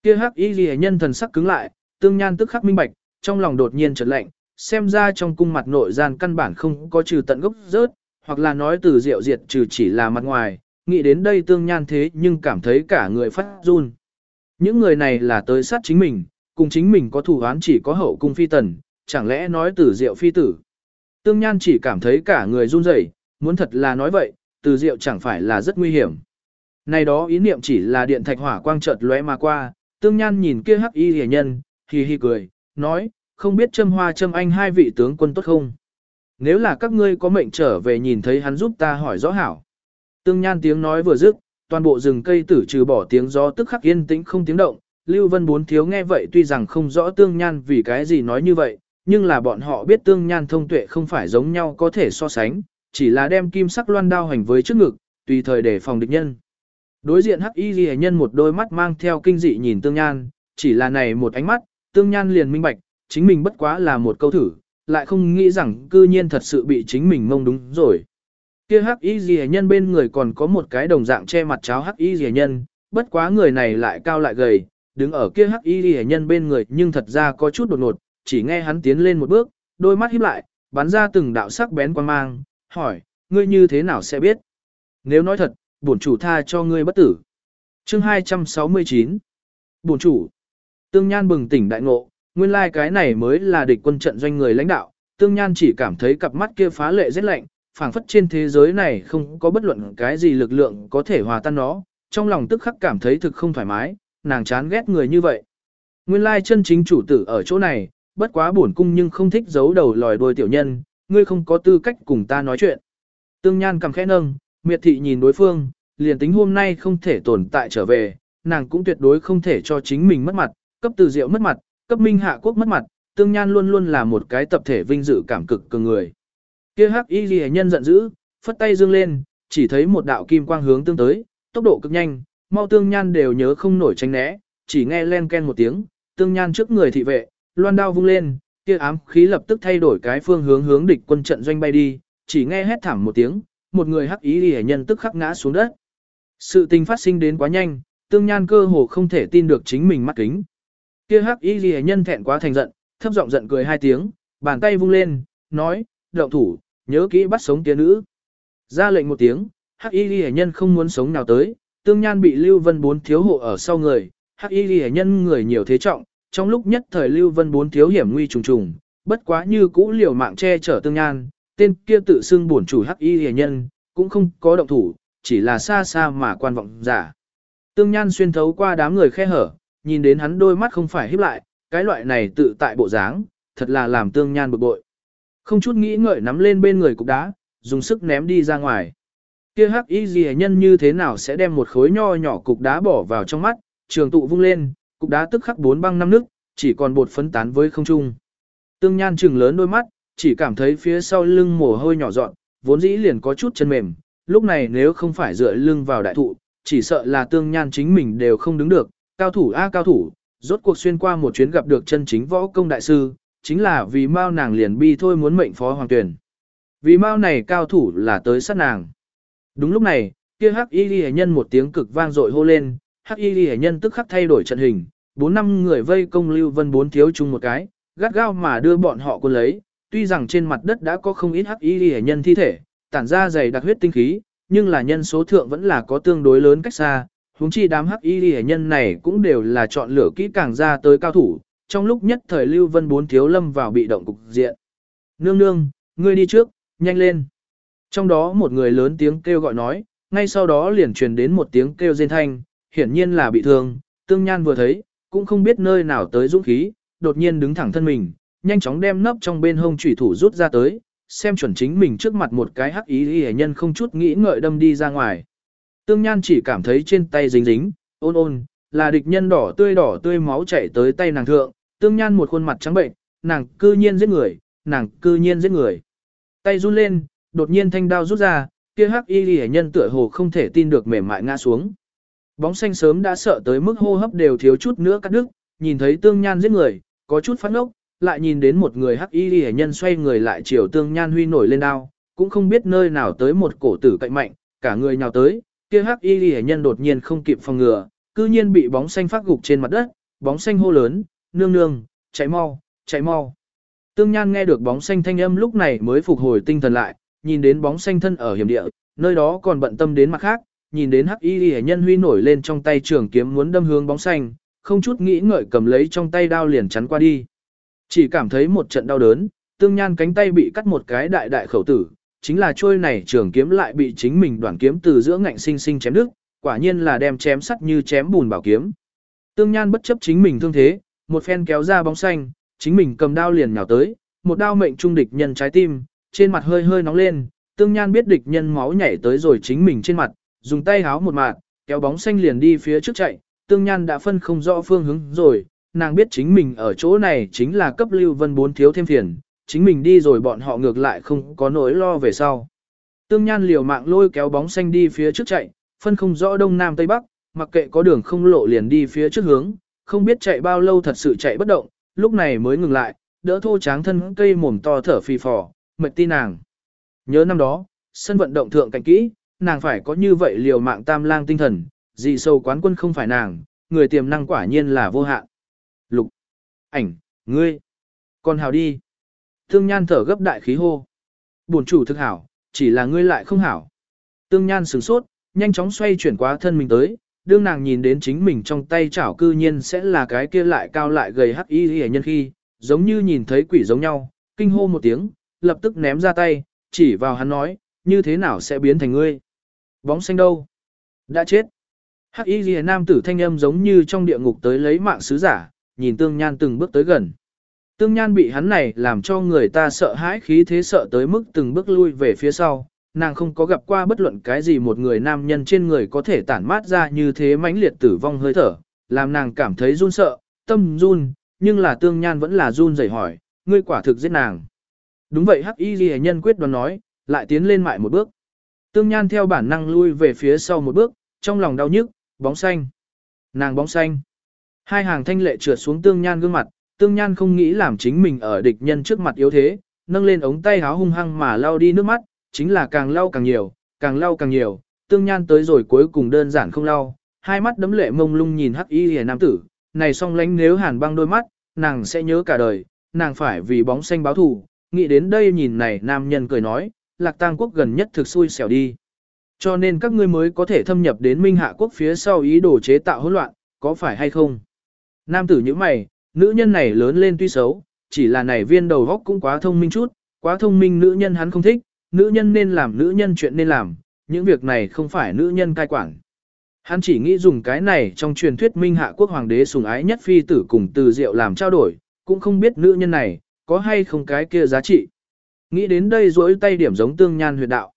Kia hắc y Lệ nhân thần sắc cứng lại, tương nhan tức khắc minh bạch, trong lòng đột nhiên chợt lạnh, xem ra trong cung mặt nội gian căn bản không có trừ tận gốc rớt, hoặc là nói từ diệu diệt trừ chỉ là mặt ngoài, nghĩ đến đây tương nhan thế nhưng cảm thấy cả người phát run. Những người này là tới sát chính mình, cùng chính mình có thủ án chỉ có hậu cung phi tần, chẳng lẽ nói từ diệu phi tử. Tương nhan chỉ cảm thấy cả người run rẩy, muốn thật là nói vậy, từ diệu chẳng phải là rất nguy hiểm. Này đó ý niệm chỉ là điện thạch hỏa quang chợt lóe mà qua, tương nhan nhìn kia hắc y hề nhân, hì hì cười, nói, không biết châm hoa châm anh hai vị tướng quân tốt không? Nếu là các ngươi có mệnh trở về nhìn thấy hắn giúp ta hỏi rõ hảo. Tương Nhan tiếng nói vừa dứt, toàn bộ rừng cây tử trừ bỏ tiếng gió tức khắc yên tĩnh không tiếng động. Lưu Vân bốn thiếu nghe vậy tuy rằng không rõ Tương Nhan vì cái gì nói như vậy, nhưng là bọn họ biết Tương Nhan thông tuệ không phải giống nhau có thể so sánh, chỉ là đem kim sắc loan đao hành với trước ngực, tùy thời để phòng địch nhân. Đối diện Hắc Y Liễu nhân một đôi mắt mang theo kinh dị nhìn Tương Nhan, chỉ là này một ánh mắt, Tương Nhan liền minh bạch, chính mình bất quá là một câu thử, lại không nghĩ rằng cư nhiên thật sự bị chính mình mông đúng rồi. Kia hắc y rìa nhân bên người còn có một cái đồng dạng che mặt cháo hắc y rìa nhân, bất quá người này lại cao lại gầy, đứng ở kia hắc y rìa nhân bên người nhưng thật ra có chút đột ngột, chỉ nghe hắn tiến lên một bước, đôi mắt híp lại, bắn ra từng đạo sắc bén quan mang, hỏi, ngươi như thế nào sẽ biết? Nếu nói thật, bổn chủ tha cho ngươi bất tử. Chương 269 Bổn chủ Tương Nhan bừng tỉnh đại ngộ, nguyên lai like cái này mới là địch quân trận doanh người lãnh đạo, Tương Nhan chỉ cảm thấy cặp mắt kia phá lệ rất lạnh, phảng phất trên thế giới này không có bất luận cái gì lực lượng có thể hòa tan nó, trong lòng tức khắc cảm thấy thực không thoải mái, nàng chán ghét người như vậy. Nguyên lai chân chính chủ tử ở chỗ này, bất quá buồn cung nhưng không thích giấu đầu lòi đuôi tiểu nhân, ngươi không có tư cách cùng ta nói chuyện. Tương Nhan cầm khẽ nâng, miệt thị nhìn đối phương, liền tính hôm nay không thể tồn tại trở về, nàng cũng tuyệt đối không thể cho chính mình mất mặt, cấp từ diệu mất mặt, cấp minh hạ quốc mất mặt, Tương Nhan luôn luôn là một cái tập thể vinh dự cảm cực cường người. Kia hắc y ghi nhân giận dữ, phất tay dương lên, chỉ thấy một đạo kim quang hướng tương tới, tốc độ cực nhanh, mau tương nhan đều nhớ không nổi tránh né, chỉ nghe len ken một tiếng, tương nhan trước người thị vệ, loan đao vung lên, kia ám khí lập tức thay đổi cái phương hướng hướng địch quân trận doanh bay đi, chỉ nghe hét thảm một tiếng, một người hắc ý hề nhân tức khắc ngã xuống đất. Sự tình phát sinh đến quá nhanh, tương nhan cơ hồ không thể tin được chính mình mắt kính. Kia hắc ý hề nhân thẹn quá thành giận, thấp giọng giận cười hai tiếng, bàn tay vung lên, nói, động thủ, nhớ kỹ bắt sống kia nữ. Ra lệnh một tiếng, hắc y ghi nhân không muốn sống nào tới, tương nhan bị Lưu Vân bốn thiếu hộ ở sau người, hắc y ghi nhân người nhiều thế trọng, trong lúc nhất thời Lưu Vân bốn thiếu hiểm nguy trùng trùng, bất quá như cũ liều mạng che chở tương nhan, tên kia tự xưng bổn chủ hắc y hề nhân, cũng không có động thủ, chỉ là xa xa mà quan vọng giả. Tương nhan xuyên thấu qua đám người khe hở, nhìn đến hắn đôi mắt không phải híp lại, cái loại này tự tại bộ dáng, thật là làm tương nhan bực bội. Không chút nghĩ ngợi nắm lên bên người cục đá, dùng sức ném đi ra ngoài. Kia hắc y gì nhân như thế nào sẽ đem một khối nho nhỏ cục đá bỏ vào trong mắt, trường tụ vung lên, cục đá tức khắc bốn băng năm nước, chỉ còn bột phấn tán với không trung. Tương Nhan trừng lớn đôi mắt, chỉ cảm thấy phía sau lưng mồ hôi nhỏ dọn, vốn dĩ liền có chút chân mềm, lúc này nếu không phải dựa lưng vào đại thụ, chỉ sợ là Tương Nhan chính mình đều không đứng được, cao thủ a cao thủ, rốt cuộc xuyên qua một chuyến gặp được chân chính võ công đại sư, chính là vì Mao nàng liền bi thôi muốn mệnh phó hoàng tuyển. Vì Mao này cao thủ là tới sát nàng. Đúng lúc này, kia Hắc Y Ghi nhân một tiếng cực vang dội hô lên, Hắc Y Ghi nhân tức khắc thay đổi trận hình, bốn năm người vây công Lưu Vân bốn thiếu chung một cái, gắt gao mà đưa bọn họ quân lấy. Tuy rằng trên mặt đất đã có không ít Hắc Y hệ nhân thi thể, tản ra dày đặc huyết tinh khí, nhưng là nhân số thượng vẫn là có tương đối lớn cách xa. Huống chi đám Hắc Y hệ nhân này cũng đều là chọn lựa kỹ càng ra tới cao thủ, trong lúc nhất thời Lưu Vân bốn thiếu lâm vào bị động cục diện. Nương nương, ngươi đi trước, nhanh lên. Trong đó một người lớn tiếng kêu gọi nói, ngay sau đó liền truyền đến một tiếng kêu rên thanh, hiển nhiên là bị thương, tương nhan vừa thấy, cũng không biết nơi nào tới dũng khí, đột nhiên đứng thẳng thân mình, nhanh chóng đem nấp trong bên hông chủy thủ rút ra tới, xem chuẩn chính mình trước mặt một cái hắc ý y nhân không chút nghĩ ngợi đâm đi ra ngoài. Tương Nhan chỉ cảm thấy trên tay dính dính, ôn ôn, là địch nhân đỏ tươi đỏ tươi máu chảy tới tay nàng thượng, Tương Nhan một khuôn mặt trắng bệnh, nàng cư nhiên giết người, nàng cư nhiên giết người. Tay run lên, đột nhiên thanh đao rút ra, kia hắc y liễu nhân tựa hồ không thể tin được mềm mại ngã xuống. Bóng xanh sớm đã sợ tới mức hô hấp đều thiếu chút nữa cắt đứt, nhìn thấy Tương Nhan giết người, có chút phát ốc, lại nhìn đến một người hắc y hệ nhân xoay người lại chiều Tương Nhan huy nổi lên đao, cũng không biết nơi nào tới một cổ tử cạnh mạnh, cả người nhào tới, kia hắc y hệ nhân đột nhiên không kịp phòng ngừa, cư nhiên bị bóng xanh phát gục trên mặt đất, bóng xanh hô lớn, nương nương, chạy mau, chạy mau. Tương Nhan nghe được bóng xanh thanh âm lúc này mới phục hồi tinh thần lại, nhìn đến bóng xanh thân ở hiểm địa, nơi đó còn bận tâm đến mặt khác, nhìn đến hắc y hệ nhân huy nổi lên trong tay trường kiếm muốn đâm hướng bóng xanh, không chút nghĩ ngợi cầm lấy trong tay đao liền chắn qua đi. Chỉ cảm thấy một trận đau đớn, Tương Nhan cánh tay bị cắt một cái đại đại khẩu tử, chính là trôi này trường kiếm lại bị chính mình đoạn kiếm từ giữa ngạnh sinh sinh chém đứt, quả nhiên là đem chém sắt như chém bùn bảo kiếm. Tương Nhan bất chấp chính mình thương thế, một phen kéo ra bóng xanh, chính mình cầm đao liền nhào tới, một đao mệnh trung địch nhân trái tim, trên mặt hơi hơi nóng lên, tương nhan biết địch nhân máu nhảy tới rồi chính mình trên mặt, dùng tay háo một mạng, kéo bóng xanh liền đi phía trước chạy, tương nhan đã phân không rõ phương hướng rồi, nàng biết chính mình ở chỗ này chính là cấp lưu vân bốn thiếu thêm phiền, chính mình đi rồi bọn họ ngược lại không có nỗi lo về sau. Tương nhan liều mạng lôi kéo bóng xanh đi phía trước chạy, phân không rõ đông nam tây bắc, mặc kệ có đường không lộ liền đi phía trước hướng, không biết chạy bao lâu thật sự chạy bất động, lúc này mới ngừng lại, đỡ thô tráng thân cây mồm to thở phì phò, mệt tin nàng. Nhớ năm đó, sân vận động thượng cảnh kỹ, nàng phải có như vậy liều mạng tam lang tinh thần, dị sâu quán quân không phải nàng, người tiềm năng quả nhiên là vô hạn. Lục, ảnh, ngươi, còn hào đi. Tương Nhan thở gấp đại khí hô. Bổn chủ thực hảo, chỉ là ngươi lại không hảo. Tương Nhan sửng sốt, nhanh chóng xoay chuyển qua thân mình tới, đương nàng nhìn đến chính mình trong tay chảo cư nhiên sẽ là cái kia lại cao lại gầy hắc y hề nhân khi, giống như nhìn thấy quỷ giống nhau, kinh hô một tiếng, lập tức ném ra tay, chỉ vào hắn nói, như thế nào sẽ biến thành ngươi? Bóng xanh đâu? Đã chết. Hắc y ghi nam tử thanh âm giống như trong địa ngục tới lấy mạng sứ giả, nhìn tương nhan từng bước tới gần. Tương nhan bị hắn này làm cho người ta sợ hãi khí thế sợ tới mức từng bước lui về phía sau, nàng không có gặp qua bất luận cái gì một người nam nhân trên người có thể tản mát ra như thế mãnh liệt tử vong hơi thở, làm nàng cảm thấy run sợ, tâm run, nhưng là tương nhan vẫn là run rẩy hỏi, ngươi quả thực giết nàng. Đúng vậy hắc y ghi nhân quyết đoán nói, lại tiến lên mại một bước. Tương nhan theo bản năng lui về phía sau một bước, trong lòng đau nhức, bóng xanh. Nàng bóng xanh. Hai hàng thanh lệ trượt xuống tương nhan gương mặt, tương nhan không nghĩ làm chính mình ở địch nhân trước mặt yếu thế, nâng lên ống tay háo hung hăng mà lau đi nước mắt, chính là càng lau càng nhiều, càng lau càng nhiều, tương nhan tới rồi cuối cùng đơn giản không lau, hai mắt đấm lệ mông lung nhìn hắc y hề nam tử, này song lánh nếu hàn băng đôi mắt, nàng sẽ nhớ cả đời, nàng phải vì bóng xanh báo thù, nghĩ đến đây nhìn này nam nhân cười nói, lạc tang quốc gần nhất thực xui xẻo đi. Cho nên các ngươi mới có thể thâm nhập đến minh hạ quốc phía sau ý đồ chế tạo hỗn loạn, có phải hay không? Nam tử như mày, nữ nhân này lớn lên tuy xấu, chỉ là này viên đầu góc cũng quá thông minh chút, quá thông minh nữ nhân hắn không thích, nữ nhân nên làm nữ nhân chuyện nên làm, những việc này không phải nữ nhân cai quản. Hắn chỉ nghĩ dùng cái này trong truyền thuyết minh hạ quốc hoàng đế sùng ái nhất phi tử cùng từ diệu làm trao đổi, cũng không biết nữ nhân này, có hay không cái kia giá trị. Nghĩ đến đây rỗi tay điểm giống tương nhan huyệt đạo.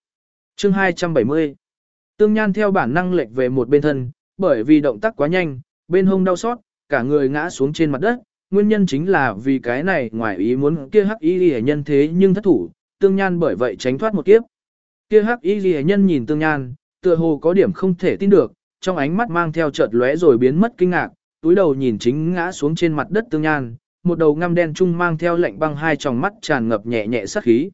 chương 270 Tương nhan theo bản năng lệch về một bên thân, bởi vì động tác quá nhanh, bên hông đau xót, cả người ngã xuống trên mặt đất. Nguyên nhân chính là vì cái này ngoài ý muốn kia hắc y ghi nhân thế nhưng thất thủ, tương nhan bởi vậy tránh thoát một kiếp. Kia hắc y ghi nhân nhìn tương nhan, tựa hồ có điểm không thể tin được, trong ánh mắt mang theo chợt lóe rồi biến mất kinh ngạc, túi đầu nhìn chính ngã xuống trên mặt đất tương nhan, một đầu ngăm đen trung mang theo lạnh băng hai tròng mắt tràn ngập nhẹ nhẹ sát khí.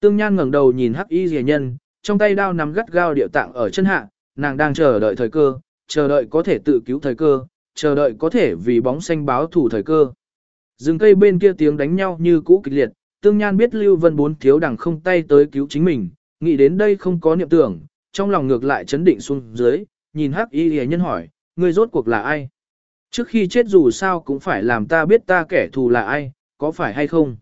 Tương Nhan ngẩng đầu nhìn Hắc Y Liễu Nhân, trong tay đao nắm gắt gao điệu tạng ở chân hạ, nàng đang chờ đợi thời cơ, chờ đợi có thể tự cứu thời cơ, chờ đợi có thể vì bóng xanh báo thủ thời cơ. Dừng cây bên kia tiếng đánh nhau như cũ kịch liệt, Tương Nhan biết Lưu Vân bốn thiếu đằng không tay tới cứu chính mình, nghĩ đến đây không có niệm tưởng, trong lòng ngược lại chấn định xuống dưới, nhìn Hắc Y hề Nhân hỏi, ngươi rốt cuộc là ai? Trước khi chết dù sao cũng phải làm ta biết ta kẻ thù là ai, có phải hay không?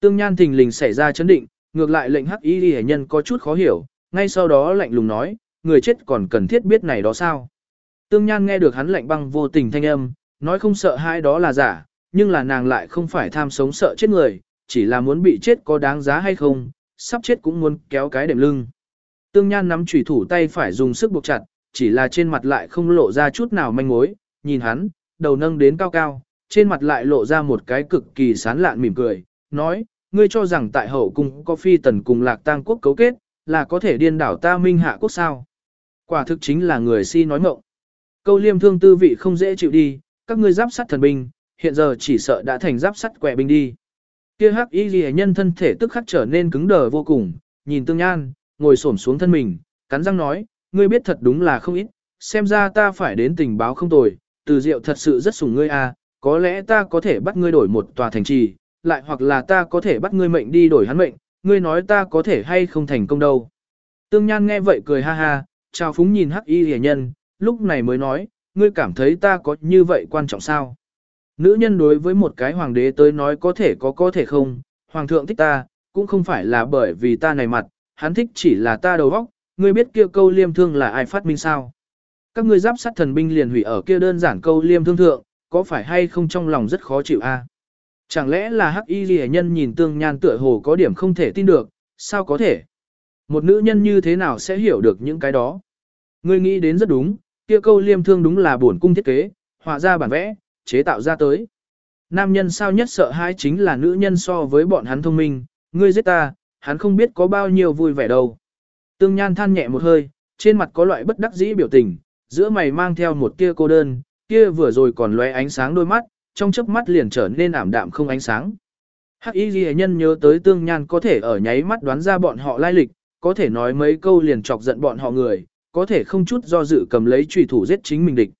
Tương Nhan thình lình xảy ra chấn định, ngược lại lệnh hắc y hề nhân có chút khó hiểu, ngay sau đó lạnh lùng nói, người chết còn cần thiết biết này đó sao? Tương Nhan nghe được hắn lạnh băng vô tình thanh âm, nói không sợ hai đó là giả, nhưng là nàng lại không phải tham sống sợ chết người, chỉ là muốn bị chết có đáng giá hay không, sắp chết cũng muốn kéo cái đệm lưng. Tương Nhan nắm chủy thủ tay phải dùng sức buộc chặt, chỉ là trên mặt lại không lộ ra chút nào manh mối, nhìn hắn, đầu nâng đến cao cao, trên mặt lại lộ ra một cái cực kỳ sán lạn mỉm cười, nói, ngươi cho rằng tại hậu cung có phi tần cùng lạc tang quốc cấu kết, là có thể điên đảo ta minh hạ quốc sao. Quả thực chính là người si nói mộng. Câu liêm thương tư vị không dễ chịu đi, các ngươi giáp sắt thần binh, hiện giờ chỉ sợ đã thành giáp sắt quẻ binh đi. Kia hắc y ghi nhân thân thể tức khắc trở nên cứng đờ vô cùng, nhìn tương nhan, ngồi xổm xuống thân mình, cắn răng nói, ngươi biết thật đúng là không ít, xem ra ta phải đến tình báo không tồi, từ diệu thật sự rất sủng ngươi à, có lẽ ta có thể bắt ngươi đổi một tòa thành trì, lại hoặc là ta có thể bắt ngươi mệnh đi đổi hắn mệnh, ngươi nói ta có thể hay không thành công đâu. Tương Nhan nghe vậy cười ha ha, chào phúng nhìn hắc y Lệ nhân, lúc này mới nói, ngươi cảm thấy ta có như vậy quan trọng sao? Nữ nhân đối với một cái hoàng đế tới nói có thể có có thể không, hoàng thượng thích ta, cũng không phải là bởi vì ta này mặt, hắn thích chỉ là ta đầu óc, ngươi biết kia câu liêm thương là ai phát minh sao? Các ngươi giáp sát thần binh liền hủy ở kia đơn giản câu liêm thương thượng, có phải hay không trong lòng rất khó chịu a? À? Chẳng lẽ là hắc y ghi nhân nhìn tương nhan tựa hồ có điểm không thể tin được, sao có thể? Một nữ nhân như thế nào sẽ hiểu được những cái đó? Ngươi nghĩ đến rất đúng, kia câu liêm thương đúng là bổn cung thiết kế, họa ra bản vẽ, chế tạo ra tới. Nam nhân sao nhất sợ hãi chính là nữ nhân so với bọn hắn thông minh, ngươi giết ta, hắn không biết có bao nhiêu vui vẻ đâu. Tương Nhan than nhẹ một hơi, trên mặt có loại bất đắc dĩ biểu tình, giữa mày mang theo một tia cô đơn, kia vừa rồi còn lóe ánh sáng đôi mắt, trong chớp mắt liền trở nên ảm đạm không ánh sáng. Hắc Y Ghi nhân nhớ tới Tương Nhan có thể ở nháy mắt đoán ra bọn họ lai lịch, có thể nói mấy câu liền chọc giận bọn họ người, có thể không chút do dự cầm lấy trùy thủ giết chính mình địch.